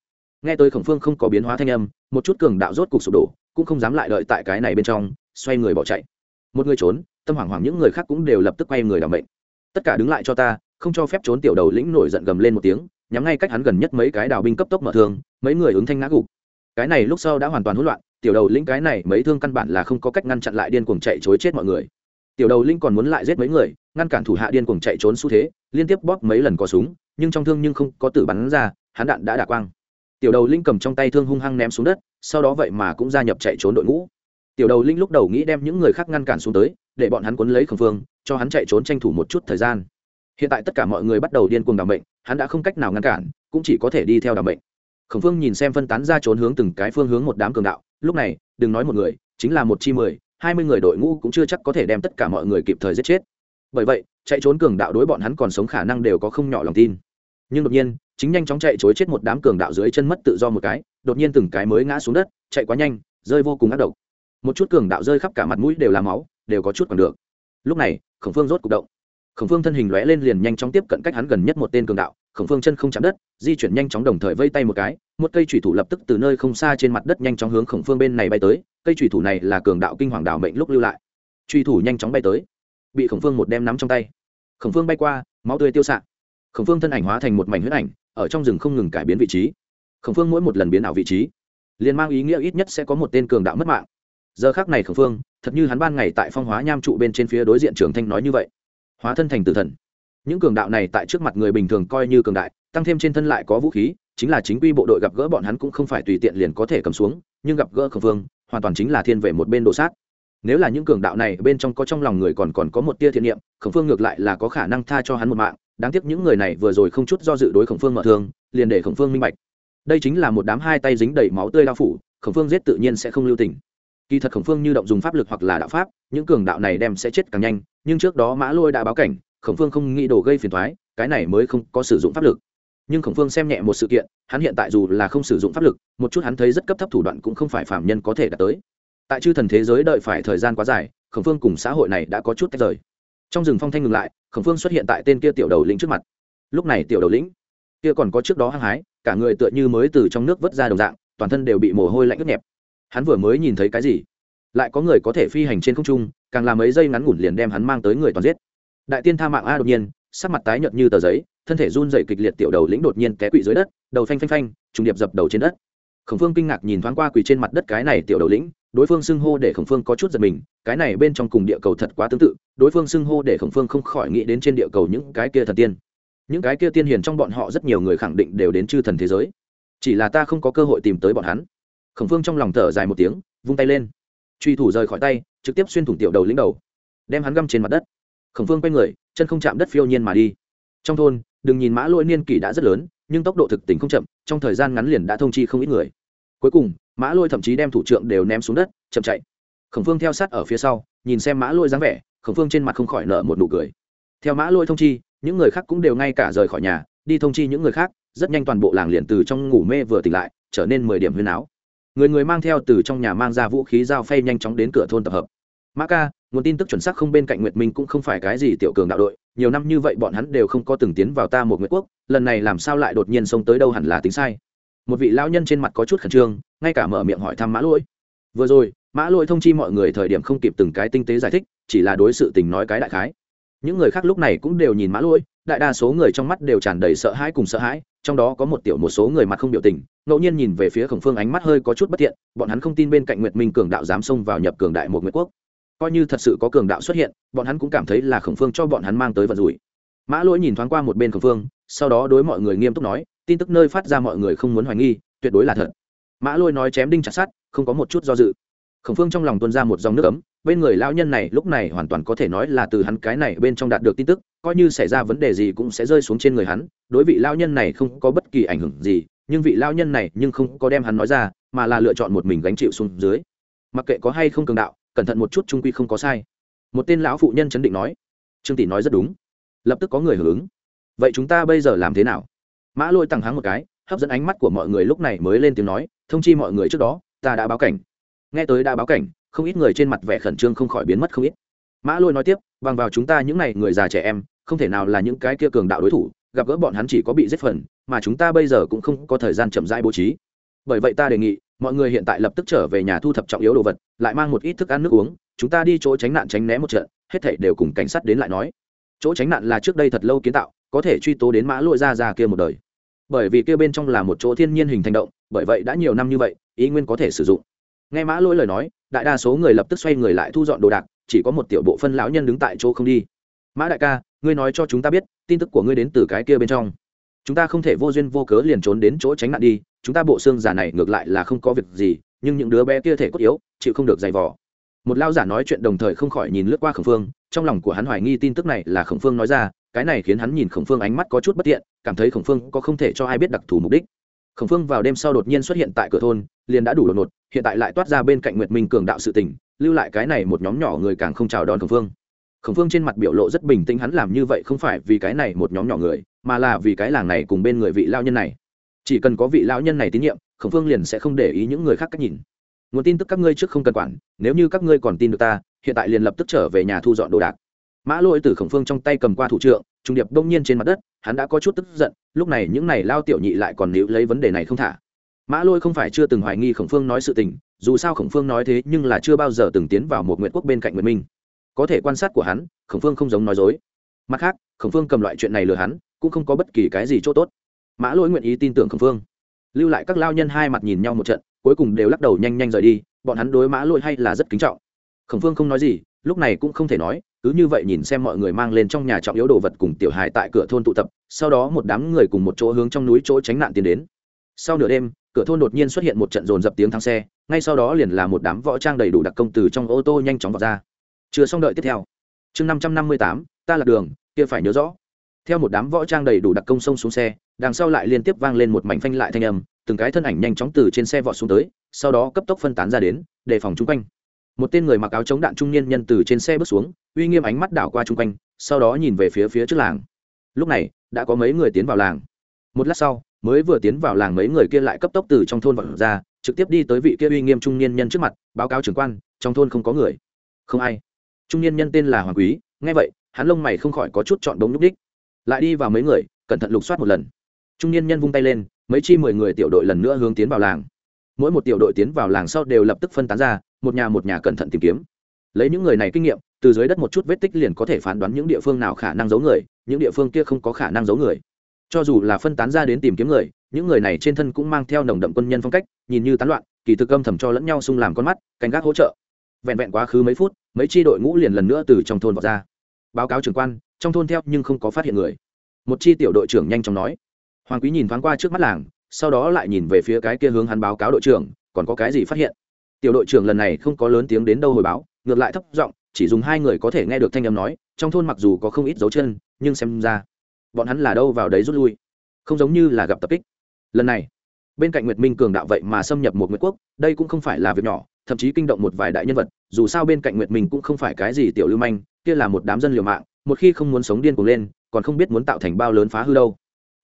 Nghe tới khổng phương không có biến hóa thanh âm, một chút cường đạo rốt cục sụp đổ, cũng không dám lại đợi tại cái này bên trong, xoay người bỏ chạy. Một người trốn, tâm hoảng hoảng những người khác cũng đều lập tức quay người làm mệnh. Tất cả đứng lại cho ta không cho phép trốn tiểu đầu lĩnh nổi giận gầm lên một tiếng, nhắm ngay cách hắn gần nhất mấy cái đào binh cấp tốc mở thương, mấy người ứng thanh ngã gục. Cái này lúc sau đã hoàn toàn hỗn loạn, tiểu đầu lĩnh cái này mấy thương căn bản là không có cách ngăn chặn lại điên cuồng chạy chối chết mọi người. Tiểu đầu lĩnh còn muốn lại giết mấy người, ngăn cản thủ hạ điên cuồng chạy trốn xu thế, liên tiếp bóp mấy lần có súng, nhưng trong thương nhưng không có tử bắn ra, hắn đạn đã đả quang. Tiểu đầu lĩnh cầm trong tay thương hung hăng ném xuống đất, sau đó vậy mà cũng gia nhập chạy trốn đội ngũ. Tiểu đầu lĩnh lúc đầu nghĩ đem những người khác ngăn cản xuống tới, để bọn hắn quấn lấy khẩn phương, cho hắn chạy trốn tranh thủ một chút thời gian hiện tại tất cả mọi người bắt đầu điên cuồng đảm bệnh hắn đã không cách nào ngăn cản, cũng chỉ có thể đi theo đ bệnh Khổng phương nhìn xem phân tán ra trốn hướng từng cái phương hướng một đám cường đạo, lúc này, đừng nói một người, chính là một chi mười, hai mươi người đội ngũ cũng chưa chắc có thể đem tất cả mọi người kịp thời giết chết. Bởi vậy, chạy trốn cường đạo đối bọn hắn còn sống khả năng đều có không nhỏ lòng tin. Nhưng đột nhiên, chính nhanh chóng chạy chối chết một đám cường đạo dưới chân mất tự do một cái, đột nhiên từng cái mới ngã xuống đất, chạy quá nhanh, rơi vô cùng ác độc. Một chút cường đạo rơi khắp cả mặt mũi đều là máu, đều có chút còn được. Lúc này, khổng phương rốt c ụ c động khổng phương thân hình lóe lên liền nhanh chóng tiếp cận cách hắn gần nhất một tên cường đạo, khổng phương chân không chạm đất, di chuyển nhanh chóng đồng thời vây tay một cái, một cây thủy thủ lập tức từ nơi không xa trên mặt đất nhanh chóng hướng khổng phương bên này bay tới, cây thủy thủ này là cường đạo kinh hoàng đảo mệnh lúc lưu lại. Truy thủ nhanh chóng bay tới, bị khổng phương một đem nắm trong tay. Khổng phương bay qua, máu tươi tiêu s ạ khổng phương thân ảnh hóa thành một mảnh huyết ảnh, ở trong rừng không ngừng cải biến vị trí. Khổng phương mỗi một lần biến ảo vị trí, liền mang ý nghĩa ít nhất sẽ có một tên cường đạo mất mạng. Giờ khác này khổng phương, thật như hắn ban ngày tại phong hóa nham trụ bên trên phía đối diện trường thanh nói như vậy hóa thân thành tử thần. Những cường đạo này tại trước mặt người bình thường coi như cường đại, tăng thêm trên thân lại có vũ khí, chính là chính quy bộ đội gặp gỡ bọn hắn cũng không phải tùy tiện liền có thể cầm xuống, nhưng gặp gỡ khẩn phương hoàn toàn chính là thiên về một bên đồ sát. Nếu là những cường đạo này bên trong có trong lòng người còn còn có một tia thiện niệm, khổng phương ngược lại là có khả năng tha cho hắn một mạng. Đáng tiếc những người này vừa rồi không chút do dự đối khổng phương mở thương, liền để khổng phương minh bạch. Đây chính là một đám hai tay dính đầy máu tươi lao phủ, khổng phương giết tự nhiên sẽ không lưu tình kỳ thật khổng phương như động dùng pháp lực hoặc là đạo pháp, những cường đạo này đem sẽ chết càng nhanh, nhưng trước đó mã lôi đã báo cảnh, khổng phương không nghĩ đồ gây phiền thoái, cái này mới không có sử dụng pháp lực. Nhưng khổng phương xem nhẹ một sự kiện, hắn hiện tại dù là không sử dụng pháp lực, một chút hắn thấy rất cấp thấp thủ đoạn cũng không phải phạm nhân có thể đạt tới. Tại chư thần thế giới đợi phải thời gian quá dài, khổng phương cùng xã hội này đã có chút tách rời. Trong rừng phong thanh ngừng lại, khổng phương xuất hiện tại tên kia tiểu đầu lĩnh trước mặt. Lúc này tiểu đầu lĩnh, kia còn có trước đó hăng hái, cả người tựa như mới từ trong nước vớt ra đồng dạng, toàn thân đều bị mồ hôi lạnh ướt nhẹp hắn vừa mới nhìn thấy cái gì? Lại có người có thể phi hành trên không trung, càng làm mấy giây ngắn ngủn liền đem hắn mang tới người toàn giết. Đại tiên tha mạng a đột nhiên, sắc mặt tái nhợt như tờ giấy, thân thể run dày kịch liệt tiểu đầu lĩnh đột nhiên té quỵ dưới đất, đầu phanh phanh phanh, trùng điệp dập đầu trên đất. Khổng phương kinh ngạc nhìn thoáng qua quỳ trên mặt đất cái này tiểu đầu lĩnh, đối phương xưng hô để khổng phương có chút giật mình, cái này bên trong cùng địa cầu thật quá tương tự, đối phương xưng hô để khổng phương không khỏi nghĩ đến trên địa cầu những cái kia thần tiên. Những cái kia tiên hiền trong bọn họ rất nhiều người khẳng định đều đến chư thần thế giới. Chỉ là ta không có cơ hội tìm tới bọn hắn khổng phương trong lòng thở dài một tiếng, vung tay lên. Truy thủ rời khỏi tay, trực tiếp xuyên thủng tiểu đầu lính đầu, đem hắn găm trên mặt đất. Khổng phương quay người, chân không chạm đất phiêu nhiên mà đi. Trong thôn, đừng nhìn mã lỗi niên kỷ đã rất lớn, nhưng tốc độ thực tình không chậm, trong thời gian ngắn liền đã thông chi không ít người. Cuối cùng, mã lôi thậm chí đem thủ trưởng đều ném xuống đất, chậm chạy. Khổng phương theo sát ở phía sau, nhìn xem mã lôi dáng vẻ, khổng phương trên mặt không khỏi nở một nụ cười. Theo mã lôi thông chi, những người khác cũng đều ngay cả rời khỏi nhà, đi thông chi những người khác, rất nhanh toàn bộ làng liền từ trong ngủ mê vừa tỉnh lại, trở nên mười điểm huyên áo người người mang theo từ trong nhà mang ra vũ khí dao phay nhanh chóng đến cửa thôn tập hợp. Mã ca, nguồn tin tức chuẩn xác không bên cạnh nguyệt minh cũng không phải cái gì tiểu cường đạo đội, nhiều năm như vậy bọn hắn đều không có từng tiến vào ta một nguyệt quốc, lần này làm sao lại đột nhiên xông tới đâu hẳn là tính sai. Một vị lão nhân trên mặt có chút khẩn trương, ngay cả mở miệng hỏi thăm mã lỗi. Vừa rồi, mã lỗi thông chi mọi người thời điểm không kịp từng cái tinh tế giải thích, chỉ là đối sự tình nói cái đại khái. Những người khác lúc này cũng đều nhìn mã lỗi, đại đa số người trong mắt đều tràn đầy sợ hãi cùng sợ hãi trong đó có một tiểu một số người mặt không biểu tình, ngẫu nhiên nhìn về phía khổng phương ánh mắt hơi có chút bất thiện, bọn hắn không tin bên cạnh nguyệt minh cường đạo dám xông vào nhập cường đại một nguyệt quốc. Coi như thật sự có cường đạo xuất hiện, bọn hắn cũng cảm thấy là khổng phương cho bọn hắn mang tới vận rủi. Mã lỗi nhìn thoáng qua một bên khổng phương, sau đó đối mọi người nghiêm túc nói, tin tức nơi phát ra mọi người không muốn hoài nghi, tuyệt đối là thật. Mã lôi nói chém đinh chặt sát không có một chút do dự. Khổng phương trong lòng tuôn ra một dòng nước ấm bên người lão nhân này lúc này hoàn toàn có thể nói là từ hắn cái này bên trong đạt được tin tức, coi như xảy ra vấn đề gì cũng sẽ rơi xuống trên người hắn, đối vị lão nhân này không có bất kỳ ảnh hưởng gì, nhưng vị lão nhân này nhưng không có đem hắn nói ra, mà là lựa chọn một mình gánh chịu xuống dưới. Mặc kệ có hay không cường đạo, cẩn thận một chút trung quy không có sai. Một tên lão phụ nhân chấn định nói. Trương tỷ nói rất đúng. Lập tức có người hưởng ứng. Vậy chúng ta bây giờ làm thế nào? Mã lôi tăng háng một cái, hấp dẫn ánh mắt của mọi người lúc này mới lên tiếng nói, thông chi mọi người trước đó, ta đã báo cảnh. Nghe tới đã báo cảnh không ít người trên mặt vẻ khẩn trương không khỏi biến mất không ít. Mã lôi nói tiếp, bằng vào chúng ta những n à y người già trẻ em, không thể nào là những cái kia cường đạo đối thủ, gặp gỡ bọn hắn chỉ có bị giết phần, mà chúng ta bây giờ cũng không có thời gian chậm rãi bố trí. Bởi vậy ta đề nghị, mọi người hiện tại lập tức trở về nhà thu thập trọng yếu đồ vật, lại mang một ít thức ăn nước uống, chúng ta đi chỗ tránh nạn tránh né một trận, hết thảy đều cùng cảnh sát đến lại nói. Chỗ tránh nạn là trước đây thật lâu kiến tạo, có thể truy tố đến mã lội ra ra kia một đời. Bởi vì kia bên trong là một chỗ thiên nhiên hình thành động, bởi vậy đã nhiều năm như vậy, ý nguyên có thể sử dụng nghe mã lỗi lời nói, đại đa số người lập tức xoay người lại thu dọn đồ đạc, chỉ có một tiểu bộ phân lão nhân đứng tại chỗ không đi. Mã đại ca, ngươi nói cho chúng ta biết, tin tức của ngươi đến từ cái kia bên trong. Chúng ta không thể vô duyên vô cớ liền trốn đến chỗ tránh nạn đi, chúng ta bộ xương giả này ngược lại là không có việc gì, nhưng những đứa bé kia thể cốt yếu, chịu không được dày vò. Một lao giả nói chuyện đồng thời không khỏi nhìn lướt qua khổng phương, trong lòng của hắn hoài nghi tin tức này là khổng phương nói ra, cái này khiến hắn nhìn khổng phương ánh mắt có chút bất tiện, cảm thấy khổng phương có không thể cho ai biết đặc thù mục đích khổng phương vào đêm sau đột nhiên xuất hiện tại cửa thôn, liền đã đủ đột ngột, hiện tại lại toát ra bên cạnh nguyệt minh cường đạo sự tình, lưu lại cái này một nhóm nhỏ người càng không chào đón khổng phương. Khổng phương trên mặt biểu lộ rất bình tĩnh, hắn làm như vậy không phải vì cái này một nhóm nhỏ người, mà là vì cái làng này cùng bên người vị lao nhân này. Chỉ cần có vị lao nhân này tín nhiệm, khổng phương liền sẽ không để ý những người khác cách nhìn. Nguồn tin tức các ngươi trước không cần quản, nếu như các ngươi còn tin được ta, hiện tại liền lập tức trở về nhà thu dọn đồ đạc. Mã lỗi từ khổng phương trong tay cầm qua thủ trượng trung điệp đông nhiên trên mặt đất, hắn đã có chút tức giận, lúc này những này lao tiểu nhị lại còn níu lấy vấn đề này không thả. Mã lôi không phải chưa từng hoài nghi khổng phương nói sự tình, dù sao khổng phương nói thế nhưng là chưa bao giờ từng tiến vào một nguyện quốc bên cạnh nguyện minh. Có thể quan sát của hắn, khổng phương không giống nói dối. Mặt khác, khổng phương cầm loại chuyện này lừa hắn, cũng không có bất kỳ cái gì c h ỗ t ố t mã lỗi nguyện ý tin tưởng khổng phương. Lưu lại các lao nhân hai mặt nhìn nhau một trận, cuối cùng đều lắc đầu nhanh nhanh rời đi, bọn hắn đối mã lỗi hay là rất kính trọng. Khổng phương không nói gì lúc này cũng không thể nói, cứ như vậy nhìn xem mọi người mang lên trong nhà trọng yếu đồ vật cùng tiểu hài tại cửa thôn tụ tập, sau đó một đám người cùng một chỗ hướng trong núi chỗ tránh nạn tiến đến. Sau nửa đêm, cửa thôn đột nhiên xuất hiện một trận dồn dập tiếng thang xe, ngay sau đó liền là một đám võ trang đầy đủ đặc công từ trong ô tô nhanh chóng vào ra. Chưa xong đợi tiếp theo. Chương năm trăm năm mươi tám, ta là đường, kia phải nhớ rõ. Theo một đám võ trang đầy đủ đặc công xông xuống xe, đằng sau lại liên tiếp vang lên một mảnh phanh lại thanh âm, từng cái thân ảnh nhanh chóng từ trên xe vọt xuống tới, sau đó cấp tốc phân tán ra đến, đề phòng chung quanh một tên người mặc áo chống đạn trung niên nhân từ trên xe bước xuống, uy nghiêm ánh mắt đảo qua chung quanh, sau đó nhìn về phía phía trước làng. Lúc này, đã có mấy người tiến vào làng. Một lát sau, mới vừa tiến vào làng mấy người kia lại cấp tốc từ trong thôn vọt ra, trực tiếp đi tới vị kia uy nghiêm trung niên nhân trước mặt, báo cáo trưởng quan, trong thôn không có người. Không ai. Trung niên nhân tên là hoàng quý, nghe vậy, hắn lông mày không khỏi có chút chọn đống nhúc đích lại đi vào mấy người, cẩn thận lục soát một lần. Trung niên nhân vung tay lên, mấy chi mười người tiểu đội lần nữa hướng tiến vào làng. Mỗi một tiểu đội tiến vào làng sau đều lập tức phân tán ra một nhà một nhà cẩn thận tìm kiếm. Lấy những người này kinh nghiệm, từ dưới đất một chút vết tích liền có thể phán đoán những địa phương nào khả năng giấu người, những địa phương kia không có khả năng giấu người. Cho dù là phân tán ra đến tìm kiếm người, những người này trên thân cũng mang theo nồng đậm quân nhân phong cách, nhìn như tán loạn, kỳ thực âm thầm cho lẫn nhau xung làm con mắt, canh gác hỗ trợ. Vẹn vẹn quá khứ mấy phút, mấy tri đội ngũ liền lần nữa từ trong thôn vào ra. Báo cáo trưởng quan, trong thôn theo nhưng không có phát hiện người. Một chi tiểu đội trưởng nhanh chóng nói. Hoàng quý nhìn thoáng qua trước mắt làng, sau đó lại nhìn về phía cái kia hướng hắn báo cáo đội trưởng, còn có cái gì phát hiện? Tiểu đội trưởng lần này không có lớn tiếng đến đâu hồi báo, ngược lại thấp giọng, chỉ dùng hai người có thể nghe được thanh âm nói, trong thôn mặc dù có không ít dấu chân, nhưng xem ra, bọn hắn là đâu vào đấy rút lui. Không giống như là gặp tập kích. Lần này, bên cạnh nguyệt minh cường đạo vậy mà xâm nhập một nguyệt quốc, đây cũng không phải là việc nhỏ, thậm chí kinh động một vài đại nhân vật, dù sao bên cạnh nguyệt minh cũng không phải cái gì tiểu lưu manh, kia là một đám dân liều mạng, một khi không muốn sống điên cuồng lên, còn không biết muốn tạo thành bao lớn phá hư đâu.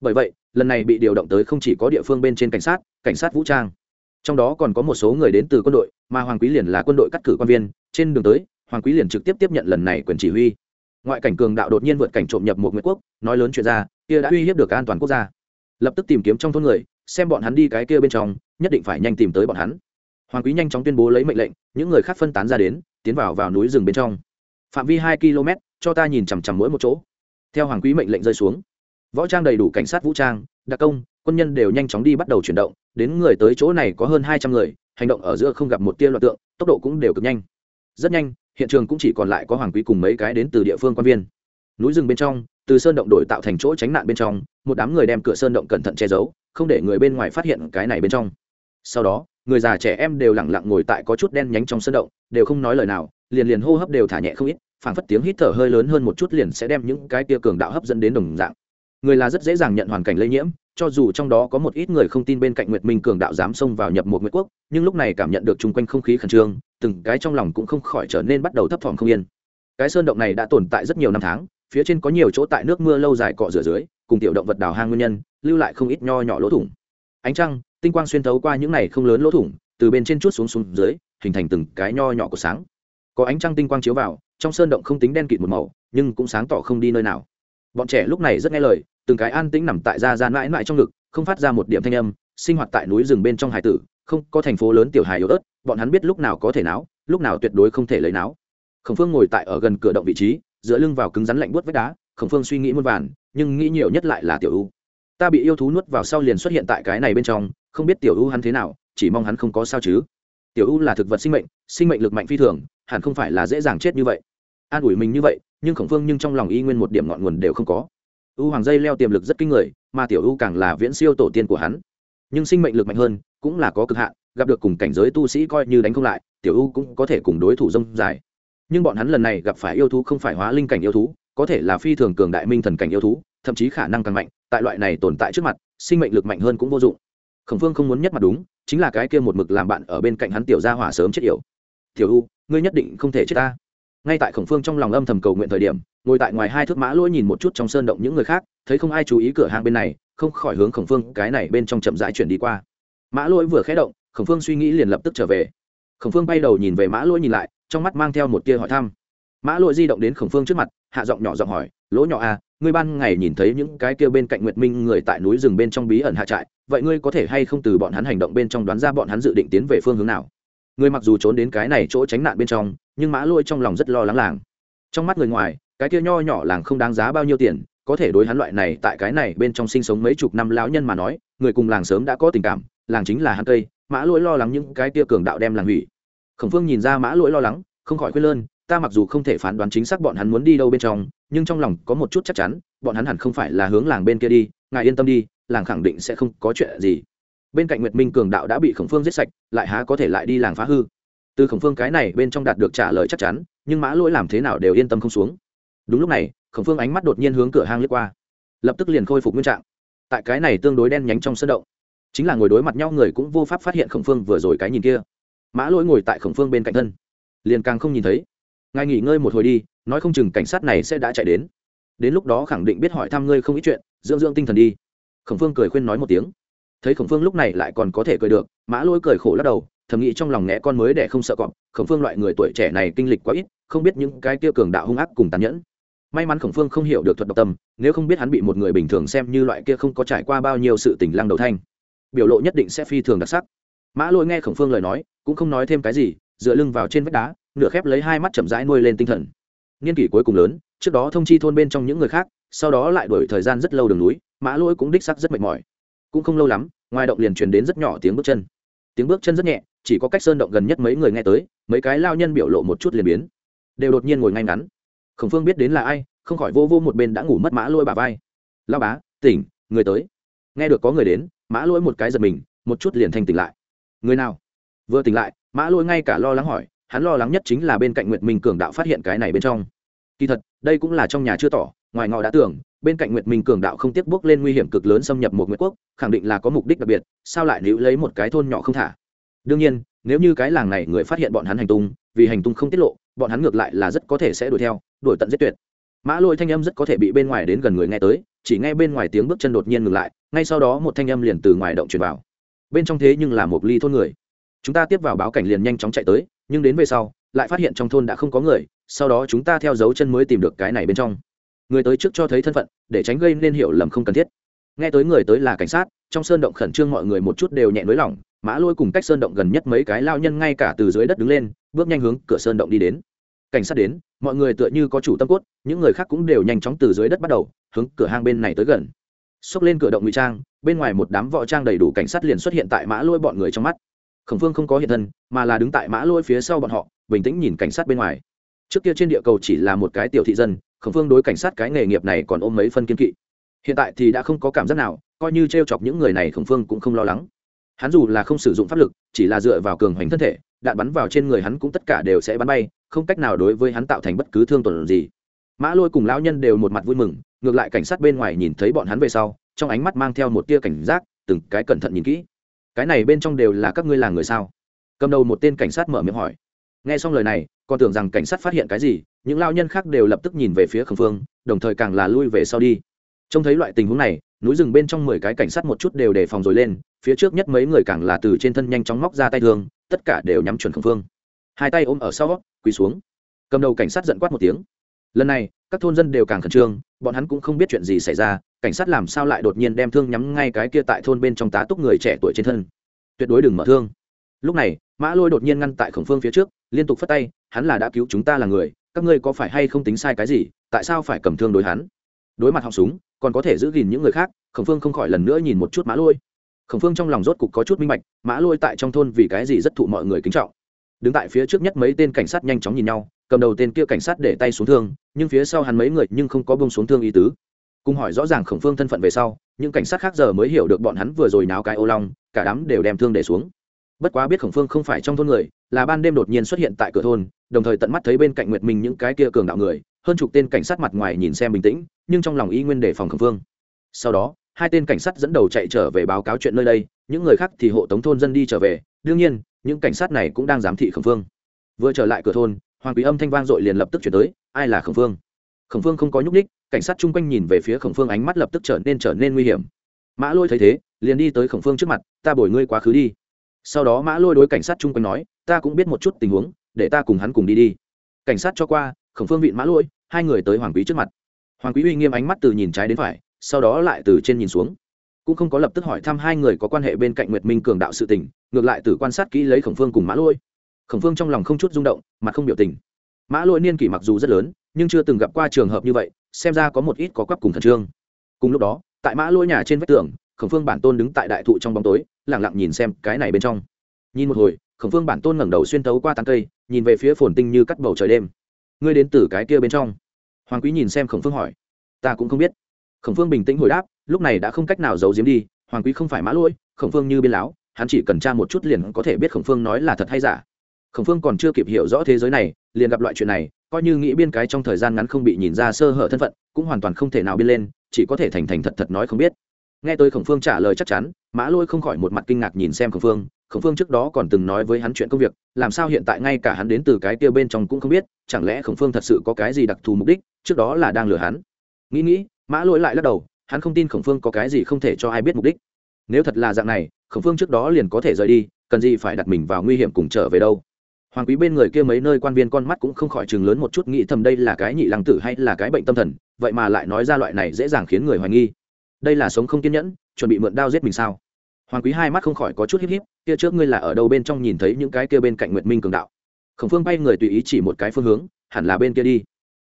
Bởi vậy, lần này bị điều động tới không chỉ có địa phương bên trên cảnh sát cảnh sát vũ trang trong đó còn có một số người đến từ quân đội, mà hoàng quý liền là quân đội cắt cử quan viên, trên đường tới, hoàng quý liền trực tiếp tiếp nhận lần này quyền chỉ huy. Ngoại cảnh cường đạo đột nhiên vượt cảnh trộm nhập một nguyễn quốc, nói lớn chuyện ra, kia đã uy hiếp được an toàn quốc gia. Lập tức tìm kiếm trong thôn người, xem bọn hắn đi cái kia bên trong, nhất định phải nhanh tìm tới bọn hắn. Hoàng quý nhanh chóng tuyên bố lấy mệnh lệnh, những người khác phân tán ra đến, tiến vào vào núi rừng bên trong. Phạm vi hai km, cho ta nhìn chằm chằm mỗi một chỗ. Theo hoàng quý mệnh lệnh rơi xuống. Võ trang đầy đủ cảnh sát vũ trang, đặc công quân nhân đều nhanh chóng đi bắt đầu chuyển động, đến người tới chỗ này có hơn hai trăm người, hành động ở giữa không gặp một tia loạt tượng, tốc độ cũng đều cực nhanh. Rất nhanh, hiện trường cũng chỉ còn lại có hoàng quý cùng mấy cái đến từ địa phương quan viên. Núi rừng bên trong, từ sơn động đổi tạo thành chỗ tránh nạn bên trong, một đám người đem cửa sơn động cẩn thận che giấu, không để người bên ngoài phát hiện cái này bên trong. Sau đó, người già trẻ em đều lẳng lặng ngồi tại có chút đen nhánh trong sơn động, đều không nói lời nào, liền liền hô hấp đều thả nhẹ không ít, phảng phất tiếng hít thở hơi lớn hơn một chút liền sẽ đem những cái tia cường đạo hấp dẫn đến đồng dạng. Người là rất dễ dàng nhận hoàn cảnh lây nhiễm cho dù trong đó có một ít người không tin bên cạnh nguyệt minh cường đạo dám xông vào nhập một nguyệt quốc, nhưng lúc này cảm nhận được chung quanh không khí khẩn trương, từng cái trong lòng cũng không khỏi trở nên bắt đầu thấp thỏm không yên. Cái sơn động này đã tồn tại rất nhiều năm tháng, phía trên có nhiều chỗ tại nước mưa lâu dài cọ rửa dưới, cùng tiểu động vật đào hang nguyên nhân, lưu lại không ít nho nhỏ lỗ thủng. Ánh trăng, tinh quang xuyên thấu qua những này không lớn lỗ thủng, từ bên trên chút xuống xuống dưới, hình thành từng cái nho nhỏ của sáng. Có ánh trăng tinh quang chiếu vào, trong sơn động không tính đen kịt một màu, nhưng cũng sáng tỏ không đi nơi nào. Bọn trẻ lúc này rất nghe lời từng cái an tĩnh nằm tại ra gian mãi mãi trong ngực, không phát ra một điểm thanh âm, sinh hoạt tại núi rừng bên trong hải tử, không, có thành phố lớn tiểu hài yếu ớt, bọn hắn biết lúc nào có thể náo, lúc nào tuyệt đối không thể lấy náo. Khổng phương ngồi tại ở gần cửa động vị trí, dựa lưng vào cứng rắn lạnh buốt vách đá, khổng phương suy nghĩ muôn vàn, nhưng nghĩ nhiều nhất lại là tiểu u ta bị yêu thú nuốt vào sau liền xuất hiện tại cái này bên trong, không biết tiểu u hắn thế nào, chỉ mong hắn không có sao chứ. Tiểu u là thực vật sinh mệnh sinh mệnh lực mạnh phi thường, hẳn không phải là dễ dàng chết như vậy. An ủi mình như vậy, nhưng khổng phương nhưng trong lòng y nguyên một điểm ngọn nguồn đều không có u hoàng dây leo tiềm lực rất kinh người, mà tiểu u càng là viễn siêu tổ tiên của hắn. Nhưng sinh mệnh lực mạnh hơn, cũng là có cực hạn, gặp được cùng cảnh giới tu sĩ coi như đánh không lại, tiểu u cũng có thể cùng đối thủ rông dài. Nhưng bọn hắn lần này gặp phải yêu thú không phải hóa linh cảnh yêu thú, có thể là phi thường cường đại minh thần cảnh yêu thú, thậm chí khả năng càng mạnh, tại loại này tồn tại trước mặt, sinh mệnh lực mạnh hơn cũng vô dụng. Khổng phương không muốn nhất mặt đúng, chính là cái kia một mực làm bạn ở bên cạnh hắn tiểu gia hỏa sớm chết yểu. Tiểu u, ngươi nhất định không thể chết ta ngay tại khổng phương trong lòng âm thầm cầu nguyện thời điểm, ngồi tại ngoài hai thước mã lỗi nhìn một chút trong sơn động những người khác, thấy không ai chú ý cửa hàng bên này, không khỏi hướng khổng phương cái này bên trong chậm rãi chuyển đi qua. Mã lỗi vừa khé động, khổng phương suy nghĩ liền lập tức trở về. Khổng phương bay đầu nhìn về mã lỗi nhìn lại, trong mắt mang theo một tia hỏi thăm. Mã lỗi di động đến khổng phương trước mặt, hạ giọng nhỏ giọng hỏi, lỗ nhỏ à ngươi ban ngày nhìn thấy những cái kia bên cạnh nguyệt minh người tại núi rừng bên trong bí ẩn hạ trại, vậy ngươi có thể hay không từ bọn hắn hành động bên trong đoán ra bọn hắn dự định tiến về phương hướng nào? Người mặc dù trốn đến cái này chỗ tránh nạn bên trong, nhưng mã lôi trong lòng rất lo lắng làng. Trong mắt người ngoài, cái kia nho nhỏ làng không đáng giá bao nhiêu tiền, có thể đối hắn loại này tại cái này bên trong sinh sống mấy chục năm lão nhân mà nói, người cùng làng sớm đã có tình cảm, làng chính là hắn cây, mã lỗi lo lắng những cái kia cường đạo đem làng hủy. Khổng phương nhìn ra mã lỗi lo lắng, không khỏi khuyên lơn, ta mặc dù không thể phán đoán chính xác bọn hắn muốn đi đâu bên trong, nhưng trong lòng có một chút chắc chắn, bọn hắn hẳn không phải là hướng làng bên kia đi, ngài yên tâm đi, làng khẳng định sẽ không có chuyện gì bên cạnh nguyệt minh cường đạo đã bị khổng phương giết sạch, lại há có thể lại đi làng phá hư. Từ khổng phương cái này bên trong đạt được trả lời chắc chắn, nhưng mã lỗi làm thế nào đều yên tâm không xuống. Đúng lúc này, khổng phương ánh mắt đột nhiên hướng cửa hang lướt qua. Lập tức liền khôi phục nguyên trạng. Tại cái này tương đối đen nhánh trong sân động, chính là ngồi đối mặt nhau người cũng vô pháp phát hiện khổng phương vừa rồi cái nhìn kia. Mã lỗi ngồi tại khổng phương bên cạnh thân, liền càng không nhìn thấy. Ngài nghỉ ngơi một hồi đi, nói không chừng cảnh sát này sẽ đã chạy đến. Đến lúc đó khẳng định biết hỏi thăm ngươi không ít chuyện, dưỡng dưỡng tinh thần đi. Khổng phương cười khuyên nói một tiếng thấy khổng phương lúc này lại còn có thể cười được, mã lôi cười khổ lắc đầu, thầm nghĩ trong lòng nghe con mới để không sợ cọp, khổng phương loại người tuổi trẻ này kinh lịch quá ít, không biết những cái kia cường đạo hung ác cùng tàn nhẫn. May mắn khổng phương không hiểu được thuật độc tâm, nếu không biết hắn bị một người bình thường xem như loại kia không có trải qua bao nhiêu sự tình lăng đầu thanh, biểu lộ nhất định sẽ phi thường đặc sắc. Mã lôi nghe khổng phương lời nói, cũng không nói thêm cái gì, dựa lưng vào trên vách đá, nửa khép lấy hai mắt chậm rãi nuôi lên tinh thần. Niên kỷ cuối cùng lớn, trước đó thông chi thôn bên trong những người khác, sau đó lại đổi thời gian rất lâu đường núi, mã lôi cũng đích sắc rất mệt mỏi cũng không lâu lắm, ngoài động liền truyền đến rất nhỏ tiếng bước chân. Tiếng bước chân rất nhẹ, chỉ có cách sơn động gần nhất mấy người nghe tới, mấy cái lao nhân biểu lộ một chút liền biến. Đều đột nhiên ngồi ngay ngắn. Khổng phương biết đến là ai, không khỏi vô vô một bên đã ngủ mất mã lôi bà vai. Lao bá, tỉnh, người tới. Nghe được có người đến, mã lôi một cái giật mình, một chút liền thanh tỉnh lại. Người nào? Vừa tỉnh lại, mã lôi ngay cả lo lắng hỏi, hắn lo lắng nhất chính là bên cạnh nguyệt minh cường đạo phát hiện cái này bên trong. Kỳ thật, đây cũng là trong nhà chưa tỏ, ngoài ngọ đã tưởng bên cạnh nguyệt minh cường đạo không tiếc bước lên nguy hiểm cực lớn xâm nhập một nguyệt quốc, khẳng định là có mục đích đặc biệt, sao lại níu lấy một cái thôn nhỏ không thả? Đương nhiên, nếu như cái làng này người phát hiện bọn hắn hành tung, vì hành tung không tiết lộ, bọn hắn ngược lại là rất có thể sẽ đuổi theo, đuổi tận giết tuyệt. Mã lôi thanh âm rất có thể bị bên ngoài đến gần người nghe tới, chỉ nghe bên ngoài tiếng bước chân đột nhiên ngừng lại, ngay sau đó một thanh âm liền từ ngoài động truyền vào. Bên trong thế nhưng là một ly thôn người. Chúng ta tiếp vào báo cảnh liền nhanh chóng chạy tới, nhưng đến về sau, lại phát hiện trong thôn đã không có người, sau đó chúng ta theo dấu chân mới tìm được cái này bên trong người tới trước cho thấy thân phận, để tránh gây nên hiểu lầm không cần thiết. Nghe tới người tới là cảnh sát, trong sơn động khẩn trương mọi người một chút đều nhẹ nới lỏng, mã lôi cùng cách sơn động gần nhất mấy cái lao nhân ngay cả từ dưới đất đứng lên, bước nhanh hướng cửa sơn động đi đến. Cảnh sát đến, mọi người tựa như có chủ tâm cốt, những người khác cũng đều nhanh chóng từ dưới đất bắt đầu, hướng cửa hang bên này tới gần. Xốc lên cửa động ngụy trang, bên ngoài một đám võ trang đầy đủ cảnh sát liền xuất hiện tại mã lôi bọn người trong mắt. Khổng phương không có hiện thân, mà là đứng tại mã lôi phía sau bọn họ, bình tĩnh nhìn cảnh sát bên ngoài. Trước kia trên địa cầu chỉ là một cái tiểu thị dân khổng phương đối cảnh sát cái nghề nghiệp này còn ôm mấy phân kiên kỵ. Hiện tại thì đã không có cảm giác nào, coi như t r e o chọc những người này khổng phương cũng không lo lắng. Hắn dù là không sử dụng pháp lực, chỉ là dựa vào cường hoành thân thể, đạn bắn vào trên người hắn cũng tất cả đều sẽ bắn bay, không cách nào đối với hắn tạo thành bất cứ thương tổn gì. Mã lôi cùng lão nhân đều một mặt vui mừng, ngược lại cảnh sát bên ngoài nhìn thấy bọn hắn về sau, trong ánh mắt mang theo một tia cảnh giác, từng cái cẩn thận nhìn kỹ. Cái này bên trong đều là các ngươi là người sao? Cầm đầu một tên cảnh sát mở miệng hỏi. Nghe xong lời này, còn tưởng rằng cảnh sát phát hiện cái gì những lao nhân khác đều lập tức nhìn về phía khẩn phương, đồng thời càng là lui về sau đi. Trông thấy loại tình huống này, núi rừng bên trong mười cái cảnh sát một chút đều đề phòng rồi lên, phía trước nhất mấy người càng là từ trên thân nhanh chóng móc ra tay thương, tất cả đều nhắm chuẩn khẩn phương. Hai tay ôm ở sau, quỳ xuống. Cầm đầu cảnh sát giận quát một tiếng. Lần này, các thôn dân đều càng khẩn trương, bọn hắn cũng không biết chuyện gì xảy ra, cảnh sát làm sao lại đột nhiên đem thương nhắm ngay cái kia tại thôn bên trong tá túc người trẻ tuổi trên thân. Tuyệt đối đừng mở thương. Lúc này, mã lôi đột nhiên ngăn tại khổng phương phía trước, liên tục phất tay, hắn là đã cứu chúng ta là người các ngươi có phải hay không tính sai cái gì, tại sao phải cầm thương đối hắn? Đối mặt họng súng, còn có thể giữ gìn những người khác, khổng phương không khỏi lần nữa nhìn một chút mã lôi. Khổng phương trong lòng rốt cục có chút minh bạch, mã lôi tại trong thôn vì cái gì rất thụ mọi người kính trọng. Đứng tại phía trước nhất mấy tên cảnh sát nhanh chóng nhìn nhau, cầm đầu tên kia cảnh sát để tay xuống thương, nhưng phía sau hắn mấy người nhưng không có bông xuống thương ý tứ. Cùng hỏi rõ ràng khổng phương thân phận về sau, những cảnh sát khác giờ mới hiểu được bọn hắn vừa rồi náo cái ô long, cả đám đều đem thương để xuống bất quá biết khổng phương không phải trong thôn người, là ban đêm đột nhiên xuất hiện tại cửa thôn, đồng thời tận mắt thấy bên cạnh nguyệt minh những cái kia cường đạo người, hơn chục tên cảnh sát mặt ngoài nhìn xem bình tĩnh, nhưng trong lòng y nguyên đề phòng khổng phương. Sau đó, hai tên cảnh sát dẫn đầu chạy trở về báo cáo chuyện nơi đây, những người khác thì hộ tống thôn dân đi trở về, đương nhiên, những cảnh sát này cũng đang giám thị khổng phương. Vừa trở lại cửa thôn, hoàng quý âm thanh vang dội liền lập tức chuyển tới, ai là khổng phương? Khổng phương không có nhúc ních cảnh sát chung quanh nhìn về phía khổng phương ánh mắt lập tức trở nên trở nên nguy hiểm. Mã lôi thấy thế, liền đi tới khổng phương trước mặt, ta bồi ngươi quá khứ đi sau đó mã lôi đối cảnh sát chung quanh nói, ta cũng biết một chút tình huống, để ta cùng hắn cùng đi đi. Cảnh sát cho qua, khổng phương vịn mã lôi, hai người tới hoàng quý trước mặt. Hoàng quý uy nghiêm ánh mắt từ nhìn trái đến phải, sau đó lại từ trên nhìn xuống. Cũng không có lập tức hỏi thăm hai người có quan hệ bên cạnh nguyệt minh cường đạo sự tình, ngược lại từ quan sát kỹ lấy khổng phương cùng mã lôi. Khổng phương trong lòng không chút rung động, mặt không biểu tình. Mã lôi niên kỷ mặc dù rất lớn, nhưng chưa từng gặp qua trường hợp như vậy, xem ra có một ít có quắp cùng khẩn trương. Cùng lúc đó, tại mã lôi nhà trên vách tường, khổng phương bản tôn đứng tại đại thụ trong bóng tối lẳng lặng nhìn xem cái này bên trong. Nhìn một hồi, khổng phương bản tôn ngẩng đầu xuyên tấu qua tán cây, nhìn về phía phồn tinh như cắt bầu trời đêm. Ngươi đến từ cái kia bên trong? Hoàng quý nhìn xem khổng phương hỏi. Ta cũng không biết. Khổng phương bình tĩnh hồi đáp, lúc này đã không cách nào giấu giếm đi, hoàng quý không phải mã lôi khổng phương như biên láo, hắn chỉ cần tra một chút liền có thể biết khổng phương nói là thật hay giả. Khổng phương còn chưa kịp hiểu rõ thế giới này, liền gặp loại chuyện này, coi như nghĩ biên cái trong thời gian ngắn không bị nhìn ra sơ hở thân phận, cũng hoàn toàn không thể nào biên lên, chỉ có thể thành thành thật thật nói không biết nghe tôi khổng phương trả lời chắc chắn, mã lôi không khỏi một mặt kinh ngạc nhìn xem khổng phương. Khổng phương trước đó còn từng nói với hắn chuyện công việc, làm sao hiện tại ngay cả hắn đến từ cái kia bên trong cũng không biết, chẳng lẽ khổng phương thật sự có cái gì đặc thù mục đích, trước đó là đang lừa hắn? Nghĩ nghĩ, mã lôi lại lắc đầu, hắn không tin khổng phương có cái gì không thể cho ai biết mục đích. Nếu thật là dạng này, khổng phương trước đó liền có thể rời đi, cần gì phải đặt mình vào nguy hiểm cùng trở về đâu? Hoàng quý bên người kia mấy nơi quan viên con mắt cũng không khỏi chừng lớn một chút, nghĩ thầm đây là cái nhị lăng tử hay là cái bệnh tâm thần, vậy mà lại nói ra loại này dễ dàng khiến người hoài nghi đây là sống không kiên nhẫn, chuẩn bị mượn đao giết mình sao? Hoàng quý hai mắt không khỏi có chút híp híp, kia trước ngươi là ở đâu bên trong nhìn thấy những cái kia bên cạnh nguyệt minh cường đạo? Khổng phương bay người tùy ý chỉ một cái phương hướng, hẳn là bên kia đi.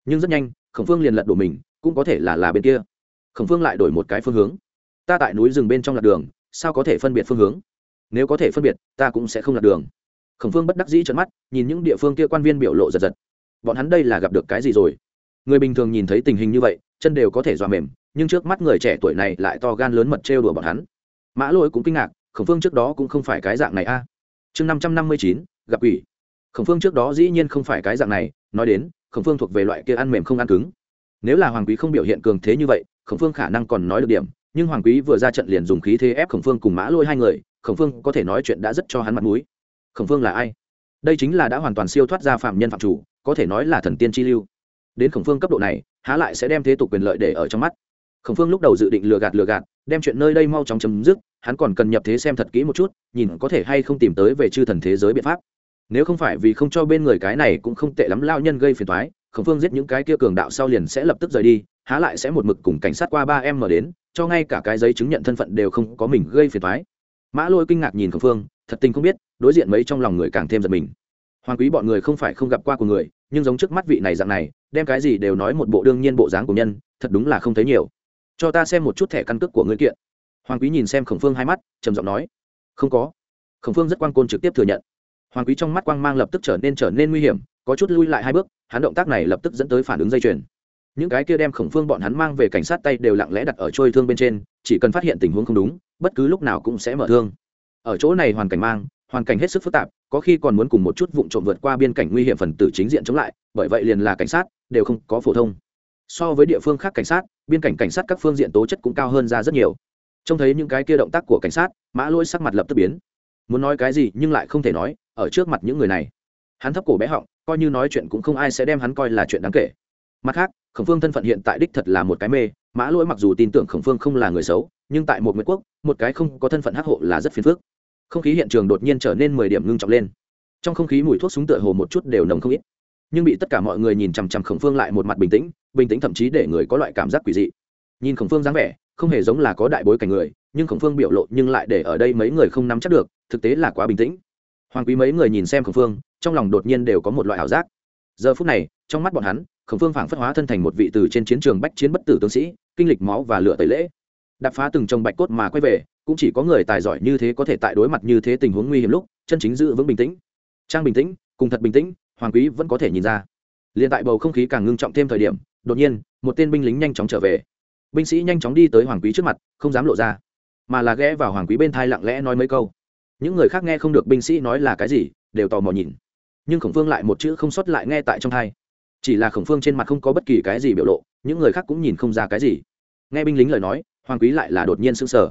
Nhưng rất nhanh, khổng phương liền lật đổ mình, cũng có thể là là bên kia. Khổng phương lại đổi một cái phương hướng. Ta tại núi rừng bên trong lạc đường, sao có thể phân biệt phương hướng? Nếu có thể phân biệt, ta cũng sẽ không lạc đường. Khổng phương bất đắc dĩ trợn mắt, nhìn những địa phương kia quan viên biểu lộ giật giật. Bọn hắn đây là gặp được cái gì rồi? Người bình thường nhìn thấy tình hình như vậy chân đều có thể dọa mềm, nhưng trước mắt người trẻ tuổi này lại to gan lớn mật trêu đùa bọn hắn. Mã lỗi cũng kinh ngạc, khổng phương trước đó cũng không phải cái dạng này a. Chương năm trăm năm mươi chín, gặp ủy khổng phương trước đó dĩ nhiên không phải cái dạng này, nói đến, khổng phương thuộc về loại kia ăn mềm không ăn cứng. Nếu là hoàng quý không biểu hiện cường thế như vậy, khổng phương khả năng còn nói được điểm, nhưng hoàng quý vừa ra trận liền dùng khí thế ép khổng phương cùng mã lôi hai người, khổng phương có thể nói chuyện đã rất cho hắn mặt mũi. Khổng phương là ai? Đây chính là đã hoàn toàn siêu thoát ra phạm nhân phạm chủ, có thể nói là thần tiên chi lưu đến khổng phương cấp độ này, há lại sẽ đem thế tục quyền lợi để ở trong mắt. Khổng phương lúc đầu dự định lừa gạt lừa gạt, đem chuyện nơi đây mau chóng chấm dứt, hắn còn cần nhập thế xem thật kỹ một chút, nhìn có thể hay không tìm tới về chư thần thế giới biện pháp. Nếu không phải vì không cho bên người cái này cũng không tệ lắm lao nhân gây phiền thoái khổng phương giết những cái kia cường đạo sau liền sẽ lập tức rời đi, há lại sẽ một mực cùng cảnh sát qua ba em mở đến, cho ngay cả cái giấy chứng nhận thân phận đều không có mình gây phiền thoái mã lôi kinh ngạc nhìn khổng phương, thật tình không biết, đối diện mấy trong lòng người càng thêm giật mình. Hoàng quý bọn người không phải không gặp qua của người nhưng giống trước mắt vị này dạng này, đem cái gì đều nói một bộ đương nhiên bộ dáng của nhân, thật đúng là không thấy nhiều. Cho ta xem một chút thẻ căn cước của ngươi kiện. Hoàng quý nhìn xem khổng phương hai mắt, trầm giọng nói, không có. Khổng phương rất quan côn trực tiếp thừa nhận. Hoàng quý trong mắt quang mang lập tức trở nên trở nên nguy hiểm, có chút lui lại hai bước, hắn động tác này lập tức dẫn tới phản ứng dây chuyền. Những cái kia đem khổng phương bọn hắn mang về cảnh sát tay đều lặng lẽ đặt ở trôi thương bên trên, chỉ cần phát hiện tình huống không đúng, bất cứ lúc nào cũng sẽ mở thương. Ở chỗ này hoàn cảnh mang, hoàn cảnh hết sức phức tạp có khi còn muốn cùng một chút vụ trộm vượt qua biên cảnh nguy hiểm phần tử chính diện chống lại, bởi vậy liền là cảnh sát, đều không có phổ thông. So với địa phương khác cảnh sát, biên cảnh cảnh sát các phương diện tố chất cũng cao hơn ra rất nhiều. Trông thấy những cái kia động tác của cảnh sát, mã lỗi sắc mặt lập tức biến. Muốn nói cái gì nhưng lại không thể nói, ở trước mặt những người này. Hắn thấp cổ bé họng, coi như nói chuyện cũng không ai sẽ đem hắn coi là chuyện đáng kể. Mặt khác, khổng phương thân phận hiện tại đích thật là một cái mê, mã lỗi mặc dù tin tưởng khổng phương không là người xấu, nhưng tại một nguyễn quốc, một cái không có thân phận hắc hộ là rất phiền phức không khí hiện trường đột nhiên trở nên mười điểm ngưng trọng lên. Trong không khí mùi thuốc súng tựa hồ một chút đều nồng không ít. Nhưng bị tất cả mọi người nhìn chằm chằm khổng phương lại một mặt bình tĩnh bình tĩnh thậm chí để người có loại cảm giác quỷ dị. Nhìn khổng phương dáng vẻ, không hề giống là có đại bối cảnh người, nhưng khổng phương biểu lộ nhưng lại để ở đây mấy người không nắm chắc được, thực tế là quá bình tĩnh. Hoàng quý mấy người nhìn xem khổng phương, trong lòng đột nhiên đều có một loại ảo giác. Giờ phút này, trong mắt bọn hắn, khổng phương phảng phất hóa thân thành một vị từ trên chiến trường bách chiến bất tử tướng sĩ, kinh lịch máu và lửa tẩy lễ. Đập phá từng trồng bạch cốt mà quay về cũng chỉ có người tài giỏi như thế có thể tại đối mặt như thế tình huống nguy hiểm lúc, chân chính giữ vững bình tĩnh. Trang bình tĩnh, cùng thật bình tĩnh, hoàng quý vẫn có thể nhìn ra. Liền tại bầu không khí càng ngưng trọng thêm thời điểm, đột nhiên, một tên binh lính nhanh chóng trở về. Binh sĩ nhanh chóng đi tới hoàng quý trước mặt, không dám lộ ra, mà là ghé vào hoàng quý bên thai lặng lẽ nói mấy câu. Những người khác nghe không được binh sĩ nói là cái gì, đều tò mò nhìn. Nhưng khổng phương lại một chữ không xuất lại nghe tại trong thai chỉ là khổng phương trên mặt không có bất kỳ cái gì biểu lộ, những người khác cũng nhìn không ra cái gì. Nghe binh lính lời nói, hoàng quý lại là đột nhiên sững sờ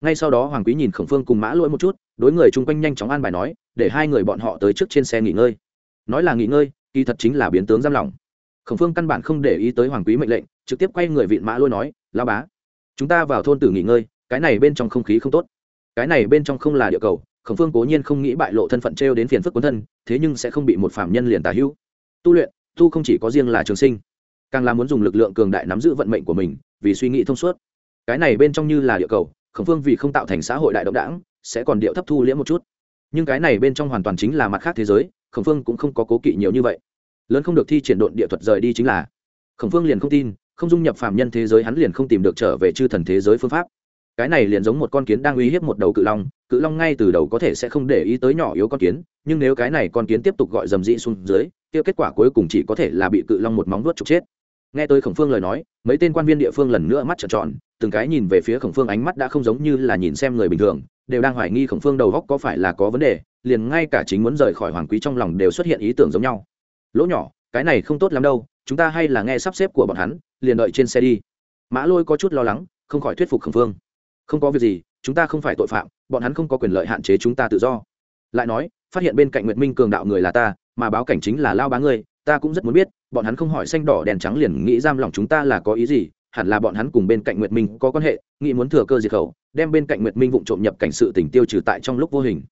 ngay sau đó hoàng quý nhìn khổng phương cùng mã lỗi một chút, đối người chung quanh nhanh chóng an bài nói, để hai người bọn họ tới trước trên xe nghỉ ngơi. Nói là nghỉ ngơi, kỳ thật chính là biến tướng giam lỏng. Khổng phương căn bản không để ý tới hoàng quý mệnh lệnh, trực tiếp quay người vịn mã lôi nói lao bá, chúng ta vào thôn tử nghỉ ngơi, cái này bên trong không khí không tốt. Cái này bên trong không là địa cầu, khổng phương cố nhiên không nghĩ bại lộ thân phận t r e o đến phiền phức quân thân, thế nhưng sẽ không bị một phạm nhân liền tà hữu. Tu luyện, tu không chỉ có riêng là trường sinh, càng là muốn dùng lực lượng cường đại nắm giữ vận mệnh của mình, vì suy nghĩ thông suốt. Cái này bên trong như là địa cầu khổng phương vì không tạo thành xã hội đại động đảng, sẽ còn điệu thấp thu liễm một chút. Nhưng cái này bên trong hoàn toàn chính là mặt khác thế giới, khổng phương cũng không có cố kỵ nhiều như vậy. Lớn không được thi triển độn địa thuật rời đi chính là. Khổng phương liền không tin, không dung nhập phạm nhân thế giới hắn liền không tìm được trở về chư thần thế giới phương pháp. Cái này liền giống một con kiến đang uy hiếp một đầu cự long cự long ngay từ đầu có thể sẽ không để ý tới nhỏ yếu con kiến, nhưng nếu cái này con kiến tiếp tục gọi dầm dĩ xuống dưới tiêu kết quả cuối cùng chỉ có thể là bị cự long một móng vuốt trục chết. Nghe tới khổng phương lời nói, mấy tên quan viên địa phương lần nữa mắt trợn tròn từng cái nhìn về phía khổng phương ánh mắt đã không giống như là nhìn xem người bình thường, đều đang hoài nghi khổng phương đầu góc có phải là có vấn đề, liền ngay cả chính muốn rời khỏi hoàng quý trong lòng đều xuất hiện ý tưởng giống nhau. Lỗ nhỏ, cái này không tốt lắm đâu, chúng ta hay là nghe sắp xếp của bọn hắn, liền đợi trên xe đi. Mã lôi có chút lo lắng, không khỏi thuyết phục Khổng phương. Không có việc gì, chúng ta không phải tội phạm, bọn hắn không có quyền lợi hạn chế chúng ta tự do. Lại nói, phát hiện bên cạnh nguyệt minh cường đạo người là ta, mà báo cảnh chính là lao bá ngươi, ta cũng rất muốn biết, bọn hắn không hỏi xanh đỏ đèn trắng liền nghĩ giam lòng chúng ta là có ý gì hẳn là bọn hắn cùng bên cạnh nguyệt minh có quan hệ, nghĩ muốn thừa cơ diệt khẩu, đem bên cạnh nguyệt minh vụng trộm nhập cảnh sự tình tiêu trừ tại trong lúc vô hình.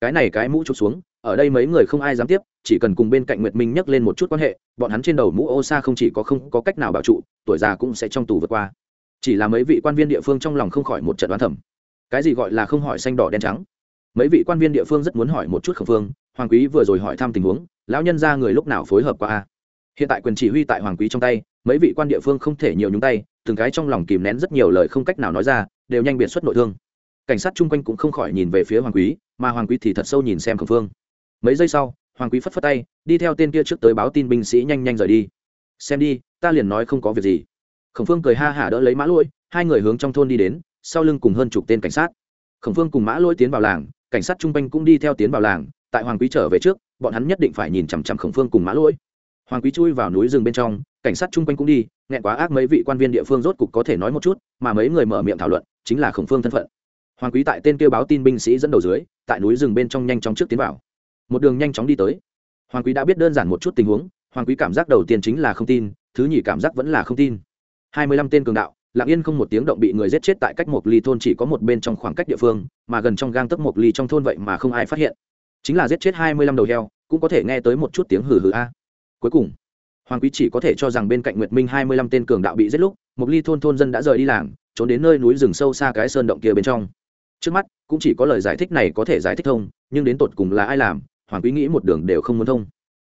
Cái này cái mũ chụp xuống, ở đây mấy người không ai dám tiếp, chỉ cần cùng bên cạnh nguyệt minh nhắc lên một chút quan hệ, bọn hắn trên đầu mũ ô sa không chỉ có không có cách nào bảo trụ, tuổi già cũng sẽ trong tù vượt qua. Chỉ là mấy vị quan viên địa phương trong lòng không khỏi một trận đoán thẩm cái gì gọi là không hỏi xanh đỏ đen trắng? Mấy vị quan viên địa phương rất muốn hỏi một chút Khổng phương hoàng quý vừa rồi hỏi thăm tình huống, lão nhân gia người lúc nào phối hợp qua a? Hiện tại quyền chỉ huy tại hoàng quý trong tay, mấy vị quan địa phương không thể nhiều nhúng tay, từng cái trong lòng kìm nén rất nhiều lời không cách nào nói ra, đều nhanh biệt xuất nội thương. Cảnh sát chung quanh cũng không khỏi nhìn về phía hoàng quý, mà hoàng quý thì thật sâu nhìn xem khẩn phương. Mấy giây sau, hoàng quý phất phất tay, đi theo tên kia trước tới báo tin binh sĩ nhanh nhanh rời đi. Xem đi, ta liền nói không có việc gì. Khổng phương cười ha hả đỡ lấy mã lỗi hai người hướng trong thôn đi đến, sau lưng cùng hơn chục tên cảnh sát. Khổng phương cùng mã lỗi tiến vào làng, cảnh sát chung quanh cũng đi theo tiến vào làng, tại hoàng quý trở về trước, bọn hắn nhất định phải nhìn chằm chằm khổng phương cùng mã lỗi hoàng quý chui vào núi rừng bên trong, cảnh sát chung quanh cũng đi, nghẹn quá ác mấy vị quan viên địa phương rốt cục có thể nói một chút, mà mấy người mở miệng thảo luận, chính là khổng phương thân phận. Hoàng quý tại tên kêu báo tin binh sĩ dẫn đầu dưới, tại núi rừng bên trong nhanh chóng trước tiến vào. Một đường nhanh chóng đi tới. Hoàng quý đã biết đơn giản một chút tình huống, hoàng quý cảm giác đầu tiên chính là không tin, thứ nhì cảm giác vẫn là không tin. Hai mươi lăm tên cường đạo, lặng yên không một tiếng động bị người giết chết tại cách một ly thôn chỉ có một bên trong khoảng cách địa phương, mà gần trong gang tấc một ly trong thôn vậy mà không ai phát hiện. Chính là giết chết hai mươi lăm đầu heo, cũng có thể nghe tới một chút tiếng hừ hừ a cuối cùng, hoàng quý chỉ có thể cho rằng bên cạnh nguyệt minh hai mươi lăm tên cường đạo bị giết lúc một ly thôn thôn dân đã rời đi làng, trốn đến nơi núi rừng sâu xa cái sơn động kia bên trong. Trước mắt, cũng chỉ có lời giải thích này có thể giải thích thông, nhưng đến tột cùng là ai làm, hoàng quý nghĩ một đường đều không muốn thông.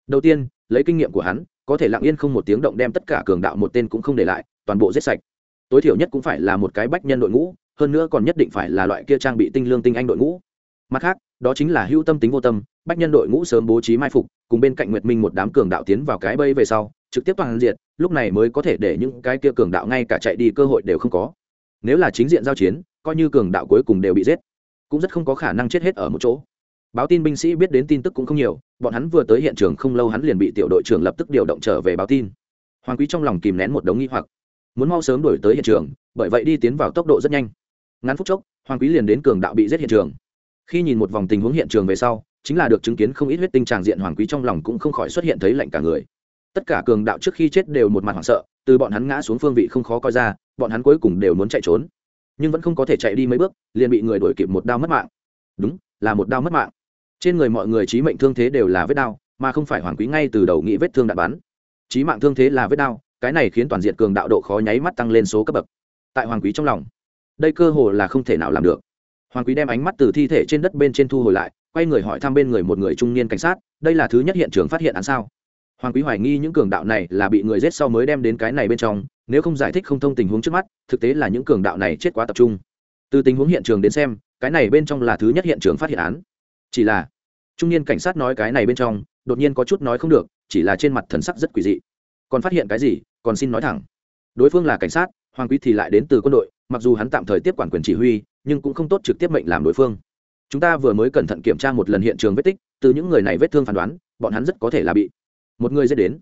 Đầu tiên, lấy kinh nghiệm của hắn, có thể lặng yên không một tiếng động đem tất cả cường đạo một tên cũng không để lại, toàn bộ giết sạch. Tối thiểu nhất cũng phải là một cái bách nhân đội ngũ, hơn nữa còn nhất định phải là loại kia trang bị tinh lương tinh anh đội ngũ. Mặt khác, đó chính là hữu tâm tính vô tâm bách nhân đội ngũ sớm bố trí mai phục, cùng bên cạnh nguyệt minh một đám cường đạo tiến vào cái bây về sau, trực tiếp toàn diện, lúc này mới có thể để những cái kia cường đạo ngay cả chạy đi cơ hội đều không có. Nếu là chính diện giao chiến, coi như cường đạo cuối cùng đều bị giết, cũng rất không có khả năng chết hết ở một chỗ. Báo tin binh sĩ biết đến tin tức cũng không nhiều, bọn hắn vừa tới hiện trường không lâu hắn liền bị tiểu đội trưởng lập tức điều động trở về báo tin. Hoàng quý trong lòng kìm nén một đống nghi hoặc, muốn mau sớm đổi tới hiện trường, bởi vậy đi tiến vào tốc độ rất nhanh. Ngắn phút chốc, hoàng quý liền đến cường đạo bị giết hiện trường. Khi nhìn một vòng tình huống hiện trường về sau chính là được chứng kiến không ít huyết tinh tràng diện hoàng quý trong lòng cũng không khỏi xuất hiện thấy lạnh cả người. Tất cả cường đạo trước khi chết đều một mặt hoảng sợ, từ bọn hắn ngã xuống phương vị không khó coi ra, bọn hắn cuối cùng đều muốn chạy trốn. Nhưng vẫn không có thể chạy đi mấy bước, liền bị người đuổi kịp một đao mất mạng. Đúng, là một đao mất mạng. Trên người mọi người trí mệnh thương thế đều là vết đao mà không phải hoàng quý ngay từ đầu nghĩ vết thương đạn bắn. Trí mạng thương thế là vết đao cái này khiến toàn diện cường đạo độ khó nháy mắt tăng lên số cấp bậc. Tại hoàng quý trong lòng, đây cơ hồ là không thể nào làm được. Hoàng quý đem ánh mắt từ thi thể trên đất bên trên thu hồi lại quay người hỏi thăm bên người một người trung niên cảnh sát, đây là thứ nhất hiện trường phát hiện án sao? Hoàng quý hoài nghi những cường đạo này là bị người giết sau mới đem đến cái này bên trong, nếu không giải thích không thông tình huống trước mắt, thực tế là những cường đạo này chết quá tập trung. Từ tình huống hiện trường đến xem, cái này bên trong là thứ nhất hiện trường phát hiện án. Chỉ là, trung niên cảnh sát nói cái này bên trong, đột nhiên có chút nói không được, chỉ là trên mặt thần sắc rất quỷ dị. Còn phát hiện cái gì, còn xin nói thẳng. Đối phương là cảnh sát, hoàng quý thì lại đến từ quân đội, mặc dù hắn tạm thời tiếp quản quyền chỉ huy, nhưng cũng không tốt trực tiếp mệnh làm đối phương chúng ta vừa mới cẩn thận kiểm tra một lần hiện trường vết tích, từ những người này vết thương phán đoán, bọn hắn rất có thể là bị một người dễ đến.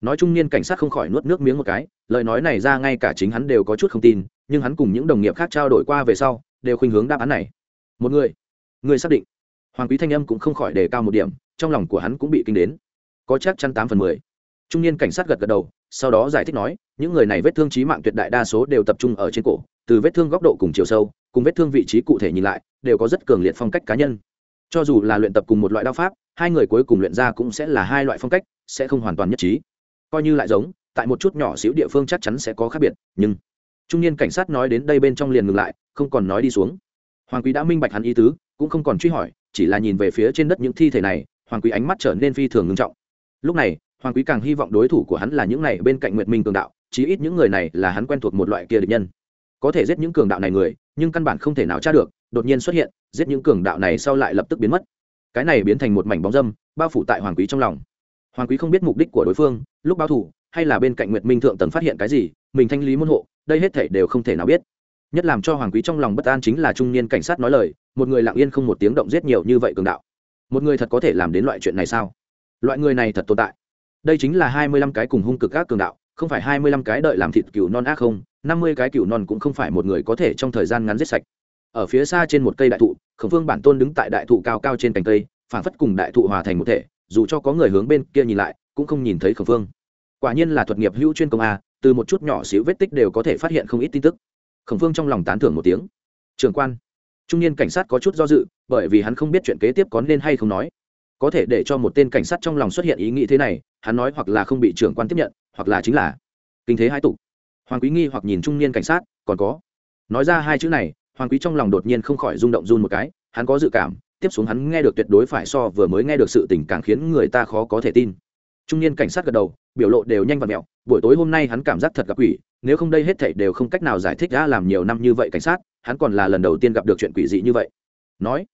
Nói trung niên cảnh sát không khỏi nuốt nước miếng một cái, lời nói này ra ngay cả chính hắn đều có chút không tin, nhưng hắn cùng những đồng nghiệp khác trao đổi qua về sau, đều khuynh hướng đáp án này. Một người người xác định. Hoàng quý thanh âm cũng không khỏi đề cao một điểm, trong lòng của hắn cũng bị kinh đến. Có chắc chắn tám phần mười. Trung niên cảnh sát gật gật đầu sau đó giải thích nói, những người này vết thương trí mạng tuyệt đại đa số đều tập trung ở trên cổ, từ vết thương góc độ cùng chiều sâu, cùng vết thương vị trí cụ thể nhìn lại, đều có rất cường liệt phong cách cá nhân. Cho dù là luyện tập cùng một loại đao pháp, hai người cuối cùng luyện ra cũng sẽ là hai loại phong cách, sẽ không hoàn toàn nhất trí. Coi như lại giống, tại một chút nhỏ xíu địa phương chắc chắn sẽ có khác biệt, nhưng trung niên cảnh sát nói đến đây bên trong liền ngừng lại, không còn nói đi xuống. Hoàng quý đã minh bạch hắn ý tứ, cũng không còn truy hỏi, chỉ là nhìn về phía trên đất những thi thể này, hoàng quý ánh mắt trở nên phi thường ngưng trọng. Lúc này hoàng quý càng hy vọng đối thủ của hắn là những này bên cạnh nguyệt minh cường đạo, chí ít những người này là hắn quen thuộc một loại kia địch nhân. Có thể giết những cường đạo này người, nhưng căn bản không thể nào tra được, đột nhiên xuất hiện, giết những cường đạo này sau lại lập tức biến mất. Cái này biến thành một mảnh bóng dâm, bao phủ tại hoàng quý trong lòng. Hoàng quý không biết mục đích của đối phương, lúc bao thủ hay là bên cạnh nguyệt minh thượng tầng phát hiện cái gì, mình thanh lý môn hộ, đây hết thể đều không thể nào biết. Nhất làm cho hoàng quý trong lòng bất an chính là trung niên cảnh sát nói lời, một người lặng yên không một tiếng động giết nhiều như vậy cường đạo. Một người thật có thể làm đến loại chuyện này sao? Loại người này thật tồn tại đây chính là hai mươi lăm cái cùng hung cực các cường đạo, không phải hai mươi lăm cái đợi làm thịt cừu non ác không, năm mươi cái cừu non cũng không phải một người có thể trong thời gian ngắn giết sạch. Ở phía xa trên một cây đại thụ, khổng phương bản tôn đứng tại đại thụ cao cao trên cành cây phản phất cùng đại thụ hòa thành một thể, dù cho có người hướng bên kia nhìn lại, cũng không nhìn thấy khổng phương quả nhiên là thuật nghiệp hữu chuyên công a, từ một chút nhỏ xíu vết tích đều có thể phát hiện không ít tin tức. Khổng phương trong lòng tán thưởng một tiếng. Trường quan. Trung niên cảnh sát có chút do dự, bởi vì hắn không biết chuyện kế tiếp có nên hay không nói có thể để cho một tên cảnh sát trong lòng xuất hiện ý nghĩ thế này, hắn nói hoặc là không bị trưởng quan tiếp nhận, hoặc là chính là kinh thế hai tục. Hoàng quý nghi hoặc nhìn trung niên cảnh sát, còn có. Nói ra hai chữ này, hoàng quý trong lòng đột nhiên không khỏi rung động run một cái, hắn có dự cảm, tiếp xuống hắn nghe được tuyệt đối phải so vừa mới nghe được sự tình càng khiến người ta khó có thể tin. Trung niên cảnh sát gật đầu, biểu lộ đều nhanh và mẹo, buổi tối hôm nay hắn cảm giác thật gặp quỷ, nếu không đây hết thảy đều không cách nào giải thích đã làm nhiều năm như vậy cảnh sát, hắn còn là lần đầu tiên gặp được chuyện quỷ dị như vậy. Nói,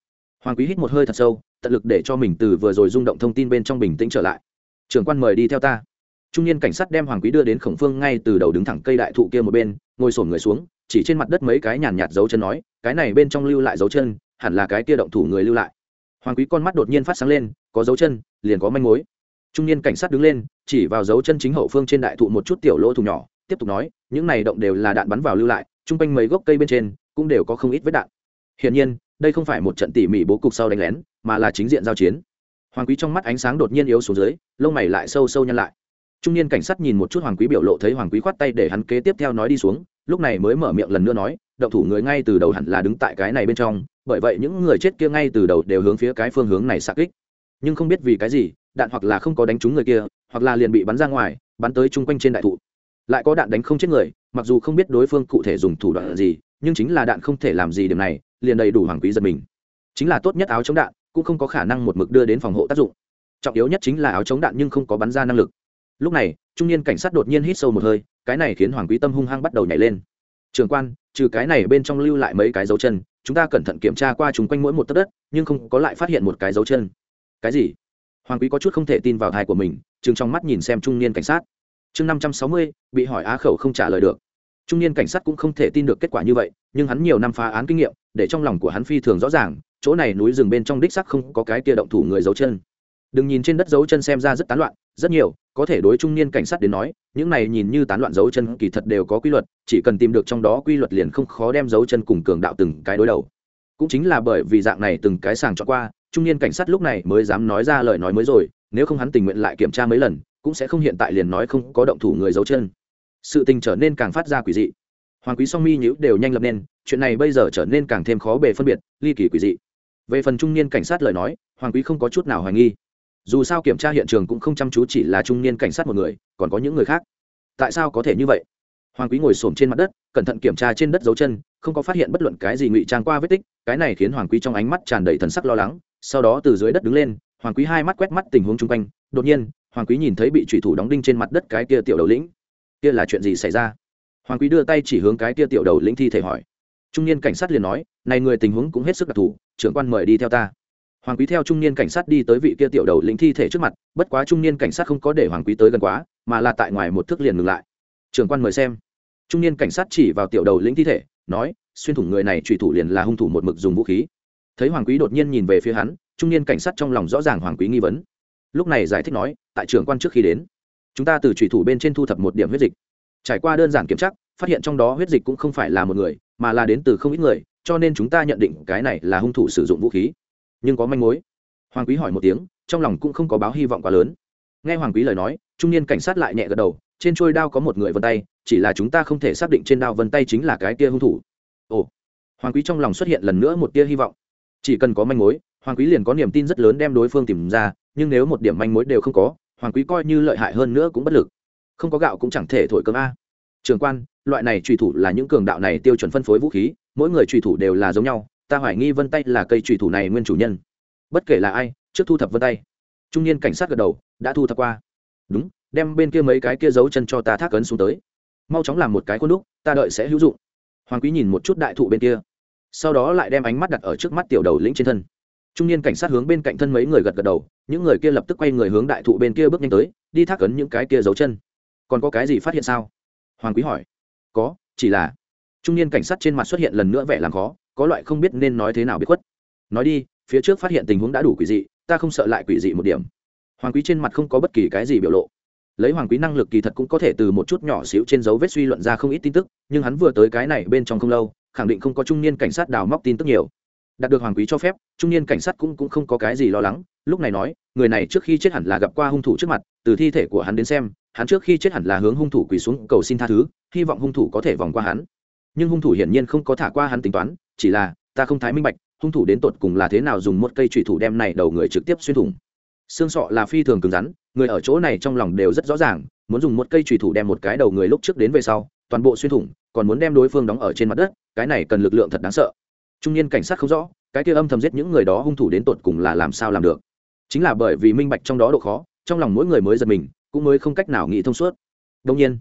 hoàng quý hít một hơi thật sâu tận lực để cho mình từ vừa rồi rung động thông tin bên trong bình tĩnh trở lại. Trưởng quan mời đi theo ta. Trung niên cảnh sát đem hoàng quý đưa đến khổng phương ngay từ đầu đứng thẳng cây đại thụ kia một bên, ngồi sổn người xuống, chỉ trên mặt đất mấy cái nhàn nhạt dấu chân nói, cái này bên trong lưu lại dấu chân, hẳn là cái kia động thủ người lưu lại. Hoàng quý con mắt đột nhiên phát sáng lên, có dấu chân, liền có manh mối. Trung niên cảnh sát đứng lên, chỉ vào dấu chân chính hậu phương trên đại thụ một chút tiểu lỗ thùng nhỏ, tiếp tục nói, những này động đều là đạn bắn vào lưu lại, chung quanh mấy gốc cây bên trên cũng đều có không ít vết đạn. Hiển nhiên, đây không phải một trận tỉ mỉ bố cục sau đánh lén mà là chính diện giao chiến. Hoàng quý trong mắt ánh sáng đột nhiên yếu xuống dưới, lông mày lại sâu sâu nhăn lại. Trung niên cảnh sát nhìn một chút hoàng quý biểu lộ thấy hoàng quý khoát tay để hắn kế tiếp theo nói đi xuống, lúc này mới mở miệng lần nữa nói, động thủ người ngay từ đầu hẳn là đứng tại cái này bên trong, bởi vậy những người chết kia ngay từ đầu đều hướng phía cái phương hướng này xạ kích. Nhưng không biết vì cái gì, đạn hoặc là không có đánh trúng người kia, hoặc là liền bị bắn ra ngoài, bắn tới chung quanh trên đại thụ. Lại có đạn đánh không chết người, mặc dù không biết đối phương cụ thể dùng thủ đoạn gì, nhưng chính là đạn không thể làm gì điểm này, liền đầy đủ hoàng quý giật mình. Chính là tốt nhất áo chống đạn cũng không có khả năng một mực đưa đến phòng hộ tác dụng. Trọng yếu nhất chính là áo chống đạn nhưng không có bắn ra năng lực. Lúc này, trung niên cảnh sát đột nhiên hít sâu một hơi, cái này khiến hoàng quý tâm hung hăng bắt đầu nhảy lên. Trường quan, trừ cái này bên trong lưu lại mấy cái dấu chân, chúng ta cẩn thận kiểm tra qua chúng quanh mỗi một tấc đất, nhưng không có lại phát hiện một cái dấu chân. Cái gì? Hoàng quý có chút không thể tin vào thai của mình chừng trong mắt nhìn xem trung niên cảnh sát. Chương năm trăm sáu mươi, bị hỏi á khẩu không trả lời được. Trung niên cảnh sát cũng không thể tin được kết quả như vậy, nhưng hắn nhiều năm phá án kinh nghiệm, để trong lòng của hắn phi thường rõ ràng chỗ này núi rừng bên trong đích sắc không có cái kia động thủ người dấu chân. Đừng nhìn trên đất dấu chân xem ra rất tán loạn, rất nhiều, có thể đối trung niên cảnh sát đến nói, những này nhìn như tán loạn dấu chân kỳ thật đều có quy luật, chỉ cần tìm được trong đó quy luật liền không khó đem dấu chân cùng cường đạo từng cái đối đầu. Cũng chính là bởi vì dạng này từng cái sàng chọn qua, trung niên cảnh sát lúc này mới dám nói ra lời nói mới rồi, nếu không hắn tình nguyện lại kiểm tra mấy lần, cũng sẽ không hiện tại liền nói không có động thủ người dấu chân. Sự tình trở nên càng phát ra quỷ dị. Hoàng quý song mi nhữ đều nhanh lập nên, chuyện này bây giờ trở nên càng thêm khó bề phân biệt, ly kỳ quỷ dị về phần trung niên cảnh sát lời nói, hoàng quý không có chút nào hoài nghi. Dù sao kiểm tra hiện trường cũng không chăm chú chỉ là trung niên cảnh sát một người, còn có những người khác. Tại sao có thể như vậy? Hoàng quý ngồi s ổ m trên mặt đất, cẩn thận kiểm tra trên đất dấu chân, không có phát hiện bất luận cái gì ngụy trang qua vết tích, cái này khiến hoàng quý trong ánh mắt tràn đầy thần sắc lo lắng. Sau đó từ dưới đất đứng lên, hoàng quý hai mắt quét mắt tình huống chung quanh, đột nhiên, hoàng quý nhìn thấy bị thủy thủ đóng đinh trên mặt đất cái kia tiểu đầu lĩnh. Kia là chuyện gì xảy ra? Hoàng quý đưa tay chỉ hướng cái kia tiểu đầu lĩnh thi thể hỏi. Trung niên cảnh sát liền nói, này người tình huống cũng hết sức đặc thù trưởng quan mời đi theo ta. Hoàng quý theo trung niên cảnh sát đi tới vị kia tiểu đầu lĩnh thi thể trước mặt, bất quá trung niên cảnh sát không có để hoàng quý tới gần quá, mà là tại ngoài một thước liền ngừng lại. Trưởng quan mời xem. Trung niên cảnh sát chỉ vào tiểu đầu lĩnh thi thể, nói, xuyên thủng người này trùy thủ liền là hung thủ một mực dùng vũ khí. Thấy hoàng quý đột nhiên nhìn về phía hắn, trung niên cảnh sát trong lòng rõ ràng hoàng quý nghi vấn. Lúc này giải thích nói, tại trưởng quan trước khi đến, chúng ta từ trùy thủ bên trên thu thập một điểm huyết dịch. Trải qua đơn giản kiểm tra, phát hiện trong đó huyết dịch cũng không phải là một người, mà là đến từ không ít người cho nên chúng ta nhận định cái này là hung thủ sử dụng vũ khí. Nhưng có manh mối. Hoàng quý hỏi một tiếng, trong lòng cũng không có báo hy vọng quá lớn. Nghe hoàng quý lời nói, trung niên cảnh sát lại nhẹ gật đầu, trên trôi đao có một người vân tay, chỉ là chúng ta không thể xác định trên đao vân tay chính là cái tia hung thủ. Ồ. Hoàng quý trong lòng xuất hiện lần nữa một tia hy vọng. Chỉ cần có manh mối, hoàng quý liền có niềm tin rất lớn đem đối phương tìm ra, nhưng nếu một điểm manh mối đều không có, hoàng quý coi như lợi hại hơn nữa cũng bất lực. Không có gạo cũng chẳng thể thổi cơm a. Trường quan, loại này truy thủ là những cường đạo này tiêu chuẩn phân phối vũ khí mỗi người trùy thủ đều là giống nhau, ta hoài nghi vân tay là cây trùy thủ này nguyên chủ nhân. Bất kể là ai, trước thu thập vân tay. Trung niên cảnh sát gật đầu, đã thu thập qua. Đúng, đem bên kia mấy cái kia dấu chân cho ta thác ấn xuống tới. Mau chóng làm một cái khuôn đúc, ta đợi sẽ hữu dụng. Hoàng quý nhìn một chút đại thụ bên kia. Sau đó lại đem ánh mắt đặt ở trước mắt tiểu đầu lĩnh trên thân. Trung niên cảnh sát hướng bên cạnh thân mấy người gật gật đầu, những người kia lập tức quay người hướng đại thụ bên kia bước nhanh tới, đi thác ấn những cái kia dấu chân. Còn có cái gì phát hiện sao? Hoàng quý hỏi. Có, chỉ là trung niên cảnh sát trên mặt xuất hiện lần nữa vẻ làm khó, có loại không biết nên nói thế nào biết khuất. Nói đi, phía trước phát hiện tình huống đã đủ quỷ dị, ta không sợ lại quỷ dị một điểm. Hoàng quý trên mặt không có bất kỳ cái gì biểu lộ. Lấy hoàng quý năng lực kỳ thật cũng có thể từ một chút nhỏ xíu trên dấu vết suy luận ra không ít tin tức, nhưng hắn vừa tới cái này bên trong không lâu, khẳng định không có trung niên cảnh sát đào móc tin tức nhiều. Đạt được hoàng quý cho phép, trung niên cảnh sát cũng cũng không có cái gì lo lắng, lúc này nói, người này trước khi chết hẳn là gặp qua hung thủ trước mặt, từ thi thể của hắn đến xem, hắn trước khi chết hẳn là hướng hung thủ quỳ xuống cầu xin tha thứ, hy vọng hung thủ có thể vòng qua hắn nhưng hung thủ hiển nhiên không có thả qua hắn tính toán, chỉ là, ta không thái minh bạch, hung thủ đến tột cùng là thế nào dùng một cây trụy thủ đem này đầu người trực tiếp xuyên thủng. Xương sọ là phi thường cứng rắn, người ở chỗ này trong lòng đều rất rõ ràng, muốn dùng một cây trùy thủ đem một cái đầu người lúc trước đến về sau, toàn bộ xuyên thủng, còn muốn đem đối phương đóng ở trên mặt đất, cái này cần lực lượng thật đáng sợ. Trung niên cảnh sát không rõ, cái kia âm thầm giết những người đó hung thủ đến tột cùng là làm sao làm được. Chính là bởi vì minh bạch trong đó độ khó, trong lòng mỗi người mới giật mình, cũng mới không cách nào nghĩ thông suốt. Đông nhiên,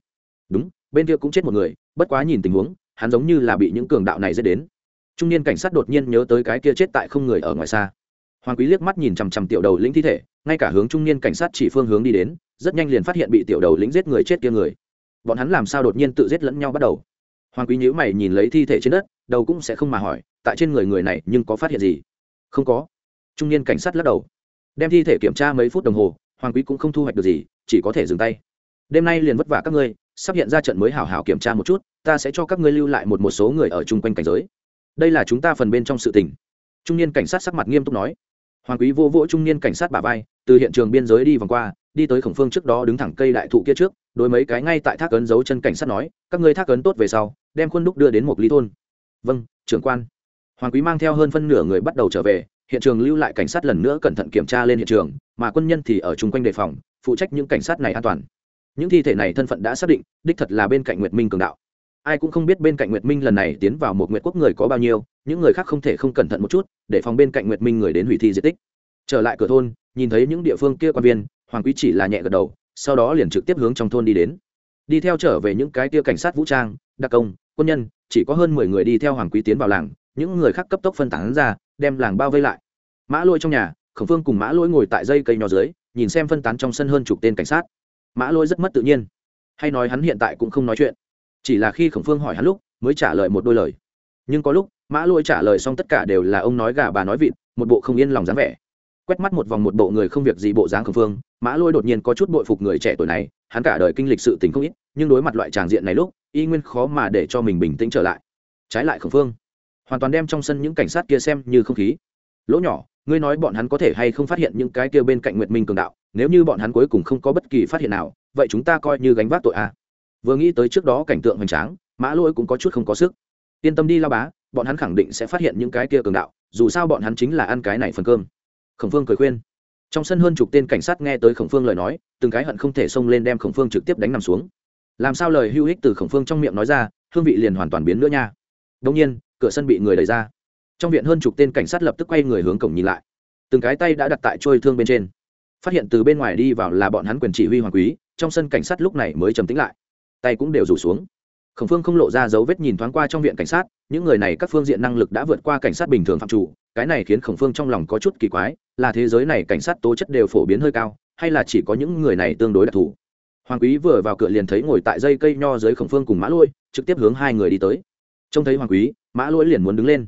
đúng, bên kia cũng chết một người, bất quá nhìn tình huống hắn giống như là bị những cường đạo này dễ đến. Trung niên cảnh sát đột nhiên nhớ tới cái kia chết tại không người ở ngoài xa. Hoàng quý liếc mắt nhìn chằm chằm tiểu đầu lĩnh thi thể, ngay cả hướng trung niên cảnh sát chỉ phương hướng đi đến, rất nhanh liền phát hiện bị tiểu đầu lĩnh giết người chết kia người. Bọn hắn làm sao đột nhiên tự giết lẫn nhau bắt đầu? Hoàng quý nhíu mày nhìn lấy thi thể trên đất, đầu cũng sẽ không mà hỏi, tại trên người người này nhưng có phát hiện gì? Không có. Trung niên cảnh sát lắc đầu. Đem thi thể kiểm tra mấy phút đồng hồ, hoàng quý cũng không thu hoạch được gì, chỉ có thể dừng tay. Đêm nay liền vất vả các ngươi sắp hiện ra trận mới hảo hảo kiểm tra một chút, ta sẽ cho các ngươi lưu lại một một số người ở chung quanh cảnh giới. Đây là chúng ta phần bên trong sự tình. Trung niên cảnh sát sắc mặt nghiêm túc nói. Hoàng quý vô vỗ trung niên cảnh sát bà vai, từ hiện trường biên giới đi vòng qua, đi tới khổng phương trước đó đứng thẳng cây đại thụ kia trước, đối mấy cái ngay tại thác ấn giấu chân cảnh sát nói, các ngươi thác ấn tốt về sau, đem khuôn đúc đưa đến một lý thôn. Vâng trưởng quan. Hoàng quý mang theo hơn phân nửa người bắt đầu trở về, hiện trường lưu lại cảnh sát lần nữa cẩn thận kiểm tra lên hiện trường, mà quân nhân thì ở chung quanh đề phòng, phụ trách những cảnh sát này an toàn những thi thể này thân phận đã xác định, đích thật là bên cạnh nguyệt minh cường đạo. Ai cũng không biết bên cạnh nguyệt minh lần này tiến vào một nguyệt quốc người có bao nhiêu, những người khác không thể không cẩn thận một chút, để phòng bên cạnh nguyệt minh người đến hủy thi di tích. Trở lại cửa thôn, nhìn thấy những địa phương kia quan viên, hoàng quý chỉ là nhẹ gật đầu, sau đó liền trực tiếp hướng trong thôn đi đến. Đi theo trở về những cái kia cảnh sát vũ trang, đặc công, quân nhân, chỉ có hơn mười người đi theo hoàng quý tiến vào làng, những người khác cấp tốc phân tán ra, đem làng bao vây lại. Mã lôi trong nhà, khổng phương cùng mã lôi ngồi tại dây cây nhỏ dưới, nhìn xem phân tán trong sân hơn chục tên cảnh sát mã lôi rất mất tự nhiên. Hay nói hắn hiện tại cũng không nói chuyện. Chỉ là khi khổng phương hỏi hắn lúc, mới trả lời một đôi lời. Nhưng có lúc, mã lôi trả lời xong tất cả đều là ông nói gà bà nói vịt, một bộ không yên lòng dáng vẻ. Quét mắt một vòng một bộ người không việc gì bộ dáng khổng phương, mã lôi đột nhiên có chút bội phục người trẻ tuổi này, hắn cả đời kinh lịch sự tình không ít, nhưng đối mặt loại tràng diện này lúc, y nguyên khó mà để cho mình bình tĩnh trở lại. Trái lại khổng phương, hoàn toàn đem trong sân những cảnh sát kia xem như không khí. Lỗ nhỏ, ngươi nói bọn hắn có thể hay không phát hiện những cái kia bên cạnh nguyệt minh cường đạo nếu như bọn hắn cuối cùng không có bất kỳ phát hiện nào, vậy chúng ta coi như gánh vác tội a à. vừa nghĩ tới trước đó cảnh tượng hoành tráng, mã Lỗi cũng có chút không có sức. Yên tâm đi lao bá, bọn hắn khẳng định sẽ phát hiện những cái kia cường đạo, dù sao bọn hắn chính là ăn cái này phần cơm. Khổng phương cười khuyên. Trong sân hơn chục tên cảnh sát nghe tới khổng phương lời nói, từng cái hận không thể xông lên đem khổng phương trực tiếp đánh nằm xuống. Làm sao lời hưu hích từ khổng phương trong miệng nói ra, hương vị liền hoàn toàn biến nữa nha. Đông nhiên, cửa sân bị người đẩy ra. Trong viện hơn chục tên cảnh sát lập tức quay người hướng cổng nhìn lại. Từng cái tay đã đặt tại trôi thương bên trên phát hiện từ bên ngoài đi vào là bọn hắn quyền chỉ huy hoàng quý, trong sân cảnh sát lúc này mới trầm tính lại. Tay cũng đều rủ xuống. Khổng phương không lộ ra dấu vết nhìn thoáng qua trong viện cảnh sát, những người này các phương diện năng lực đã vượt qua cảnh sát bình thường phạm chủ, cái này khiến khổng phương trong lòng có chút kỳ quái, là thế giới này cảnh sát tố chất đều phổ biến hơi cao, hay là chỉ có những người này tương đối đặc thù? Hoàng quý vừa vào cửa liền thấy ngồi tại dây cây nho dưới khổng phương cùng mã lôi, trực tiếp hướng hai người đi tới. Trông thấy hoàng quý, mã lôi liền muốn đứng lên.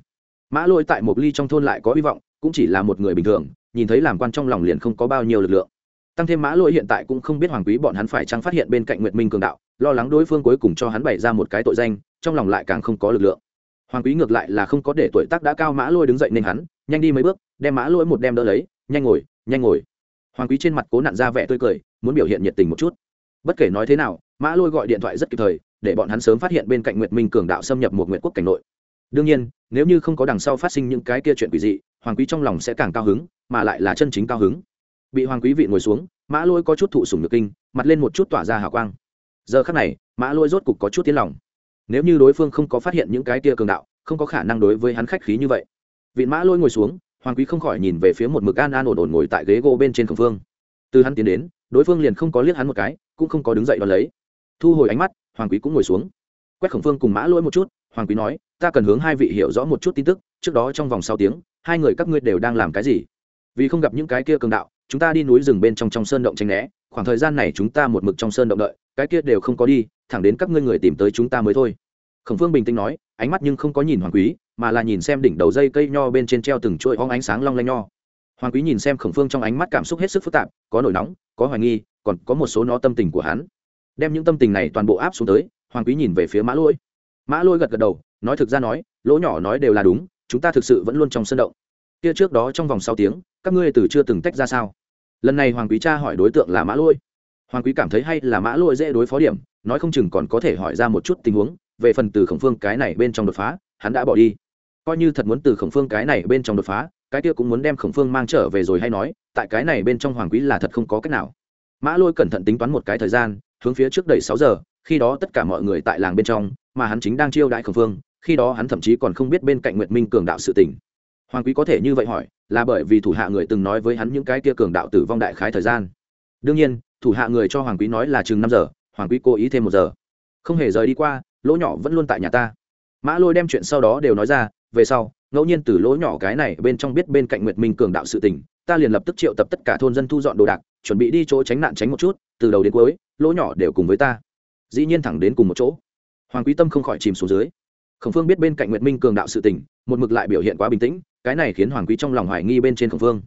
Mã lôi tại một ly trong thôn lại có hy vọng, cũng chỉ là một người bình thường nhìn thấy làm quan trong lòng liền không có bao nhiêu lực lượng. Tăng thêm mã lôi hiện tại cũng không biết hoàng quý bọn hắn phải chăng phát hiện bên cạnh nguyệt minh cường đạo, lo lắng đối phương cuối cùng cho hắn bày ra một cái tội danh, trong lòng lại càng không có lực lượng. Hoàng quý ngược lại là không có để tuổi tác đã cao mã lôi đứng dậy nên hắn, nhanh đi mấy bước, đem mã lôi một đem đỡ lấy, nhanh ngồi nhanh ngồi. Hoàng quý trên mặt cố nặn ra vẻ tươi cười, muốn biểu hiện nhiệt tình một chút. Bất kể nói thế nào, mã lôi gọi điện thoại rất kịp thời, để bọn hắn sớm phát hiện bên cạnh nguyệt minh cường đạo xâm nhập một nguyệt quốc cảnh nội. Đương nhiên, nếu như không có đằng sau phát sinh những cái kia chuyện quỷ dị, hoàng quý trong lòng sẽ càng cao hứng mà lại là chân chính cao hứng. Bị hoàng quý vị ngồi xuống, mã lôi có chút thụ sủng nhược kinh, mặt lên một chút tỏa ra hào quang. Giờ khắc này, mã lôi rốt cục có chút tiến lòng. Nếu như đối phương không có phát hiện những cái tia cường đạo, không có khả năng đối với hắn khách khí như vậy. Vị mã lôi ngồi xuống, hoàng quý không khỏi nhìn về phía một mực an an ổn ổn ngồi tại ghế gỗ bên trên khổng phương từ hắn tiến đến, đối phương liền không có liếc hắn một cái, cũng không có đứng dậy đón lấy. Thu hồi ánh mắt, hoàng quý cũng ngồi xuống. Quét khổng phương cùng mã lôi một chút, hoàng quý nói, ta cần hướng hai vị hiểu rõ một chút tin tức, trước đó trong vòng sáu tiếng, hai người các ngươi đều đang làm cái gì? Vì không gặp những cái kia cường đạo, chúng ta đi núi rừng bên trong trong sơn động tranh né, khoảng thời gian này chúng ta một mực trong sơn động đợi, cái kia đều không có đi, thẳng đến các ngươi người tìm tới chúng ta mới thôi. Khổng phương bình tĩnh nói, ánh mắt nhưng không có nhìn hoàng quý, mà là nhìn xem đỉnh đầu dây cây nho bên trên treo từng chuỗi hóng ánh sáng long lanh nho. Hoàng quý nhìn xem khổng phương trong ánh mắt cảm xúc hết sức phức tạp, có nổi nóng, có hoài nghi, còn có một số nó tâm tình của hắn. Đem những tâm tình này toàn bộ áp xuống tới, hoàng quý nhìn về phía mã lôi. Mã lôi gật gật đầu, nói thực ra nói, lỗ nhỏ nói đều là đúng, chúng ta thực sự vẫn luôn trong sân động kia trước đó trong vòng sáu tiếng, các ngươi từ chưa từng tách ra sao? Lần này hoàng quý cha hỏi đối tượng là mã lôi. Hoàng quý cảm thấy hay là mã lôi dễ đối phó điểm, nói không chừng còn có thể hỏi ra một chút tình huống, về phần từ khổng phương cái này bên trong đột phá, hắn đã bỏ đi. Coi như thật muốn từ khổng phương cái này bên trong đột phá, cái kia cũng muốn đem khổng phương mang trở về rồi hay nói, tại cái này bên trong hoàng quý là thật không có cách nào. Mã lôi cẩn thận tính toán một cái thời gian, hướng phía trước đầy sáu giờ, khi đó tất cả mọi người tại làng bên trong, mà hắn chính đang chiêu đại khổng phương, khi đó hắn thậm chí còn không biết bên cạnh nguyệt minh cường đạo sự tình hoàng quý có thể như vậy hỏi, là bởi vì thủ hạ người từng nói với hắn những cái kia cường đạo tử vong đại khái thời gian. Đương nhiên, thủ hạ người cho hoàng quý nói là chừng năm giờ, hoàng quý cố ý thêm một giờ. Không hề rời đi qua, lỗ nhỏ vẫn luôn tại nhà ta. Mã lôi đem chuyện sau đó đều nói ra, về sau, ngẫu nhiên từ lỗ nhỏ cái này bên trong biết bên cạnh nguyệt minh cường đạo sự tình, ta liền lập tức triệu tập tất cả thôn dân thu dọn đồ đạc, chuẩn bị đi chỗ tránh nạn tránh một chút, từ đầu đến cuối, lỗ nhỏ đều cùng với ta. Dĩ nhiên thẳng đến cùng một chỗ. Hoàng quý tâm không khỏi chìm xuống dưới. Khổng phương biết bên cạnh nguyệt minh cường đạo sự tình, một mực lại biểu hiện quá bình tĩnh cái này khiến hoàng quý trong lòng hoài nghi bên trên khổng phương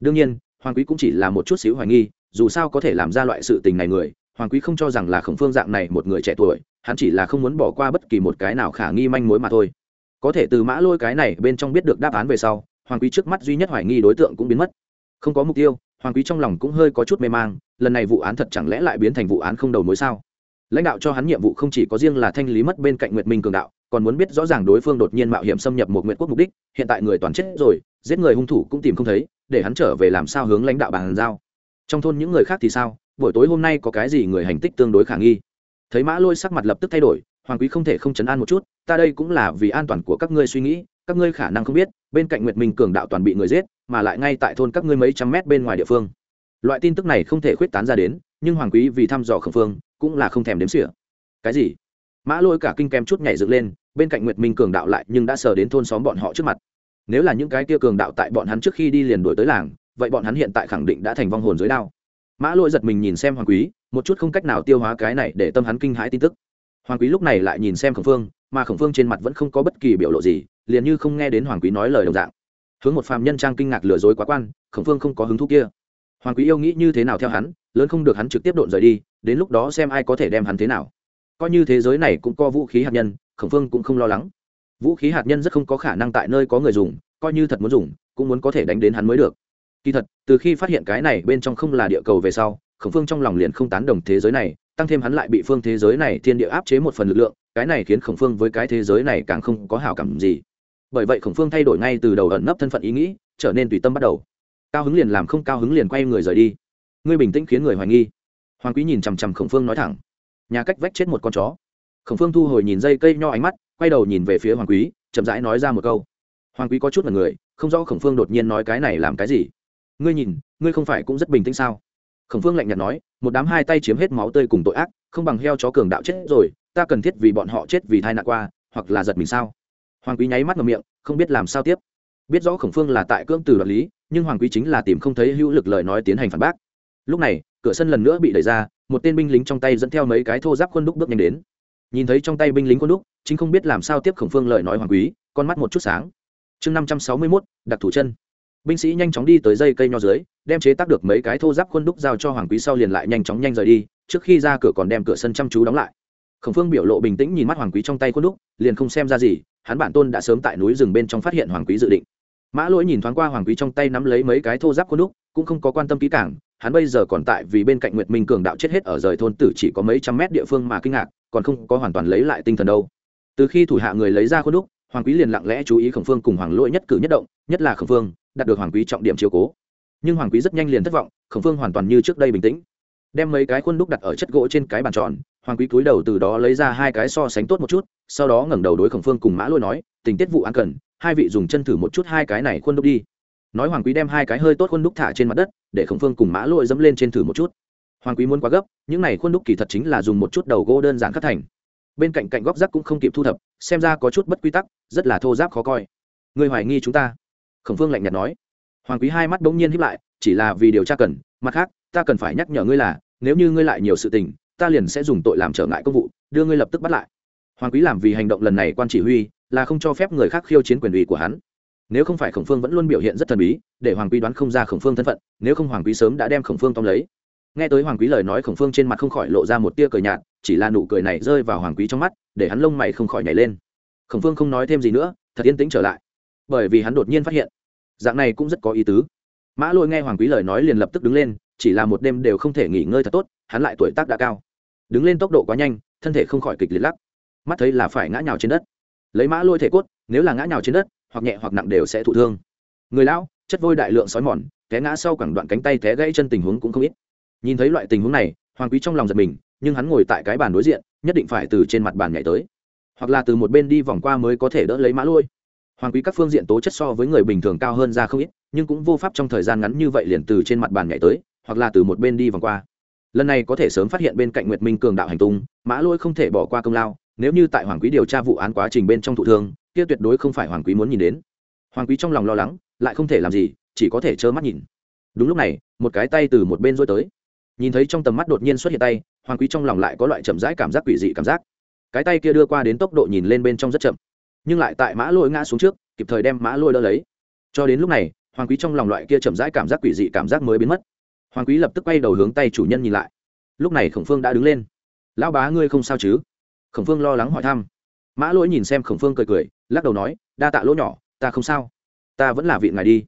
đương nhiên, hoàng quý cũng chỉ là một chút xíu hoài nghi, dù sao có thể làm ra loại sự tình này người, hoàng quý không cho rằng là khổng phương dạng này một người trẻ tuổi, hắn chỉ là không muốn bỏ qua bất kỳ một cái nào khả nghi manh mối mà thôi. Có thể từ mã lôi cái này bên trong biết được đáp án về sau, hoàng quý trước mắt duy nhất hoài nghi đối tượng cũng biến mất. Không có mục tiêu, hoàng quý trong lòng cũng hơi có chút mê mang, lần này vụ án thật chẳng lẽ lại biến thành vụ án không đầu mối sao? Lãnh đạo cho hắn nhiệm vụ không chỉ có riêng là thanh lý mất bên cạnh nguyệt minh cường đạo còn muốn biết rõ ràng đối phương đột nhiên mạo hiểm xâm nhập một nguyện quốc mục đích, hiện tại người toàn chết rồi, giết người hung thủ cũng tìm không thấy, để hắn trở về làm sao hướng lãnh đạo bàn giao. Trong thôn những người khác thì sao? Buổi tối hôm nay có cái gì người hành tích tương đối khả nghi? Thấy mã lôi sắc mặt lập tức thay đổi, hoàng quý không thể không chấn an một chút, ta đây cũng là vì an toàn của các ngươi suy nghĩ, các ngươi khả năng không biết, bên cạnh nguyệt minh cường đạo toàn bị người giết, mà lại ngay tại thôn các ngươi mấy trăm mét bên ngoài địa phương. Loại tin tức này không thể khuyết tán ra đến, nhưng hoàng quý vì thăm dò khẩn phương, cũng là không thèm đếm xỉa. Cái gì? Mã lôi cả kinh kem chút nhảy dựng lên, bên cạnh nguyệt minh cường đạo lại nhưng đã sờ đến thôn xóm bọn họ trước mặt. Nếu là những cái kia cường đạo tại bọn hắn trước khi đi liền đuổi tới làng, vậy bọn hắn hiện tại khẳng định đã thành vong hồn dưới đao. Mã lôi giật mình nhìn xem hoàng quý, một chút không cách nào tiêu hóa cái này để tâm hắn kinh hãi tin tức. Hoàng quý lúc này lại nhìn xem khổng phương, mà khổng phương trên mặt vẫn không có bất kỳ biểu lộ gì, liền như không nghe đến hoàng quý nói lời đồng dạng. Hướng một phàm nhân trang kinh ngạc lừa dối quá quan, khổng phương không có hứng thú kia. Hoàng quý yêu nghĩ như thế nào theo hắn, lớn không được hắn trực tiếp độn rời đi, đến lúc đó xem ai có thể đem hắn thế nào coi như thế giới này cũng có vũ khí hạt nhân, khổng phương cũng không lo lắng. Vũ khí hạt nhân rất không có khả năng tại nơi có người dùng, coi như thật muốn dùng, cũng muốn có thể đánh đến hắn mới được. Kỳ thật, từ khi phát hiện cái này bên trong không là địa cầu về sau, khổng phương trong lòng liền không tán đồng thế giới này, tăng thêm hắn lại bị phương thế giới này thiên địa áp chế một phần lực lượng, cái này khiến khổng phương với cái thế giới này càng không có hảo cảm gì. Bởi vậy khổng phương thay đổi ngay từ đầu ẩn nấp thân phận ý nghĩ, trở nên tùy tâm bắt đầu. Cao hứng liền làm không cao hứng liền quay người rời đi. Ngươi bình tĩnh khiến người hoài nghi. Hoàng quý nhìn chằm chằm khổng phương nói thẳng nhà cách vách chết một con chó. Khổng phương thu hồi nhìn dây cây nho ánh mắt, quay đầu nhìn về phía hoàng quý, chậm rãi nói ra một câu. Hoàng quý có chút là người, không rõ khổng phương đột nhiên nói cái này làm cái gì. Ngươi nhìn, ngươi không phải cũng rất bình tĩnh sao? Khổng phương lạnh nhạt nói, một đám hai tay chiếm hết máu tươi cùng tội ác, không bằng heo chó cường đạo chết rồi, ta cần thiết vì bọn họ chết vì tai nạn qua, hoặc là giật mình sao? Hoàng quý nháy mắt ngầm miệng, không biết làm sao tiếp. Biết rõ khổng phương là tại cưỡng từ đoạt lý, nhưng hoàng quý chính là tìm không thấy hữu lực lời nói tiến hành phản bác. Lúc này cửa sân lần nữa bị đẩy ra, một tên binh lính trong tay dẫn theo mấy cái thô giáp khuôn đúc bước nhanh đến. Nhìn thấy trong tay binh lính khuôn đúc, chính không biết làm sao tiếp khổng phương lời nói hoàng quý, con mắt một chút sáng. Chương năm trăm sáu mươi mốt, đặc thủ chân. Binh sĩ nhanh chóng đi tới dây cây nho dưới, đem chế tác được mấy cái thô giáp khuôn đúc giao cho hoàng quý sau liền lại nhanh chóng nhanh rời đi, trước khi ra cửa còn đem cửa sân chăm chú đóng lại. Khổng phương biểu lộ bình tĩnh nhìn mắt hoàng quý trong tay khuôn đúc, liền không xem ra gì, hắn bản tôn đã sớm tại núi rừng bên trong phát hiện hoàng quý dự định mã lỗi nhìn thoáng qua hoàng quý trong tay nắm lấy mấy cái thô giáp khuôn đúc, cũng không có quan tâm kỹ cảng hắn bây giờ còn tại vì bên cạnh nguyệt minh cường đạo chết hết ở rời thôn tử chỉ có mấy trăm mét địa phương mà kinh ngạc, còn không có hoàn toàn lấy lại tinh thần đâu. Từ khi thủ hạ người lấy ra khuôn đúc, hoàng quý liền lặng lẽ chú ý khổng phương cùng hoàng lỗi nhất cử nhất động, nhất là khổng phương, đạt được hoàng quý trọng điểm chiếu cố. Nhưng hoàng quý rất nhanh liền thất vọng, khổng phương hoàn toàn như trước đây bình tĩnh. Đem mấy cái khuôn đúc đặt ở chất gỗ trên cái bàn tròn, hoàng quý cúi đầu từ đó lấy ra hai cái so sánh tốt một chút, sau đó ngẩng đầu đối khổng phương cùng mã lôi nói, tình tiết vụ án cần hai vị dùng chân thử một chút hai cái này khuôn đúc đi. Nói hoàng quý đem hai cái hơi tốt khuôn đúc thả trên mặt đất, để khổng phương cùng mã lôi dẫm lên trên thử một chút. Hoàng quý muốn quá gấp, những này khuôn đúc kỳ thật chính là dùng một chút đầu gỗ đơn giản khắc thành. Bên cạnh cạnh góc rác cũng không kịp thu thập, xem ra có chút bất quy tắc, rất là thô giáp khó coi. Người hoài nghi chúng ta. Khổng phương lạnh nhạt nói. Hoàng quý hai mắt bỗng nhiên hiếp lại, chỉ là vì điều tra cần, mặt khác, ta cần phải nhắc nhở ngươi là, nếu như ngươi lại nhiều sự tình, ta liền sẽ dùng tội làm trở ngại công vụ, đưa ngươi lập tức bắt lại hoàng quý làm vì hành động lần này quan chỉ huy, là không cho phép người khác khiêu chiến quyền ủy của hắn. Nếu không phải khổng phương vẫn luôn biểu hiện rất thần bí, để hoàng quý đoán không ra khổng phương thân phận, nếu không hoàng quý sớm đã đem khổng phương tóm lấy. Nghe tới hoàng quý lời nói khổng phương trên mặt không khỏi lộ ra một tia cười nhạt, chỉ là nụ cười này rơi vào hoàng quý trong mắt, để hắn lông mày không khỏi nhảy lên. Khổng phương không nói thêm gì nữa, thật yên tĩnh trở lại. Bởi vì hắn đột nhiên phát hiện, dạng này cũng rất có ý tứ. Mã lôi nghe hoàng quý lời nói liền lập tức đứng lên, chỉ là một đêm đều không thể nghỉ ngơi thật tốt, hắn lại tuổi tác đã cao. Đứng lên tốc độ quá nhanh, thân thể không khỏi kịch liệt lắc mắt thấy là phải ngã nhào trên đất. Lấy mã lôi thể cốt, nếu là ngã nhào trên đất, hoặc nhẹ hoặc nặng đều sẽ thụ thương. Người lão, chất vôi đại lượng sói mòn, té ngã sau cẳng đoạn cánh tay té gãy chân tình huống cũng không ít. Nhìn thấy loại tình huống này, hoàng quý trong lòng giật mình, nhưng hắn ngồi tại cái bàn đối diện, nhất định phải từ trên mặt bàn nhảy tới. Hoặc là từ một bên đi vòng qua mới có thể đỡ lấy mã lôi. Hoàng quý các phương diện tố chất so với người bình thường cao hơn ra không ít, nhưng cũng vô pháp trong thời gian ngắn như vậy liền từ trên mặt bàn nhảy tới, hoặc là từ một bên đi vòng qua. Lần này có thể sớm phát hiện bên cạnh nguyệt minh cường đạo hành tung, mã lôi không thể bỏ qua công lao nếu như tại hoàng quý điều tra vụ án quá trình bên trong thụ thương, kia tuyệt đối không phải hoàng quý muốn nhìn đến. Hoàng quý trong lòng lo lắng, lại không thể làm gì, chỉ có thể trơ mắt nhìn. Đúng lúc này, một cái tay từ một bên rối tới. Nhìn thấy trong tầm mắt đột nhiên xuất hiện tay, hoàng quý trong lòng lại có loại chậm rãi cảm giác quỷ dị cảm giác. Cái tay kia đưa qua đến tốc độ nhìn lên bên trong rất chậm, nhưng lại tại mã lôi ngã xuống trước, kịp thời đem mã lôi đỡ lấy. Cho đến lúc này, hoàng quý trong lòng loại kia chậm rãi cảm giác quỷ dị cảm giác mới biến mất. Hoàng quý lập tức quay đầu hướng tay chủ nhân nhìn lại. Lúc này khổng phương đã đứng lên. Lão bá ngươi không sao chứ? Khổng phương lo lắng hỏi thăm. Mã lỗi nhìn xem khổng phương cười cười, lắc đầu nói, đa tạ lỗ nhỏ, ta không sao. Ta vẫn là vị ngài đi.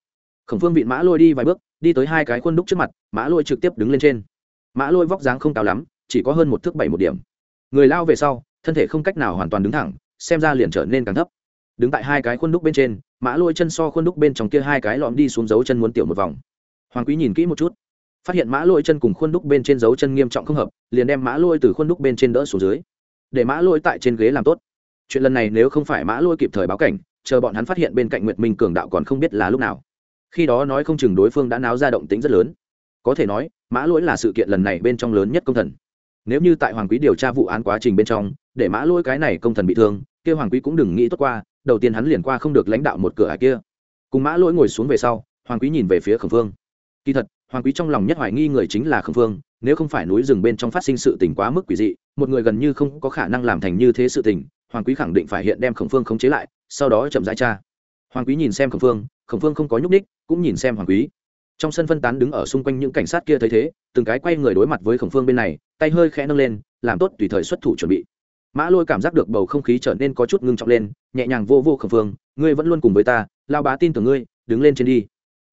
Khổng phương vịn mã lôi đi vài bước, đi tới hai cái khuôn đúc trước mặt, mã lôi trực tiếp đứng lên trên. Mã lôi vóc dáng không cao lắm, chỉ có hơn một thước bảy một điểm. Người lao về sau, thân thể không cách nào hoàn toàn đứng thẳng, xem ra liền trở nên càng thấp. Đứng tại hai cái khuôn đúc bên trên, mã lôi chân so khuôn đúc bên trong kia hai cái lõm đi xuống dấu chân muốn tiểu một vòng. Hoàng quý nhìn kỹ một chút, phát hiện mã lôi chân cùng khuôn đúc bên trên dấu chân nghiêm trọng không hợp, liền đem mã lôi từ khuôn đúc bên trên đỡ xuống dưới để mã lôi tại trên ghế làm tốt. Chuyện lần này nếu không phải mã lôi kịp thời báo cảnh, chờ bọn hắn phát hiện bên cạnh nguyệt minh cường đạo còn không biết là lúc nào. Khi đó nói không chừng đối phương đã náo ra động tính rất lớn. Có thể nói, mã lỗi là sự kiện lần này bên trong lớn nhất công thần. Nếu như tại hoàng quý điều tra vụ án quá trình bên trong, để mã lỗi cái này công thần bị thương, kia hoàng quý cũng đừng nghĩ tốt qua, đầu tiên hắn liền qua không được lãnh đạo một cửa hải kia. Cùng mã lỗi ngồi xuống về sau, hoàng quý nhìn về phía khẩn phương kỳ thật, hoàng quý trong lòng nhất hoài nghi người chính là khẩn phương nếu không phải núi rừng bên trong phát sinh sự tình quá mức quỷ dị, một người gần như không có khả năng làm thành như thế sự tình, hoàng quý khẳng định phải hiện đem khổng phương khống chế lại, sau đó chậm rãi tra. Hoàng quý nhìn xem khổng phương khổng phương không có nhúc ních cũng nhìn xem hoàng quý. Trong sân phân tán đứng ở xung quanh những cảnh sát kia thấy thế, từng cái quay người đối mặt với khổng phương bên này, tay hơi khẽ nâng lên, làm tốt tùy thời xuất thủ chuẩn bị. Mã lôi cảm giác được bầu không khí trở nên có chút ngưng trọng lên, nhẹ nhàng vô vô khổng phương, ngươi vẫn luôn cùng với ta lao bá tin tưởng ngươi, đứng lên trên đi.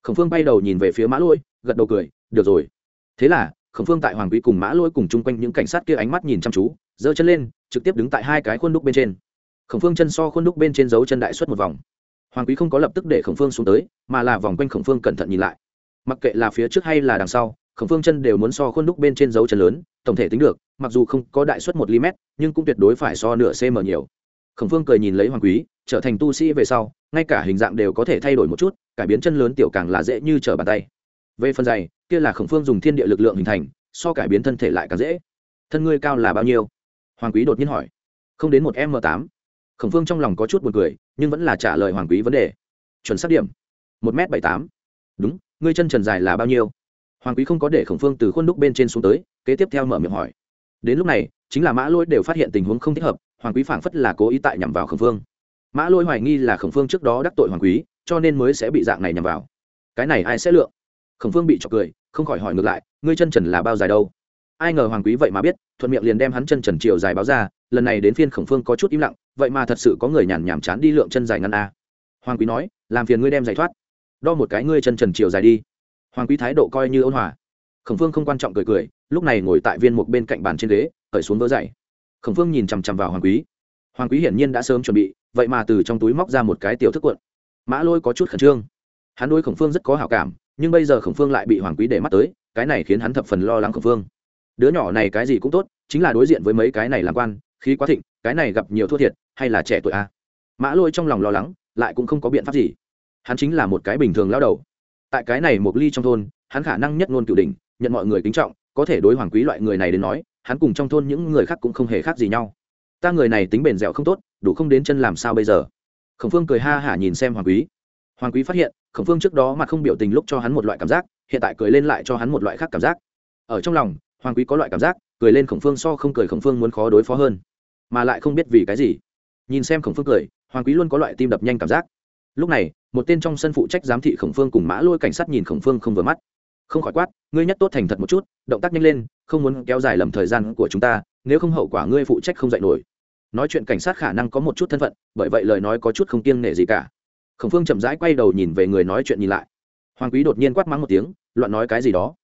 Khổng phương bay đầu nhìn về phía mã lôi, gật đầu cười, được rồi. Thế là khổng phương tại hoàng quý cùng mã lôi cùng chung quanh những cảnh sát kia ánh mắt nhìn chăm chú, giơ chân lên, trực tiếp đứng tại hai cái khuôn đúc bên trên. Khổng phương chân so khuôn đúc bên trên dấu chân đại xuất một vòng. Hoàng quý không có lập tức để khổng phương xuống tới, mà là vòng quanh khổng phương cẩn thận nhìn lại. Mặc kệ là phía trước hay là đằng sau, khổng phương chân đều muốn so khuôn đúc bên trên dấu chân lớn, tổng thể tính được, mặc dù không có đại suất một ly mét, nhưng cũng tuyệt đối phải so nửa cm nhiều. Khổng phương cười nhìn lấy hoàng quý, trở thành tu sĩ về sau, ngay cả hình dạng đều có thể thay đổi một chút, cải biến chân lớn tiểu càng là dễ như trở bàn tay về phần dày kia là khổng phương dùng thiên địa lực lượng hình thành, so cải biến thân thể lại càng dễ. Thân ngươi cao là bao nhiêu? Hoàng quý đột nhiên hỏi. Không đến một m tám. Khổng phương trong lòng có chút b u ồ n cười, nhưng vẫn là trả lời hoàng quý vấn đề. Chuẩn xác điểm, một m bảy tám. Đúng, ngươi chân trần dài là bao nhiêu? Hoàng quý không có để khổng phương từ khuôn đúc bên trên xuống tới, kế tiếp theo mở miệng hỏi. Đến lúc này, chính là mã lôi đều phát hiện tình huống không thích hợp, hoàng quý phảng phất là cố ý tại nhằm vào khổng phương. Mã lôi hoài nghi là khổng phương trước đó đắc tội hoàng quý, cho nên mới sẽ bị dạng này nhằm vào. Cái này ai sẽ lượng khổng phương bị chọc cười, không khỏi hỏi ngược lại, ngươi chân trần là bao dài đâu? Ai ngờ hoàng quý vậy mà biết, thuận miệng liền đem hắn chân trần chiều dài báo ra, lần này đến phiên khổng phương có chút im lặng, vậy mà thật sự có người nhàn nhảm chán đi lượng chân dài ngăn a? Hoàng quý nói, làm phiền ngươi đem giải thoát. Đo một cái ngươi chân trần chiều dài đi. Hoàng quý thái độ coi như ôn hòa. Khổng phương không quan trọng cười cười, lúc này ngồi tại viên mục bên cạnh bàn trên ghế cởi xuống vỡ dậy. Khổng phương nhìn chằm chằm vào hoàng quý. Hoàng quý hiển nhiên đã sớm chuẩn bị, vậy mà từ trong túi móc ra một cái tiểu thức cuộn. Mã lôi có chút khẩn trương. Hắn đôi khổng phương rất có hảo cảm nhưng bây giờ khổng phương lại bị hoàng quý để mắt tới, cái này khiến hắn thập phần lo lắng khổng phương. Đứa nhỏ này cái gì cũng tốt, chính là đối diện với mấy cái này làm quan, khí quá thịnh, cái này gặp nhiều thua thiệt, hay là trẻ tuổi a mã lôi trong lòng lo lắng, lại cũng không có biện pháp gì. Hắn chính là một cái bình thường lao đầu. Tại cái này một ly trong thôn, hắn khả năng nhất ngôn cửu đỉnh, nhận mọi người kính trọng, có thể đối hoàng quý loại người này đến nói, hắn cùng trong thôn những người khác cũng không hề khác gì nhau. Ta người này tính bền dẻo không tốt, đủ không đến chân làm sao bây giờ? Khổng phương cười ha hả nhìn xem hoàng quý. Hoàng quý phát hiện khổng phương trước đó mà không biểu tình lúc cho hắn một loại cảm giác, hiện tại cười lên lại cho hắn một loại khác cảm giác. Ở trong lòng, hoàng quý có loại cảm giác, cười lên khổng phương so không cười khổng phương muốn khó đối phó hơn, mà lại không biết vì cái gì. Nhìn xem khổng phương cười, hoàng quý luôn có loại tim đập nhanh cảm giác. Lúc này, một tên trong sân phụ trách giám thị khổng phương cùng mã lôi cảnh sát nhìn khổng phương không vừa mắt. Không khỏi quát, ngươi nhất tốt thành thật một chút, động tác nhanh lên, không muốn kéo dài lầm thời gian của chúng ta, nếu không hậu quả ngươi phụ trách không dạy nổi. Nói chuyện cảnh sát khả năng có một chút thân phận, bởi vậy lời nói có chút không kiêng nể gì cả khổng phương chậm rãi quay đầu nhìn về người nói chuyện nhìn lại. Hoàng quý đột nhiên quát mắng một tiếng, loạn nói cái gì đó.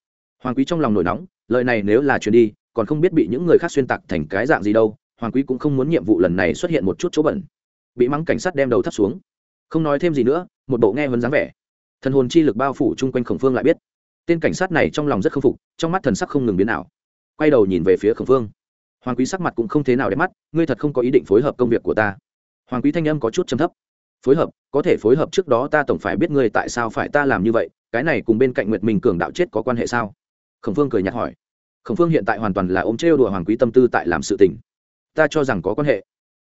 Hoàng quý trong lòng nổi nóng, lời này nếu là chuyện đi, còn không biết bị những người khác xuyên tạc thành cái dạng gì đâu, hoàng quý cũng không muốn nhiệm vụ lần này xuất hiện một chút chỗ bẩn. Bị mắng cảnh sát đem đầu thắt xuống. Không nói thêm gì nữa, một bộ nghe vấn dáng vẻ. Thần hồn chi lực bao phủ chung quanh khổng phương lại biết. Tên cảnh sát này trong lòng rất k phục, trong mắt thần sắc không ngừng biến nào quay đầu nhìn về phía khổng phương. Hoàng quý sắc mặt cũng không thế nào đẹp mắt, ngươi thật không có ý định phối hợp công việc của ta. Hoàng quý thanh âm có chút chấm thấp phối hợp, có thể phối hợp trước đó ta tổng phải biết ngươi tại sao phải ta làm như vậy, cái này cùng bên cạnh nguyệt minh cường đạo chết có quan hệ sao? Khổng phương cười nhạt hỏi. Khổng phương hiện tại hoàn toàn là ôm trêu đùa hoàng quý tâm tư tại làm sự tình. Ta cho rằng có quan hệ.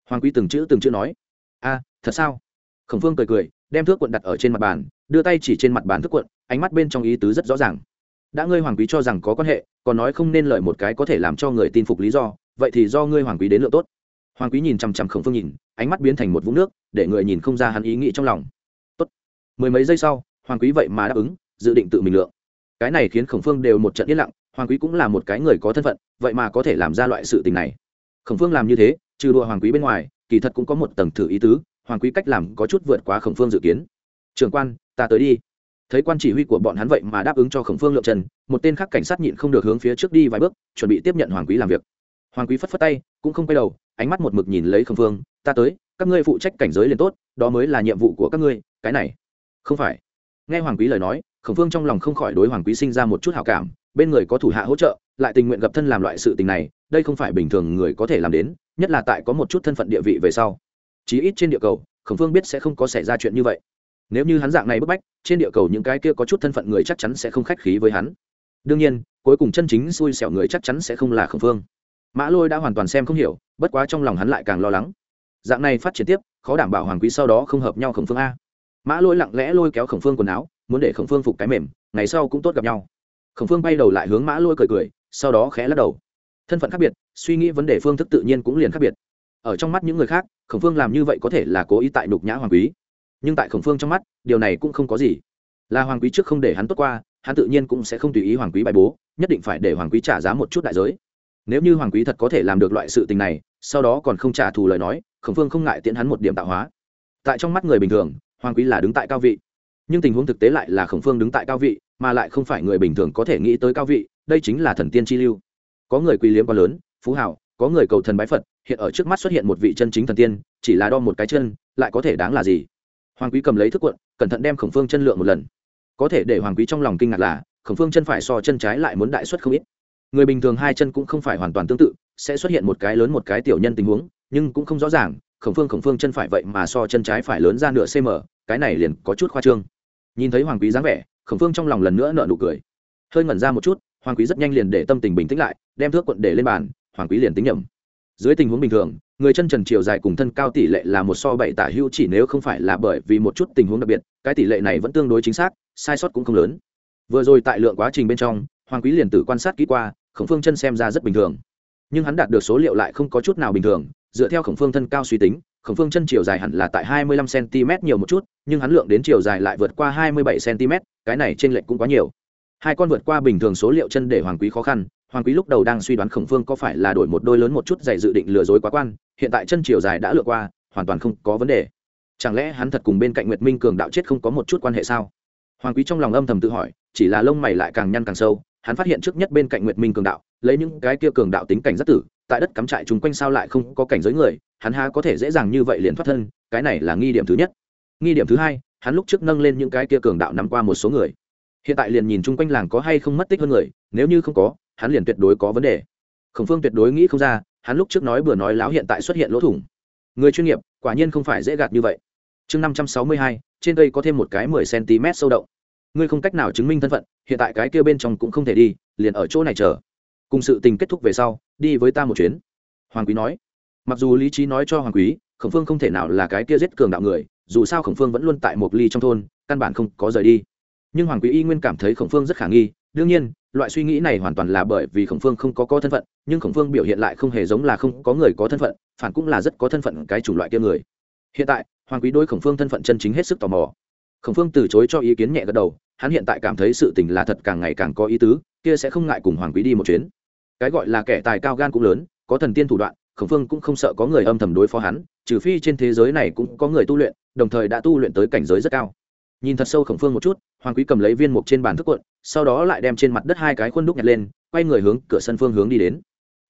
Hoàng quý từng chữ từng chữ nói. A, thật sao? Khổng phương cười cười, đem thước quận đặt ở trên mặt bàn, đưa tay chỉ trên mặt bàn thước quận, ánh mắt bên trong ý tứ rất rõ ràng. Đã ngươi hoàng quý cho rằng có quan hệ, còn nói không nên lợi một cái có thể làm cho người tin phục lý do, vậy thì do ngươi hoàng quý đến lựa tốt. Hoàng quý nhìn chằm chằm khổng phương nhìn ánh mắt biến thành một vũng nước, để người nhìn không ra hắn ý nghĩ trong lòng. Tốt. Mười mấy giây sau, hoàng quý vậy mà đáp ứng, dự định tự mình lượng. Cái này khiến khổng phương đều một trận yên lặng, hoàng quý cũng là một cái người có thân phận, vậy mà có thể làm ra loại sự tình này. Khổng phương làm như thế, trừ đùa hoàng quý bên ngoài, kỳ thật cũng có một tầng thử ý tứ, hoàng quý cách làm có chút vượt quá khổng phương dự kiến. Trường quan, ta tới đi. Thấy quan chỉ huy của bọn hắn vậy mà đáp ứng cho khổng phương lượng trần, một tên khác cảnh sát nhịn không được hướng phía trước đi vài bước, chuẩn bị tiếp nhận hoàng quý làm việc. Hoàng quý phất phất tay, cũng không quay đầu, ánh mắt một mực nhìn lấy khổng phương ta tới, các ngươi phụ trách cảnh giới liền tốt, đó mới là nhiệm vụ của các ngươi, cái này. Không phải. Nghe hoàng quý lời nói, khổng phương trong lòng không khỏi đối hoàng quý sinh ra một chút hào cảm, bên người có thủ hạ hỗ trợ, lại tình nguyện gặp thân làm loại sự tình này, đây không phải bình thường người có thể làm đến, nhất là tại có một chút thân phận địa vị về sau. Chí ít trên địa cầu, khổng phương biết sẽ không có xảy ra chuyện như vậy. Nếu như hắn dạng này bức bách, trên địa cầu những cái kia có chút thân phận người chắc chắn sẽ không khách khí với hắn. Đương nhiên, cuối cùng chân chính xui xẻo người chắc chắn sẽ không là khổng phương. Mã lôi đã hoàn toàn xem không hiểu, bất quá trong lòng hắn lại càng lo lắng dạng này phát triển tiếp, khó đảm bảo hoàng quý sau đó không hợp nhau khổng phương a. Mã lôi lặng lẽ lôi kéo khổng phương quần áo, muốn để khổng phương phục cái mềm, ngày sau cũng tốt gặp nhau. Khổng phương bay đầu lại hướng mã lôi cười cười, sau đó khẽ lắc đầu. Thân phận khác biệt, suy nghĩ vấn đề phương thức tự nhiên cũng liền khác biệt. Ở trong mắt những người khác, khổng phương làm như vậy có thể là cố ý tại nhục nhã hoàng quý. Nhưng tại khổng phương trong mắt, điều này cũng không có gì. Là hoàng quý trước không để hắn tốt qua, hắn tự nhiên cũng sẽ không tùy ý hoàng quý bài bố, nhất định phải để hoàng quý trả giá một chút đại giới nếu như hoàng quý thật có thể làm được loại sự tình này, sau đó còn không trả thù lời nói, khổng phương không ngại tiễn hắn một điểm tạo hóa. Tại trong mắt người bình thường, hoàng quý là đứng tại cao vị. Nhưng tình huống thực tế lại là khổng phương đứng tại cao vị, mà lại không phải người bình thường có thể nghĩ tới cao vị, đây chính là thần tiên chi lưu. Có người quỳ liếm quá lớn, phú hảo có người cầu thần bái phật, hiện ở trước mắt xuất hiện một vị chân chính thần tiên, chỉ là đo một cái chân, lại có thể đáng là gì? Hoàng quý cầm lấy thức quận, cẩn thận đem khổng phương chân lượng một lần. Có thể để hoàng quý trong lòng kinh ngạc là, khổng phương chân phải so chân trái lại muốn đại xuất không ít người bình thường hai chân cũng không phải hoàn toàn tương tự, sẽ xuất hiện một cái lớn một cái tiểu nhân tình huống, nhưng cũng không rõ ràng, khổng phương khổng phương chân phải vậy mà so chân trái phải lớn ra nửa cm cái này liền có chút khoa trương. Nhìn thấy hoàng quý dáng vẻ, khổng phương trong lòng lần nữa nợ nụ cười. Hơi ngẩn ra một chút, hoàng quý rất nhanh liền để tâm tình bình tĩnh lại, đem thước quận để lên bàn, hoàng quý liền tính nhầm dưới tình huống bình thường, người chân trần chiều dài cùng thân cao tỷ lệ là một so bảy tả hữu chỉ nếu không phải là bởi vì một chút tình huống đặc biệt, cái tỷ lệ này vẫn tương đối chính xác, sai sót cũng không lớn. Vừa rồi tại lượng quá trình bên trong, hoàng quý liền tử quan sát kỹ qua khổng phương chân xem ra rất bình thường. Nhưng hắn đạt được số liệu lại không có chút nào bình thường, dựa theo khổng phương thân cao suy tính, khổng phương chân chiều dài hẳn là tại 25 cm nhiều một chút, nhưng hắn lượng đến chiều dài lại vượt qua 27 cm, cái này trên lệch cũng quá nhiều. Hai con vượt qua bình thường số liệu chân để hoàng quý khó khăn, hoàng quý lúc đầu đang suy đoán khổng phương có phải là đổi một đôi lớn một chút dày dự định lừa dối quá quan, hiện tại chân chiều dài đã lựa qua, hoàn toàn không có vấn đề. Chẳng lẽ hắn thật cùng bên cạnh nguyệt minh cường đạo chết không có một chút quan hệ sao? Hoàng quý trong lòng âm thầm tự hỏi, chỉ là lông mày lại càng nhăn càng sâu hắn phát hiện trước nhất bên cạnh nguyệt minh cường đạo, lấy những cái kia cường đạo tính cảnh rất tử, tại đất cắm trại chúng quanh sao lại không có cảnh giới người, hắn há có thể dễ dàng như vậy liền thoát thân, cái này là nghi điểm thứ nhất. Nghi điểm thứ hai, hắn lúc trước nâng lên những cái kia cường đạo nằm qua một số người. Hiện tại liền nhìn chung quanh làng có hay không mất tích hơn người, nếu như không có, hắn liền tuyệt đối có vấn đề. Khổng phương tuyệt đối nghĩ không ra, hắn lúc trước nói vừa nói láo hiện tại xuất hiện lỗ thủng. Người chuyên nghiệp, quả nhiên không phải dễ gạt như vậy. Chương năm trăm sáu mươi hai, trên cây có thêm một cái mười cm sâu động ngươi không cách nào chứng minh thân phận, hiện tại cái kia bên trong cũng không thể đi, liền ở chỗ này chờ. Cùng sự tình kết thúc về sau, đi với ta một chuyến. Hoàng quý nói. Mặc dù lý trí nói cho hoàng quý, khổng phương không thể nào là cái kia giết cường đạo người, dù sao khổng phương vẫn luôn tại một ly trong thôn, căn bản không có rời đi. Nhưng hoàng quý y nguyên cảm thấy khổng phương rất khả nghi, đương nhiên, loại suy nghĩ này hoàn toàn là bởi vì khổng phương không có có thân phận, nhưng khổng phương biểu hiện lại không hề giống là không có người có thân phận, phản cũng là rất có thân phận cái chủng loại kia người. Hiện tại, hoàng quý đối khổng phương thân phận chân chính hết sức tò mò khổng phương từ chối cho ý kiến nhẹ gật đầu, hắn hiện tại cảm thấy sự tình là thật càng ngày càng có ý tứ, kia sẽ không ngại cùng hoàng quý đi một chuyến. Cái gọi là kẻ tài cao gan cũng lớn, có thần tiên thủ đoạn, khổng phương cũng không sợ có người âm thầm đối phó hắn, trừ phi trên thế giới này cũng có người tu luyện, đồng thời đã tu luyện tới cảnh giới rất cao. Nhìn thật sâu khổng phương một chút, hoàng quý cầm lấy viên mục trên bàn thức cuộn, sau đó lại đem trên mặt đất hai cái khuôn đúc nhặt lên, quay người hướng cửa sân phương hướng đi đến.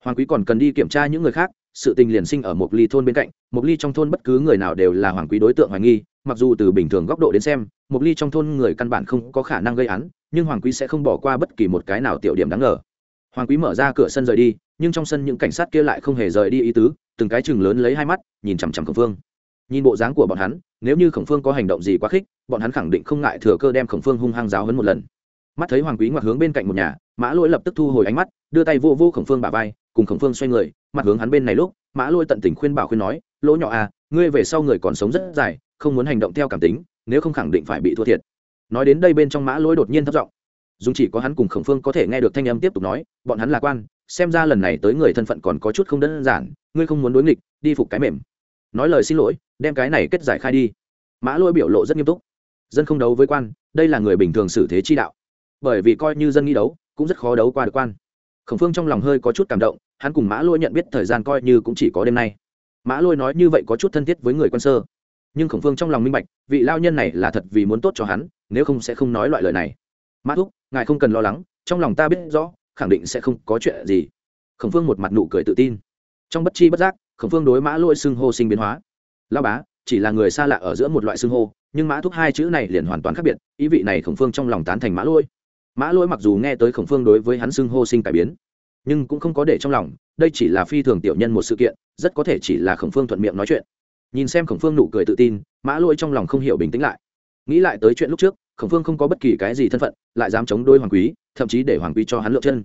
Hoàng quý còn cần đi kiểm tra những người khác sự tình liền sinh ở một ly thôn bên cạnh một ly trong thôn bất cứ người nào đều là hoàng quý đối tượng hoài nghi, mặc dù từ bình thường góc độ đến xem một ly trong thôn người căn bản không có khả năng gây án, nhưng hoàng quý sẽ không bỏ qua bất kỳ một cái nào tiểu điểm đáng ngờ. Hoàng quý mở ra cửa sân rời đi, nhưng trong sân những cảnh sát kia lại không hề rời đi ý tứ, từng cái chừng lớn lấy hai mắt, nhìn chằm chằm khổng phương. Nhìn bộ dáng của bọn hắn, nếu như khổng phương có hành động gì quá khích, bọn hắn khẳng định không ngại thừa cơ đem khổng phương hung hăng giáo hấn một lần. Mắt thấy hoàng quý ngoặt hướng bên cạnh một nhà, mã lỗi lập tức thu hồi ánh mắt, đưa tay vô vô khổng phương bà vai, cùng khổng phương xoay người mặt hướng hắn bên này lúc, mã lôi tận tình khuyên bảo khuyên nói, lỗ nhỏ à ngươi về sau người còn sống rất dài, không muốn hành động theo cảm tính, nếu không khẳng định phải bị thua thiệt. Nói đến đây bên trong mã lôi đột nhiên thất giọng. Dùng chỉ có hắn cùng khổng phương có thể nghe được thanh âm tiếp tục nói, bọn hắn lạc quan, xem ra lần này tới người thân phận còn có chút không đơn giản, ngươi không muốn đối nghịch, đi phục cái mềm. Nói lời xin lỗi, đem cái này kết giải khai đi. Mã lôi biểu lộ rất nghiêm túc. Dân không đấu với quan, đây là người bình thường xử thế chi đạo. Bởi vì coi như dân nghĩ đấu, cũng rất khó đấu qua được quan. Khổng phương trong lòng hơi có chút cảm động hắn cùng mã lôi nhận biết thời gian coi như cũng chỉ có đêm nay. Mã lôi nói như vậy có chút thân thiết với người quân sơ. Nhưng khổng phương trong lòng minh bạch, vị lao nhân này là thật vì muốn tốt cho hắn, nếu không sẽ không nói loại lời này. Mã thúc, ngài không cần lo lắng, trong lòng ta biết rõ, khẳng định sẽ không có chuyện gì. Khổng phương một mặt nụ cười tự tin. Trong bất chi bất giác, khổng phương đối mã lôi xưng hô sinh biến hóa. Lao bá, chỉ là người xa lạ ở giữa một loại xưng hô, nhưng mã thúc hai chữ này liền hoàn toàn khác biệt, ý vị này khổng phương trong lòng tán thành mã lôi. Mã lôi mặc dù nghe tới khổng phương đối với hắn xưng hô sinh cải biến nhưng cũng không có để trong lòng, đây chỉ là phi thường tiểu nhân một sự kiện, rất có thể chỉ là khổng phương thuận miệng nói chuyện. Nhìn xem khổng phương nụ cười tự tin, mã lôi trong lòng không hiểu bình tĩnh lại. Nghĩ lại tới chuyện lúc trước, khổng phương không có bất kỳ cái gì thân phận, lại dám chống đôi hoàng quý, thậm chí để hoàng quý cho hắn lựa chân.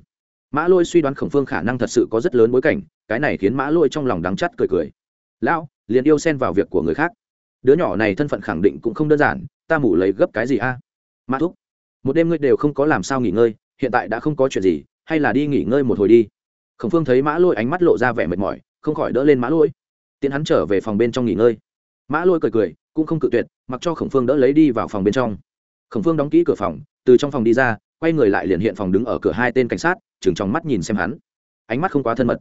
Mã lôi suy đoán khổng phương khả năng thật sự có rất lớn bối cảnh, cái này khiến mã lôi trong lòng đắng chắt cười cười. Lão, liền yêu xen vào việc của người khác. Đứa nhỏ này thân phận khẳng định cũng không đơn giản, ta mủ lấy gấp cái gì a? Mã thúc, một đêm ngươi đều không có làm sao nghỉ ngơi, hiện tại đã không có chuyện gì hay là đi nghỉ ngơi một hồi đi. Khổng phương thấy mã lôi ánh mắt lộ ra vẻ mệt mỏi, không khỏi đỡ lên mã lôi. Tiện hắn trở về phòng bên trong nghỉ ngơi. Mã lôi cười cười, cũng không cự tuyệt, mặc cho khổng phương đỡ lấy đi vào phòng bên trong. Khổng phương đóng kỹ cửa phòng, từ trong phòng đi ra, quay người lại liền hiện phòng đứng ở cửa hai tên cảnh sát chừng trong mắt nhìn xem hắn. Ánh mắt không quá thân mật.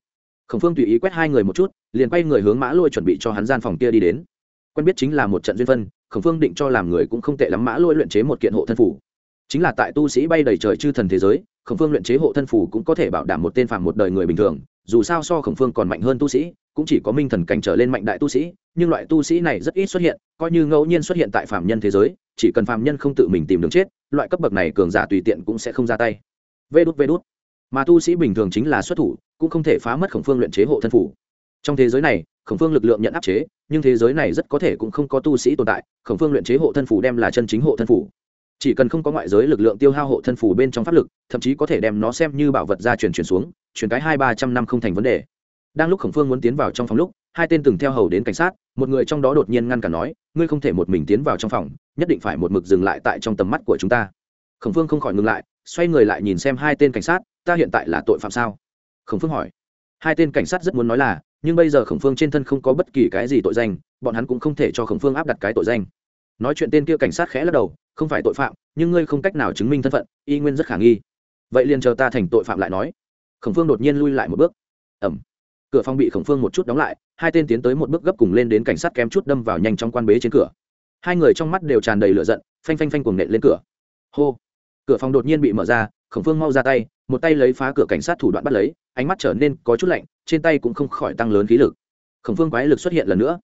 Khổng phương tùy ý quét hai người một chút, liền quay người hướng mã lôi chuẩn bị cho hắn gian phòng kia đi đến. Quen biết chính là một trận duyên phân, khổng phương định cho làm người cũng không tệ lắm mã lôi luyện chế một kiện hộ thân phủ. Chính là tại tu sĩ bay đầy trời chư thần thế giới khổng phương luyện chế hộ thân phủ cũng có thể bảo đảm một tên phàm một đời người bình thường, dù sao so khổng phương còn mạnh hơn tu sĩ, cũng chỉ có minh thần cảnh trở lên mạnh đại tu sĩ, nhưng loại tu sĩ này rất ít xuất hiện, coi như ngẫu nhiên xuất hiện tại phàm nhân thế giới, chỉ cần phàm nhân không tự mình tìm đường chết, loại cấp bậc này cường giả tùy tiện cũng sẽ không ra tay. Vê đút vê đút. Mà tu sĩ bình thường chính là xuất thủ, cũng không thể phá mất khổng phương luyện chế hộ thân phủ trong thế giới này, khổng phương lực lượng nhận áp chế, nhưng thế giới này rất có thể cũng không có tu sĩ tồn tại, khổng phương luyện chế hộ thân phủ đem là chân chính hộ thân phủ chỉ cần không có ngoại giới lực lượng tiêu hao hộ thân phủ bên trong pháp lực, thậm chí có thể đem nó xem như bảo vật ra chuyển chuyển xuống chuyển cái hai ba trăm năm không thành vấn đề. Đang lúc khổng phương muốn tiến vào trong phòng lúc, hai tên từng theo hầu đến cảnh sát, một người trong đó đột nhiên ngăn cản nói, ngươi không thể một mình tiến vào trong phòng, nhất định phải một mực dừng lại tại trong tầm mắt của chúng ta. Khổng phương không khỏi ngừng lại, xoay người lại nhìn xem hai tên cảnh sát, ta hiện tại là tội phạm sao? Khổng phương hỏi. Hai tên cảnh sát rất muốn nói là, nhưng bây giờ khổng phương trên thân không có bất kỳ cái gì tội danh, bọn hắn cũng không thể cho khổng phương áp đặt cái tội danh. Nói chuyện tên kia cảnh sát khẽ lắc đầu không phải tội phạm, nhưng ngươi không cách nào chứng minh thân phận, y nguyên rất khả nghi. Vậy liền chờ ta thành tội phạm lại nói. Khổng phương đột nhiên lui lại một bước. Ẩm cửa phòng bị khổng phương một chút đóng lại, hai tên tiến tới một bước gấp cùng lên đến cảnh sát kém chút đâm vào nhanh trong quan bế trên cửa. Hai người trong mắt đều tràn đầy lửa giận, phanh phanh phanh cuồng nện lên cửa. Hô. Cửa phòng đột nhiên bị mở ra, khổng phương mau ra tay, một tay lấy phá cửa cảnh sát thủ đoạn bắt lấy, ánh mắt trở nên có chút lạnh, trên tay cũng không khỏi tăng lớn khí lực. Khổng phương quái lực xuất hiện lần nữa.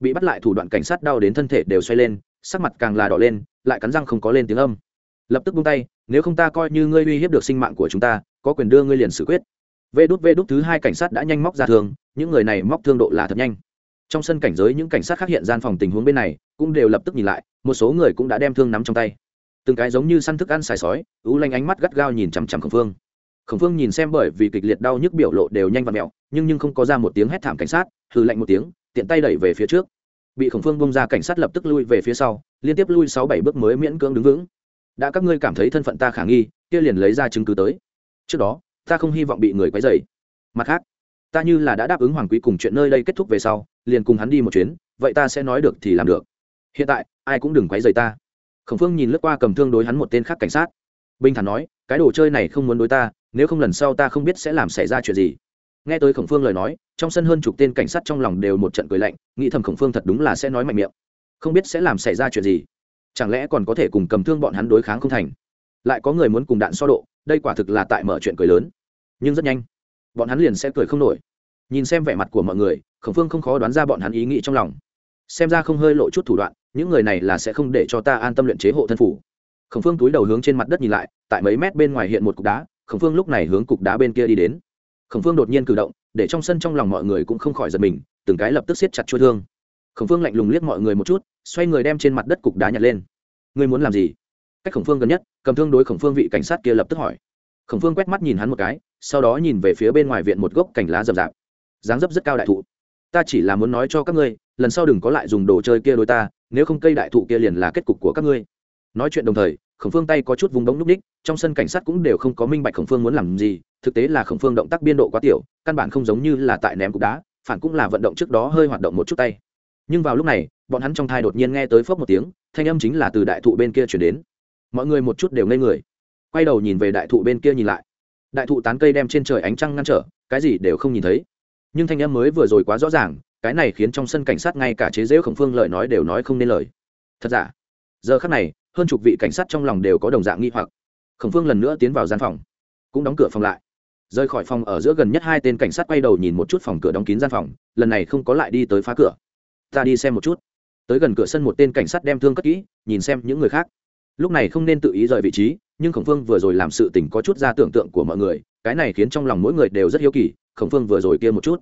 Bị bắt lại thủ đoạn cảnh sát đau đến thân thể đều xoay lên, sắc mặt càng là đỏ lên lại cắn răng không có lên tiếng âm. Lập tức buông tay, nếu không ta coi như ngươi uy hiếp được sinh mạng của chúng ta, có quyền đưa ngươi liền xử quyết. Vê đút vê đút thứ hai cảnh sát đã nhanh móc ra thương, những người này móc thương độ là thật nhanh. Trong sân cảnh giới những cảnh sát khác hiện gian phòng tình huống bên này, cũng đều lập tức nhìn lại, một số người cũng đã đem thương nắm trong tay. Từng cái giống như săn thức ăn xài sói, ú lanh ánh mắt gắt gao nhìn chằm chằm khẩn phương. Khẩn phương nhìn xem bởi vì kịch liệt đau nhức biểu lộ đều nhanh và mẹo, nhưng nhưng không có ra một tiếng hét thảm cảnh sát, hừ lạnh một tiếng, tiện tay đẩy về phía trước bị khổng phương bông ra cảnh sát lập tức lui về phía sau, liên tiếp lui sáu bảy bước mới miễn cưỡng đứng vững. Đã các ngươi cảm thấy thân phận ta khả nghi, kia liền lấy ra chứng cứ tới. Trước đó, ta không hy vọng bị người quấy dày mặt khác, ta như là đã đáp ứng hoàng quý cùng chuyện nơi đây kết thúc về sau, liền cùng hắn đi một chuyến, vậy ta sẽ nói được thì làm được. Hiện tại, ai cũng đừng quấy dày ta. Khổng phương nhìn lướt qua cầm thương đối hắn một tên khác cảnh sát. Bình thản nói, cái đồ chơi này không muốn đối ta, nếu không lần sau ta không biết sẽ làm xảy ra chuyện gì nghe tới khổng phương lời nói, trong sân hơn chục tên cảnh sát trong lòng đều một trận cười lạnh, nghĩ thầm khổng phương thật đúng là sẽ nói mạnh miệng. Không biết sẽ làm xảy ra chuyện gì. Chẳng lẽ còn có thể cùng cầm thương bọn hắn đối kháng không thành? Lại có người muốn cùng đạn so độ, đây quả thực là tại mở chuyện cười lớn. Nhưng rất nhanh, bọn hắn liền sẽ cười không nổi. Nhìn xem vẻ mặt của mọi người, khổng phương không khó đoán ra bọn hắn ý nghĩ trong lòng. Xem ra không hơi lộ chút thủ đoạn, những người này là sẽ không để cho ta an tâm luyện chế hộ thân phủ. Khổng phương túi đầu hướng trên mặt đất nhìn lại, tại mấy mét bên ngoài hiện một cục đá, khổng phương lúc này hướng cục đá bên kia đi đến khổng phương đột nhiên cử động, để trong sân trong lòng mọi người cũng không khỏi giật mình, từng cái lập tức siết chặt chua thương. Khổng phương lạnh lùng liếc mọi người một chút, xoay người đem trên mặt đất cục đá nhặt lên. Ngươi muốn làm gì? Cách khổng phương gần nhất, cầm thương đối khổng phương vị cảnh sát kia lập tức hỏi. Khổng phương quét mắt nhìn hắn một cái, sau đó nhìn về phía bên ngoài viện một gốc cành lá rậm rạp. Dáng dấp rất cao đại thụ. Ta chỉ là muốn nói cho các ngươi, lần sau đừng có lại dùng đồ chơi kia đối ta, nếu không cây đại thụ kia liền là kết cục của các ngươi. Nói chuyện đồng thời khổng phương tay có chút vùng đống núp ních trong sân cảnh sát cũng đều không có minh bạch khổng phương muốn làm gì, thực tế là khổng phương động tác biên độ quá tiểu, căn bản không giống như là tại ném cục đá, phản cũng là vận động trước đó hơi hoạt động một chút tay. Nhưng vào lúc này, bọn hắn trong thai đột nhiên nghe tới phớp một tiếng, thanh âm chính là từ đại thụ bên kia chuyển đến. Mọi người một chút đều ngây người. Quay đầu nhìn về đại thụ bên kia nhìn lại. Đại thụ tán cây đem trên trời ánh trăng ngăn trở, cái gì đều không nhìn thấy. Nhưng thanh âm mới vừa rồi quá rõ ràng, cái này khiến trong sân cảnh sát ngay cả chế giễu khổng phương lời nói đều nói không nên lời. Thật giả? Giờ khắc này hơn chục vị cảnh sát trong lòng đều có đồng dạng nghi hoặc. Khổng phương lần nữa tiến vào gian phòng, cũng đóng cửa phòng lại. Rời khỏi phòng ở giữa gần nhất hai tên cảnh sát quay đầu nhìn một chút phòng cửa đóng kín gian phòng, lần này không có lại đi tới phá cửa. Ta đi xem một chút. Tới gần cửa sân một tên cảnh sát đem thương cất kỹ, nhìn xem những người khác. Lúc này không nên tự ý rời vị trí, nhưng khổng phương vừa rồi làm sự tình có chút ra tưởng tượng của mọi người, cái này khiến trong lòng mỗi người đều rất hiếu kỳ, khổng phương vừa rồi kia một chút.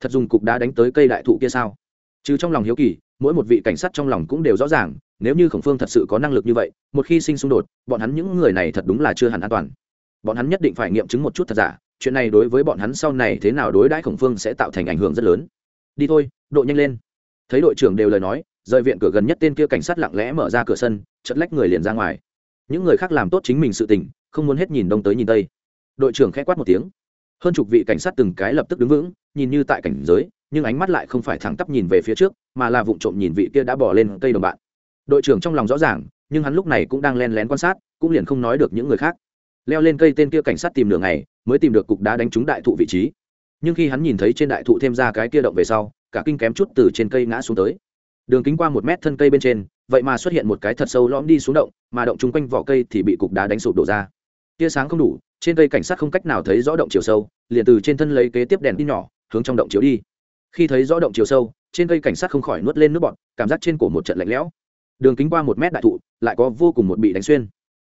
Thật dùng cục đá đánh tới cây đại thụ kia sao? Chứ trong lòng hiếu kỳ, mỗi một vị cảnh sát trong lòng cũng đều rõ ràng nếu như khổng phương thật sự có năng lực như vậy, một khi sinh xung đột, bọn hắn những người này thật đúng là chưa hẳn an toàn. Bọn hắn nhất định phải nghiệm chứng một chút thật giả, chuyện này đối với bọn hắn sau này thế nào đối đãi khổng phương sẽ tạo thành ảnh hưởng rất lớn. Đi thôi, đội nhanh lên. Thấy đội trưởng đều lời nói, rời viện cửa gần nhất tên kia cảnh sát lặng lẽ mở ra cửa sân chất lách người liền ra ngoài. Những người khác làm tốt chính mình sự tình, không muốn hết nhìn đông tới nhìn tây. Đội trưởng khẽ quát một tiếng. Hơn chục vị cảnh sát từng cái lập tức đứng vững, nhìn như tại cảnh giới, nhưng ánh mắt lại không phải thẳng tắp nhìn về phía trước, mà là vụng trộm nhìn vị kia đã bỏ lên cây đồng bạn đội trưởng trong lòng rõ ràng, nhưng hắn lúc này cũng đang len lén quan sát, cũng liền không nói được những người khác. Leo lên cây tên kia cảnh sát tìm đường này mới tìm được cục đá đánh trúng đại thụ vị trí. Nhưng khi hắn nhìn thấy trên đại thụ thêm ra cái kia động về sau, cả kinh kém chút từ trên cây ngã xuống tới. Đường kính qua một mét thân cây bên trên, vậy mà xuất hiện một cái thật sâu lõm đi xuống động, mà động chung quanh vỏ cây thì bị cục đá đánh sụp đổ ra. Tia sáng không đủ, trên cây cảnh sát không cách nào thấy rõ động chiều sâu, liền từ trên thân lấy kế tiếp đèn tin nhỏ, hướng trong động chiếu đi. Khi thấy rõ động chiều sâu, trên cây cảnh sát không khỏi nuốt lên nước bọt, cảm giác trên cổ một trận lạnh lẽo đường kính qua một mét đại thụ, lại có vô cùng một bị đánh xuyên.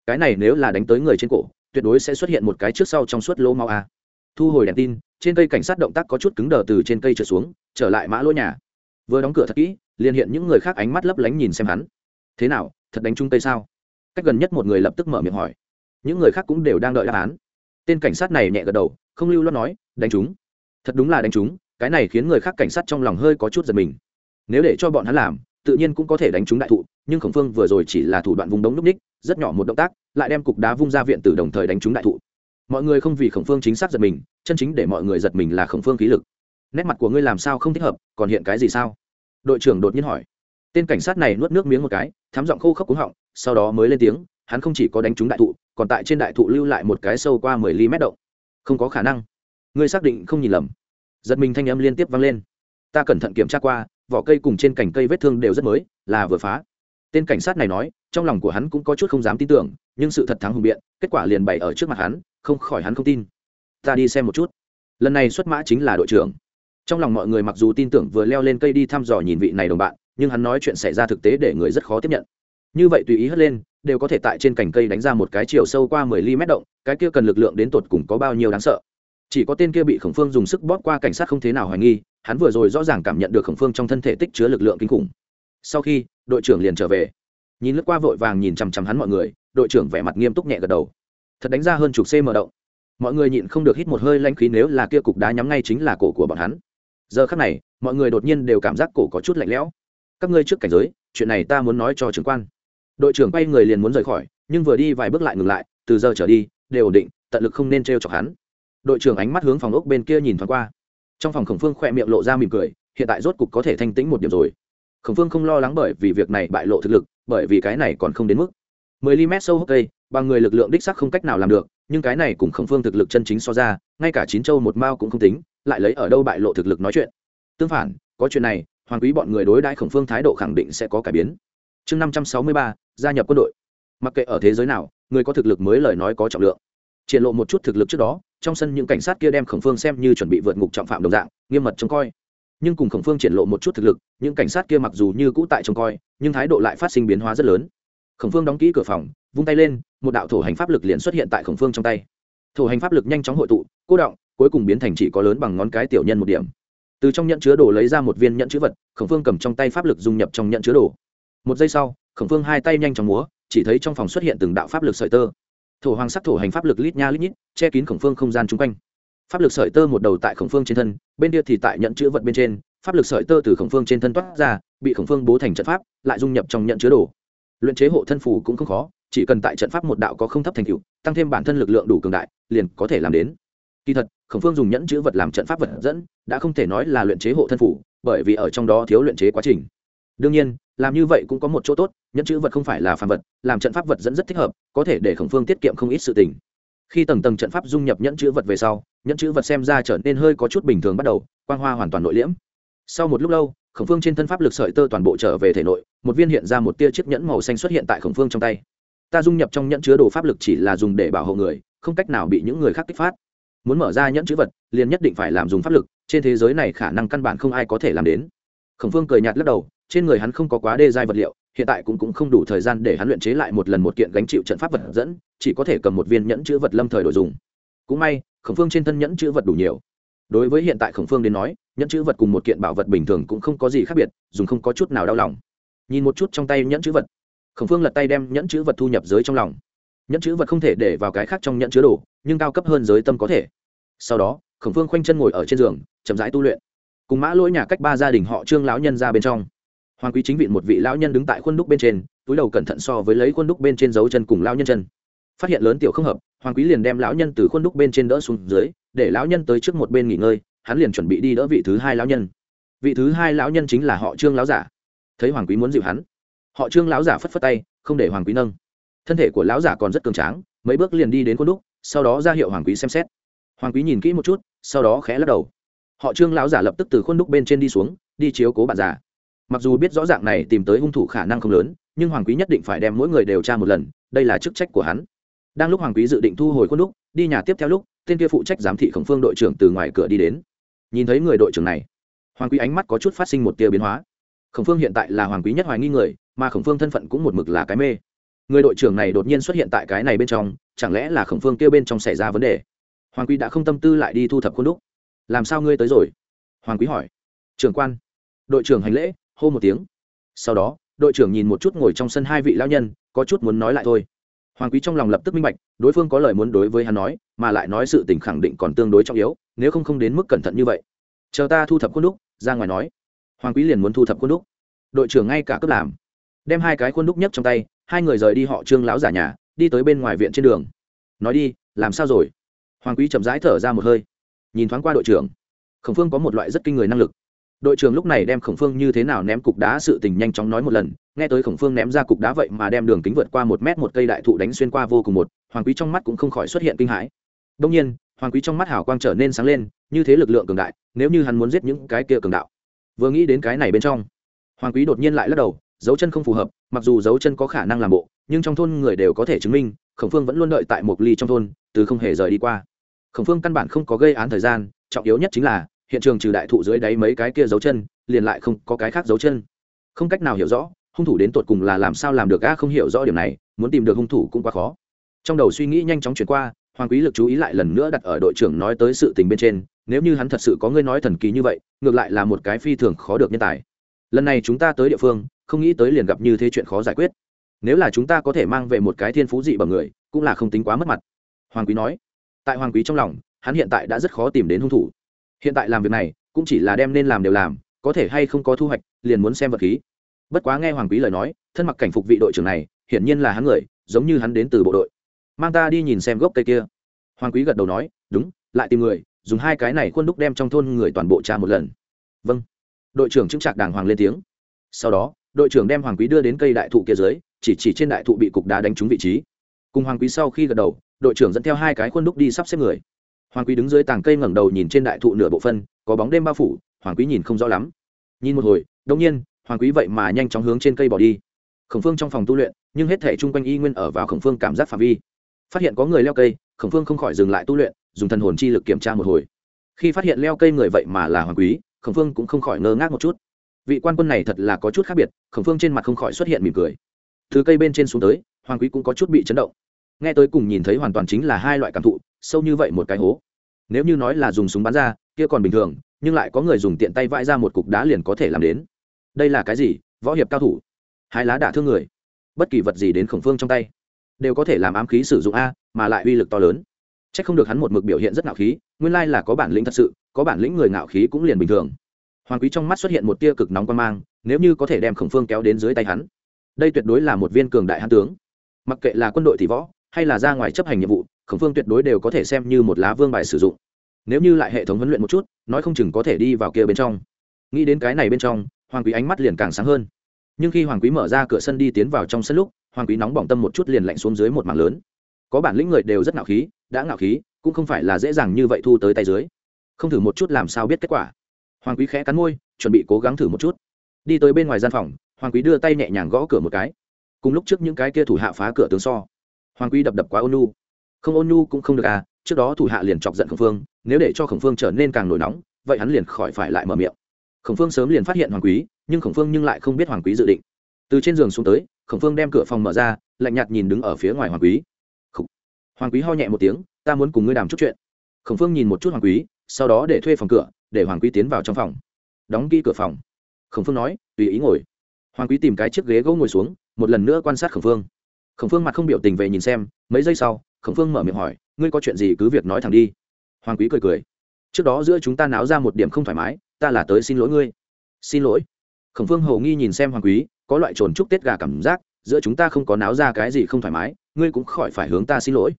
Cái này nếu là đánh tới người trên cổ, tuyệt đối sẽ xuất hiện một cái trước sau trong suốt lỗ mau a. Thu hồi đèn tin, trên cây cảnh sát động tác có chút cứng đờ từ trên cây trở xuống, trở lại mã lỗ nhà. Vừa đóng cửa thật kỹ, liền hiện những người khác ánh mắt lấp lánh nhìn xem hắn. Thế nào, thật đánh chung tây sao? Cách gần nhất một người lập tức mở miệng hỏi. Những người khác cũng đều đang đợi đáp án. Tên cảnh sát này nhẹ gật đầu, không lưu lo nói, đánh chúng thật đúng là đánh chúng cái này khiến người khác cảnh sát trong lòng hơi có chút giật mình. Nếu để cho bọn hắn làm tự nhiên cũng có thể đánh trúng đại thụ, nhưng khổng phương vừa rồi chỉ là thủ đoạn vùng đống núp ních, rất nhỏ một động tác, lại đem cục đá vung ra viện từ đồng thời đánh trúng đại thụ. Mọi người không vì khổng phương chính xác giật mình, chân chính để mọi người giật mình là khổng phương khí lực. Nét mặt của ngươi làm sao không thích hợp, còn hiện cái gì sao? Đội trưởng đột nhiên hỏi. Tên cảnh sát này nuốt nước miếng một cái thám giọng khô khốc cúng họng, sau đó mới lên tiếng, hắn không chỉ có đánh trúng đại thụ, còn tại trên đại thụ lưu lại một cái sâu qua mười ly mét động. Không có khả năng. Ngươi xác định không nhìn lầm. Giật mình thanh âm liên tiếp vang lên. Ta cẩn thận kiểm tra qua vỏ cây cùng trên cành cây vết thương đều rất mới, là vừa phá. Tên cảnh sát này nói, trong lòng của hắn cũng có chút không dám tin tưởng, nhưng sự thật thắng hùng biện, kết quả liền bày ở trước mặt hắn, không khỏi hắn không tin. Ta đi xem một chút. Lần này xuất mã chính là đội trưởng. Trong lòng mọi người mặc dù tin tưởng vừa leo lên cây đi thăm dò nhìn vị này đồng bạn, nhưng hắn nói chuyện xảy ra thực tế để người rất khó tiếp nhận. Như vậy tùy ý hất lên, đều có thể tại trên cành cây đánh ra một cái chiều sâu qua mười ly mét động, cái kia cần lực lượng đến tột cùng có bao nhiêu đáng sợ chỉ có tên kia bị khổng phương dùng sức bóp qua cảnh sát không thế nào hoài nghi, hắn vừa rồi rõ ràng cảm nhận được khổng phương trong thân thể tích chứa lực lượng kinh khủng. Sau khi, đội trưởng liền trở về. Nhìn lướt qua vội vàng nhìn chằm chằm hắn mọi người, đội trưởng vẻ mặt nghiêm túc nhẹ gật đầu. Thật đánh ra hơn chục cm động. Mọi người nhịn không được hít một hơi lanh khí nếu là kia cục đá nhắm ngay chính là cổ của bọn hắn. Giờ khắc này, mọi người đột nhiên đều cảm giác cổ có chút lạnh lẽo. Các ngươi trước cảnh giới, chuyện này ta muốn nói cho trưởng quan. Đội trưởng quay người liền muốn rời khỏi, nhưng vừa đi vài bước lại ngừng lại, từ giờ trở đi, đều ổn định, tận lực không nên t r e o chọc hắn đội trưởng ánh mắt hướng phòng ốc bên kia nhìn thoáng qua. Trong phòng khổng phương khỏe miệng lộ ra mỉm cười, hiện tại rốt cục có thể thanh tĩnh một điểm rồi. Khổng phương không lo lắng bởi vì việc này bại lộ thực lực, bởi vì cái này còn không đến mức. Mười ly mét sâu hốc cây, bằng người lực lượng đích sắc không cách nào làm được, nhưng cái này cùng khổng phương thực lực chân chính so ra, ngay cả chín châu một mao cũng không tính, lại lấy ở đâu bại lộ thực lực nói chuyện. Tương phản, có chuyện này, hoàng quý bọn người đối đãi khổng phương thái độ khẳng định sẽ có cải biến. Chương năm trăm sáu mươi ba, gia nhập quân đội. Mặc kệ ở thế giới nào, người có thực lực mới lời nói có trọng lượng. Triển lộ một chút thực lực trước đó trong sân những cảnh sát kia đem khổng phương xem như chuẩn bị vượt ngục trọng phạm đồng dạng, nghiêm mật trông coi. Nhưng cùng khổng phương triển lộ một chút thực lực, những cảnh sát kia mặc dù như cũ tại trông coi, nhưng thái độ lại phát sinh biến hóa rất lớn. Khổng phương đóng kỹ cửa phòng, vung tay lên, một đạo thổ hành pháp lực liền xuất hiện tại khổng phương trong tay. Thổ hành pháp lực nhanh chóng hội tụ, cô động, cuối cùng biến thành chỉ có lớn bằng ngón cái tiểu nhân một điểm. Từ trong nhận chứa đồ lấy ra một viên nhận chữ vật, khổng phương cầm trong tay pháp lực dung nhập trong nhận chứa đồ. Một giây sau, khổng phương hai tay nhanh chóng múa, chỉ thấy trong phòng xuất hiện từng đạo pháp lực sợi tơ thổ hoàng sắc thổ hành pháp lực lít nha lít nhít, che kín khổng phương không gian chung quanh. Pháp lực sợi tơ một đầu tại khổng phương trên thân, bên kia thì tại nhận chữ vật bên trên. Pháp lực sợi tơ từ khổng phương trên thân toát ra, bị khổng phương bố thành trận pháp, lại dung nhập trong nhận chứa đồ. Luyện chế hộ thân phù cũng không khó, chỉ cần tại trận pháp một đạo có không thấp thành tựu, tăng thêm bản thân lực lượng đủ cường đại, liền có thể làm đến. Kỳ thật, khổng phương dùng nhẫn chữ vật làm trận pháp vật dẫn, đã không thể nói là luyện chế hộ thân phủ bởi vì ở trong đó thiếu luyện chế quá trình đương nhiên, làm như vậy cũng có một chỗ tốt, nhẫn chữ vật không phải là phàm vật, làm trận pháp vật dẫn rất thích hợp, có thể để khổng phương tiết kiệm không ít sự tình. Khi tầng tầng trận pháp dung nhập nhẫn chữ vật về sau, nhẫn chữ vật xem ra trở nên hơi có chút bình thường bắt đầu, quang hoa hoàn toàn nội liễm. Sau một lúc lâu, khổng phương trên thân pháp lực sợi tơ toàn bộ trở về thể nội, một viên hiện ra một tia chiếc nhẫn màu xanh xuất hiện tại khổng phương trong tay. Ta dung nhập trong nhẫn chứa đồ pháp lực chỉ là dùng để bảo hộ người, không cách nào bị những người khác kích phát. Muốn mở ra nhẫn chữ vật, liền nhất định phải làm dùng pháp lực, trên thế giới này khả năng căn bản không ai có thể làm đến. Khổng phương cười nhạt lắc đầu trên người hắn không có quá đê giai vật liệu hiện tại cũng, cũng không đủ thời gian để hắn luyện chế lại một lần một kiện gánh chịu trận pháp vật dẫn chỉ có thể cầm một viên nhẫn chữ vật lâm thời đổi dùng. Cũng may khổng phương trên thân nhẫn chữ vật đủ nhiều. Đối với hiện tại khổng phương đến nói nhẫn chữ vật cùng một kiện bảo vật bình thường cũng không có gì khác biệt dùng không có chút nào đau lòng. Nhìn một chút trong tay nhẫn chữ vật khổng phương lật tay đem nhẫn chữ vật thu nhập giới trong lòng. Nhẫn chữ vật không thể để vào cái khác trong nhẫn chứa đồ nhưng cao cấp hơn giới tâm có thể. Sau đó khổng phương khoanh chân ngồi ở trên giường chậm rãi tu luyện. Cùng mã lỗi nhà cách ba gia đình họ trương lão nhân ra bên trong hoàng quý chính vịn một vị lão nhân đứng tại khuôn đúc bên trên, túi đầu cẩn thận so với lấy khuôn đúc bên trên dấu chân cùng lão nhân chân. Phát hiện lớn tiểu không hợp, hoàng quý liền đem lão nhân từ khuôn đúc bên trên đỡ xuống dưới, để lão nhân tới trước một bên nghỉ ngơi, hắn liền chuẩn bị đi đỡ vị thứ hai lão nhân. Vị thứ hai lão nhân chính là họ trương lão giả. Thấy hoàng quý muốn dịu hắn, họ trương lão giả phất phất tay, không để hoàng quý nâng. Thân thể của lão giả còn rất cường tráng, mấy bước liền đi đến khuôn đúc, sau đó ra hiệu hoàng quý xem xét. Hoàng quý nhìn kỹ một chút, sau đó khẽ lắc đầu. Họ trương lão giả lập tức từ khuôn đúc bên trên đi xuống, đi chiếu cố bạn già mặc dù biết rõ ràng này tìm tới hung thủ khả năng không lớn, nhưng hoàng quý nhất định phải đem mỗi người đều tra một lần, đây là chức trách của hắn. Đang lúc hoàng quý dự định thu hồi khuôn đúc đi nhà tiếp theo lúc, tên kia phụ trách giám thị khổng phương đội trưởng từ ngoài cửa đi đến. Nhìn thấy người đội trưởng này, hoàng quý ánh mắt có chút phát sinh một tia biến hóa. Khổng phương hiện tại là hoàng quý nhất hoài nghi người, mà khổng phương thân phận cũng một mực là cái mê. Người đội trưởng này đột nhiên xuất hiện tại cái này bên trong, chẳng lẽ là khổng phương kêu bên trong xảy ra vấn đề? Hoàng quý đã không tâm tư lại đi thu thập khuôn đúc làm sao ngươi tới rồi? Hoàng quý hỏi. Trưởng quan, đội trưởng hành lễ hô một tiếng. Sau đó, đội trưởng nhìn một chút ngồi trong sân hai vị lão nhân, có chút muốn nói lại thôi. Hoàng quý trong lòng lập tức minh bạch, đối phương có lời muốn đối với hắn nói, mà lại nói sự tình khẳng định còn tương đối trọng yếu, nếu không không đến mức cẩn thận như vậy. Chờ ta thu thập khuôn đúc, ra ngoài nói. Hoàng quý liền muốn thu thập khuôn đúc. Đội trưởng ngay cả cướp làm. Đem hai cái khuôn đúc nhấc trong tay, hai người rời đi họ trương lão giả nhà, đi tới bên ngoài viện trên đường. Nói đi, làm sao rồi? Hoàng quý chậm rãi thở ra một hơi. Nhìn thoáng qua đội trưởng, khổng phương có một loại rất kinh người năng lực đội trưởng lúc này đem khổng phương như thế nào ném cục đá sự tình nhanh chóng nói một lần, nghe tới khổng phương ném ra cục đá vậy mà đem đường kính vượt qua một mét một cây đại thụ đánh xuyên qua vô cùng một, hoàng quý trong mắt cũng không khỏi xuất hiện kinh hãi. Đông nhiên, hoàng quý trong mắt hào quang trở nên sáng lên, như thế lực lượng cường đại, nếu như hắn muốn giết những cái kia cường đạo. Vừa nghĩ đến cái này bên trong, hoàng quý đột nhiên lại lắc đầu, dấu chân không phù hợp, mặc dù dấu chân có khả năng làm bộ, nhưng trong thôn người đều có thể chứng minh, khổng phương vẫn luôn đợi tại một ly trong thôn, từ không hề rời đi qua. Khổng phương căn bản không có gây án thời gian, trọng yếu nhất chính là hiện trường trừ đại thụ dưới đáy mấy cái kia dấu chân, liền lại không có cái khác dấu chân. Không cách nào hiểu rõ, hung thủ đến tột cùng là làm sao làm được, a, không hiểu rõ điểm này, muốn tìm được hung thủ cũng quá khó. Trong đầu suy nghĩ nhanh chóng chuyển qua, hoàng quý lực chú ý lại lần nữa đặt ở đội trưởng nói tới sự tình bên trên, nếu như hắn thật sự có ngươi nói thần kỳ như vậy, ngược lại là một cái phi thường khó được nhân tài. Lần này chúng ta tới địa phương, không nghĩ tới liền gặp như thế chuyện khó giải quyết. Nếu là chúng ta có thể mang về một cái thiên phú dị bằng người, cũng là không tính quá mất mặt. Hoàng quý nói. Tại hoàng quý trong lòng, hắn hiện tại đã rất khó tìm đến hung thủ hiện tại làm việc này, cũng chỉ là đem nên làm đều làm, có thể hay không có thu hoạch, liền muốn xem vật khí. Bất quá nghe hoàng quý lời nói, thân mặc cảnh phục vị đội trưởng này, hiển nhiên là hắn người, giống như hắn đến từ bộ đội. Mang ta đi nhìn xem gốc cây kia. Hoàng quý gật đầu nói, đúng, lại tìm người, dùng hai cái này khuôn đúc đem trong thôn người toàn bộ tra một lần. Vâng. Đội trưởng chứng trạc đàng hoàng lên tiếng. Sau đó, đội trưởng đem hoàng quý đưa đến cây đại thụ kia dưới, chỉ chỉ trên đại thụ bị cục đá đánh trúng vị trí. Cùng hoàng quý sau khi gật đầu, đội trưởng dẫn theo hai cái khuôn đúc đi sắp xếp người hoàng quý đứng dưới tàng cây ngẩng đầu nhìn trên đại thụ nửa bộ phân, có bóng đêm bao phủ, hoàng quý nhìn không rõ lắm. Nhìn một hồi đông nhiên, hoàng quý vậy mà nhanh chóng hướng trên cây bỏ đi. Khổng phương trong phòng tu luyện, nhưng hết thể chung quanh y nguyên ở vào khổng phương cảm giác phạm vi. Phát hiện có người leo cây, khổng phương không khỏi dừng lại tu luyện, dùng thần hồn chi lực kiểm tra một hồi. Khi phát hiện leo cây người vậy mà là hoàng quý, khổng phương cũng không khỏi ngơ ngác một chút. Vị quan quân này thật là có chút khác biệt, khổng phương trên mặt không khỏi xuất hiện mỉm cười. Từ cây bên trên xuống tới, hoàng quý cũng có chút bị chấn động. Nghe tới cùng nhìn thấy hoàn toàn chính là hai loại cảm thụ, sâu như vậy một cái hố nếu như nói là dùng súng bắn ra, kia còn bình thường, nhưng lại có người dùng tiện tay vãi ra một cục đá liền có thể làm đến. Đây là cái gì? Võ hiệp cao thủ. Hai lá đả thương người. Bất kỳ vật gì đến khổng phương trong tay, đều có thể làm ám khí sử dụng a, mà lại uy lực to lớn. C h ắ c không được hắn một mực biểu hiện rất ngạo khí, nguyên lai là có bản lĩnh thật sự, có bản lĩnh người ngạo khí cũng liền bình thường. Hoàng quý trong mắt xuất hiện một tia cực nóng quan mang, nếu như có thể đem khổng phương kéo đến dưới tay hắn, đây tuyệt đối là một viên cường đại hán tướng. Mặc kệ là quân đội thì võ, hay là ra ngoài chấp hành nhiệm vụ khổng phương tuyệt đối đều có thể xem như một lá vương bài sử dụng. Nếu như lại hệ thống huấn luyện một chút, nói không chừng có thể đi vào kia bên trong. Nghĩ đến cái này bên trong, hoàng quý ánh mắt liền càng sáng hơn. Nhưng khi hoàng quý mở ra cửa sân đi tiến vào trong sân lúc, hoàng quý nóng bỏng tâm một chút liền lạnh xuống dưới một mảng lớn. Có bản lĩnh người đều rất ngạo khí, đã ngạo khí, cũng không phải là dễ dàng như vậy thu tới tay dưới. Không thử một chút làm sao biết kết quả. Hoàng quý khẽ cắn môi, chuẩn bị cố gắng thử một chút. Đi tới bên ngoài gian phòng, hoàng quý đưa tay nhẹ nhàng gõ cửa một cái. Cùng lúc trước những cái kia thủ hạ phá cửa tướng so, hoàng quý đập đập quá ônu không ôn nhu cũng không được à trước đó thủ hạ liền chọc giận khổng phương, nếu để cho khổng phương trở nên càng nổi nóng, vậy hắn liền khỏi phải lại mở miệng. Khổng phương sớm liền phát hiện hoàng quý, nhưng khổng phương nhưng lại không biết hoàng quý dự định. Từ trên giường xuống tới, khổng phương đem cửa phòng mở ra, lạnh nhạt nhìn đứng ở phía ngoài hoàng quý. Hoàng quý ho nhẹ một tiếng, ta muốn cùng ngươi đàm chút chuyện. Khổng phương nhìn một chút hoàng quý, sau đó để thuê phòng cửa, để hoàng quý tiến vào trong phòng. Đóng ghi cửa phòng. Khổng phương nói, tùy ý ngồi. Hoàng quý tìm cái chiếc ghế gỗ ngồi xuống, một lần nữa quan sát khổng phương. Khổng phương mặt không biểu tình về nhìn xem, mấy giây sau khổng phương mở miệng hỏi, ngươi có chuyện gì cứ việc nói thẳng đi. Hoàng quý cười cười, trước đó giữa chúng ta náo ra một điểm không thoải mái, ta là tới xin lỗi ngươi. Xin lỗi? Khổng phương hầu nghi nhìn xem hoàng quý, có loại trồn chúc tết gà cảm giác, giữa chúng ta không có náo ra cái gì không thoải mái, ngươi cũng khỏi phải hướng ta xin lỗi.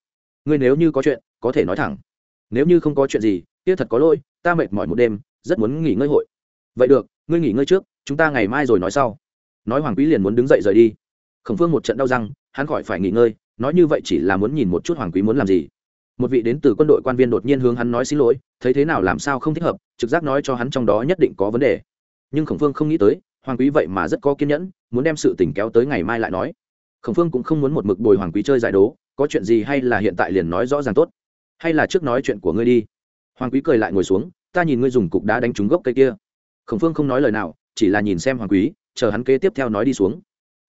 Ngươi nếu như có chuyện, có thể nói thẳng. Nếu như không có chuyện gì, kia thật có lỗi, ta mệt mỏi một đêm, rất muốn nghỉ ngơi hội. Vậy được, ngươi nghỉ ngơi trước, chúng ta ngày mai rồi nói sau. Nói hoàng quý liền muốn đứng dậy rời đi. Khổng phương một trận đau răng, hắn khỏi phải nghỉ ngơi nói như vậy chỉ là muốn nhìn một chút hoàng quý muốn làm gì. Một vị đến từ quân đội quan viên đột nhiên hướng hắn nói xin lỗi, thấy thế nào làm sao không thích hợp, trực giác nói cho hắn trong đó nhất định có vấn đề. Nhưng khổng phương không nghĩ tới, hoàng quý vậy mà rất có kiên nhẫn, muốn đem sự tình kéo tới ngày mai lại nói. Khổng phương cũng không muốn một mực bồi hoàng quý chơi giải đố, có chuyện gì hay là hiện tại liền nói rõ ràng tốt. Hay là trước nói chuyện của ngươi đi. Hoàng quý cười lại ngồi xuống, ta nhìn ngươi dùng cục đá đánh trúng gốc cây kia. Khổng phương không nói lời nào, chỉ là nhìn xem hoàng quý, chờ hắn kế tiếp theo nói đi xuống.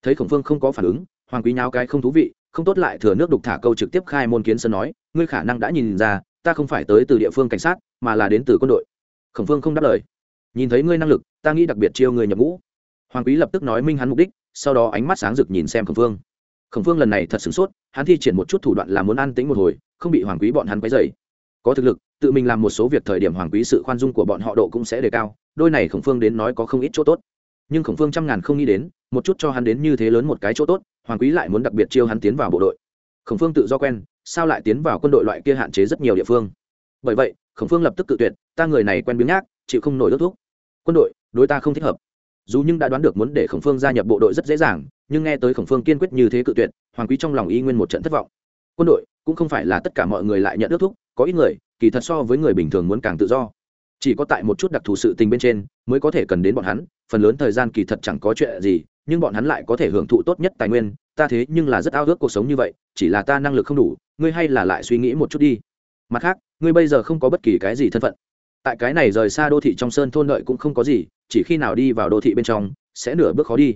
Thấy khổng phương không có phản ứng, hoàng quý nháo cái không thú vị không tốt lại thừa nước đục thả câu trực tiếp khai môn kiến sơn nói, ngươi khả năng đã nhìn ra, ta không phải tới từ địa phương cảnh sát, mà là đến từ quân đội. Khổng phương không đáp lời. Nhìn thấy ngươi năng lực, ta nghĩ đặc biệt chiêu người nhập ngũ. Hoàng quý lập tức nói minh hắn mục đích, sau đó ánh mắt sáng rực nhìn xem khổng phương khổng phương lần này thật sửng sốt, hắn thi triển một chút thủ đoạn là muốn an tĩnh một hồi, không bị hoàng quý bọn hắn quấy dày có thực lực, tự mình làm một số việc thời điểm hoàng quý sự khoan dung của bọn họ độ cũng sẽ đề cao, đôi này khổng phương đến nói có không ít chỗ tốt. Nhưng khổng phương trăm ngàn không nghĩ đến một chút cho hắn đến như thế lớn một cái chỗ tốt, hoàng quý lại muốn đặc biệt chiêu hắn tiến vào bộ đội. Khổng phương tự do quen, sao lại tiến vào quân đội loại kia hạn chế rất nhiều địa phương? Bởi vậy, khổng phương lập tức tự tuyệt, ta người này quen biếng nhác, chịu không nổi ước thuốc quân đội, đối ta không thích hợp. Dù nhưng đã đoán được muốn để khổng phương gia nhập bộ đội rất dễ dàng, nhưng nghe tới khổng phương kiên quyết như thế cự tuyệt, hoàng quý trong lòng y nguyên một trận thất vọng. Quân đội, cũng không phải là tất cả mọi người lại nhận ước thúc, có ít người, kỳ thật so với người bình thường muốn càng tự do. Chỉ có tại một chút đặc thù sự tình bên trên, mới có thể cần đến bọn hắn, phần lớn thời gian kỳ thật chẳng có chuyện gì nhưng bọn hắn lại có thể hưởng thụ tốt nhất tài nguyên, ta thế nhưng là rất ao ước cuộc sống như vậy, chỉ là ta năng lực không đủ, ngươi hay là lại suy nghĩ một chút đi. Mặt khác, ngươi bây giờ không có bất kỳ cái gì thân phận. Tại cái này rời xa đô thị trong sơn thôn lợi cũng không có gì, chỉ khi nào đi vào đô thị bên trong, sẽ nửa bước khó đi.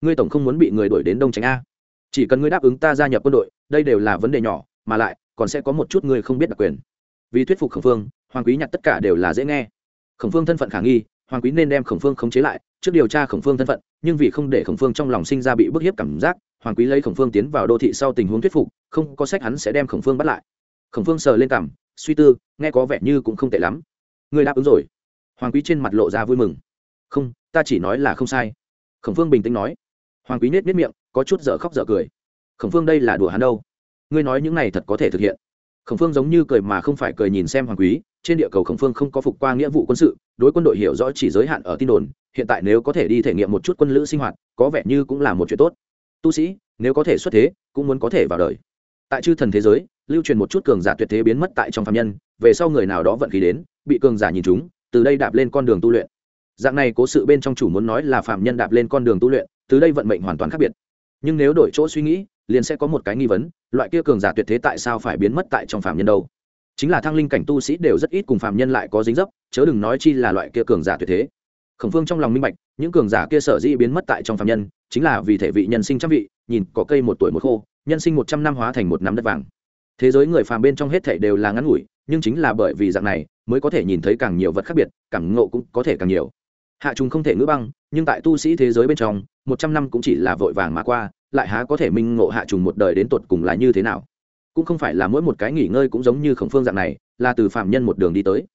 Ngươi tổng không muốn bị người đuổi đến đông tránh a. Chỉ cần ngươi đáp ứng ta gia nhập quân đội, đây đều là vấn đề nhỏ, mà lại, còn sẽ có một chút ngươi không biết đặc quyền. Vì thuyết phục khổng phương, hoàng quý nhặt tất cả đều là dễ nghe. Khổng phương thân phận khả nghi, hoàng quý nên đem khổng phương khống chế lại trước điều tra khổng phương thân phận, nhưng vì không để khổng phương trong lòng sinh ra bị bức hiếp cảm giác, hoàng quý lấy khổng phương tiến vào đô thị sau tình huống thuyết phục, không có sách hắn sẽ đem khổng phương bắt lại. Khổng phương sờ lên cảm suy tư, nghe có vẻ như cũng không tệ lắm. Người đáp ứng rồi. Hoàng quý trên mặt lộ ra vui mừng. Không, ta chỉ nói là không sai. Khổng phương bình tĩnh nói. Hoàng quý nết nết miệng, có chút dở khóc dở cười. Khổng phương đây là đùa hắn đâu? Ngươi nói những này thật có thể thực hiện. Khổng phương giống như cười mà không phải cười nhìn xem hoàng quý trên địa cầu khổng phương không có phục qua nghĩa vụ quân sự, đối quân đội hiểu rõ chỉ giới hạn ở tin đồn, hiện tại nếu có thể đi thể nghiệm một chút quân lữ sinh hoạt, có vẻ như cũng là một chuyện tốt. Tu sĩ, nếu có thể xuất thế, cũng muốn có thể vào đời. Tại chư thần thế giới, lưu truyền một chút cường giả tuyệt thế biến mất tại trong phạm nhân, về sau người nào đó vận khí đến, bị cường giả nhìn chúng từ đây đạp lên con đường tu luyện. Dạng này cố sự bên trong chủ muốn nói là phạm nhân đạp lên con đường tu luyện, từ đây vận mệnh hoàn toàn khác biệt. Nhưng nếu đổi chỗ suy nghĩ, liền sẽ có một cái nghi vấn, loại kia cường giả tuyệt thế tại sao phải biến mất tại trong phạm nhân đâu? Chính là thăng linh cảnh tu sĩ đều rất ít cùng phạm nhân lại có dính dấp, chớ đừng nói chi là loại kia cường giả tuyệt thế. Khổng phương trong lòng minh bạch, những cường giả kia sở dĩ biến mất tại trong phạm nhân, chính là vì thể vị nhân sinh trăm vị, nhìn có cây một tuổi một khô, nhân sinh một trăm năm hóa thành một năm đất vàng. Thế giới người phàm bên trong hết thể đều là ngắn ngủi, nhưng chính là bởi vì dạng này, mới có thể nhìn thấy càng nhiều vật khác biệt, càng ngộ cũng có thể càng nhiều. Hạ trùng không thể ngữ băng, nhưng tại tu sĩ thế giới bên trong, một trăm năm cũng chỉ là vội vàng mà qua, lại há có thể minh ngộ hạ trùng một đời đến tột cùng là như thế nào? Cũng không phải là mỗi một cái nghỉ ngơi cũng giống như khổng phương dạng này, là từ phạm nhân một đường đi tới.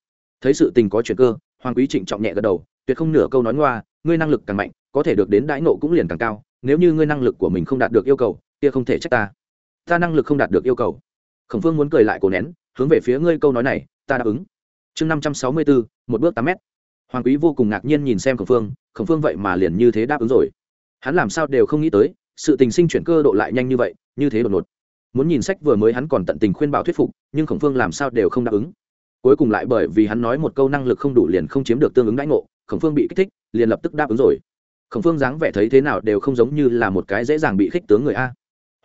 Thấy sự tình có chuyện cơ, hoàng quý trịnh trọng nhẹ gật đầu, tuyệt không nửa câu nói ngoa, ngươi năng lực càng mạnh, có thể được đến đãi nộ cũng liền càng cao, nếu như ngươi năng lực của mình không đạt được yêu cầu, kia không thể trách ta. Ta năng lực không đạt được yêu cầu. Khổng phương muốn cười lại cổ nén, hướng về phía ngươi câu nói này, ta đáp ứng. Chương năm trăm sáu mươi bốn một bước tám mét. Hoàng quý vô cùng ngạc nhiên nhìn xem khổng phương khổng phương vậy mà liền như thế đáp ứng rồi. Hắn làm sao đều không nghĩ tới, sự tình sinh chuyển cơ độ lại nhanh như vậy, như thế đột ngột muốn nhìn sách vừa mới hắn còn tận tình khuyên bảo thuyết phục, nhưng khổng phương làm sao đều không đáp ứng. Cuối cùng lại bởi vì hắn nói một câu năng lực không đủ liền không chiếm được tương ứng đãi ngộ, khổng phương bị kích thích, liền lập tức đáp ứng rồi. Khổng phương dáng vẻ thấy thế nào đều không giống như là một cái dễ dàng bị khích tướng người a.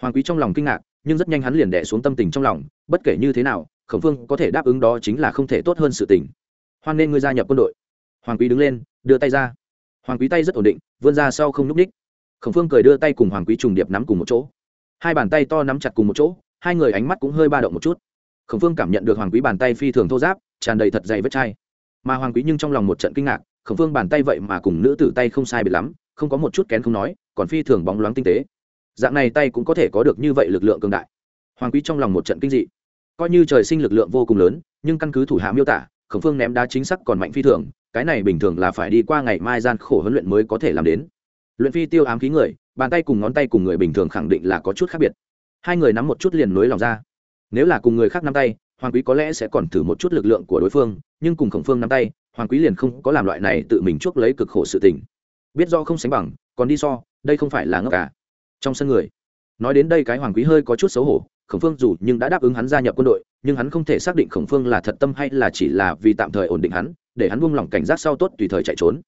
Hoàng quý trong lòng kinh ngạc, nhưng rất nhanh hắn liền đẻ xuống tâm tình trong lòng, bất kể như thế nào, khổng phương có thể đáp ứng đó chính là không thể tốt hơn sự tình. Hoan nên ngươi gia nhập quân đội. Hoàng quý đứng lên, đưa tay ra. Hoàng quý tay rất ổn định, vươn ra sau không n ú c ních khổng phương cười đưa tay cùng hoàng quý trùng điệp nắm cùng một chỗ hai bàn tay to nắm chặt cùng một chỗ, hai người ánh mắt cũng hơi ba động một chút. Khổng phương cảm nhận được hoàng quý bàn tay phi thường thô giáp tràn đầy thật dày vết chai. Mà hoàng quý nhưng trong lòng một trận kinh ngạc, khổng phương bàn tay vậy mà cùng nữ tử tay không sai biệt lắm, không có một chút kén không nói, còn phi thường bóng loáng tinh tế. Dạng này tay cũng có thể có được như vậy lực lượng cường đại. Hoàng quý trong lòng một trận kinh dị. Coi như trời sinh lực lượng vô cùng lớn, nhưng căn cứ thủ hạ miêu tả, khổng phương ném đá chính xác còn mạnh phi thường, cái này bình thường là phải đi qua ngày mai gian khổ huấn luyện mới có thể làm đến luyện phi tiêu ám khí người, bàn tay cùng ngón tay cùng người bình thường khẳng định là có chút khác biệt. Hai người nắm một chút liền nối lòng ra. Nếu là cùng người khác nắm tay, hoàng quý có lẽ sẽ còn thử một chút lực lượng của đối phương, nhưng cùng khổng phương nắm tay, hoàng quý liền không có làm loại này tự mình chuốc lấy cực khổ sự tình. Biết do không sánh bằng, còn đi so, đây không phải là ngốc cả trong sân người. Nói đến đây cái hoàng quý hơi có chút xấu hổ, khổng phương dù nhưng đã đáp ứng hắn gia nhập quân đội, nhưng hắn không thể xác định khổng phương là thật tâm hay là chỉ là vì tạm thời ổn định hắn, để hắn buông lỏng cảnh giác sau tốt tùy thời chạy trốn.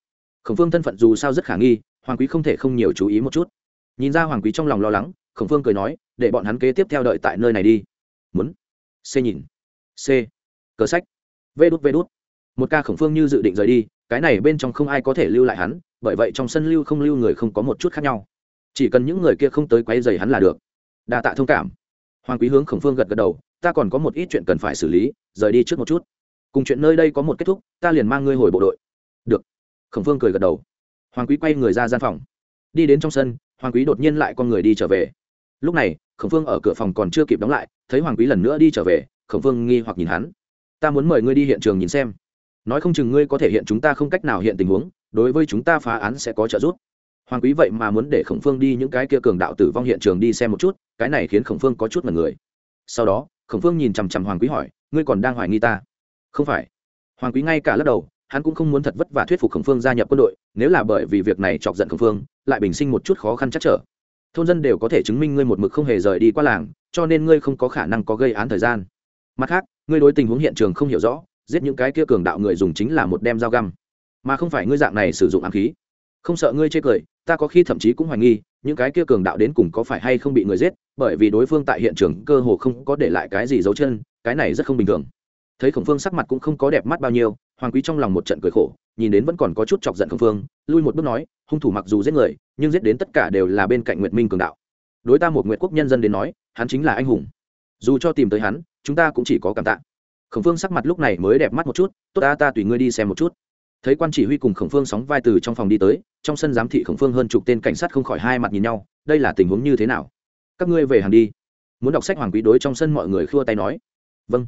Khổng phương thân phận dù sao rất khả nghi hoàng quý không thể không nhiều chú ý một chút. Nhìn ra hoàng quý trong lòng lo lắng, khổng phương cười nói, để bọn hắn kế tiếp theo đợi tại nơi này đi. Muốn. C nhìn. C. Cờ sách. Vê đút vê đút. Một ca khổng phương như dự định rời đi, cái này bên trong không ai có thể lưu lại hắn, bởi vậy trong sân lưu không lưu người không có một chút khác nhau. Chỉ cần những người kia không tới quay dày hắn là được. Đa tạ thông cảm. Hoàng quý hướng khổng phương gật gật đầu, ta còn có một ít chuyện cần phải xử lý, rời đi trước một chút. Cùng chuyện nơi đây có một kết thúc, ta liền mang ngươi hồi bộ đội. Được. Khổng phương cười gật đầu hoàng quý quay người ra gian phòng. Đi đến trong sân, hoàng quý đột nhiên lại con người đi trở về. Lúc này, khổng phương ở cửa phòng còn chưa kịp đóng lại, thấy hoàng quý lần nữa đi trở về, khổng phương nghi hoặc nhìn hắn. Ta muốn mời ngươi đi hiện trường nhìn xem. Nói không chừng ngươi có thể hiện chúng ta không cách nào hiện tình huống, đối với chúng ta phá án sẽ có trợ giúp. Hoàng quý vậy mà muốn để khổng phương đi những cái kia cường đạo tử vong hiện trường đi xem một chút, cái này khiến khổng phương có chút mật người. Sau đó, khổng phương nhìn chằm chằm hoàng quý hỏi, ngươi còn đang hoài nghi ta? Không phải. Hoàng quý ngay cả lắc đầu hắn cũng không muốn thật vất vả thuyết phục khổng phương gia nhập quân đội, nếu là bởi vì việc này chọc giận khổng phương, lại bình sinh một chút khó khăn chắc trở. Thôn dân đều có thể chứng minh ngươi một mực không hề rời đi qua làng, cho nên ngươi không có khả năng có gây án thời gian. Mặt khác, ngươi đối tình huống hiện trường không hiểu rõ, giết những cái kia cường đạo người dùng chính là một đem dao găm. Mà không phải ngươi dạng này sử dụng ám khí. Không sợ ngươi chê cười, ta có khi thậm chí cũng hoài nghi, những cái kia cường đạo đến cùng có phải hay không bị người giết, bởi vì đối phương tại hiện trường cơ hồ không có để lại cái gì dấu chân, cái này rất không bình thường thấy khổng phương sắc mặt cũng không có đẹp mắt bao nhiêu, hoàng quý trong lòng một trận cười khổ, nhìn đến vẫn còn có chút chọc giận khổng phương, lui một bước nói, hung thủ mặc dù giết người, nhưng giết đến tất cả đều là bên cạnh nguyệt minh cường đạo. Đối ta một nguyệt quốc nhân dân đến nói, hắn chính là anh hùng. Dù cho tìm tới hắn, chúng ta cũng chỉ có cảm tạ. Khổng phương sắc mặt lúc này mới đẹp mắt một chút, tốt ta ta tùy ngươi đi xem một chút. Thấy quan chỉ huy cùng khổng phương sóng vai từ trong phòng đi tới, trong sân giám thị khổng phương hơn chục tên cảnh sát không khỏi hai mặt nhìn nhau, đây là tình huống như thế nào? Các ngươi về hàng đi. Muốn đọc sách hoàng quý đối trong sân mọi người khua tay nói. Vâng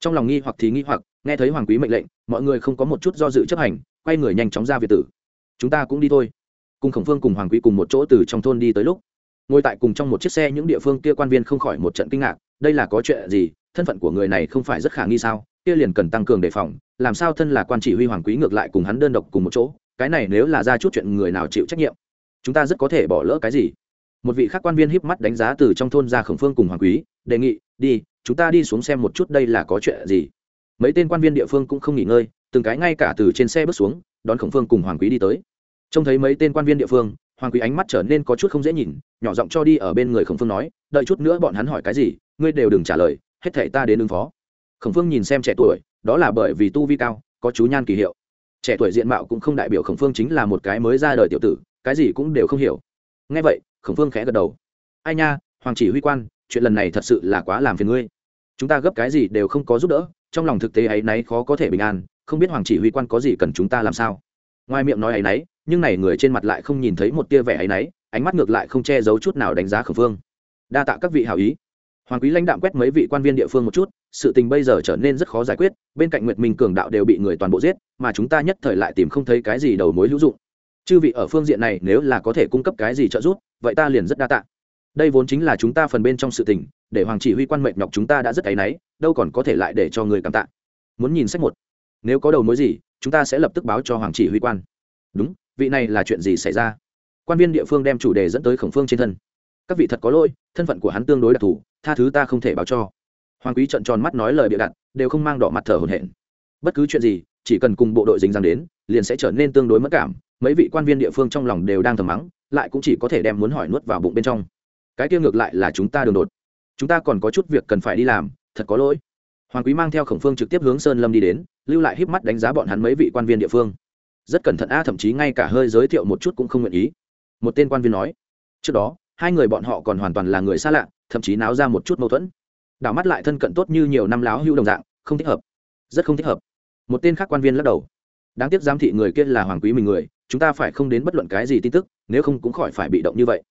trong lòng nghi hoặc thì nghi hoặc, nghe thấy hoàng quý mệnh lệnh, mọi người không có một chút do dự chấp hành, quay người nhanh chóng ra việt tử. Chúng ta cũng đi thôi. Cùng khổng phương cùng hoàng quý cùng một chỗ từ trong thôn đi tới lúc, ngồi tại cùng trong một chiếc xe những địa phương kia quan viên không khỏi một trận kinh ngạc, đây là có chuyện gì, thân phận của người này không phải rất khả nghi sao, kia liền cần tăng cường đề phòng, làm sao thân là quan chỉ huy hoàng quý ngược lại cùng hắn đơn độc cùng một chỗ, cái này nếu là ra chút chuyện người nào chịu trách nhiệm, chúng ta rất có thể bỏ lỡ cái gì. Một vị khác quan viên híp mắt đánh giá từ trong thôn ra khổng phương cùng hoàng quý, đề nghị, đi chúng ta đi xuống xem một chút đây là có chuyện gì. Mấy tên quan viên địa phương cũng không nghỉ ngơi, từng cái ngay cả từ trên xe bước xuống, đón khổng phương cùng hoàng quý đi tới. Trông thấy mấy tên quan viên địa phương, hoàng quý ánh mắt trở nên có chút không dễ nhìn, nhỏ giọng cho đi ở bên người khổng phương nói, đợi chút nữa bọn hắn hỏi cái gì, ngươi đều đừng trả lời, hết thể ta đến ứng phó. Khổng phương nhìn xem trẻ tuổi, đó là bởi vì tu vi cao, có chú nhan kỳ hiệu. Trẻ tuổi diện mạo cũng không đại biểu khổng phương chính là một cái mới ra đời tiểu tử, cái gì cũng đều không hiểu. Ngay vậy, khổng phương khẽ gật đầu. Ai nha, hoàng chỉ huy quan, chuyện lần này thật sự là quá làm phiền ngươi chúng ta gấp cái gì đều không có giúp đỡ, trong lòng thực tế ấy náy khó có thể bình an, không biết hoàng chỉ huy quan có gì cần chúng ta làm sao. Ngoài miệng nói ấy náy nhưng này người trên mặt lại không nhìn thấy một tia vẻ ấy náy ánh mắt ngược lại không che giấu chút nào đánh giá khẩn phương đa tạ các vị hảo ý. Hoàng quý lãnh đạm quét mấy vị quan viên địa phương một chút, sự tình bây giờ trở nên rất khó giải quyết, bên cạnh nguyệt minh cường đạo đều bị người toàn bộ giết, mà chúng ta nhất thời lại tìm không thấy cái gì đầu mối hữu dụng. Chư vị ở phương diện này nếu là có thể cung cấp cái gì trợ giúp, vậy ta liền rất đa tạ. Đây vốn chính là chúng ta phần bên trong sự tình để hoàng chỉ huy quan mệnh nhọc chúng ta đã rất áy náy, đâu còn có thể lại để cho người cảm tạ. Muốn nhìn sách một. Nếu có đầu mối gì, chúng ta sẽ lập tức báo cho hoàng chỉ huy quan. Đúng, vị này là chuyện gì xảy ra? Quan viên địa phương đem chủ đề dẫn tới khổng phương trên thân. Các vị thật có lỗi, thân phận của hắn tương đối đặc thù, tha thứ ta không thể báo cho. Hoàng quý trận tròn mắt nói lời bịa đặt, đều không mang đỏ mặt thở hồn hển. Bất cứ chuyện gì, chỉ cần cùng bộ đội dính dáng đến, liền sẽ trở nên tương đối mất cảm, mấy vị quan viên địa phương trong lòng đều đang thầm mắng, lại cũng chỉ có thể đem muốn hỏi nuốt vào bụng bên trong. Cái kia ngược lại là chúng ta đường đột chúng ta còn có chút việc cần phải đi làm, thật có lỗi. Hoàng quý mang theo khổng phương trực tiếp hướng sơn lâm đi đến, lưu lại híp mắt đánh giá bọn hắn mấy vị quan viên địa phương. Rất cẩn thận a, thậm chí ngay cả hơi giới thiệu một chút cũng không nguyện ý. Một tên quan viên nói, trước đó, hai người bọn họ còn hoàn toàn là người xa lạ, thậm chí náo ra một chút mâu thuẫn. Đảo mắt lại thân cận tốt như nhiều năm láo hữu đồng dạng, không thích hợp. Rất không thích hợp. Một tên khác quan viên lắc đầu. Đáng tiếc giám thị người kia là hoàng quý mình người, chúng ta phải không đến bất luận cái gì tin tức, nếu không cũng khỏi phải bị động như vậy.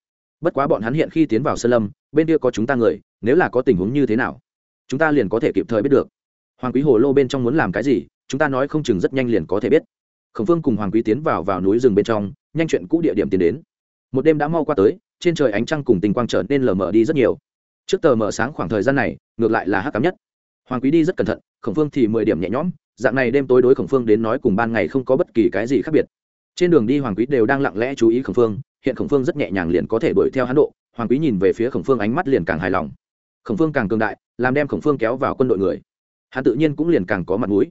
Bất quá bọn hắn hiện khi tiến vào sơn lâm, bên kia có chúng ta người nếu là có tình huống như thế nào, chúng ta liền có thể kịp thời biết được. Hoàng quý hồ lô bên trong muốn làm cái gì, chúng ta nói không chừng rất nhanh liền có thể biết. Khổng phương cùng hoàng quý tiến vào vào núi rừng bên trong, nhanh chuyện cũ địa điểm tiến đến. Một đêm đã mau qua tới, trên trời ánh trăng cùng tình quang trở nên lờ mờ đi rất nhiều. Trước tờ mờ sáng khoảng thời gian này, ngược lại là hắc cám nhất. Hoàng quý đi rất cẩn thận, khổng phương thì mười điểm nhẹ nhõm, dạng này đêm tối đối khổng phương đến nói cùng ban ngày không có bất kỳ cái gì khác biệt. Trên đường đi hoàng quý đều đang lặng lẽ chú ý khổng phương hiện khổng phương rất nhẹ nhàng liền có thể đuổi theo hắn độ. Hoàng quý nhìn về phía khổng phương ánh mắt liền càng hài lòng khổng phương càng cường đại, làm đem khổng phương kéo vào quân đội người. Hắn tự nhiên cũng liền càng có mặt mũi.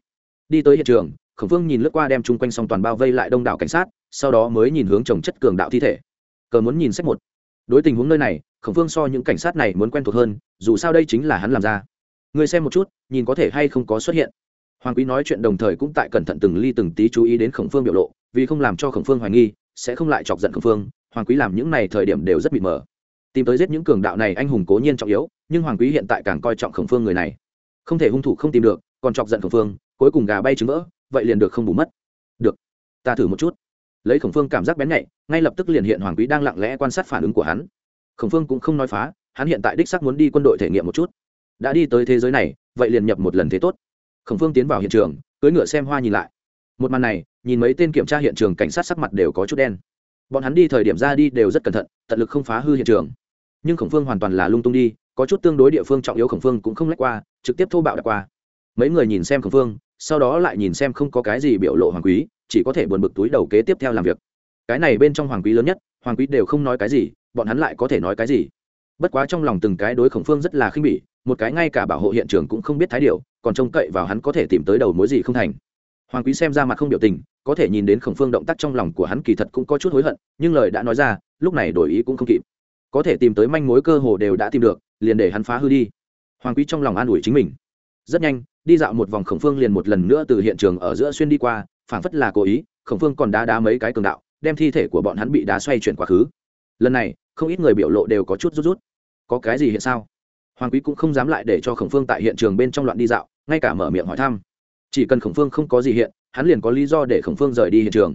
Đi tới hiện trường, khổng phương nhìn lướt qua đem chung quanh xong toàn bao vây lại đông đảo cảnh sát, sau đó mới nhìn hướng trồng chất cường đạo thi thể. Cờ muốn nhìn sách một. Đối tình huống nơi này, khổng phương so những cảnh sát này muốn quen thuộc hơn, dù sao đây chính là hắn làm ra. Người xem một chút, nhìn có thể hay không có xuất hiện. Hoàng quý nói chuyện đồng thời cũng tại cẩn thận từng ly từng tí chú ý đến khổng phương biểu lộ, vì không làm cho khổng phương hoài nghi, sẽ không lại chọc giận khổng phương, hoàng quý làm những này thời điểm đều rất bị mờ. Tìm tới giết những cường đạo này anh hùng cố nhiên trọng yếu nhưng hoàng quý hiện tại càng coi trọng khổng phương người này. Không thể hung thủ không tìm được, còn chọc giận khổng phương, cuối cùng gà bay trứng vỡ, vậy liền được không bù mất. Được, ta thử một chút. Lấy khổng phương cảm giác bén nhạy, ngay lập tức liền hiện hoàng quý đang lặng lẽ quan sát phản ứng của hắn. Khổng phương cũng không nói phá, hắn hiện tại đích sắc muốn đi quân đội thể nghiệm một chút. Đã đi tới thế giới này, vậy liền nhập một lần thế tốt. Khổng phương tiến vào hiện trường, cưỡi ngựa xem hoa nhìn lại. Một màn này, nhìn mấy tên kiểm tra hiện trường cảnh sát sắc mặt đều có chút đen. Bọn hắn đi thời điểm ra đi đều rất cẩn thận, tận lực không phá hư hiện trường. Nhưng khổng phương hoàn toàn là lung tung đi có chút tương đối địa phương trọng yếu khổng phương cũng không lách qua, trực tiếp thô bạo đặt qua. Mấy người nhìn xem khổng phương, sau đó lại nhìn xem không có cái gì biểu lộ hoàng quý, chỉ có thể buồn bực túi đầu kế tiếp theo làm việc. Cái này bên trong hoàng quý lớn nhất, hoàng quý đều không nói cái gì, bọn hắn lại có thể nói cái gì? Bất quá trong lòng từng cái đối khổng phương rất là khinh bỉ, một cái ngay cả bảo hộ hiện trường cũng không biết thái điều, còn trông cậy vào hắn có thể tìm tới đầu mối gì không thành. Hoàng quý xem ra mặt không biểu tình, có thể nhìn đến khổng phương động tác trong lòng của hắn kỳ thật cũng có chút hối hận, nhưng lời đã nói ra, lúc này đổi ý cũng không kịp có thể tìm tới manh mối cơ hồ đều đã tìm được, liền để hắn phá hư đi. Hoàng quý trong lòng an ủi chính mình. Rất nhanh, đi dạo một vòng khổng phương liền một lần nữa từ hiện trường ở giữa xuyên đi qua, phảng phất là cố ý, khổng phương còn đá đá mấy cái cường đạo, đem thi thể của bọn hắn bị đá xoay chuyển quá khứ. Lần này, không ít người biểu lộ đều có chút rút rút. Có cái gì hiện sao? Hoàng quý cũng không dám lại để cho khổng phương tại hiện trường bên trong loạn đi dạo, ngay cả mở miệng hỏi thăm. Chỉ cần khổng phương không có gì hiện, hắn liền có lý do để khổng phương rời đi hiện trường.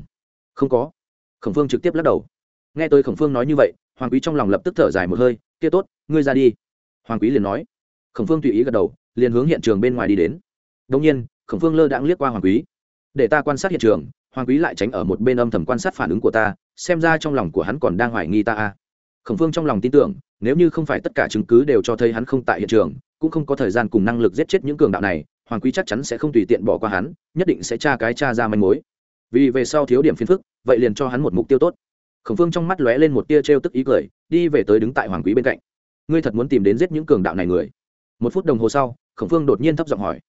Không có. Khổng phương trực tiếp lắc đầu nghe tôi khổng phương nói như vậy, hoàng quý trong lòng lập tức thở dài một hơi, kia tốt, ngươi ra đi. Hoàng quý liền nói. Khổng phương tùy ý gật đầu, liền hướng hiện trường bên ngoài đi đến. Đông nhiên, khổng phương lơ đãng liếc qua hoàng quý. Để ta quan sát hiện trường, hoàng quý lại tránh ở một bên âm thầm quan sát phản ứng của ta, xem ra trong lòng của hắn còn đang hoài nghi ta a. Khổng phương trong lòng tin tưởng, nếu như không phải tất cả chứng cứ đều cho thấy hắn không tại hiện trường, cũng không có thời gian cùng năng lực giết chết những cường đạo này, hoàng quý chắc chắn sẽ không tùy tiện bỏ qua hắn, nhất định sẽ tra cái tra ra manh mối. Vì về sau thiếu điểm phiền phức, vậy liền cho hắn một mục tiêu tốt khổng phương trong mắt lóe lên một tia t r e o tức ý cười, đi về tới đứng tại hoàng quý bên cạnh. Ngươi thật muốn tìm đến giết những cường đạo này người? Một phút đồng hồ sau, khổng phương đột nhiên thấp giọng hỏi.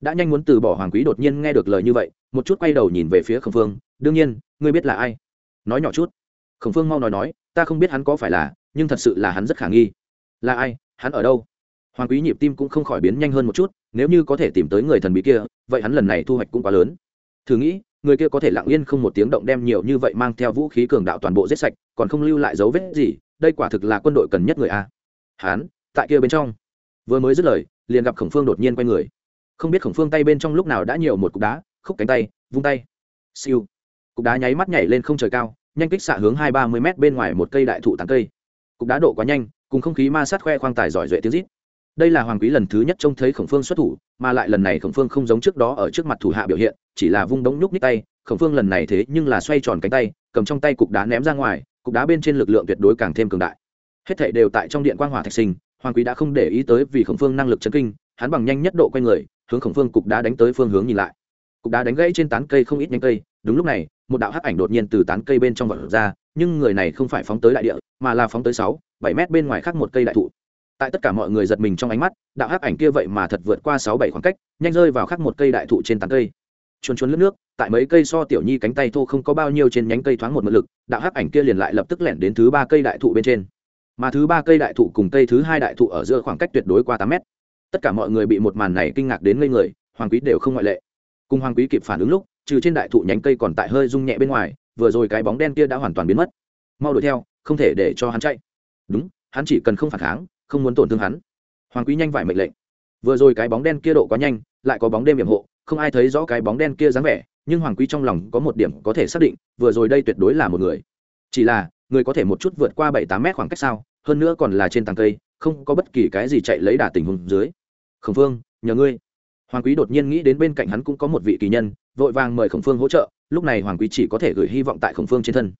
Đã nhanh muốn từ bỏ hoàng quý đột nhiên nghe được lời như vậy, một chút quay đầu nhìn về phía khổng phương, đương nhiên, ngươi biết là ai? Nói nhỏ chút. Khổng phương mau nói nói, ta không biết hắn có phải là, nhưng thật sự là hắn rất khả nghi. Là ai? Hắn ở đâu? Hoàng quý nhịp tim cũng không khỏi biến nhanh hơn một chút, nếu như có thể tìm tới người thần bí kia, vậy hắn lần này thu hoạch cũng quá lớn. Thử nghĩ người kia có thể lặng yên không một tiếng động đem nhiều như vậy mang theo vũ khí cường đạo toàn bộ giết sạch, còn không lưu lại dấu vết gì, đây quả thực là quân đội cần nhất người a. Hán, tại kia bên trong. Vừa mới dứt lời, liền gặp khổng phương đột nhiên quay người. Không biết khổng phương tay bên trong lúc nào đã nhiều một cục đá, khúc cánh tay, vung tay. Siêu. Cục đá nháy mắt nhảy lên không trời cao, nhanh kích xạ hướng hai ba mươi m bên ngoài một cây đại thụ tán cây. Cục đá độ quá nhanh, cùng không khí ma sát khoe khoang tài giỏi duệ tiếng rít đây là hoàng quý lần thứ nhất trông thấy khổng phương xuất thủ, mà lại lần này khổng phương không giống trước đó ở trước mặt thủ hạ biểu hiện, chỉ là vung đống nhúc nhích tay. Khổng phương lần này thế nhưng là xoay tròn cánh tay, cầm trong tay cục đá ném ra ngoài, cục đá bên trên lực lượng tuyệt đối càng thêm cường đại. Hết thảy đều tại trong điện quang hỏa thạch sinh, hoàng quý đã không để ý tới vì khổng phương năng lực chấn kinh, hắn bằng nhanh nhất độ quay người, hướng khổng phương cục đá đánh tới phương hướng nhìn lại. Cục đá đánh gãy trên tán cây không ít nhánh cây, đúng lúc này, một đạo hắc ảnh đột nhiên từ tán cây bên trong vật ra, nhưng người này không phải phóng tới đại địa, mà là phóng tới sáu, bảy mét bên ngoài khác một cây đại thụ tại tất cả mọi người giật mình trong ánh mắt, đạo hắc ảnh kia vậy mà thật vượt qua sáu bảy khoảng cách, nhanh rơi vào khắc một cây đại thụ trên tán cây. Chuồn chuồn lướt nước, tại mấy cây so tiểu nhi cánh tay thô không có bao nhiêu trên nhánh cây thoáng một mượn lực, đạo hắc ảnh kia liền lại lập tức lẻn đến thứ ba cây đại thụ bên trên. Mà thứ ba cây đại thụ cùng cây thứ hai đại thụ ở giữa khoảng cách tuyệt đối qua tám mét. Tất cả mọi người bị một màn này kinh ngạc đến ngây người, hoàng quý đều không ngoại lệ. Cùng hoàng quý kịp phản ứng lúc, trừ trên đại thụ nhánh cây còn tại hơi rung nhẹ bên ngoài, vừa rồi cái bóng đen kia đã hoàn toàn biến mất. Mau đuổi theo, không thể để cho hắn chạy. Đúng, hắn chỉ cần không phản kháng không muốn tổn thương hắn. Hoàng quý nhanh vải mệnh lệnh. Vừa rồi cái bóng đen kia độ quá nhanh, lại có bóng đêm hiểm hộ, không ai thấy rõ cái bóng đen kia dáng vẻ, nhưng hoàng quý trong lòng có một điểm có thể xác định, vừa rồi đây tuyệt đối là một người. Chỉ là, người có thể một chút vượt qua bảy tám mét khoảng cách sao, hơn nữa còn là trên tàng cây, không có bất kỳ cái gì chạy lấy đà tình huống dưới. Khổng phương, nhờ ngươi. Hoàng quý đột nhiên nghĩ đến bên cạnh hắn cũng có một vị kỳ nhân, vội vàng mời khổng phương hỗ trợ, lúc này hoàng quý chỉ có thể gửi hy vọng tại khổng phương trên thân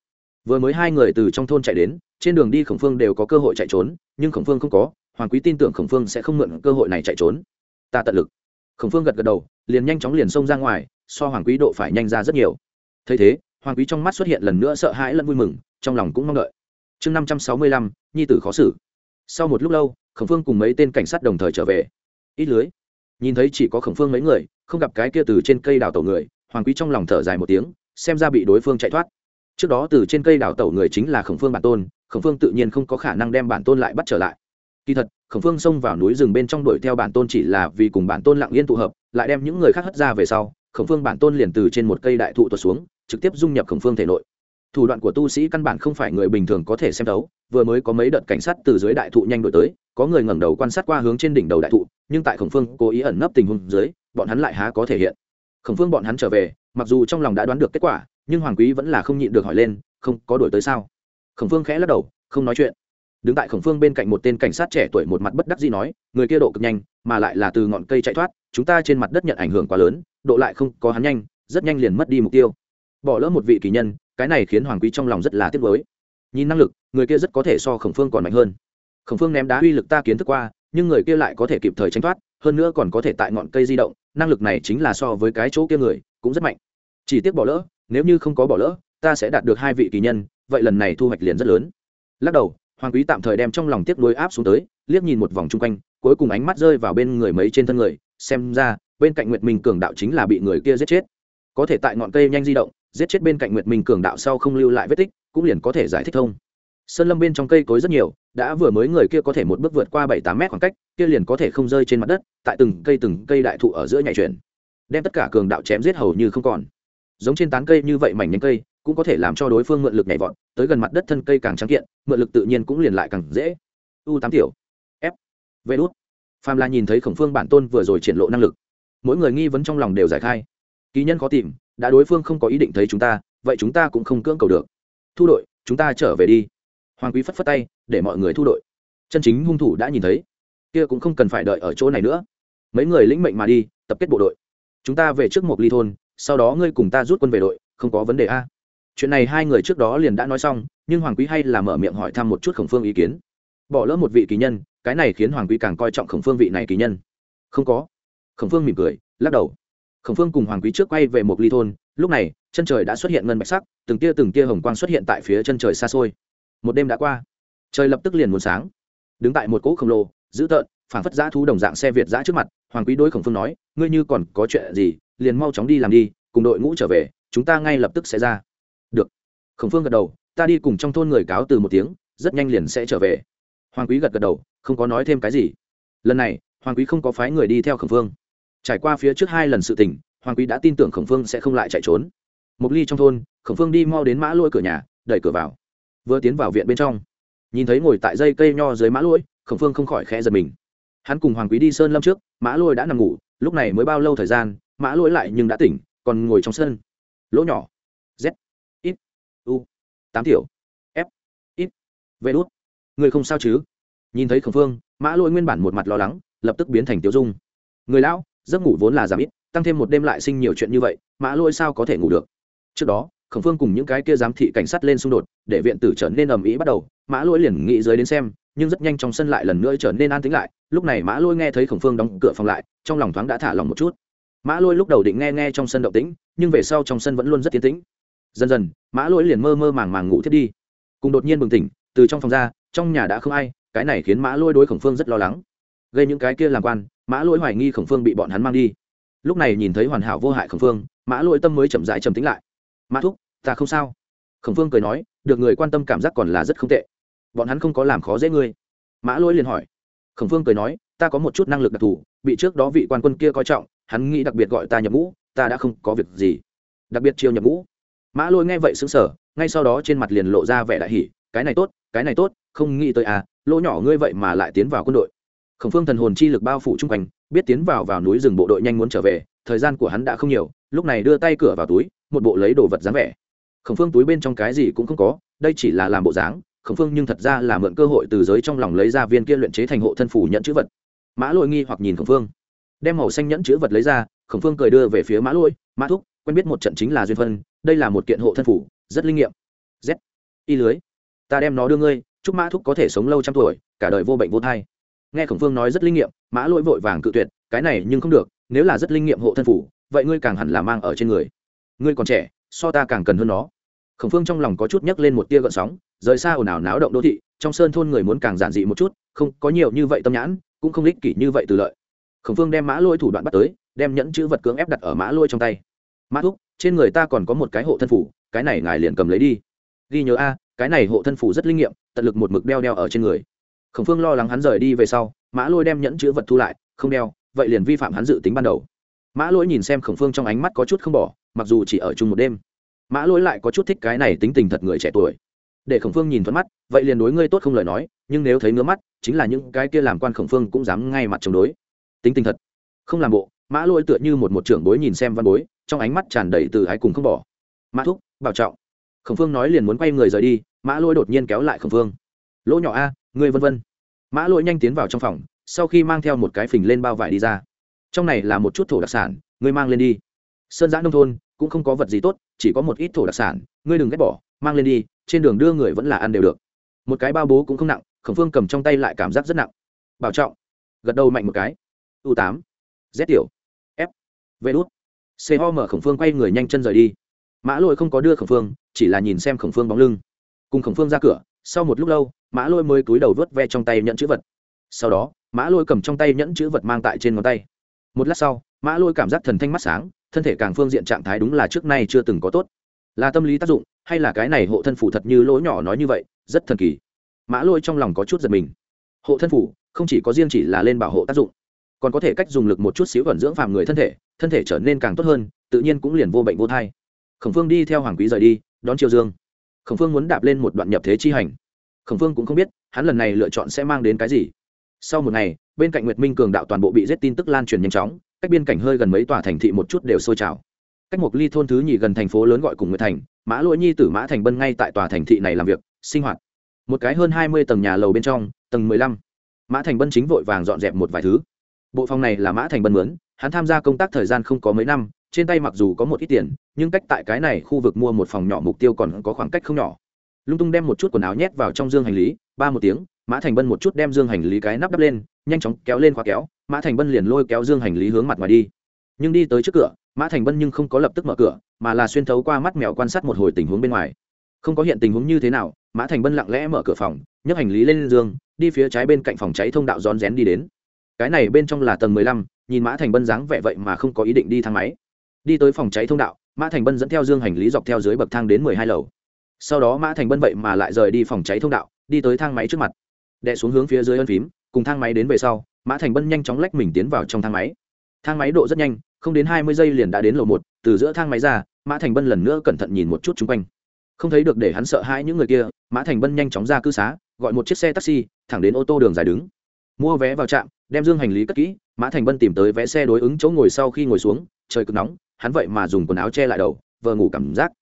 vừa mới hai người từ trong thôn chạy đến, trên đường đi khổng phương đều có cơ hội chạy trốn, nhưng khổng phương không có, hoàng quý tin tưởng khổng phương sẽ không mượn cơ hội này chạy trốn. Ta tận lực. Khổng phương gật gật đầu, liền nhanh chóng liền xông ra ngoài, so hoàng quý độ phải nhanh ra rất nhiều. Thấy thế, hoàng quý trong mắt xuất hiện lần nữa sợ hãi lẫn vui mừng, trong lòng cũng mong đợi. Chương năm trăm sáu mươi lăm, nhi tử khó xử. Sau một lúc lâu, khổng phương cùng mấy tên cảnh sát đồng thời trở về. Ít lưới. Nhìn thấy chỉ có khổng phương mấy người, không gặp cái kia từ trên cây đào tổ người, hoàng quý trong lòng thở dài một tiếng, xem ra bị đối phương chạy thoát trước đó từ trên cây đào tẩu người chính là khổng phương bản tôn, khổng phương tự nhiên không có khả năng đem bản tôn lại bắt trở lại. Kỳ thật, khổng phương xông vào núi rừng bên trong đuổi theo bản tôn chỉ là vì cùng bản tôn lặng yên tụ hợp, lại đem những người khác hất ra về sau, khổng phương bản tôn liền từ trên một cây đại thụ tuột xuống, trực tiếp dung nhập khổng phương thể nội. Thủ đoạn của tu sĩ căn bản không phải người bình thường có thể xem đấu vừa mới có mấy đợt cảnh sát từ dưới đại thụ nhanh đổi tới, có người ngẩng đầu quan sát qua hướng trên đỉnh đầu đại thụ, nhưng tại khổng phương cố ý ẩn nấp tình huống dưới, bọn hắn lại há có thể hiện. Khổng phương bọn hắn trở về, mặc dù trong lòng đã đoán được kết quả nhưng hoàng quý vẫn là không nhịn được hỏi lên, không, có đổi tới sao? Khổng phương khẽ lắc đầu, không nói chuyện. Đứng tại khổng phương bên cạnh một tên cảnh sát trẻ tuổi một mặt bất đắc dĩ nói, người kia độ cực nhanh, mà lại là từ ngọn cây chạy thoát, chúng ta trên mặt đất nhận ảnh hưởng quá lớn, độ lại không có hắn nhanh, rất nhanh liền mất đi mục tiêu. Bỏ lỡ một vị kỳ nhân, cái này khiến hoàng quý trong lòng rất là tiếc với nhìn năng lực, người kia rất có thể so khổng phương còn mạnh hơn. Khổng phương ném đá uy lực ta kiến thức qua, nhưng người kia lại có thể kịp thời tránh thoát, hơn nữa còn có thể tại ngọn cây di động, năng lực này chính là so với cái chỗ kia người, cũng rất mạnh. Chỉ tiếc bỏ lỡ nếu như không có bỏ lỡ, ta sẽ đạt được hai vị kỳ nhân, vậy lần này thu hoạch liền rất lớn. Lắc đầu, hoàng quý tạm thời đem trong lòng tiếc nuối áp xuống tới, liếc nhìn một vòng chung quanh, cuối cùng ánh mắt rơi vào bên người mấy trên thân người, xem ra, bên cạnh nguyệt minh cường đạo chính là bị người kia giết chết. Có thể tại ngọn cây nhanh di động, giết chết bên cạnh nguyệt minh cường đạo sau không lưu lại vết tích, cũng liền có thể giải thích thông. Sơn lâm bên trong cây cối rất nhiều, đã vừa mới người kia có thể một bước vượt qua bảy tám mét khoảng cách, kia liền có thể không rơi trên mặt đất, tại từng cây từng cây đại thụ ở giữa nhảy chuyển. Đem tất cả cường đạo chém giết hầu như không còn giống trên tán cây như vậy mảnh nhánh cây, cũng có thể làm cho đối phương mượn lực nhảy vọt, tới gần mặt đất thân cây càng trắng kiện, mượn lực tự nhiên cũng liền lại càng dễ. U tám tiểu, f, vê đốt phàm là nhìn thấy khổng phương bản tôn vừa rồi triển lộ năng lực. Mỗi người nghi vấn trong lòng đều giải khai. Ký nhân khó tìm, đã đối phương không có ý định thấy chúng ta, vậy chúng ta cũng không cưỡng cầu được. Thu đội, chúng ta trở về đi. Hoàng quý phất phất tay, để mọi người thu đội. Chân chính hung thủ đã nhìn thấy. Kia cũng không cần phải đợi ở chỗ này nữa. Mấy người lĩnh mệnh mà đi, tập kết bộ đội. Chúng ta về trước một ly thôn sau đó ngươi cùng ta rút quân về đội, không có vấn đề a. Chuyện này hai người trước đó liền đã nói xong, nhưng hoàng quý hay là mở miệng hỏi thăm một chút khổng phương ý kiến. Bỏ lỡ một vị kỳ nhân, cái này khiến hoàng quý càng coi trọng khổng phương vị này kỳ nhân. Không có. Khổng phương mỉm cười, lắc đầu. Khổng phương cùng hoàng quý trước quay về một ly thôn, lúc này, chân trời đã xuất hiện ngân bạch sắc, từng tia từng tia hồng quang xuất hiện tại phía chân trời xa xôi. Một đêm đã qua. Trời lập tức liền muốn sáng. Đứng tại một cỗ khổng lồ, dữ tợn, phảng phất giã thú đồng dạng xe việt giã trước mặt, hoàng quý đối khổng phương nói, ngươi như còn có chuyện gì liền mau chóng đi làm đi, cùng đội ngũ trở về, chúng ta ngay lập tức sẽ ra. Được. Khổng phương gật đầu, ta đi cùng trong thôn người cáo từ một tiếng, rất nhanh liền sẽ trở về. Hoàng quý gật gật đầu, không có nói thêm cái gì. Lần này, hoàng quý không có phái người đi theo khổng phương. Trải qua phía trước hai lần sự tình, hoàng quý đã tin tưởng khổng phương sẽ không lại chạy trốn. Một ly trong thôn, khổng phương đi mau đến mã lôi cửa nhà, đẩy cửa vào. Vừa tiến vào viện bên trong, nhìn thấy ngồi tại dây cây nho dưới mã lôi, khổng phương không khỏi khẽ giật mình. Hắn cùng hoàng quý đi sơn lâm trước, mã lôi đã nằm ngủ, lúc này mới bao lâu thời gian mã Lỗi lại nhưng đã tỉnh, còn ngồi trong sân. Lỗ nhỏ. Z. Ít u. Tám tiểu. F. Ít vê đốt người không sao chứ? Nhìn thấy khổng phương, mã Lỗi nguyên bản một mặt lo lắng, lập tức biến thành tiêu dung. Người lão, giấc ngủ vốn là giảm ít, tăng thêm một đêm lại sinh nhiều chuyện như vậy, mã Lỗi sao có thể ngủ được? Trước đó, khổng phương cùng những cái kia giám thị cảnh sát lên xung đột, để viện tử trở nên ầm ĩ bắt đầu, mã Lỗi liền nghĩ dưới đến xem, nhưng rất nhanh trong sân lại lần nữa trở nên an tĩnh lại, lúc này mã lôi nghe thấy khổng phương đóng cửa phòng lại, trong lòng thoáng đã thả lòng một chút mã lôi lúc đầu định nghe nghe trong sân động tĩnh, nhưng về sau trong sân vẫn luôn rất tiến tĩnh. Dần dần, mã lôi liền mơ mơ màng màng ngủ thiết đi. Cùng đột nhiên bừng tỉnh, từ trong phòng ra, trong nhà đã không ai, cái này khiến mã lôi đối khổng phương rất lo lắng. Gây những cái kia làm quan, mã lỗi hoài nghi khổng phương bị bọn hắn mang đi. Lúc này nhìn thấy hoàn hảo vô hại khổng phương, mã lỗi tâm mới chậm rãi trầm tính lại. Mã thúc, ta không sao. Khổng phương cười nói, được người quan tâm cảm giác còn là rất không tệ. Bọn hắn không có làm khó dễ ngươi. Mã lỗi liền hỏi. Khổng phương cười nói, ta có một chút năng lực đặc thù, bị trước đó vị quan quân kia coi trọng hắn nghĩ đặc biệt gọi ta nhập ngũ, ta đã không có việc gì. Đặc biệt chiêu nhập ngũ. Mã lôi nghe vậy xứng sở ngay sau đó trên mặt liền lộ ra vẻ đại hỉ, cái này tốt, cái này tốt, không nghĩ tới à lỗ nhỏ ngươi vậy mà lại tiến vào quân đội. Khổng phương thần hồn chi lực bao phủ chung quanh, biết tiến vào vào núi rừng bộ đội nhanh muốn trở về, thời gian của hắn đã không nhiều, lúc này đưa tay cửa vào túi, một bộ lấy đồ vật dáng vẻ. Khổng phương túi bên trong cái gì cũng không có, đây chỉ là làm bộ dáng, khổng phương nhưng thật ra là mượn cơ hội từ giới trong lòng lấy ra viên kia luyện chế thành hộ thân phủ nhận chữ vật. Mã lôi nghi hoặc nhìn khổng phương đem màu xanh nhẫn chữ vật lấy ra, khổng phương cười đưa về phía mã lôi, mã thúc, quen biết một trận chính là duyên phân, đây là một kiện hộ thân phủ, rất linh nghiệm. Z y lưới, ta đem nó đưa ngươi, chúc mã thúc có thể sống lâu trăm tuổi, cả đời vô bệnh vô thai. Nghe khổng phương nói rất linh nghiệm, mã lỗi vội vàng cự tuyệt, cái này nhưng không được, nếu là rất linh nghiệm hộ thân phủ, vậy ngươi càng hẳn là mang ở trên người. Ngươi còn trẻ, so ta càng cần hơn nó. Khổng phương trong lòng có chút nhấc lên một tia gợn sóng, rời xa ồn ào náo động đô thị, trong sơn thôn người muốn càng giản dị một chút, không có nhiều như vậy tâm nhãn, cũng không ích kỷ như vậy từ lợi khổng phương đem mã lôi thủ đoạn bắt tới, đem nhẫn chữ vật cưỡng ép đặt ở mã lôi trong tay. Mã thúc, trên người ta còn có một cái hộ thân phủ, cái này ngài liền cầm lấy đi. Ghi nhớ a, cái này hộ thân phủ rất linh nghiệm, tận lực một mực đeo đeo ở trên người. Khổng phương lo lắng hắn rời đi về sau, mã lôi đem nhẫn chữ vật thu lại, không đeo, vậy liền vi phạm hắn dự tính ban đầu. Mã lỗi nhìn xem khổng phương trong ánh mắt có chút không bỏ, mặc dù chỉ ở chung một đêm. Mã lỗi lại có chút thích cái này tính tình thật người trẻ tuổi. Để khổng phương nhìn thuận mắt, vậy liền đối ngươi tốt không lời nói, nhưng nếu thấy ngứa mắt, chính là những cái kia làm quan khổng phương cũng dám ngay mặt chống đối tính tình thật. Không làm bộ, mã lỗi tựa như một một trưởng bối nhìn xem văn bối, trong ánh mắt tràn đầy từ ái cùng không bỏ. Mã thúc, bảo trọng. Khổng phương nói liền muốn quay người rời đi, mã lỗi đột nhiên kéo lại khổng phương. Lỗ nhỏ a, ngươi vân vân. Mã lỗi nhanh tiến vào trong phòng, sau khi mang theo một cái phình lên bao vải đi ra. Trong này là một chút thổ đặc sản, ngươi mang lên đi. Sơn giã nông thôn, cũng không có vật gì tốt, chỉ có một ít thổ đặc sản, ngươi đừng ghét bỏ, mang lên đi, trên đường đưa người vẫn là ăn đều được. Một cái bao bố cũng không nặng, khổng phương cầm trong tay lại cảm giác rất nặng. Bảo trọng. Gật đầu mạnh một cái u tám. Z tiểu. F. Vê đốt c ho mở khổng phương quay người nhanh chân rời đi. Mã lôi không có đưa khổng phương, chỉ là nhìn xem khổng phương bóng lưng. Cùng khổng phương ra cửa, sau một lúc lâu, mã lôi mới cúi đầu vớt ve trong tay nhận chữ vật. Sau đó, mã lôi cầm trong tay nhẫn chữ vật mang tại trên ngón tay. Một lát sau, mã lôi cảm giác thần thanh mắt sáng, thân thể càng phương diện trạng thái đúng là trước nay chưa từng có tốt. Là tâm lý tác dụng, hay là cái này hộ thân phủ thật như lỗ nhỏ nói như vậy, rất thần kỳ. Mã lôi trong lòng có chút giật mình. Hộ thân phủ không chỉ có riêng chỉ là lên bảo hộ tác dụng còn có thể cách dùng lực một chút xíu vận dưỡng phàm người thân thể thân thể trở nên càng tốt hơn, tự nhiên cũng liền vô bệnh vô thai. Khổng phương đi theo hoàng quý rời đi, đón triều dương. Khổng phương muốn đạp lên một đoạn nhập thế chi hành. Khổng phương cũng không biết, hắn lần này lựa chọn sẽ mang đến cái gì. Sau một ngày, bên cạnh nguyệt minh cường đạo toàn bộ bị giết tin tức lan truyền nhanh chóng, cách biên cảnh hơi gần mấy tòa thành thị một chút đều sôi trào. Cách một ly thôn thứ nhì gần thành phố lớn gọi cùng nguyệt thành, mã lỗi nhi tử mã thành bân ngay tại tòa thành thị này làm việc, sinh hoạt. Một cái hơn hai mươi tầng nhà lầu bên trong, tầng mười lăm. Mã thành bân chính vội vàng dọn dẹp một vài thứ bộ phòng này là mã thành bân mướn, hắn tham gia công tác thời gian không có mấy năm, trên tay mặc dù có một ít tiền, nhưng cách tại cái này khu vực mua một phòng nhỏ mục tiêu còn có khoảng cách không nhỏ. Lung tung đem một chút quần áo nhét vào trong dương hành lý, ba một tiếng, mã thành bân một chút đem dương hành lý cái nắp đắp lên, nhanh chóng kéo lên khóa kéo, mã thành bân liền lôi kéo dương hành lý hướng mặt ngoài đi. Nhưng đi tới trước cửa, mã thành bân nhưng không có lập tức mở cửa, mà là xuyên thấu qua mắt mèo quan sát một hồi tình huống bên ngoài. Không có hiện tình huống như thế nào, mã thành bân lặng lẽ mở cửa phòng, nhấc hành lý lên giường đi phía trái bên cạnh phòng cháy thông đạo rón rén đi đến cái này bên trong là tầng mười lăm, nhìn mã thành bân dáng vẻ vậy mà không có ý định đi thang máy. Đi tới phòng cháy thông đạo, mã thành bân dẫn theo dương hành lý dọc theo dưới bậc thang đến mười hai lầu. Sau đó mã thành bân vậy mà lại rời đi phòng cháy thông đạo, đi tới thang máy trước mặt. Đệ xuống hướng phía dưới ân phím, cùng thang máy đến về sau, mã thành bân nhanh chóng lách mình tiến vào trong thang máy. Thang máy độ rất nhanh, không đến hai mươi giây liền đã đến lầu một, từ giữa thang máy ra, mã thành bân lần nữa cẩn thận nhìn một chút chung quanh. Không thấy được để hắn sợ hãi những người kia, mã thành bân nhanh chóng ra cư xá, gọi một chiếc xe taxi, thẳng đến ô tô đường dài đứng. Mua vé vào trạm đem dương hành lý cất kỹ, mã thành bân tìm tới vé xe đối ứng chỗ ngồi sau khi ngồi xuống, trời cực nóng, hắn vậy mà dùng quần áo che lại đầu, vờ ngủ cảm giác.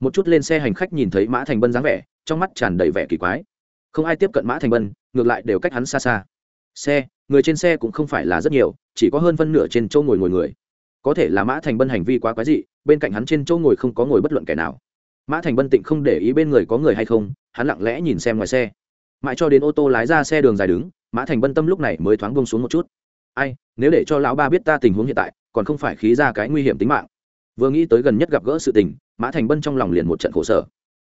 Một chút lên xe hành khách nhìn thấy mã thành bân dáng vẻ, trong mắt tràn đầy vẻ kỳ quái. Không ai tiếp cận mã thành bân, ngược lại đều cách hắn xa xa. Xe, người trên xe cũng không phải là rất nhiều, chỉ có hơn phân nửa trên chỗ ngồi ngồi người. Có thể là mã thành bân hành vi quá quái dị, bên cạnh hắn trên chỗ ngồi không có ngồi bất luận kẻ nào. Mã thành bân tịnh không để ý bên người có người hay không, hắn lặng lẽ nhìn xem ngoài xe. Mãi cho đến ô tô lái ra xe đường dài đứng mã thành bân tâm lúc này mới thoáng bông xuống một chút. Ai, nếu để cho lão ba biết ta tình huống hiện tại, còn không phải khí ra cái nguy hiểm tính mạng. Vừa nghĩ tới gần nhất gặp gỡ sự tình, mã thành bân trong lòng liền một trận khổ sở.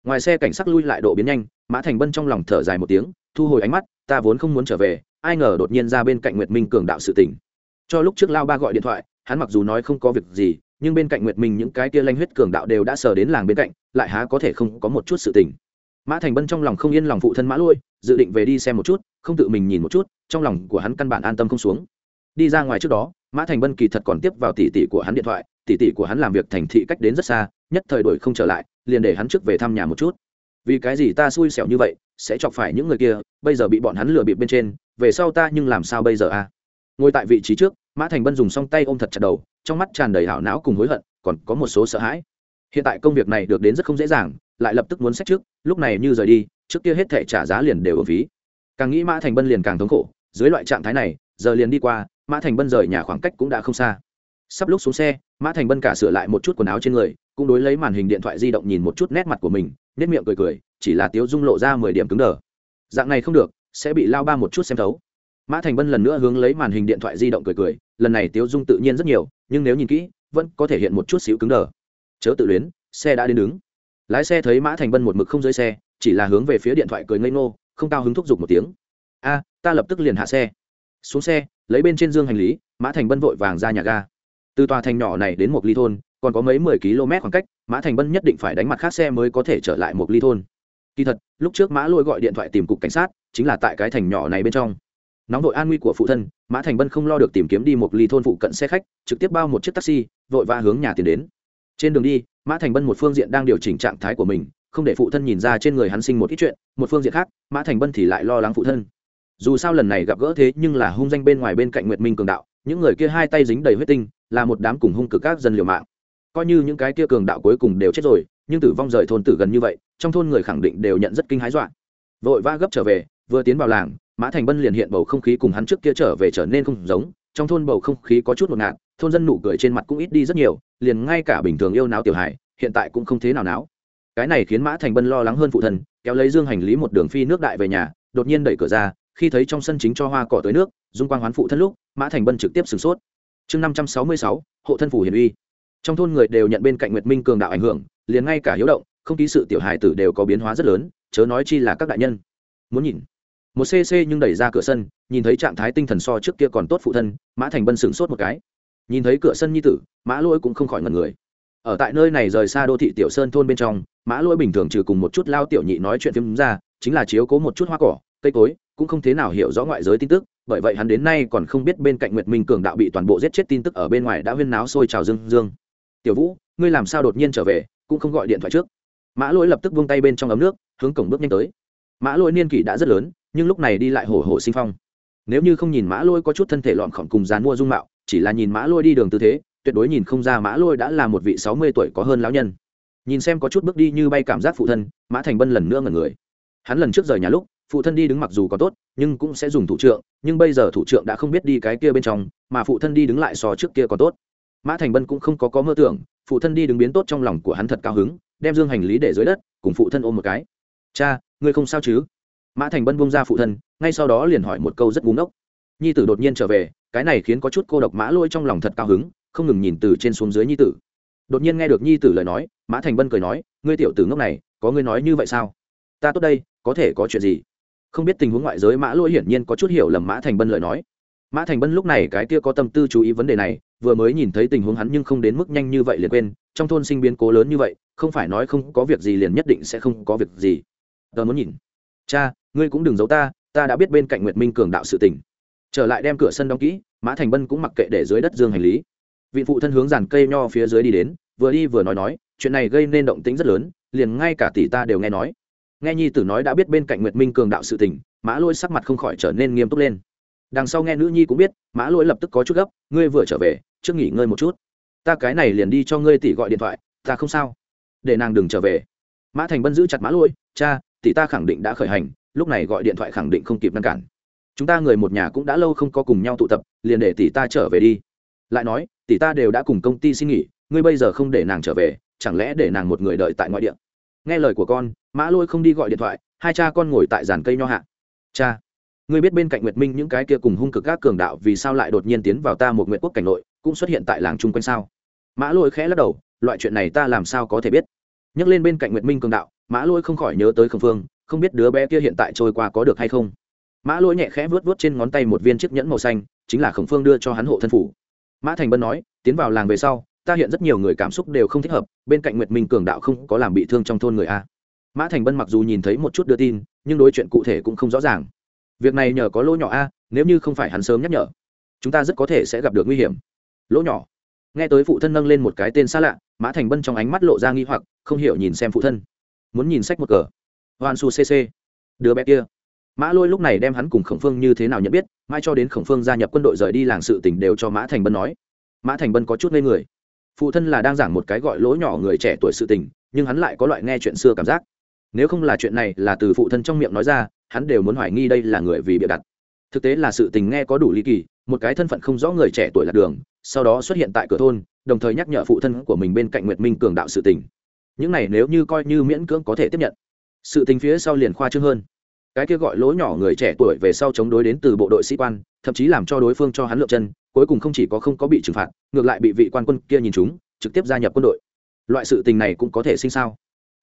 Ngoài xe cảnh sát lui lại độ biến nhanh, mã thành bân trong lòng thở dài một tiếng, thu hồi ánh mắt, ta vốn không muốn trở về, ai ngờ đột nhiên ra bên cạnh nguyệt minh cường đạo sự tình. cho lúc trước lao ba gọi điện thoại, hắn mặc dù nói không có việc gì, nhưng bên cạnh nguyệt minh những cái kia lanh huyết cường đạo đều đã sờ đến làng bên cạnh, lại há có thể không có một chút sự tình. Mã thành bân trong lòng không yên lòng phụ thân mã lôi, dự định về đi xem một chút không tự mình nhìn một chút, trong lòng của hắn căn bản an tâm không xuống. Đi ra ngoài trước đó, mã thành bân kỳ thật còn tiếp vào tỷ tỷ của hắn điện thoại, tỷ tỷ của hắn làm việc thành thị cách đến rất xa, nhất thời đổi không trở lại, liền để hắn trước về thăm nhà một chút. Vì cái gì ta xui xẻo như vậy, sẽ chọc phải những người kia, bây giờ bị bọn hắn lừa bịp bên trên, về sau ta nhưng làm sao bây giờ a à? ngồi tại vị trí trước, mã thành bân dùng song tay ôm thật chặt đầu, trong mắt tràn đầy hảo não cùng hối hận, còn có một số sợ hãi. Hiện tại công việc này được đến rất không dễ dàng, lại lập tức muốn xét trước, lúc này như rời đi, trước kia hết thể trả giá liền đều ở phí càng nghĩ mã thành bân liền càng thống khổ, dưới loại trạng thái này, giờ liền đi qua, mã thành bân rời nhà khoảng cách cũng đã không xa. Sắp lúc xuống xe, mã thành bân cả sửa lại một chút quần áo trên người, cũng đối lấy màn hình điện thoại di động nhìn một chút nét mặt của mình, nét miệng cười cười, chỉ là tiếu dung lộ ra mười điểm cứng đờ. Dạng này không được, sẽ bị lao ba một chút xem thấu. Mã thành bân lần nữa hướng lấy màn hình điện thoại di động cười cười, lần này tiếu dung tự nhiên rất nhiều, nhưng nếu nhìn kỹ, vẫn có thể hiện một chút xíu cứng đờ. Chớ tự luyến, xe đã đến đứng. Lái xe thấy mã thành bân một mực không dưới xe, chỉ là hướng về phía điện thoại cười ngây ngô không cao hứng thúc giục một tiếng. A, ta lập tức liền hạ xe. Xuống xe, lấy bên trên dương hành lý, mã thành bân vội vàng ra nhà ga. Từ tòa thành nhỏ này đến một ly thôn, còn có mấy mười km khoảng cách, mã thành bân nhất định phải đánh mặt khác xe mới có thể trở lại một ly thôn. Kỳ thật, lúc trước mã lôi gọi điện thoại tìm cục cảnh sát, chính là tại cái thành nhỏ này bên trong. Nóng vội an nguy của phụ thân, mã thành bân không lo được tìm kiếm đi một ly thôn phụ cận xe khách, trực tiếp bao một chiếc taxi, vội vã hướng nhà tiền đến. Trên đường đi, mã thành bân một phương diện đang điều chỉnh trạng thái của mình không để phụ thân nhìn ra trên người hắn sinh một ít chuyện, một phương diện khác, mã thành bân thì lại lo lắng phụ thân. Dù sao lần này gặp gỡ thế nhưng là hung danh bên ngoài bên cạnh nguyệt minh cường đạo, những người kia hai tay dính đầy huyết tinh, là một đám cùng hung cực các dân liều mạng. Coi như những cái kia cường đạo cuối cùng đều chết rồi, nhưng tử vong rời thôn tử gần như vậy, trong thôn người khẳng định đều nhận rất kinh hái dọa. Vội vã gấp trở về, vừa tiến vào làng, mã thành bân liền hiện bầu không khí cùng hắn trước kia trở về trở nên không giống, trong thôn bầu không khí có chút ngột ngạt, thôn dân nụ cười trên mặt cũng ít đi rất nhiều, liền ngay cả bình thường yêu náo tiểu hải hiện tại cũng không thế nào náo cái này khiến mã thành bân lo lắng hơn phụ thân, kéo lấy dương hành lý một đường phi nước đại về nhà, đột nhiên đẩy cửa ra, khi thấy trong sân chính cho hoa cỏ tới nước, dung quang hoán phụ thân lúc, mã thành bân trực tiếp sửng sốt. Chương năm trăm sáu mươi sáu, hộ thân phủ hiền uy. Trong thôn người đều nhận bên cạnh nguyệt minh cường đạo ảnh hưởng, liền ngay cả hiếu động, không ký sự tiểu hài tử đều có biến hóa rất lớn, chớ nói chi là các đại nhân. Muốn nhìn. Một cc nhưng đẩy ra cửa sân, nhìn thấy trạng thái tinh thần so trước kia còn tốt phụ thân, mã thành bân sửng sốt một cái. Nhìn thấy cửa sân nhi tử, mã lỗi cũng không khỏi ngần người ở tại nơi này rời xa đô thị tiểu sơn thôn bên trong, mã lỗi bình thường trừ cùng một chút lao tiểu nhị nói chuyện phim ra, chính là chiếu cố một chút hoa cỏ, cây cối, cũng không thế nào hiểu rõ ngoại giới tin tức, bởi vậy hắn đến nay còn không biết bên cạnh nguyệt minh cường đạo bị toàn bộ giết chết tin tức ở bên ngoài đã huyên náo sôi trào dương dương. Tiểu vũ, ngươi làm sao đột nhiên trở về? cũng không gọi điện thoại trước. Mã lỗi lập tức vung tay bên trong ấm nước, hướng cổng bước nhanh tới. Mã lỗi niên kỷ đã rất lớn, nhưng lúc này đi lại hổ hổ sinh phong. Nếu như không nhìn mã lôi có chút thân thể lọn khỏng cùng dàn mua dung mạo, chỉ là nhìn mã lôi đi đường tư thế tuyệt đối nhìn không ra mã lôi đã là một vị sáu mươi tuổi có hơn lão nhân. Nhìn xem có chút bước đi như bay cảm giác phụ thân, mã thành bân lần nữa ngẩn người. Hắn lần trước rời nhà lúc, phụ thân đi đứng mặc dù có tốt, nhưng cũng sẽ dùng thủ trượng, nhưng bây giờ thủ trượng đã không biết đi cái kia bên trong, mà phụ thân đi đứng lại so trước kia có tốt. Mã thành bân cũng không có có mơ tưởng, phụ thân đi đứng biến tốt trong lòng của hắn thật cao hứng, đem dương hành lý để dưới đất, cùng phụ thân ôm một cái. Cha, ngươi không sao chứ? Mã thành bân bông ra phụ thân, ngay sau đó liền hỏi một câu rất búng ngốc. Nhi tử đột nhiên trở về, cái này khiến có chút cô độc mã lôi trong lòng thật cao hứng không ngừng nhìn từ trên xuống dưới nhi tử. Đột nhiên nghe được nhi tử lời nói, mã thành bân cười nói, ngươi tiểu tử ngốc này, có ngươi nói như vậy sao? Ta tốt đây, có thể có chuyện gì? Không biết tình huống ngoại giới mã lỗi hiển nhiên có chút hiểu lầm mã thành bân lời nói. Mã thành bân lúc này cái kia có tâm tư chú ý vấn đề này, vừa mới nhìn thấy tình huống hắn nhưng không đến mức nhanh như vậy liền quên, trong thôn sinh biến cố lớn như vậy, không phải nói không có việc gì liền nhất định sẽ không có việc gì. Tớ muốn nhìn. Cha, ngươi cũng đừng giấu ta ta đã biết bên cạnh nguyệt minh cường đạo sự tình. Trở lại đem cửa sân đóng kỹ, mã thành bân cũng mặc kệ để dưới đất dương hành lý vị phụ thân hướng dàn cây nho phía dưới đi đến, vừa đi vừa nói nói, chuyện này gây nên động tĩnh rất lớn, liền ngay cả tỷ ta đều nghe nói. Nghe nhi tử nói đã biết bên cạnh nguyệt minh cường đạo sự tình, mã lôi sắc mặt không khỏi trở nên nghiêm túc lên. Đằng sau nghe nữ nhi cũng biết, mã lôi lập tức có chút gấp, ngươi vừa trở về, trước nghỉ ngơi một chút. Ta cái này liền đi cho ngươi tỷ gọi điện thoại, ta không sao. Để nàng đừng trở về. Mã thành bân giữ chặt mã lôi, cha, tỷ ta khẳng định đã khởi hành, lúc này gọi điện thoại khẳng định không kịp ngăn cản. Chúng ta người một nhà cũng đã lâu không có cùng nhau tụ tập, liền để tỷ ta trở về đi. Lại nói tỷ ta đều đã cùng công ty xin nghỉ, ngươi bây giờ không để nàng trở về, chẳng lẽ để nàng một người đợi tại ngoại địa? Nghe lời của con, mã lôi không đi gọi điện thoại, hai cha con ngồi tại giàn cây nho hạ. Cha, ngươi biết bên cạnh nguyệt minh những cái kia cùng hung cực các cường đạo vì sao lại đột nhiên tiến vào ta một nguyện quốc cảnh nội, cũng xuất hiện tại làng chung quanh sao? Mã lôi khẽ lắc đầu, loại chuyện này ta làm sao có thể biết? Nhắc lên bên cạnh nguyệt minh cường đạo, mã lôi không khỏi nhớ tới khương phương, không biết đứa bé kia hiện tại trôi qua có được hay không. Mã lôi nhẹ khẽ vớt vớt trên ngón tay một viên chiếc nhẫn màu xanh, chính là khổng phương đưa cho hắn hộ thân phủ mã thành bân nói, tiến vào làng về sau, ta hiện rất nhiều người cảm xúc đều không thích hợp, bên cạnh nguyệt minh cường đạo không có làm bị thương trong thôn người a. Mã thành bân mặc dù nhìn thấy một chút đưa tin, nhưng đối chuyện cụ thể cũng không rõ ràng. Việc này nhờ có lỗ nhỏ a, nếu như không phải hắn sớm nhắc nhở, chúng ta rất có thể sẽ gặp được nguy hiểm. Lỗ nhỏ? Nghe tới phụ thân nâng lên một cái tên xa lạ, mã thành bân trong ánh mắt lộ ra nghi hoặc, không hiểu nhìn xem phụ thân. Muốn nhìn sách một cờ. Hoan su cc đứa bé kia mã lôi lúc này đem hắn cùng khổng phương như thế nào nhận biết mai cho đến khổng phương gia nhập quân đội rời đi làng sự tỉnh đều cho mã thành bân nói. Mã thành bân có chút ngây người. Phụ thân là đang giảng một cái gọi lỗ nhỏ người trẻ tuổi sự tình, nhưng hắn lại có loại nghe chuyện xưa cảm giác. Nếu không là chuyện này là từ phụ thân trong miệng nói ra, hắn đều muốn hoài nghi đây là người vì bịa đặt. Thực tế là sự tình nghe có đủ ly kỳ, một cái thân phận không rõ người trẻ tuổi lạc đường, sau đó xuất hiện tại cửa thôn, đồng thời nhắc nhở phụ thân của mình bên cạnh nguyệt minh cường đạo sự tình. Những này nếu như coi như miễn cưỡng có thể tiếp nhận. Sự tình phía sau liền khoa trương hơn cái kia gọi lỗ nhỏ người trẻ tuổi về sau chống đối đến từ bộ đội sĩ quan, thậm chí làm cho đối phương cho hắn lượm chân, cuối cùng không chỉ có không có bị trừng phạt, ngược lại bị vị quan quân kia nhìn chúng, trực tiếp gia nhập quân đội. Loại sự tình này cũng có thể sinh sao?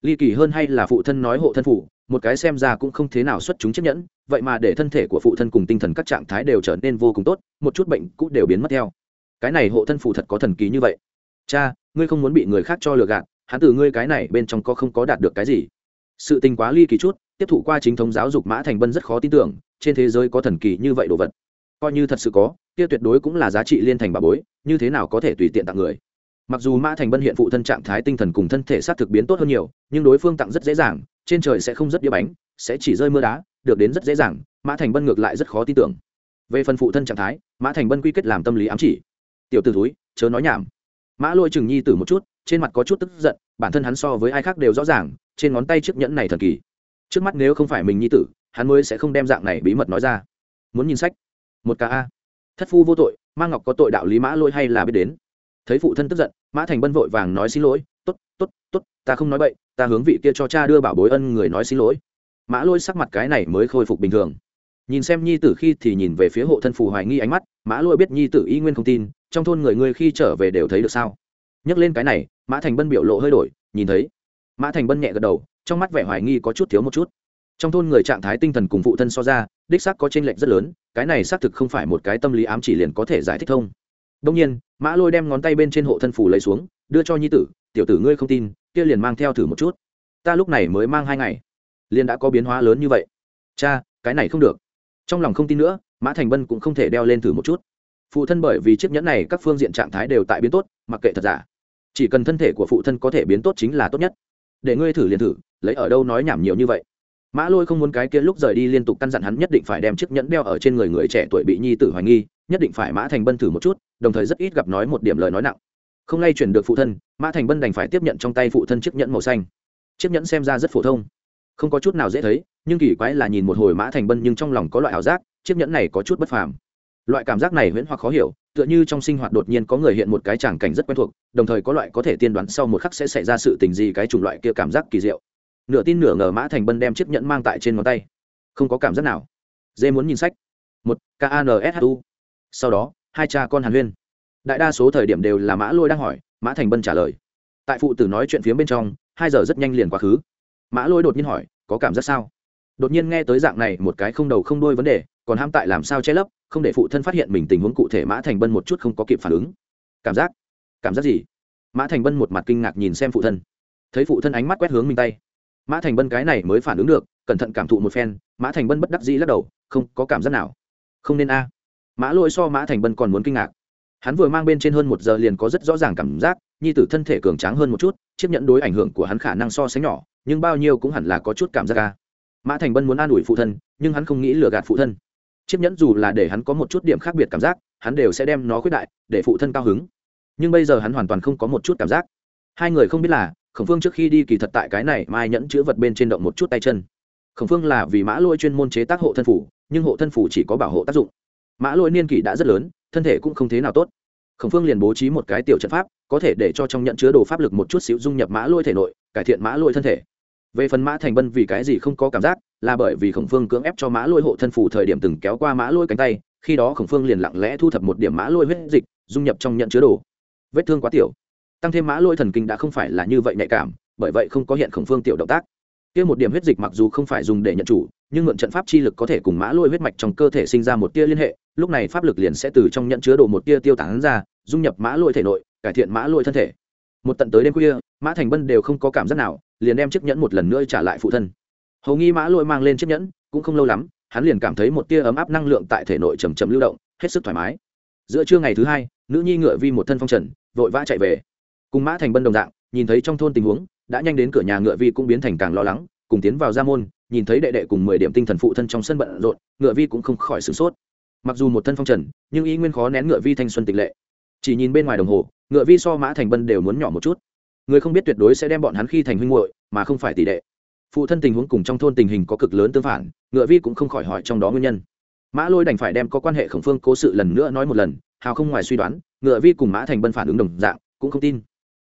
Ly kỳ hơn hay là phụ thân nói hộ thân phụ một cái xem ra cũng không thế nào xuất chúng chấp nhẫn, vậy mà để thân thể của phụ thân cùng tinh thần các trạng thái đều trở nên vô cùng tốt, một chút bệnh cũ đều biến mất theo. Cái này hộ thân phụ thật có thần kỳ như vậy. Cha, ngươi không muốn bị người khác cho lừa gạt, hắn từ ngươi cái này bên trong có không có đạt được cái gì? Sự tình quá ly kỳ chút tiếp thụ qua chính thống giáo dục mã thành bân rất khó tin tưởng, trên thế giới có thần kỳ như vậy đồ vật. Coi như thật sự có, kia tuyệt đối cũng là giá trị liên thành bà bối, như thế nào có thể tùy tiện tặng người. Mặc dù mã thành bân hiện phụ thân trạng thái tinh thần cùng thân thể s á t thực biến tốt hơn nhiều, nhưng đối phương tặng rất dễ dàng, trên trời sẽ không rất đĩa bánh, sẽ chỉ rơi mưa đá, được đến rất dễ dàng, mã thành bân ngược lại rất khó tin tưởng. Về phần phụ thân trạng thái, mã thành bân quy kết làm tâm lý ám chỉ. Tiểu t ử túi chớ nói nhảm. Mã lôi chừng nhi tử một chút, trên mặt có chút tức giận, bản thân hắn so với ai khác đều rõ ràng, trên ngón tay chiếc nhẫn này thần kỳ trước mắt nếu không phải mình nhi tử, hắn mới sẽ không đem dạng này bí mật nói ra. Muốn nhìn sách? Một ca a. Thất phu vô tội, Ma ngọc có tội đạo lý mã Lỗi hay là biết đến? Thấy phụ thân tức giận, mã thành bân vội vàng nói xin lỗi t ố t t ố t t ố t ta không nói bậy, ta hướng vị kia cho cha đưa bảo bối ân người nói xin lỗi. Mã lôi sắc mặt cái này mới khôi phục bình thường. Nhìn xem nhi tử khi thì nhìn về phía hộ thân phù hoài nghi ánh mắt, mã lôi biết nhi tử y nguyên không tin, trong thôn người ngươi khi trở về đều thấy được sao. Nhắc lên cái này, mã thành bân biểu lộ hơi đổi, nhìn thấy, mã thành bân nhẹ gật đầu trong mắt vẻ hoài nghi có chút thiếu một chút. Trong thôn người trạng thái tinh thần cùng phụ thân so ra, đích xác có t r ê n lệch rất lớn, cái này xác thực không phải một cái tâm lý ám chỉ liền có thể giải thích thông. Đông nhiên, mã lôi đem ngón tay bên trên hộ thân phủ lấy xuống, đưa cho nhi tử, tiểu tử ngươi không tin, kia liền mang theo thử một chút. Ta lúc này mới mang hai ngày. Liền đã có biến hóa lớn như vậy. Cha, cái này không được. Trong lòng không tin nữa, mã thành bân cũng không thể đeo lên thử một chút. Phụ thân bởi vì chiếc nhẫn này các phương diện trạng thái đều tại biến tốt, mặc kệ thật giả. Chỉ cần thân thể của phụ thân có thể biến tốt chính là tốt nhất để ngươi thử liền thử, lấy ở đâu nói nhảm nhiều như vậy. Mã lôi không muốn cái kia lúc rời đi liên tục căn dặn hắn nhất định phải đem chiếc nhẫn đeo ở trên người người trẻ tuổi bị nhi tử hoài nghi, nhất định phải mã thành bân thử một chút, đồng thời rất ít gặp nói một điểm lời nói nặng. Không lay chuyển được phụ thân, mã thành bân đành phải tiếp nhận trong tay phụ thân chiếc nhẫn màu xanh. Chiếc nhẫn xem ra rất phổ thông, không có chút nào dễ thấy, nhưng kỳ quái là nhìn một hồi mã thành bân nhưng trong lòng có loại ảo giác, chiếc nhẫn này có chút bất phàm. Loại cảm giác này huyễn hoặc khó hiểu tựa như trong sinh hoạt đột nhiên có người hiện một cái tràng cảnh rất quen thuộc, đồng thời có loại có thể tiên đoán sau một khắc sẽ xảy ra sự tình gì cái chủng loại kia cảm giác kỳ diệu. Nửa tin nửa ngờ mã thành bân đem chiếc nhẫn mang tại trên ngón tay. Không có cảm giác nào. Dê muốn nhìn sách. Một KNSHU. sau đó, hai cha con hàn huyên. Đại đa số thời điểm đều là mã lôi đang hỏi, mã thành bân trả lời. Tại phụ tử nói chuyện phía bên trong, hai giờ rất nhanh liền quá khứ. Mã lôi đột nhiên hỏi, có cảm giác sao? Đột nhiên nghe tới dạng này một cái không đầu không đôi vấn đề, còn ham tại làm sao che lấp? Không để phụ thân phát hiện mình tình huống cụ thể, mã thành bân một chút không có kịp phản ứng. Cảm giác? Cảm giác gì? Mã thành bân một mặt kinh ngạc nhìn xem phụ thân. Thấy phụ thân ánh mắt quét hướng mình tay. Mã thành bân cái này mới phản ứng được, cẩn thận cảm thụ một phen, mã thành bân bất đắc dĩ lắc đầu, không, có cảm giác nào. Không nên a. Mã lỗi so mã thành bân còn muốn kinh ngạc. Hắn vừa mang bên trên hơn một giờ liền có rất rõ ràng cảm giác, nhi tử thân thể cường tráng hơn một chút, chiếc nhận đối ảnh hưởng của hắn khả năng so sánh nhỏ, nhưng bao nhiêu cũng hẳn là có chút cảm giác ca mã thành bân muốn an ủi phụ thân, nhưng hắn không nghĩ lừa gạt phụ thân chiếc nhẫn dù là để hắn có một chút điểm khác biệt cảm giác, hắn đều sẽ đem nó khuyết đại, để phụ thân cao hứng. Nhưng bây giờ hắn hoàn toàn không có một chút cảm giác. Hai người không biết là, khổng phương trước khi đi kỳ thật tại cái này mai nhẫn chữ vật bên trên động một chút tay chân. Khổng phương là vì mã lôi chuyên môn chế tác hộ thân phủ, nhưng hộ thân phủ chỉ có bảo hộ tác dụng. Mã lôi niên kỷ đã rất lớn, thân thể cũng không thế nào tốt. Khổng phương liền bố trí một cái tiểu trận pháp, có thể để cho trong nhận chứa đồ pháp lực một chút xíu dung nhập mã lôi thể nội, cải thiện mã lôi thân thể. Về phần mã thành bân vì cái gì không có cảm giác là bởi vì khổng phương cưỡng ép cho mã lôi hộ thân phủ thời điểm từng kéo qua mã lôi cánh tay, khi đó khổng phương liền lặng lẽ thu thập một điểm mã lôi huyết dịch, dung nhập trong nhận chứa đồ. Vết thương quá tiểu. Tăng thêm mã lôi thần kinh đã không phải là như vậy nhạy cảm, bởi vậy không có hiện khổng phương tiểu động tác. Kia một điểm huyết dịch mặc dù không phải dùng để nhận chủ, nhưng mượn trận pháp chi lực có thể cùng mã lôi huyết mạch trong cơ thể sinh ra một tia liên hệ, lúc này pháp lực liền sẽ từ trong nhận chứa đồ một tia tiêu tán ra, dung nhập mã lôi thể nội, cải thiện mã lôi thân thể. Một tận tới đêm khuya, mã thành bân đều không có cảm giác nào, liền đem chiếc nhẫn một lần nữa trả lại phụ thân hầu nghi mã lôi mang lên chiếc nhẫn, cũng không lâu lắm, hắn liền cảm thấy một tia ấm áp năng lượng tại thể nội chầm chầm lưu động, hết sức thoải mái. Giữa trưa ngày thứ hai, nữ nhi ngựa vi một thân phong trần, vội vã chạy về. Cùng mã thành bân đồng dạng, nhìn thấy trong thôn tình huống, đã nhanh đến cửa nhà ngựa vi cũng biến thành càng lo lắng, cùng tiến vào gia môn, nhìn thấy đệ đệ cùng mười điểm tinh thần phụ thân trong sân bận rộn, ngựa vi cũng không khỏi sửng sốt. Mặc dù một thân phong trần, nhưng y nguyên khó nén ngựa vi thanh xuân tịch lệ. Chỉ nhìn bên ngoài đồng hồ, ngựa vi so mã thành bân đều muốn nhỏ một chút. Người không biết tuyệt đối sẽ đem bọn hắn khi thành huynh hội mà không phải tỷ đệ phụ thân tình huống cùng trong thôn tình hình có cực lớn tương phản, ngựa vi cũng không khỏi hỏi trong đó nguyên nhân. Mã lôi đành phải đem có quan hệ khổng phương cố sự lần nữa nói một lần, hào không ngoài suy đoán, ngựa vi cùng mã thành bân phản ứng đồng dạng, cũng không tin.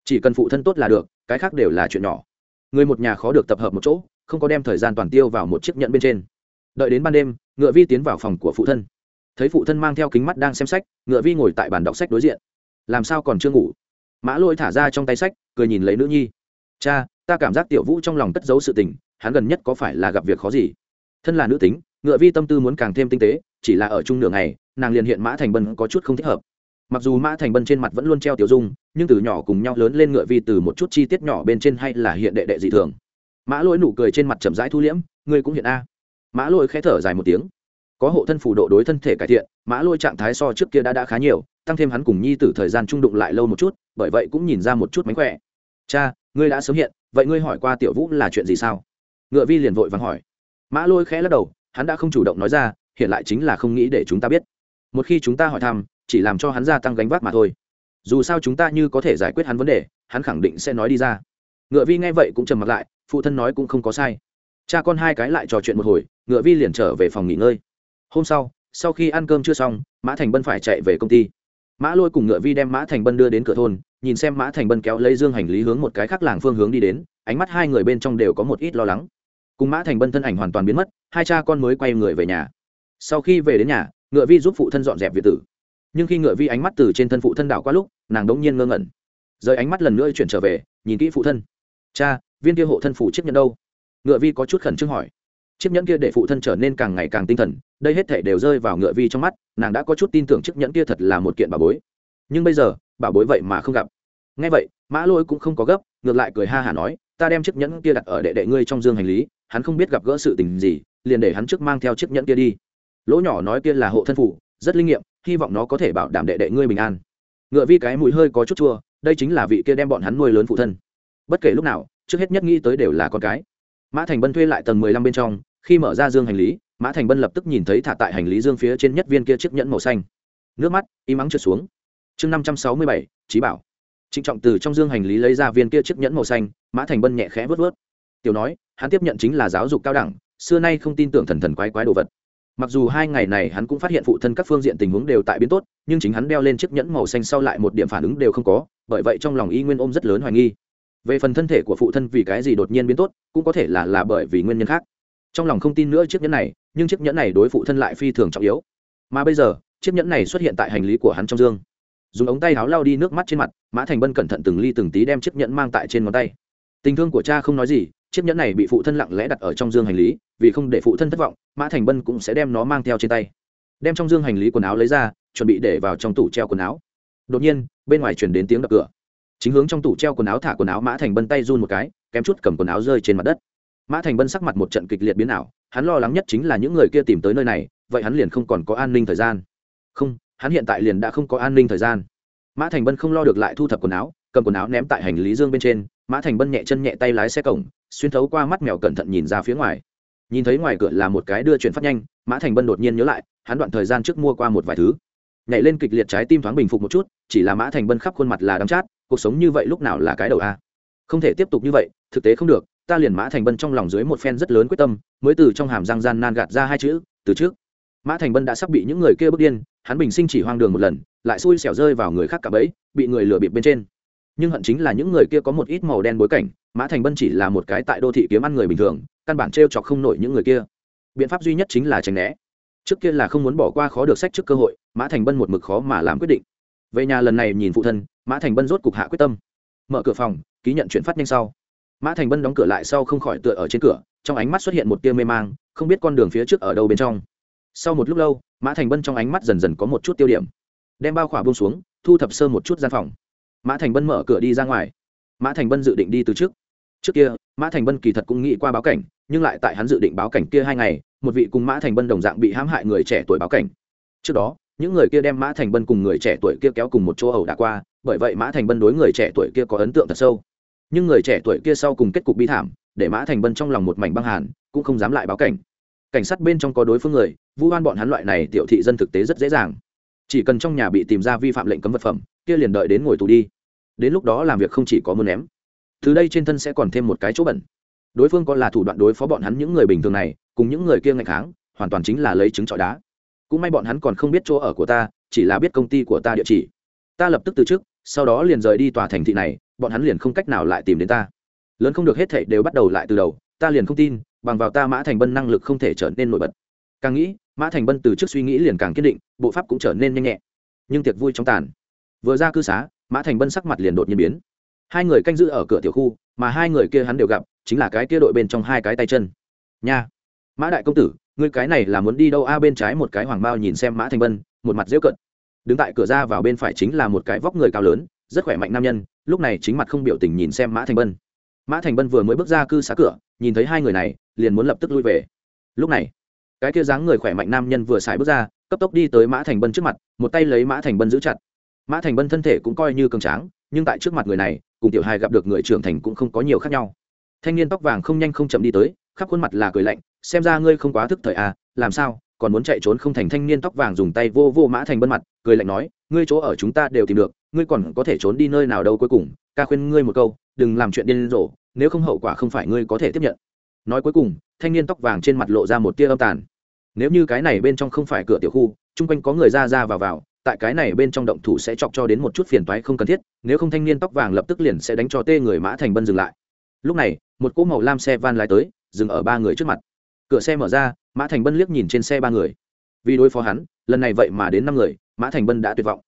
Chỉ cần phụ thân tốt là được, cái khác đều là chuyện nhỏ. Người một nhà khó được tập hợp một chỗ, không có đem thời gian toàn tiêu vào một chiếc nhẫn bên trên. Đợi đến ban đêm, ngựa vi tiến vào phòng của phụ thân. Thấy phụ thân mang theo kính mắt đang xem sách, ngựa vi ngồi tại bàn đọc sách đối diện. Làm sao còn chưa ngủ? Mã lôi thả ra trong tay sách, cười nhìn lấy nữ nhi. Cha ta cảm giác tiểu vũ trong lòng cất giấu sự tình, hắn gần nhất có phải là gặp việc khó gì? Thân là nữ tính, ngựa vi tâm tư muốn càng thêm tinh tế, chỉ là ở chung nửa ngày, nàng liền hiện mã thành bân có chút không thích hợp. Mặc dù mã thành bân trên mặt vẫn luôn treo tiểu dung, nhưng từ nhỏ cùng nhau lớn lên ngựa vi từ một chút chi tiết nhỏ bên trên hay là hiện đệ đệ dị thường. Mã lỗi nụ cười trên mặt chậm rãi thu liễm, ngươi cũng hiện a. Mã lỗi khẽ thở dài một tiếng. Có hộ thân phủ độ đối thân thể cải thiện, mã lôi trạng thái so trước kia đã đã khá nhiều, tăng thêm hắn cùng nhi tử thời gian trung đụng lại lâu một chút, bởi vậy cũng nhìn ra một chút mánh khỏe. Cha, ngươi đã sớm hiện vậy ngươi hỏi qua tiểu vũ là chuyện gì sao? Ngựa vi liền vội vàng hỏi. Mã lôi khẽ lắc đầu, hắn đã không chủ động nói ra, hiện lại chính là không nghĩ để chúng ta biết. Một khi chúng ta hỏi thăm, chỉ làm cho hắn gia tăng gánh vác mà thôi. Dù sao chúng ta như có thể giải quyết hắn vấn đề, hắn khẳng định sẽ nói đi ra. Ngựa vi nghe vậy cũng trầm mặt lại, phụ thân nói cũng không có sai. Cha con hai cái lại trò chuyện một hồi, ngựa vi liền trở về phòng nghỉ ngơi. Hôm sau sau khi ăn cơm chưa xong, mã thành bân phải chạy về công ty mã lôi cùng ngựa vi đem mã thành bân đưa đến cửa thôn, nhìn xem mã thành bân kéo lấy dương hành lý hướng một cái khác làng phương hướng đi đến, ánh mắt hai người bên trong đều có một ít lo lắng. Cùng mã thành bân thân ảnh hoàn toàn biến mất, hai cha con mới quay người về nhà. Sau khi về đến nhà, ngựa vi giúp phụ thân dọn dẹp việt tử. Nhưng khi ngựa vi ánh mắt từ trên thân phụ thân đảo qua lúc, nàng đống nhiên ngơ ngẩn. Rời ánh mắt lần nữa chuyển trở về, nhìn kỹ phụ thân. Cha, viên kia hộ thân phủ chiếc nhẫn đâu? Ngựa vi có chút khẩn trương hỏi chiếc nhẫn kia để phụ thân trở nên càng ngày càng tinh thần, đây hết thể đều rơi vào ngựa vi trong mắt, nàng đã có chút tin tưởng chiếc nhẫn kia thật là một kiện bảo bối. Nhưng bây giờ, bảo bối vậy mà không gặp. Ngay vậy, mã lôi cũng không có gấp, ngược lại cười ha hả nói, ta đem chiếc nhẫn kia đặt ở đệ đệ ngươi trong dương hành lý, hắn không biết gặp gỡ sự tình gì, liền để hắn trước mang theo chiếc nhẫn kia đi. Lỗ nhỏ nói kia là hộ thân phụ, rất linh nghiệm, hy vọng nó có thể bảo đảm đệ đệ ngươi bình an. Ngựa vi cái mũi hơi có chút chua, đây chính là vị kia đem bọn hắn nuôi lớn phụ thân. Bất kể lúc nào, trước hết nhất nghĩ tới đều là con cái mã thành bân thuê lại tầng mười lăm bên trong, khi mở ra dương hành lý, mã thành bân lập tức nhìn thấy thả tại hành lý dương phía trên nhất viên kia chiếc nhẫn màu xanh. Nước mắt, im ắng trượt xuống. Chương năm trăm sáu mươi bảy trí bảo. Trịnh trọng từ trong dương hành lý lấy ra viên kia chiếc nhẫn màu xanh, mã thành bân nhẹ khẽ vớt vớt. Tiểu nói, hắn tiếp nhận chính là giáo dục cao đẳng, xưa nay không tin tưởng thần thần quái quái đồ vật. Mặc dù hai ngày này hắn cũng phát hiện phụ thân các phương diện tình huống đều tại biến tốt, nhưng chính hắn đeo lên chiếc nhẫn màu xanh sau lại một điểm phản ứng đều không có, bởi vậy trong lòng y nguyên ôm rất lớn hoài nghi về phần thân thể của phụ thân vì cái gì đột nhiên biến tốt, cũng có thể là là bởi vì nguyên nhân khác. Trong lòng không tin nữa chiếc nhẫn này, nhưng chiếc nhẫn này đối phụ thân lại phi thường trọng yếu. Mà bây giờ, chiếc nhẫn này xuất hiện tại hành lý của hắn trong dương. Dùng ống tay áo lau đi nước mắt trên mặt, mã thành bân cẩn thận từng ly từng tí đem chiếc nhẫn mang tại trên ngón tay. Tình thương của cha không nói gì, chiếc nhẫn này bị phụ thân lặng lẽ đặt ở trong dương hành lý, vì không để phụ thân thất vọng, mã thành bân cũng sẽ đem nó mang theo trên tay. Đem trong dương hành lý quần áo lấy ra, chuẩn bị để vào trong tủ treo quần áo. Đột nhiên, bên ngoài chuyển đến tiếng đập cửa chính hướng trong tủ treo quần áo thả quần áo mã thành bân tay run một cái, kém chút cầm quần áo rơi trên mặt đất. Mã thành bân sắc mặt một trận kịch liệt biến ảo, hắn lo lắng nhất chính là những người kia tìm tới nơi này, vậy hắn liền không còn có an ninh thời gian. Không, hắn hiện tại liền đã không có an ninh thời gian. Mã thành bân không lo được lại thu thập quần áo, cầm quần áo ném tại hành lý dương bên trên, mã thành bân nhẹ chân nhẹ tay lái xe cổng, xuyên thấu qua mắt mèo cẩn thận nhìn ra phía ngoài. Nhìn thấy ngoài cửa là một cái đưa chuyển phát nhanh, mã thành bân đột nhiên nhớ lại, hắn đoạn thời gian trước mua qua một vài thứ. Nhảy lên kịch liệt trái tim thoáng bình phục một chút, chỉ là mã thành bân khắp khuôn mặt là đắm chát cuộc sống như vậy lúc nào là cái đầu a? Không thể tiếp tục như vậy, thực tế không được, ta liền mã thành bân trong lòng dưới một phen rất lớn quyết tâm, mới từ trong hàm răng gian nan gạt ra hai chữ, từ trước. Mã thành bân đã sắp bị những người kia bước điên, hắn bình sinh chỉ hoang đường một lần, lại xui xẻo rơi vào người khác cả bẫy, bị người lừa bịp bên trên. Nhưng hận chính là những người kia có một ít màu đen bối cảnh, mã thành bân chỉ là một cái tại đô thị kiếm ăn người bình thường, căn bản t r e o chọc không nổi những người kia. Biện pháp duy nhất chính là tránh né. Trước kia là không muốn bỏ qua khó được sách trước cơ hội, mã thành bân một mực khó mà làm quyết định. Về nhà lần này nhìn phụ thân mã thành bân rốt cục hạ quyết tâm mở cửa phòng ký nhận chuyển phát nhanh sau mã thành bân đóng cửa lại sau không khỏi tựa ở trên cửa trong ánh mắt xuất hiện một tia mê mang không biết con đường phía trước ở đâu bên trong sau một lúc lâu mã thành bân trong ánh mắt dần dần có một chút tiêu điểm đem bao khỏa bông xuống thu thập sơ một chút gian phòng mã thành bân mở cửa đi ra ngoài mã thành bân dự định đi từ trước trước kia mã thành bân kỳ thật cũng nghĩ qua báo cảnh nhưng lại tại hắn dự định báo cảnh kia hai ngày một vị cùng mã thành bân đồng dạng bị hãm hại người trẻ tuổi báo cảnh trước đó những người kia đem mã thành bân cùng người trẻ tuổi kia kéo cùng một chỗ ẩu đã qua bởi vậy mã thành bân đối người trẻ tuổi kia có ấn tượng thật sâu. Nhưng người trẻ tuổi kia sau cùng kết cục bi thảm, để mã thành bân trong lòng một mảnh băng hàn, cũng không dám lại báo cảnh. Cảnh sát bên trong có đối phương người, vu oan bọn hắn loại này tiểu thị dân thực tế rất dễ dàng. Chỉ cần trong nhà bị tìm ra vi phạm lệnh cấm vật phẩm, kia liền đợi đến ngồi tù đi. Đến lúc đó làm việc không chỉ có mưa ném. Từ đây trên thân sẽ còn thêm một cái chỗ bẩn. Đối phương có là thủ đoạn đối phó bọn hắn những người bình thường này, cùng những người kia ngày kháng, hoàn toàn chính là lấy trứng trọi đá. Cũng may bọn hắn còn không biết chỗ ở của ta, chỉ là biết công ty của ta địa chỉ. Ta lập tức từ chức sau đó liền rời đi tòa thành thị này, bọn hắn liền không cách nào lại tìm đến ta. Lớn không được hết thảy đều bắt đầu lại từ đầu, ta liền không tin, bằng vào ta mã thành bân năng lực không thể trở nên nổi bật. Càng nghĩ, mã thành bân từ trước suy nghĩ liền càng kiên định, bộ pháp cũng trở nên nhanh nhẹ. Nhưng tiệc vui trong tàn. Vừa ra cư xá, mã thành bân sắc mặt liền đột nhiên biến. Hai người canh giữ ở cửa tiểu khu, mà hai người kia hắn đều gặp, chính là cái kia đội bên trong hai cái tay chân. Nha! Mã đại công tử, ngươi cái này là muốn đi đâu? A, bên trái một cái hoàng bao nhìn xem mã thành bân, một mặt dễu cận đứng tại cửa ra vào bên phải chính là một cái vóc người cao lớn, rất khỏe mạnh nam nhân, lúc này chính mặt không biểu tình nhìn xem mã thành bân. Mã thành bân vừa mới bước ra cư xá cửa, nhìn thấy hai người này, liền muốn lập tức lui về. Lúc này, cái kia dáng người khỏe mạnh nam nhân vừa xài bước ra, cấp tốc đi tới mã thành bân trước mặt, một tay lấy mã thành bân giữ chặt. Mã thành bân thân thể cũng coi như cường tráng, nhưng tại trước mặt người này, cùng tiểu hài gặp được người trưởng thành cũng không có nhiều khác nhau. Thanh niên tóc vàng không nhanh không chậm đi tới, khắp khuôn mặt là cười lạnh, xem ra ngươi không quá thức thời à làm sao, còn muốn chạy trốn không thành thanh niên tóc vàng dùng tay vô vô mã thành bân mặt cười lạnh nói, ngươi chỗ ở chúng ta đều tìm được, ngươi còn có thể trốn đi nơi nào đâu cuối cùng, ca khuyên ngươi một câu, đừng làm chuyện điên rồ, nếu không hậu quả không phải ngươi có thể tiếp nhận. Nói cuối cùng, thanh niên tóc vàng trên mặt lộ ra một tia âm tàn. Nếu như cái này bên trong không phải cửa tiểu khu, chung quanh có người ra ra vào vào, tại cái này bên trong động thủ sẽ chọc cho đến một chút phiền toái không cần thiết, nếu không thanh niên tóc vàng lập tức liền sẽ đánh cho tê người mã thành bân dừng lại. Lúc này, một cỗ màu lam xe van lái tới, dừng ở ba người trước mặt. Cửa xe mở ra, mã thành bân liếc nhìn trên xe ba người. Vì đối phó hắn, lần này vậy mà đến năm người mã thành bân đã tuyệt vọng.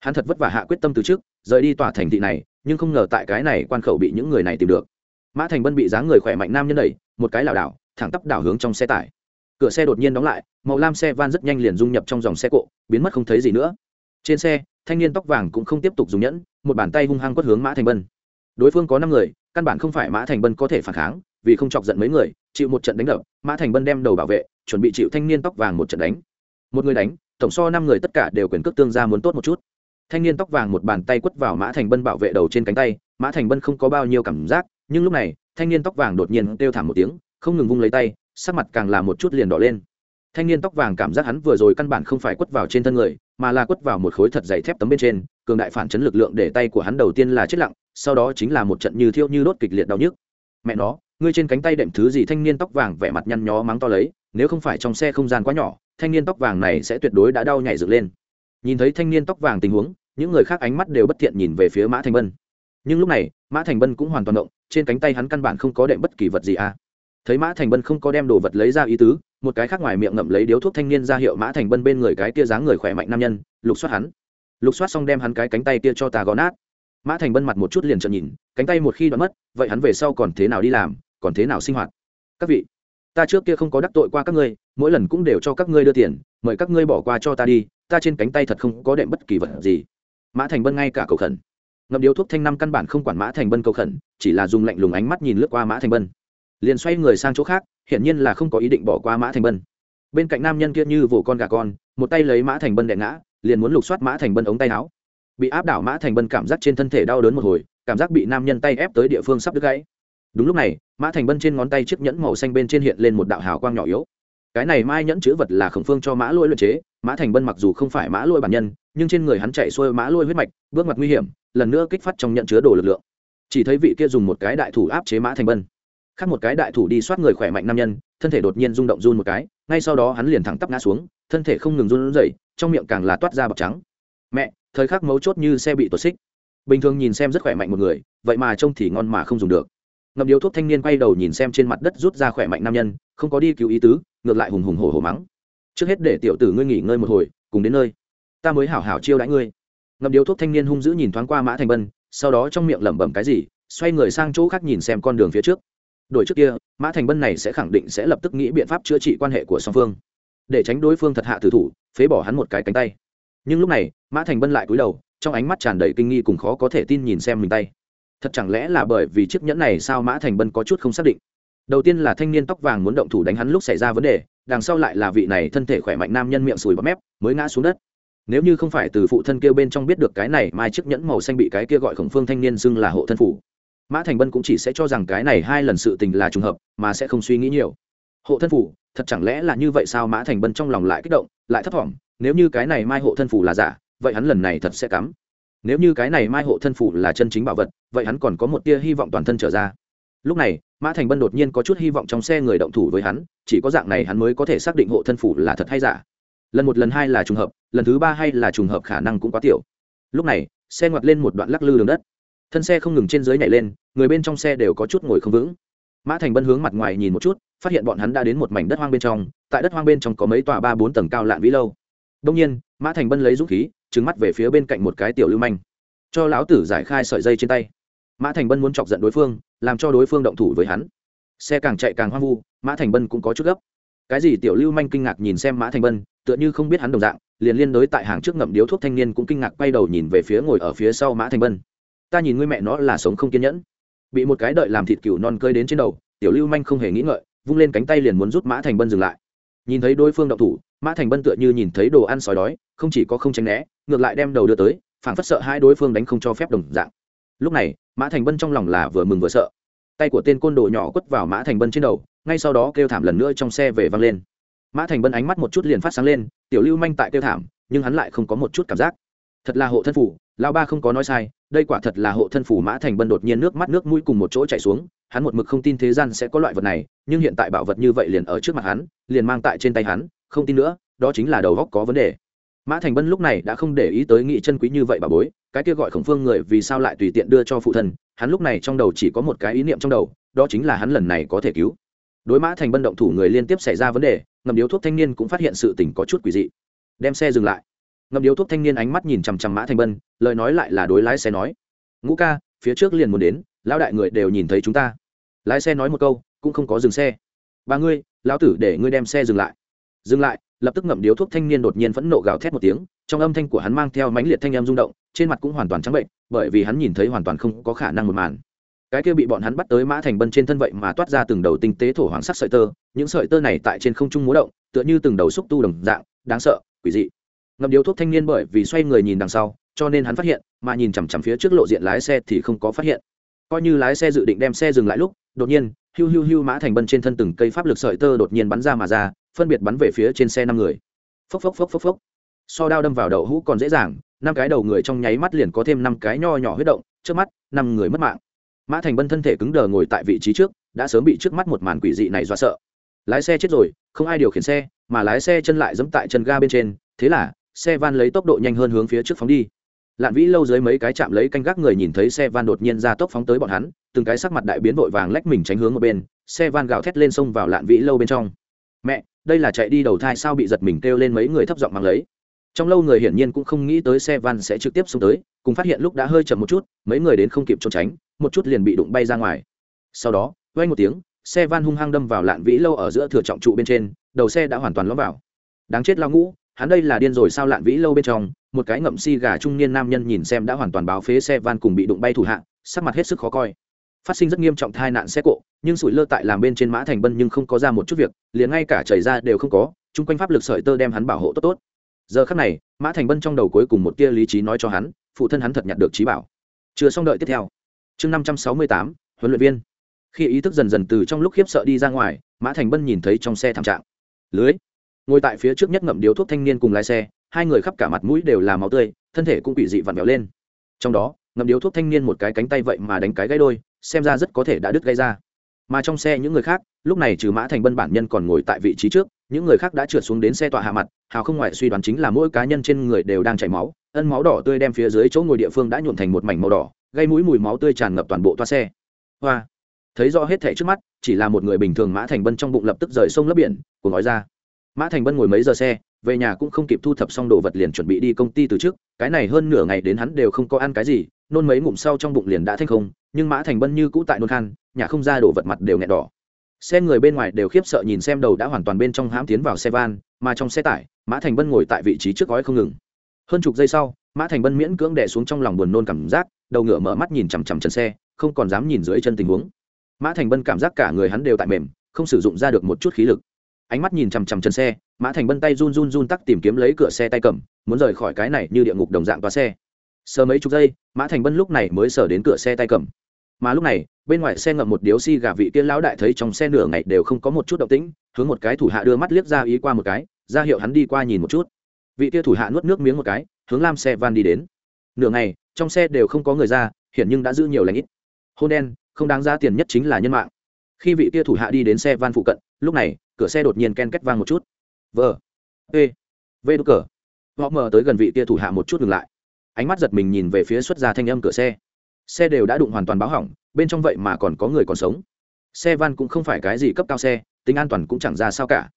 Hắn thật vất vả hạ quyết tâm từ trước, rời đi tòa thành thị này, nhưng không ngờ tại cái này quan khẩu bị những người này tìm được. Mã thành bân bị dáng người khỏe mạnh nam nhân đẩy, một cái lảo đảo, thẳng tắp đảo hướng trong xe tải. Cửa xe đột nhiên đóng lại, màu lam xe van rất nhanh liền dung nhập trong dòng xe cộ, biến mất không thấy gì nữa. Trên xe, thanh niên tóc vàng cũng không tiếp tục dùng nhẫn, một bàn tay hung hăng quất hướng mã thành bân. Đối phương có năm người, căn bản không phải mã thành bân có thể phản kháng, vì không chọc giận mấy người, chịu một trận đánh đập, mã thành bân đem đầu bảo vệ, chuẩn bị chịu thanh niên tóc vàng một trận đánh. Một người đánh tổng so năm người tất cả đều quyền cước tương ra muốn tốt một chút. Thanh niên tóc vàng một bàn tay quất vào mã thành bân bảo vệ đầu trên cánh tay, mã thành bân không có bao nhiêu cảm giác, nhưng lúc này, thanh niên tóc vàng đột nhiên kêu thảm một tiếng, không ngừng vung lấy tay, sắc mặt càng là một chút liền đỏ lên. Thanh niên tóc vàng cảm giác hắn vừa rồi căn bản không phải quất vào trên thân người, mà là quất vào một khối thật dày thép tấm bên trên, cường đại phản chấn lực lượng để tay của hắn đầu tiên là chết lặng, sau đó chính là một trận như thiêu như đốt kịch liệt đau nhức. Mẹ nó, ngươi trên cánh tay đệm thứ gì? Thanh niên tóc vàng vẻ mặt nhăn nhó mắng to lấy nếu không phải trong xe không gian quá nhỏ, thanh niên tóc vàng này sẽ tuyệt đối đã đau nhảy dựng lên. Nhìn thấy thanh niên tóc vàng tình huống, những người khác ánh mắt đều bất thiện nhìn về phía mã thành bân. Nhưng lúc này, mã thành bân cũng hoàn toàn động, trên cánh tay hắn căn bản không có đệm bất kỳ vật gì à. Thấy mã thành bân không có đem đồ vật lấy ra ý tứ, một cái khác ngoài miệng ngậm lấy điếu thuốc thanh niên ra hiệu mã thành bân bên người cái tia dáng người khỏe mạnh nam nhân, lục soát hắn. Lục soát xong đem hắn cái cánh tay tia cho tà gó nát. Mã thành bân mặt một chút liền trợn nhìn, cánh tay một khi đoạn mất, vậy hắn về sau còn thế nào đi làm, còn thế nào sinh hoạt? Các vị ta trước kia không có đắc tội qua các ngươi, mỗi lần cũng đều cho các ngươi đưa tiền, mời các ngươi bỏ qua cho ta đi, ta trên cánh tay thật không có đệm bất kỳ vật gì. Mã thành bân ngay cả cầu khẩn. Ngậm điếu thuốc thanh năm căn bản không quản mã thành bân cầu khẩn, chỉ là dùng lạnh lùng ánh mắt nhìn lướt qua mã thành bân liền xoay người sang chỗ khác, hiển nhiên là không có ý định bỏ qua mã thành bân bên cạnh nam nhân kia như vồ con gà con, một tay lấy mã thành bân đè ngã, liền muốn lục soát mã thành bân ống tay áo. Bị áp đảo mã thành bân cảm giác trên thân thể đau đớn một hồi, cảm giác bị nam nhân tay ép tới địa phương sắp đứt gãy đúng lúc này, mã thành bân trên ngón tay chiếc nhẫn màu xanh bên trên hiện lên một đạo hào quang nhỏ yếu. Cái này mai nhẫn chữ vật là khổng phương cho mã lôi luyện chế. Mã thành bân mặc dù không phải mã lôi bản nhân, nhưng trên người hắn chạy xuôi mã lôi huyết mạch, bước mặt nguy hiểm, lần nữa kích phát trong nhận chứa đồ lực lượng. Chỉ thấy vị kia dùng một cái đại thủ áp chế mã thành bân. Khác một cái đại thủ đi soát người khỏe mạnh nam nhân, thân thể đột nhiên rung động run một cái, ngay sau đó hắn liền thẳng tắp ngã xuống, thân thể không ngừng run rẩy, trong miệng càng là toát ra bọc trắng. Mẹ, thời khắc mấu chốt như xe bị tuột xích. Bình thường nhìn xem rất khỏe mạnh một người, vậy mà trông thì ngon mà không dùng được ngậm điếu thuốc thanh niên quay đầu nhìn xem trên mặt đất rút ra khỏe mạnh nam nhân, không có đi cứu ý tứ, ngược lại hùng hùng hổ hổ mắng. Trước hết để tiểu tử ngươi nghỉ ngơi một hồi, cùng đến nơi. Ta mới hảo hảo chiêu đãi ngươi. Ngậm điếu thuốc thanh niên hung dữ nhìn thoáng qua mã thành bân, sau đó trong miệng lẩm bẩm cái gì, xoay người sang chỗ khác nhìn xem con đường phía trước. Đổi trước kia, mã thành bân này sẽ khẳng định sẽ lập tức nghĩ biện pháp chữa trị quan hệ của song phương, để tránh đối phương thật hạ tử thủ, phế bỏ hắn một cái cánh tay. Nhưng lúc này, mã thành bân lại cúi đầu, trong ánh mắt tràn đầy kinh nghi cùng khó có thể tin nhìn xem mình tay thật chẳng lẽ là bởi vì chiếc nhẫn này sao mã thành bân có chút không xác định? Đầu tiên là thanh niên tóc vàng muốn động thủ đánh hắn lúc xảy ra vấn đề, đằng sau lại là vị này thân thể khỏe mạnh nam nhân miệng sùi bắp mép, mới ngã xuống đất. Nếu như không phải từ phụ thân kêu bên trong biết được cái này, mai chiếc nhẫn màu xanh bị cái kia gọi khổng phương thanh niên xưng là hộ thân phủ. Mã thành bân cũng chỉ sẽ cho rằng cái này hai lần sự tình là trùng hợp, mà sẽ không suy nghĩ nhiều. Hộ thân phủ, thật chẳng lẽ là như vậy sao mã thành bân trong lòng lại kích động, lại thấp thỏm, nếu như cái này mai hộ thân phủ là giả, vậy hắn lần này thật sẽ cắm nếu như cái này mai hộ thân phủ là chân chính bảo vật, vậy hắn còn có một tia hy vọng toàn thân trở ra. Lúc này, mã thành bân đột nhiên có chút hy vọng trong xe người động thủ với hắn, chỉ có dạng này hắn mới có thể xác định hộ thân phủ là thật hay giả. Lần một lần hai là trùng hợp, lần thứ ba hay là trùng hợp khả năng cũng quá tiểu. Lúc này, xe ngoặt lên một đoạn lắc lư đường đất. Thân xe không ngừng trên dưới nhảy lên, người bên trong xe đều có chút ngồi không vững. Mã thành bân hướng mặt ngoài nhìn một chút, phát hiện bọn hắn đã đến một mảnh đất hoang bên trong, tại đất hoang bên trong có mấy tòa ba bốn tầng cao lạn vĩ lâu. Đông nhiên, mã thành bân lấy dũng khí trứng mắt về phía bên cạnh một cái tiểu lưu manh. Cho lão tử giải khai sợi dây trên tay. Mã thành bân muốn chọc giận đối phương, làm cho đối phương động thủ với hắn. Xe càng chạy càng hoang vu, mã thành bân cũng có chút gấp. Cái gì tiểu lưu manh kinh ngạc nhìn xem mã thành bân, tựa như không biết hắn đồng dạng, liền liên đối tại hàng trước ngậm điếu thuốc thanh niên cũng kinh ngạc quay đầu nhìn về phía ngồi ở phía sau mã thành bân. Ta nhìn ngươi mẹ nó là sống không kiên nhẫn. Bị một cái đợi làm thịt cừu non cơi đến trên đầu, tiểu lưu manh không hề nghĩ ngợi, vung lên cánh tay liền muốn rút mã thành bân dừng lại. Nhìn thấy đối phương động thủ mã thành bân tựa như nhìn thấy đồ ăn sói đói, không chỉ có không tránh né, ngược lại đem đầu đưa tới phản phất sợ hai đối phương đánh không cho phép đồng dạng. Lúc này, mã thành bân trong lòng là vừa mừng vừa sợ. Tay của tên côn đồ nhỏ quất vào mã thành bân trên đầu, ngay sau đó kêu thảm lần nữa trong xe về văng lên. Mã thành bân ánh mắt một chút liền phát sáng lên, tiểu lưu manh tại kêu thảm, nhưng hắn lại không có một chút cảm giác. Thật là hộ thân phủ lao ba không có nói sai, đây quả thật là hộ thân phủ mã thành bân đột nhiên nước mắt nước mũi cùng một chỗ chảy xuống, hắn một mực không tin thế gian sẽ có loại vật này, nhưng hiện tại bảo vật như vậy liền ở trước mặt hắn, liền mang tại trên tay hắn không tin nữa, đó chính là đầu góc có vấn đề. Mã thành bân lúc này đã không để ý tới nghị chân quý như vậy bà bối, cái kia gọi khổng phương người vì sao lại tùy tiện đưa cho phụ thân, hắn lúc này trong đầu chỉ có một cái ý niệm trong đầu, đó chính là hắn lần này có thể cứu. Đối mã thành bân động thủ người liên tiếp xảy ra vấn đề, ngầm điếu thuốc thanh niên cũng phát hiện sự tình có chút quỷ dị. Đem xe dừng lại. Ngầm điếu thuốc thanh niên ánh mắt nhìn chằm chằm mã thành bân, lời nói lại là đối lái xe nói. Ngũ ca, phía trước liền muốn đến, lão đại người đều nhìn thấy chúng ta. Lái xe nói một câu, cũng không có dừng xe. Ba ngươi, lão tử để ngươi đem xe dừng lại dừng lại, lập tức ngậm điếu thuốc thanh niên đột nhiên phẫn nộ gào thét một tiếng, trong âm thanh của hắn mang theo mãnh liệt thanh âm rung động, trên mặt cũng hoàn toàn trắng bệnh, bởi vì hắn nhìn thấy hoàn toàn không có khả năng một màn. Cái kia bị bọn hắn bắt tới mã thành bân trên thân vậy mà toát ra từng đầu tinh tế thổ hoàng sắc sợi tơ, những sợi tơ này tại trên không trung múa động, tựa như từng đầu xúc tu đồng dạng, đáng sợ, quỷ dị. Ngậm điếu thuốc thanh niên bởi vì xoay người nhìn đằng sau, cho nên hắn phát hiện, mà nhìn chằm chằm phía trước lộ diện lái xe thì không có phát hiện. Coi như lái xe dự định đem xe dừng lại lúc, đột nhiên hiu hiu hiu mã thành bân trên thân từng cây pháp lực sợi tơ đột nhiên bắn ra mà ra, phân biệt bắn về phía trên xe năm người. Phốc phốc phốc phốc phốc. So đao đâm vào đầu hũ còn dễ dàng, năm cái đầu người trong nháy mắt liền có thêm năm cái nho nhỏ huyết động, trước mắt, năm người mất mạng. Mã thành bân thân thể cứng đờ ngồi tại vị trí trước, đã sớm bị trước mắt một màn quỷ dị này dọa sợ. Lái xe chết rồi, không ai điều khiển xe, mà lái xe chân lại giẫm tại chân ga bên trên, thế là, xe van lấy tốc độ nhanh hơn hướng phía trước phóng đi lạn vĩ lâu dưới mấy cái chạm lấy canh gác người nhìn thấy xe van đột nhiên ra tốc phóng tới bọn hắn, từng cái sắc mặt đại biến vội vàng lách mình tránh hướng ở bên, xe van gào thét lên sông vào lạn vĩ lâu bên trong. Mẹ, đây là chạy đi đầu thai sao bị giật mình? kêu lên mấy người thấp giọng mang lấy. Trong lâu người hiển nhiên cũng không nghĩ tới xe van sẽ trực tiếp xông tới, cùng phát hiện lúc đã hơi chậm một chút, mấy người đến không kịp trốn tránh, một chút liền bị đụng bay ra ngoài. Sau đó vay một tiếng, xe van hung hăng đâm vào lạn vĩ lâu ở giữa thừa trọng trụ bên trên, đầu xe đã hoàn toàn lõm vào. Đáng chết lao ngũ hắn đây là điên rồi sao lạn vĩ lâu bên trong, một cái ngậm si gà trung niên nam nhân nhìn xem đã hoàn toàn báo phế xe van cùng bị đụng bay thủ hạ, sắc mặt hết sức khó coi. Phát sinh rất nghiêm trọng tai nạn xe cộ, nhưng sủi lơ tại làm bên trên mã thành bân nhưng không có ra một chút việc, liền ngay cả chảy ra đều không có, chung quanh pháp lực sợi tơ đem hắn bảo hộ tốt tốt. Giờ khắc này, mã thành bân trong đầu cuối cùng một tia lý trí nói cho hắn, phụ thân hắn thật nhặt được trí bảo. Chưa xong đợi tiếp theo. Chương năm trăm sáu mươi tám, huấn luyện viên. Khi ý thức dần dần từ trong lúc khiếp sợ đi ra ngoài, mã thành bân nhìn thấy trong xe thảm trạng. Lưới ngồi tại phía trước nhất ngậm điếu thuốc thanh niên cùng lái xe, hai người khắp cả mặt mũi đều là máu tươi, thân thể cũng bị dị vặn vẹo lên. Trong đó, ngậm điếu thuốc thanh niên một cái cánh tay vậy mà đánh cái gãy đôi, xem ra rất có thể đã đứt gây ra. Mà trong xe những người khác, lúc này trừ mã thành bân bản nhân còn ngồi tại vị trí trước, những người khác đã trượt xuống đến xe tọa hạ mặt, hào không ngoại suy đoán chính là mỗi cá nhân trên người đều đang chảy máu, ân máu đỏ tươi đem phía dưới chỗ ngồi địa phương đã nhuộn thành một mảnh màu đỏ, gây mũi mùi máu tươi tràn ngập toàn bộ toa xe. Hoa! Thấy rõ hết thẻ trước mắt, chỉ là một người bình thường mã thành bân trong bụng lập tức rời sông lấp biển của nói ra mã thành bân ngồi mấy giờ xe, về nhà cũng không kịp thu thập xong đồ vật liền chuẩn bị đi công ty từ trước, cái này hơn nửa ngày đến hắn đều không có ăn cái gì, nôn mấy ngụm sau trong bụng liền đã thanh không, nhưng mã thành bân như cũ tại nôn khan, nhà không ra đồ vật mặt đều nghẹn đỏ. Xe người bên ngoài đều khiếp sợ nhìn xem đầu đã hoàn toàn bên trong hãm tiến vào xe van, mà trong xe tải, mã thành bân ngồi tại vị trí trước gói không ngừng. Hơn chục giây sau, mã thành bân miễn cưỡng đẻ xuống trong lòng buồn nôn cảm giác, đầu ngựa mở mắt nhìn chằm chằm chân xe, không còn dám nhìn dưới chân tình huống. Mã thành bân cảm giác cả người hắn đều tại mềm, không sử dụng ra được một chút khí lực ánh mắt nhìn chằm chằm chân xe, mã thành bân tay run run run tắc tìm kiếm lấy cửa xe tay cầm, muốn rời khỏi cái này như địa ngục đồng dạng toa xe. Sờ mấy chục giây, mã thành bân lúc này mới sờ đến cửa xe tay cầm. Mà lúc này, bên ngoài xe ngậm một điếu xi gà vị tiên lão đại thấy trong xe nửa ngày đều không có một chút động tĩnh, hướng một cái thủ hạ đưa mắt liếc ra ý qua một cái, ra hiệu hắn đi qua nhìn một chút. Vị kia thủ hạ nuốt nước miếng một cái, hướng lam xe van đi đến. Nửa ngày, trong xe đều không có người ra hiện nhưng đã giữ nhiều lãnh ít. Hôn đen, không đáng ra tiền nhất chính là nhân mạng khi vị kia thủ hạ đi đến xe van phụ cận, lúc này, cửa xe đột nhiên ken két vang một chút. Vờ ê vê đ cờ. Họ mở tới gần vị kia thủ hạ một chút ngừng lại. Ánh mắt giật mình nhìn về phía xuất ra thanh âm cửa xe. Xe đều đã đụng hoàn toàn báo hỏng, bên trong vậy mà còn có người còn sống. Xe van cũng không phải cái gì cấp cao xe, tính an toàn cũng chẳng ra sao cả.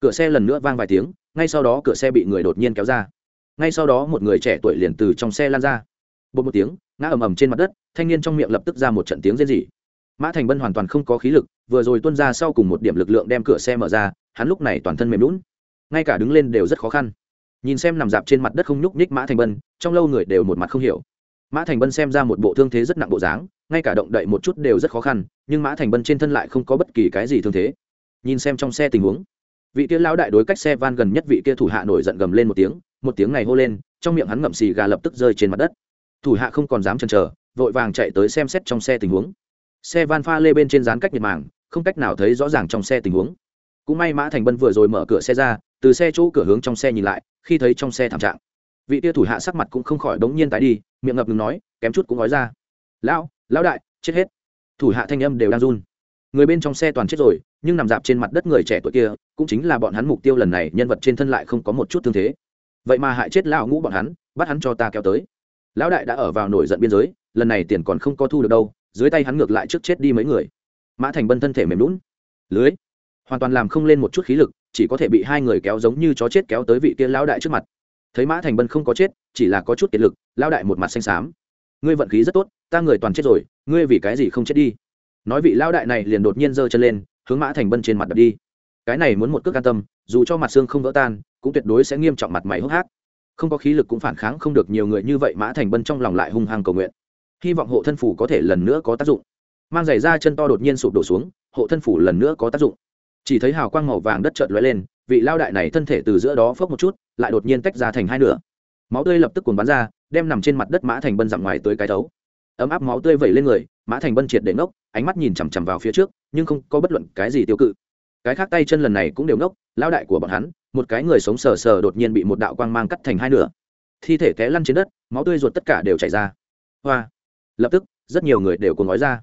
Cửa xe lần nữa vang vài tiếng, ngay sau đó cửa xe bị người đột nhiên kéo ra. Ngay sau đó một người trẻ tuổi liền từ trong xe lan ra. Bột một tiếng, ngã ầm ầm trên mặt đất, thanh niên trong miệng lập tức ra một trận tiếng rên rỉ mã thành bân hoàn toàn không có khí lực, vừa rồi tuân ra sau cùng một điểm lực lượng đem cửa xe mở ra, hắn lúc này toàn thân mềm lún ngay cả đứng lên đều rất khó khăn. Nhìn xem nằm dạp trên mặt đất không nhúc nhích mã thành bân, trong lâu người đều một mặt không hiểu. Mã thành bân xem ra một bộ thương thế rất nặng bộ dáng, ngay cả động đậy một chút đều rất khó khăn, nhưng mã thành bân trên thân lại không có bất kỳ cái gì thương thế. Nhìn xem trong xe tình huống, vị kia lão đại đối cách xe van gần nhất vị kia thủ hạ nổi giận gầm lên một tiếng một tiếng này hô lên, trong miệng hắn ngậm xì gà lập tức rơi trên mặt đất. Thủ hạ không còn dám chần chờ, vội vàng chạy tới xem xét trong xe tình huống xe van pha lê bên trên dán cách nhiệt màng, không cách nào thấy rõ ràng trong xe tình huống. Cũng may mã thành bân vừa rồi mở cửa xe ra, từ xe chỗ cửa hướng trong xe nhìn lại, khi thấy trong xe thảm trạng. Vị tia thủ hạ sắc mặt cũng không khỏi đống nhiên tái đi, miệng ngập ngừng nói, kém chút cũng nói ra. Lão lão đại, chết hết. Thủ hạ thanh âm đều đang run. Người bên trong xe toàn chết rồi, nhưng nằm dạp trên mặt đất người trẻ tuổi kia, cũng chính là bọn hắn mục tiêu lần này, nhân vật trên thân lại không có một chút thương thế. Vậy mà hại chết lão ngũ bọn hắn, bắt hắn cho ta kéo tới. Lão đại đã ở vào nổi giận biên giới, lần này tiền còn không có thu được đâu dưới tay hắn ngược lại trước chết đi mấy người. Mã thành bân thân thể mềm lún lưới, hoàn toàn làm không lên một chút khí lực, chỉ có thể bị hai người kéo giống như chó chết kéo tới vị kia lão đại trước mặt. Thấy mã thành bân không có chết, chỉ là có chút kiệt lực, lão đại một mặt xanh xám. Ngươi vận khí rất tốt, ta người toàn chết rồi, ngươi vì cái gì không chết đi? Nói vị lão đại này liền đột nhiên giơ chân lên, hướng mã thành bân trên mặt đập đi. Cái này muốn một cước an tâm, dù cho mặt xương không vỡ tan, cũng tuyệt đối sẽ nghiêm trọng mặt mày hốc hác. Không có khí lực cũng phản kháng không được nhiều người như vậy, mã thành bân trong lòng lại hung hăng cầu nguyện hy vọng hộ thân phủ có thể lần nữa có tác dụng. Mang giày ra chân to đột nhiên sụp đổ xuống, hộ thân phủ lần nữa có tác dụng. Chỉ thấy hào quang màu vàng đất trợn lóe lên, vị lao đại này thân thể từ giữa đó phốc một chút, lại đột nhiên tách ra thành hai nửa. Máu tươi lập tức cuồn bắn ra, đem nằm trên mặt đất mã thành bân dặm ngoài tới cái thấu. Ấm áp máu tươi vẩy lên người, mã thành bân triệt để ngốc, ánh mắt nhìn chằm chằm vào phía trước, nhưng không có bất luận cái gì tiêu cự. Cái khác tay chân lần này cũng đều ngốc, lao đại của bọn hắn, một cái người sống sờ sờ đột nhiên bị một đạo quang mang cắt thành hai nửa. Thi thể té lăn trên đất, máu tươi ruột tất cả đều chảy ra. Hoa! Lập tức, rất nhiều người đều cùng nói ra.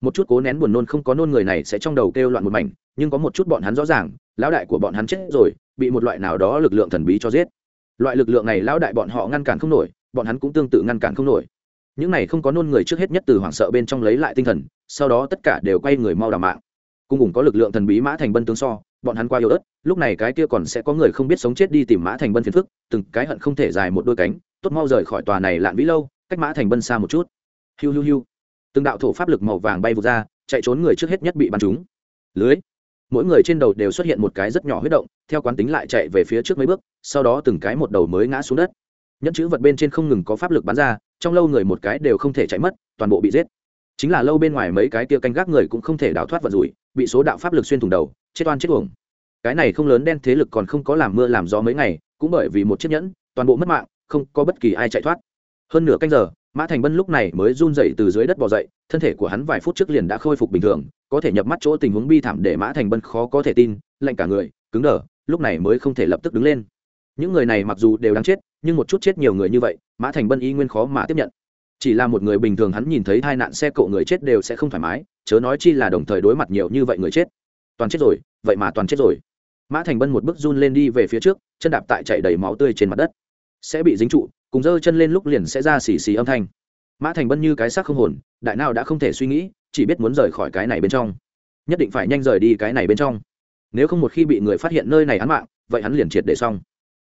Một chút cố nén buồn nôn không có nôn người này sẽ trong đầu kêu loạn một mảnh, nhưng có một chút bọn hắn rõ ràng, lão đại của bọn hắn chết rồi, bị một loại nào đó lực lượng thần bí cho giết. Loại lực lượng này lão đại bọn họ ngăn cản không nổi, bọn hắn cũng tương tự ngăn cản không nổi. Những này không có nôn người trước hết nhất từ hoảng sợ bên trong lấy lại tinh thần, sau đó tất cả đều quay người mau đào mạng. Cùng cùng có lực lượng thần bí mã thành bân tướng so, bọn hắn qua yếu ớt lúc này cái kia còn sẽ có người không biết sống chết đi tìm mã thành bân phiền phức, từng cái hận không thể dài một đôi cánh, tốt mau rời khỏi tòa này lạn vĩ lâu, cách mã thành bân xa một chút hiu hiu hiu. Từng đạo thổ pháp lực màu vàng bay vụt ra, chạy trốn người trước hết nhất bị bắn trúng. Lưới. Mỗi người trên đầu đều xuất hiện một cái rất nhỏ huyết động, theo quán tính lại chạy về phía trước mấy bước, sau đó từng cái một đầu mới ngã xuống đất. Nhẫn chữ vật bên trên không ngừng có pháp lực bắn ra, trong lâu người một cái đều không thể chạy mất, toàn bộ bị giết. Chính là lâu bên ngoài mấy cái kia canh gác người cũng không thể đào thoát vật rủi, bị số đạo pháp lực xuyên thủng đầu, chết oan chết uổng. Cái này không lớn đen thế lực còn không có làm mưa làm gió mấy ngày, cũng bởi vì một chiếc nhẫn, toàn bộ mất mạng, không có bất kỳ ai chạy thoát. Hơn nửa canh giờ mã thành bân lúc này mới run dậy từ dưới đất bỏ dậy, thân thể của hắn vài phút trước liền đã khôi phục bình thường, có thể nhập mắt chỗ tình huống bi thảm để mã thành bân khó có thể tin, lạnh cả người, cứng đờ, lúc này mới không thể lập tức đứng lên. Những người này mặc dù đều đáng chết, nhưng một chút chết nhiều người như vậy, mã thành bân y nguyên khó mà tiếp nhận. Chỉ là một người bình thường hắn nhìn thấy tai nạn xe cộ người chết đều sẽ không thoải mái, chớ nói chi là đồng thời đối mặt nhiều như vậy người chết. Toàn chết rồi, vậy mà toàn chết rồi. Mã thành bân một bước run lên đi về phía trước, chân đạp tại chạy đầy máu tươi trên mặt đất. Sẽ bị dính trụ cùng giơ chân lên lúc liền sẽ ra xì xì âm thanh. Mã thành bân như cái xác không hồn, đại nào đã không thể suy nghĩ, chỉ biết muốn rời khỏi cái này bên trong. Nhất định phải nhanh rời đi cái này bên trong. Nếu không một khi bị người phát hiện nơi này án mạng, vậy hắn liền triệt để xong.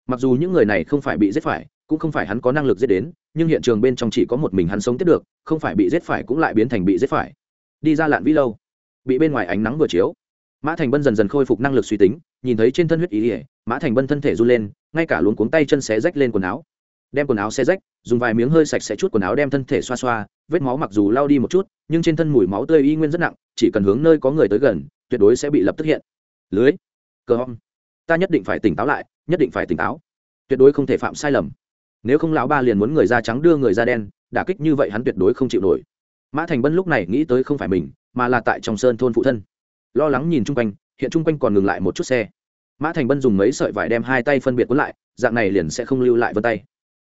Mặc dù những người này không phải bị giết phải, cũng không phải hắn có năng lực giết đến, nhưng hiện trường bên trong chỉ có một mình hắn sống tiếp được, không phải bị giết phải cũng lại biến thành bị giết phải. Đi ra lạn vĩ lâu. Bị bên ngoài ánh nắng vừa chiếu. Mã thành bân dần dần khôi phục năng lực suy tính, nhìn thấy trên thân huyết ý ỉa, mã thành bân thân thể run lên, ngay cả luống cuống tay chân xé rách lên quần áo đem quần áo xé rách, dùng vài miếng hơi sạch sẽ chút quần áo đem thân thể xoa xoa, vết máu mặc dù lao đi một chút, nhưng trên thân mùi máu tươi y nguyên rất nặng, chỉ cần hướng nơi có người tới gần, tuyệt đối sẽ bị lập tức hiện. Lưới. Cờ hong ta nhất định phải tỉnh táo lại, nhất định phải tỉnh táo. Tuyệt đối không thể phạm sai lầm. Nếu không lão ba liền muốn người da trắng đưa người da đen, đả kích như vậy hắn tuyệt đối không chịu nổi. Mã thành bân lúc này nghĩ tới không phải mình, mà là tại trong sơn thôn phụ thân. Lo lắng nhìn chung quanh, hiện chung quanh còn ngừng lại một chút xe. Mã thành bân dùng mấy sợi vải đem hai tay phân biệt cuốn lại, dạng này liền sẽ không lưu lại vân tay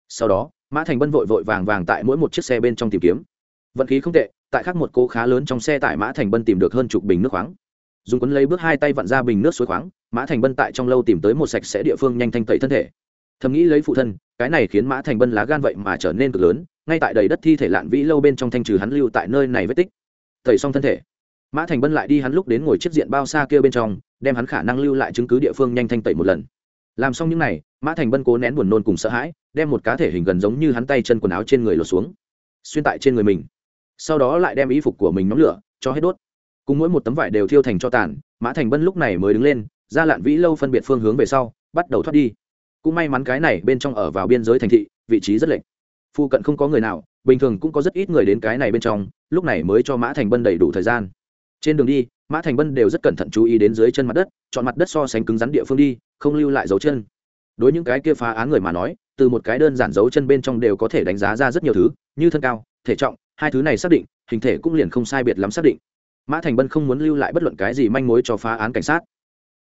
sau đó, mã thành bân vội vội vàng vàng tại mỗi một chiếc xe bên trong tìm kiếm. Vận khí không tệ, tại khác một cô khá lớn trong xe tải mã thành bân tìm được hơn chục bình nước khoáng. Dùng quấn lấy bước hai tay vặn ra bình nước suối khoáng, mã thành bân tại trong lâu tìm tới một sạch sẽ địa phương nhanh thanh tẩy thân thể. Thầm nghĩ lấy phụ thân, cái này khiến mã thành bân lá gan vậy mà trở nên cực lớn, ngay tại đầy đất thi thể lạn vĩ lâu bên trong thanh trừ hắn lưu tại nơi này vết tích. Tẩy xong thân thể, mã thành bân lại đi hắn lúc đến ngồi chiếc diện bao xa kia bên trong, đem hắn khả năng lưu lại chứng cứ địa phương nhanh thanh tẩy một lần. Làm xong những n à y mã thành bân cố nén buồn nôn cùng sợ hãi, đem một cá thể hình gần giống như hắn tay chân quần áo trên người lột xuống, xuyên tại trên người mình. Sau đó lại đem y phục của mình nóng lửa cho hết đốt. Cùng mỗi một tấm vải đều thiêu thành cho tàn, mã thành bân lúc này mới đứng lên, ra lạn vĩ lâu phân biệt phương hướng về sau, bắt đầu thoát đi. Cũng may mắn cái này bên trong ở vào biên giới thành thị, vị trí rất lệch. Phụ cận không có người nào, bình thường cũng có rất ít người đến cái này bên trong, lúc này mới cho mã thành bân đầy đủ thời gian. Trên đường đi, mã thành bân đều rất cẩn thận chú ý đến dưới chân mặt đất, chọn mặt đất so sánh cứng rắn địa phương đi, không lưu lại dấu chân đối những cái kia phá án người mà nói, từ một cái đơn giản dấu chân bên trong đều có thể đánh giá ra rất nhiều thứ, như thân cao, thể trọng, hai thứ này xác định, hình thể cũng liền không sai biệt lắm xác định. Mã thành bân không muốn lưu lại bất luận cái gì manh mối cho phá án cảnh sát.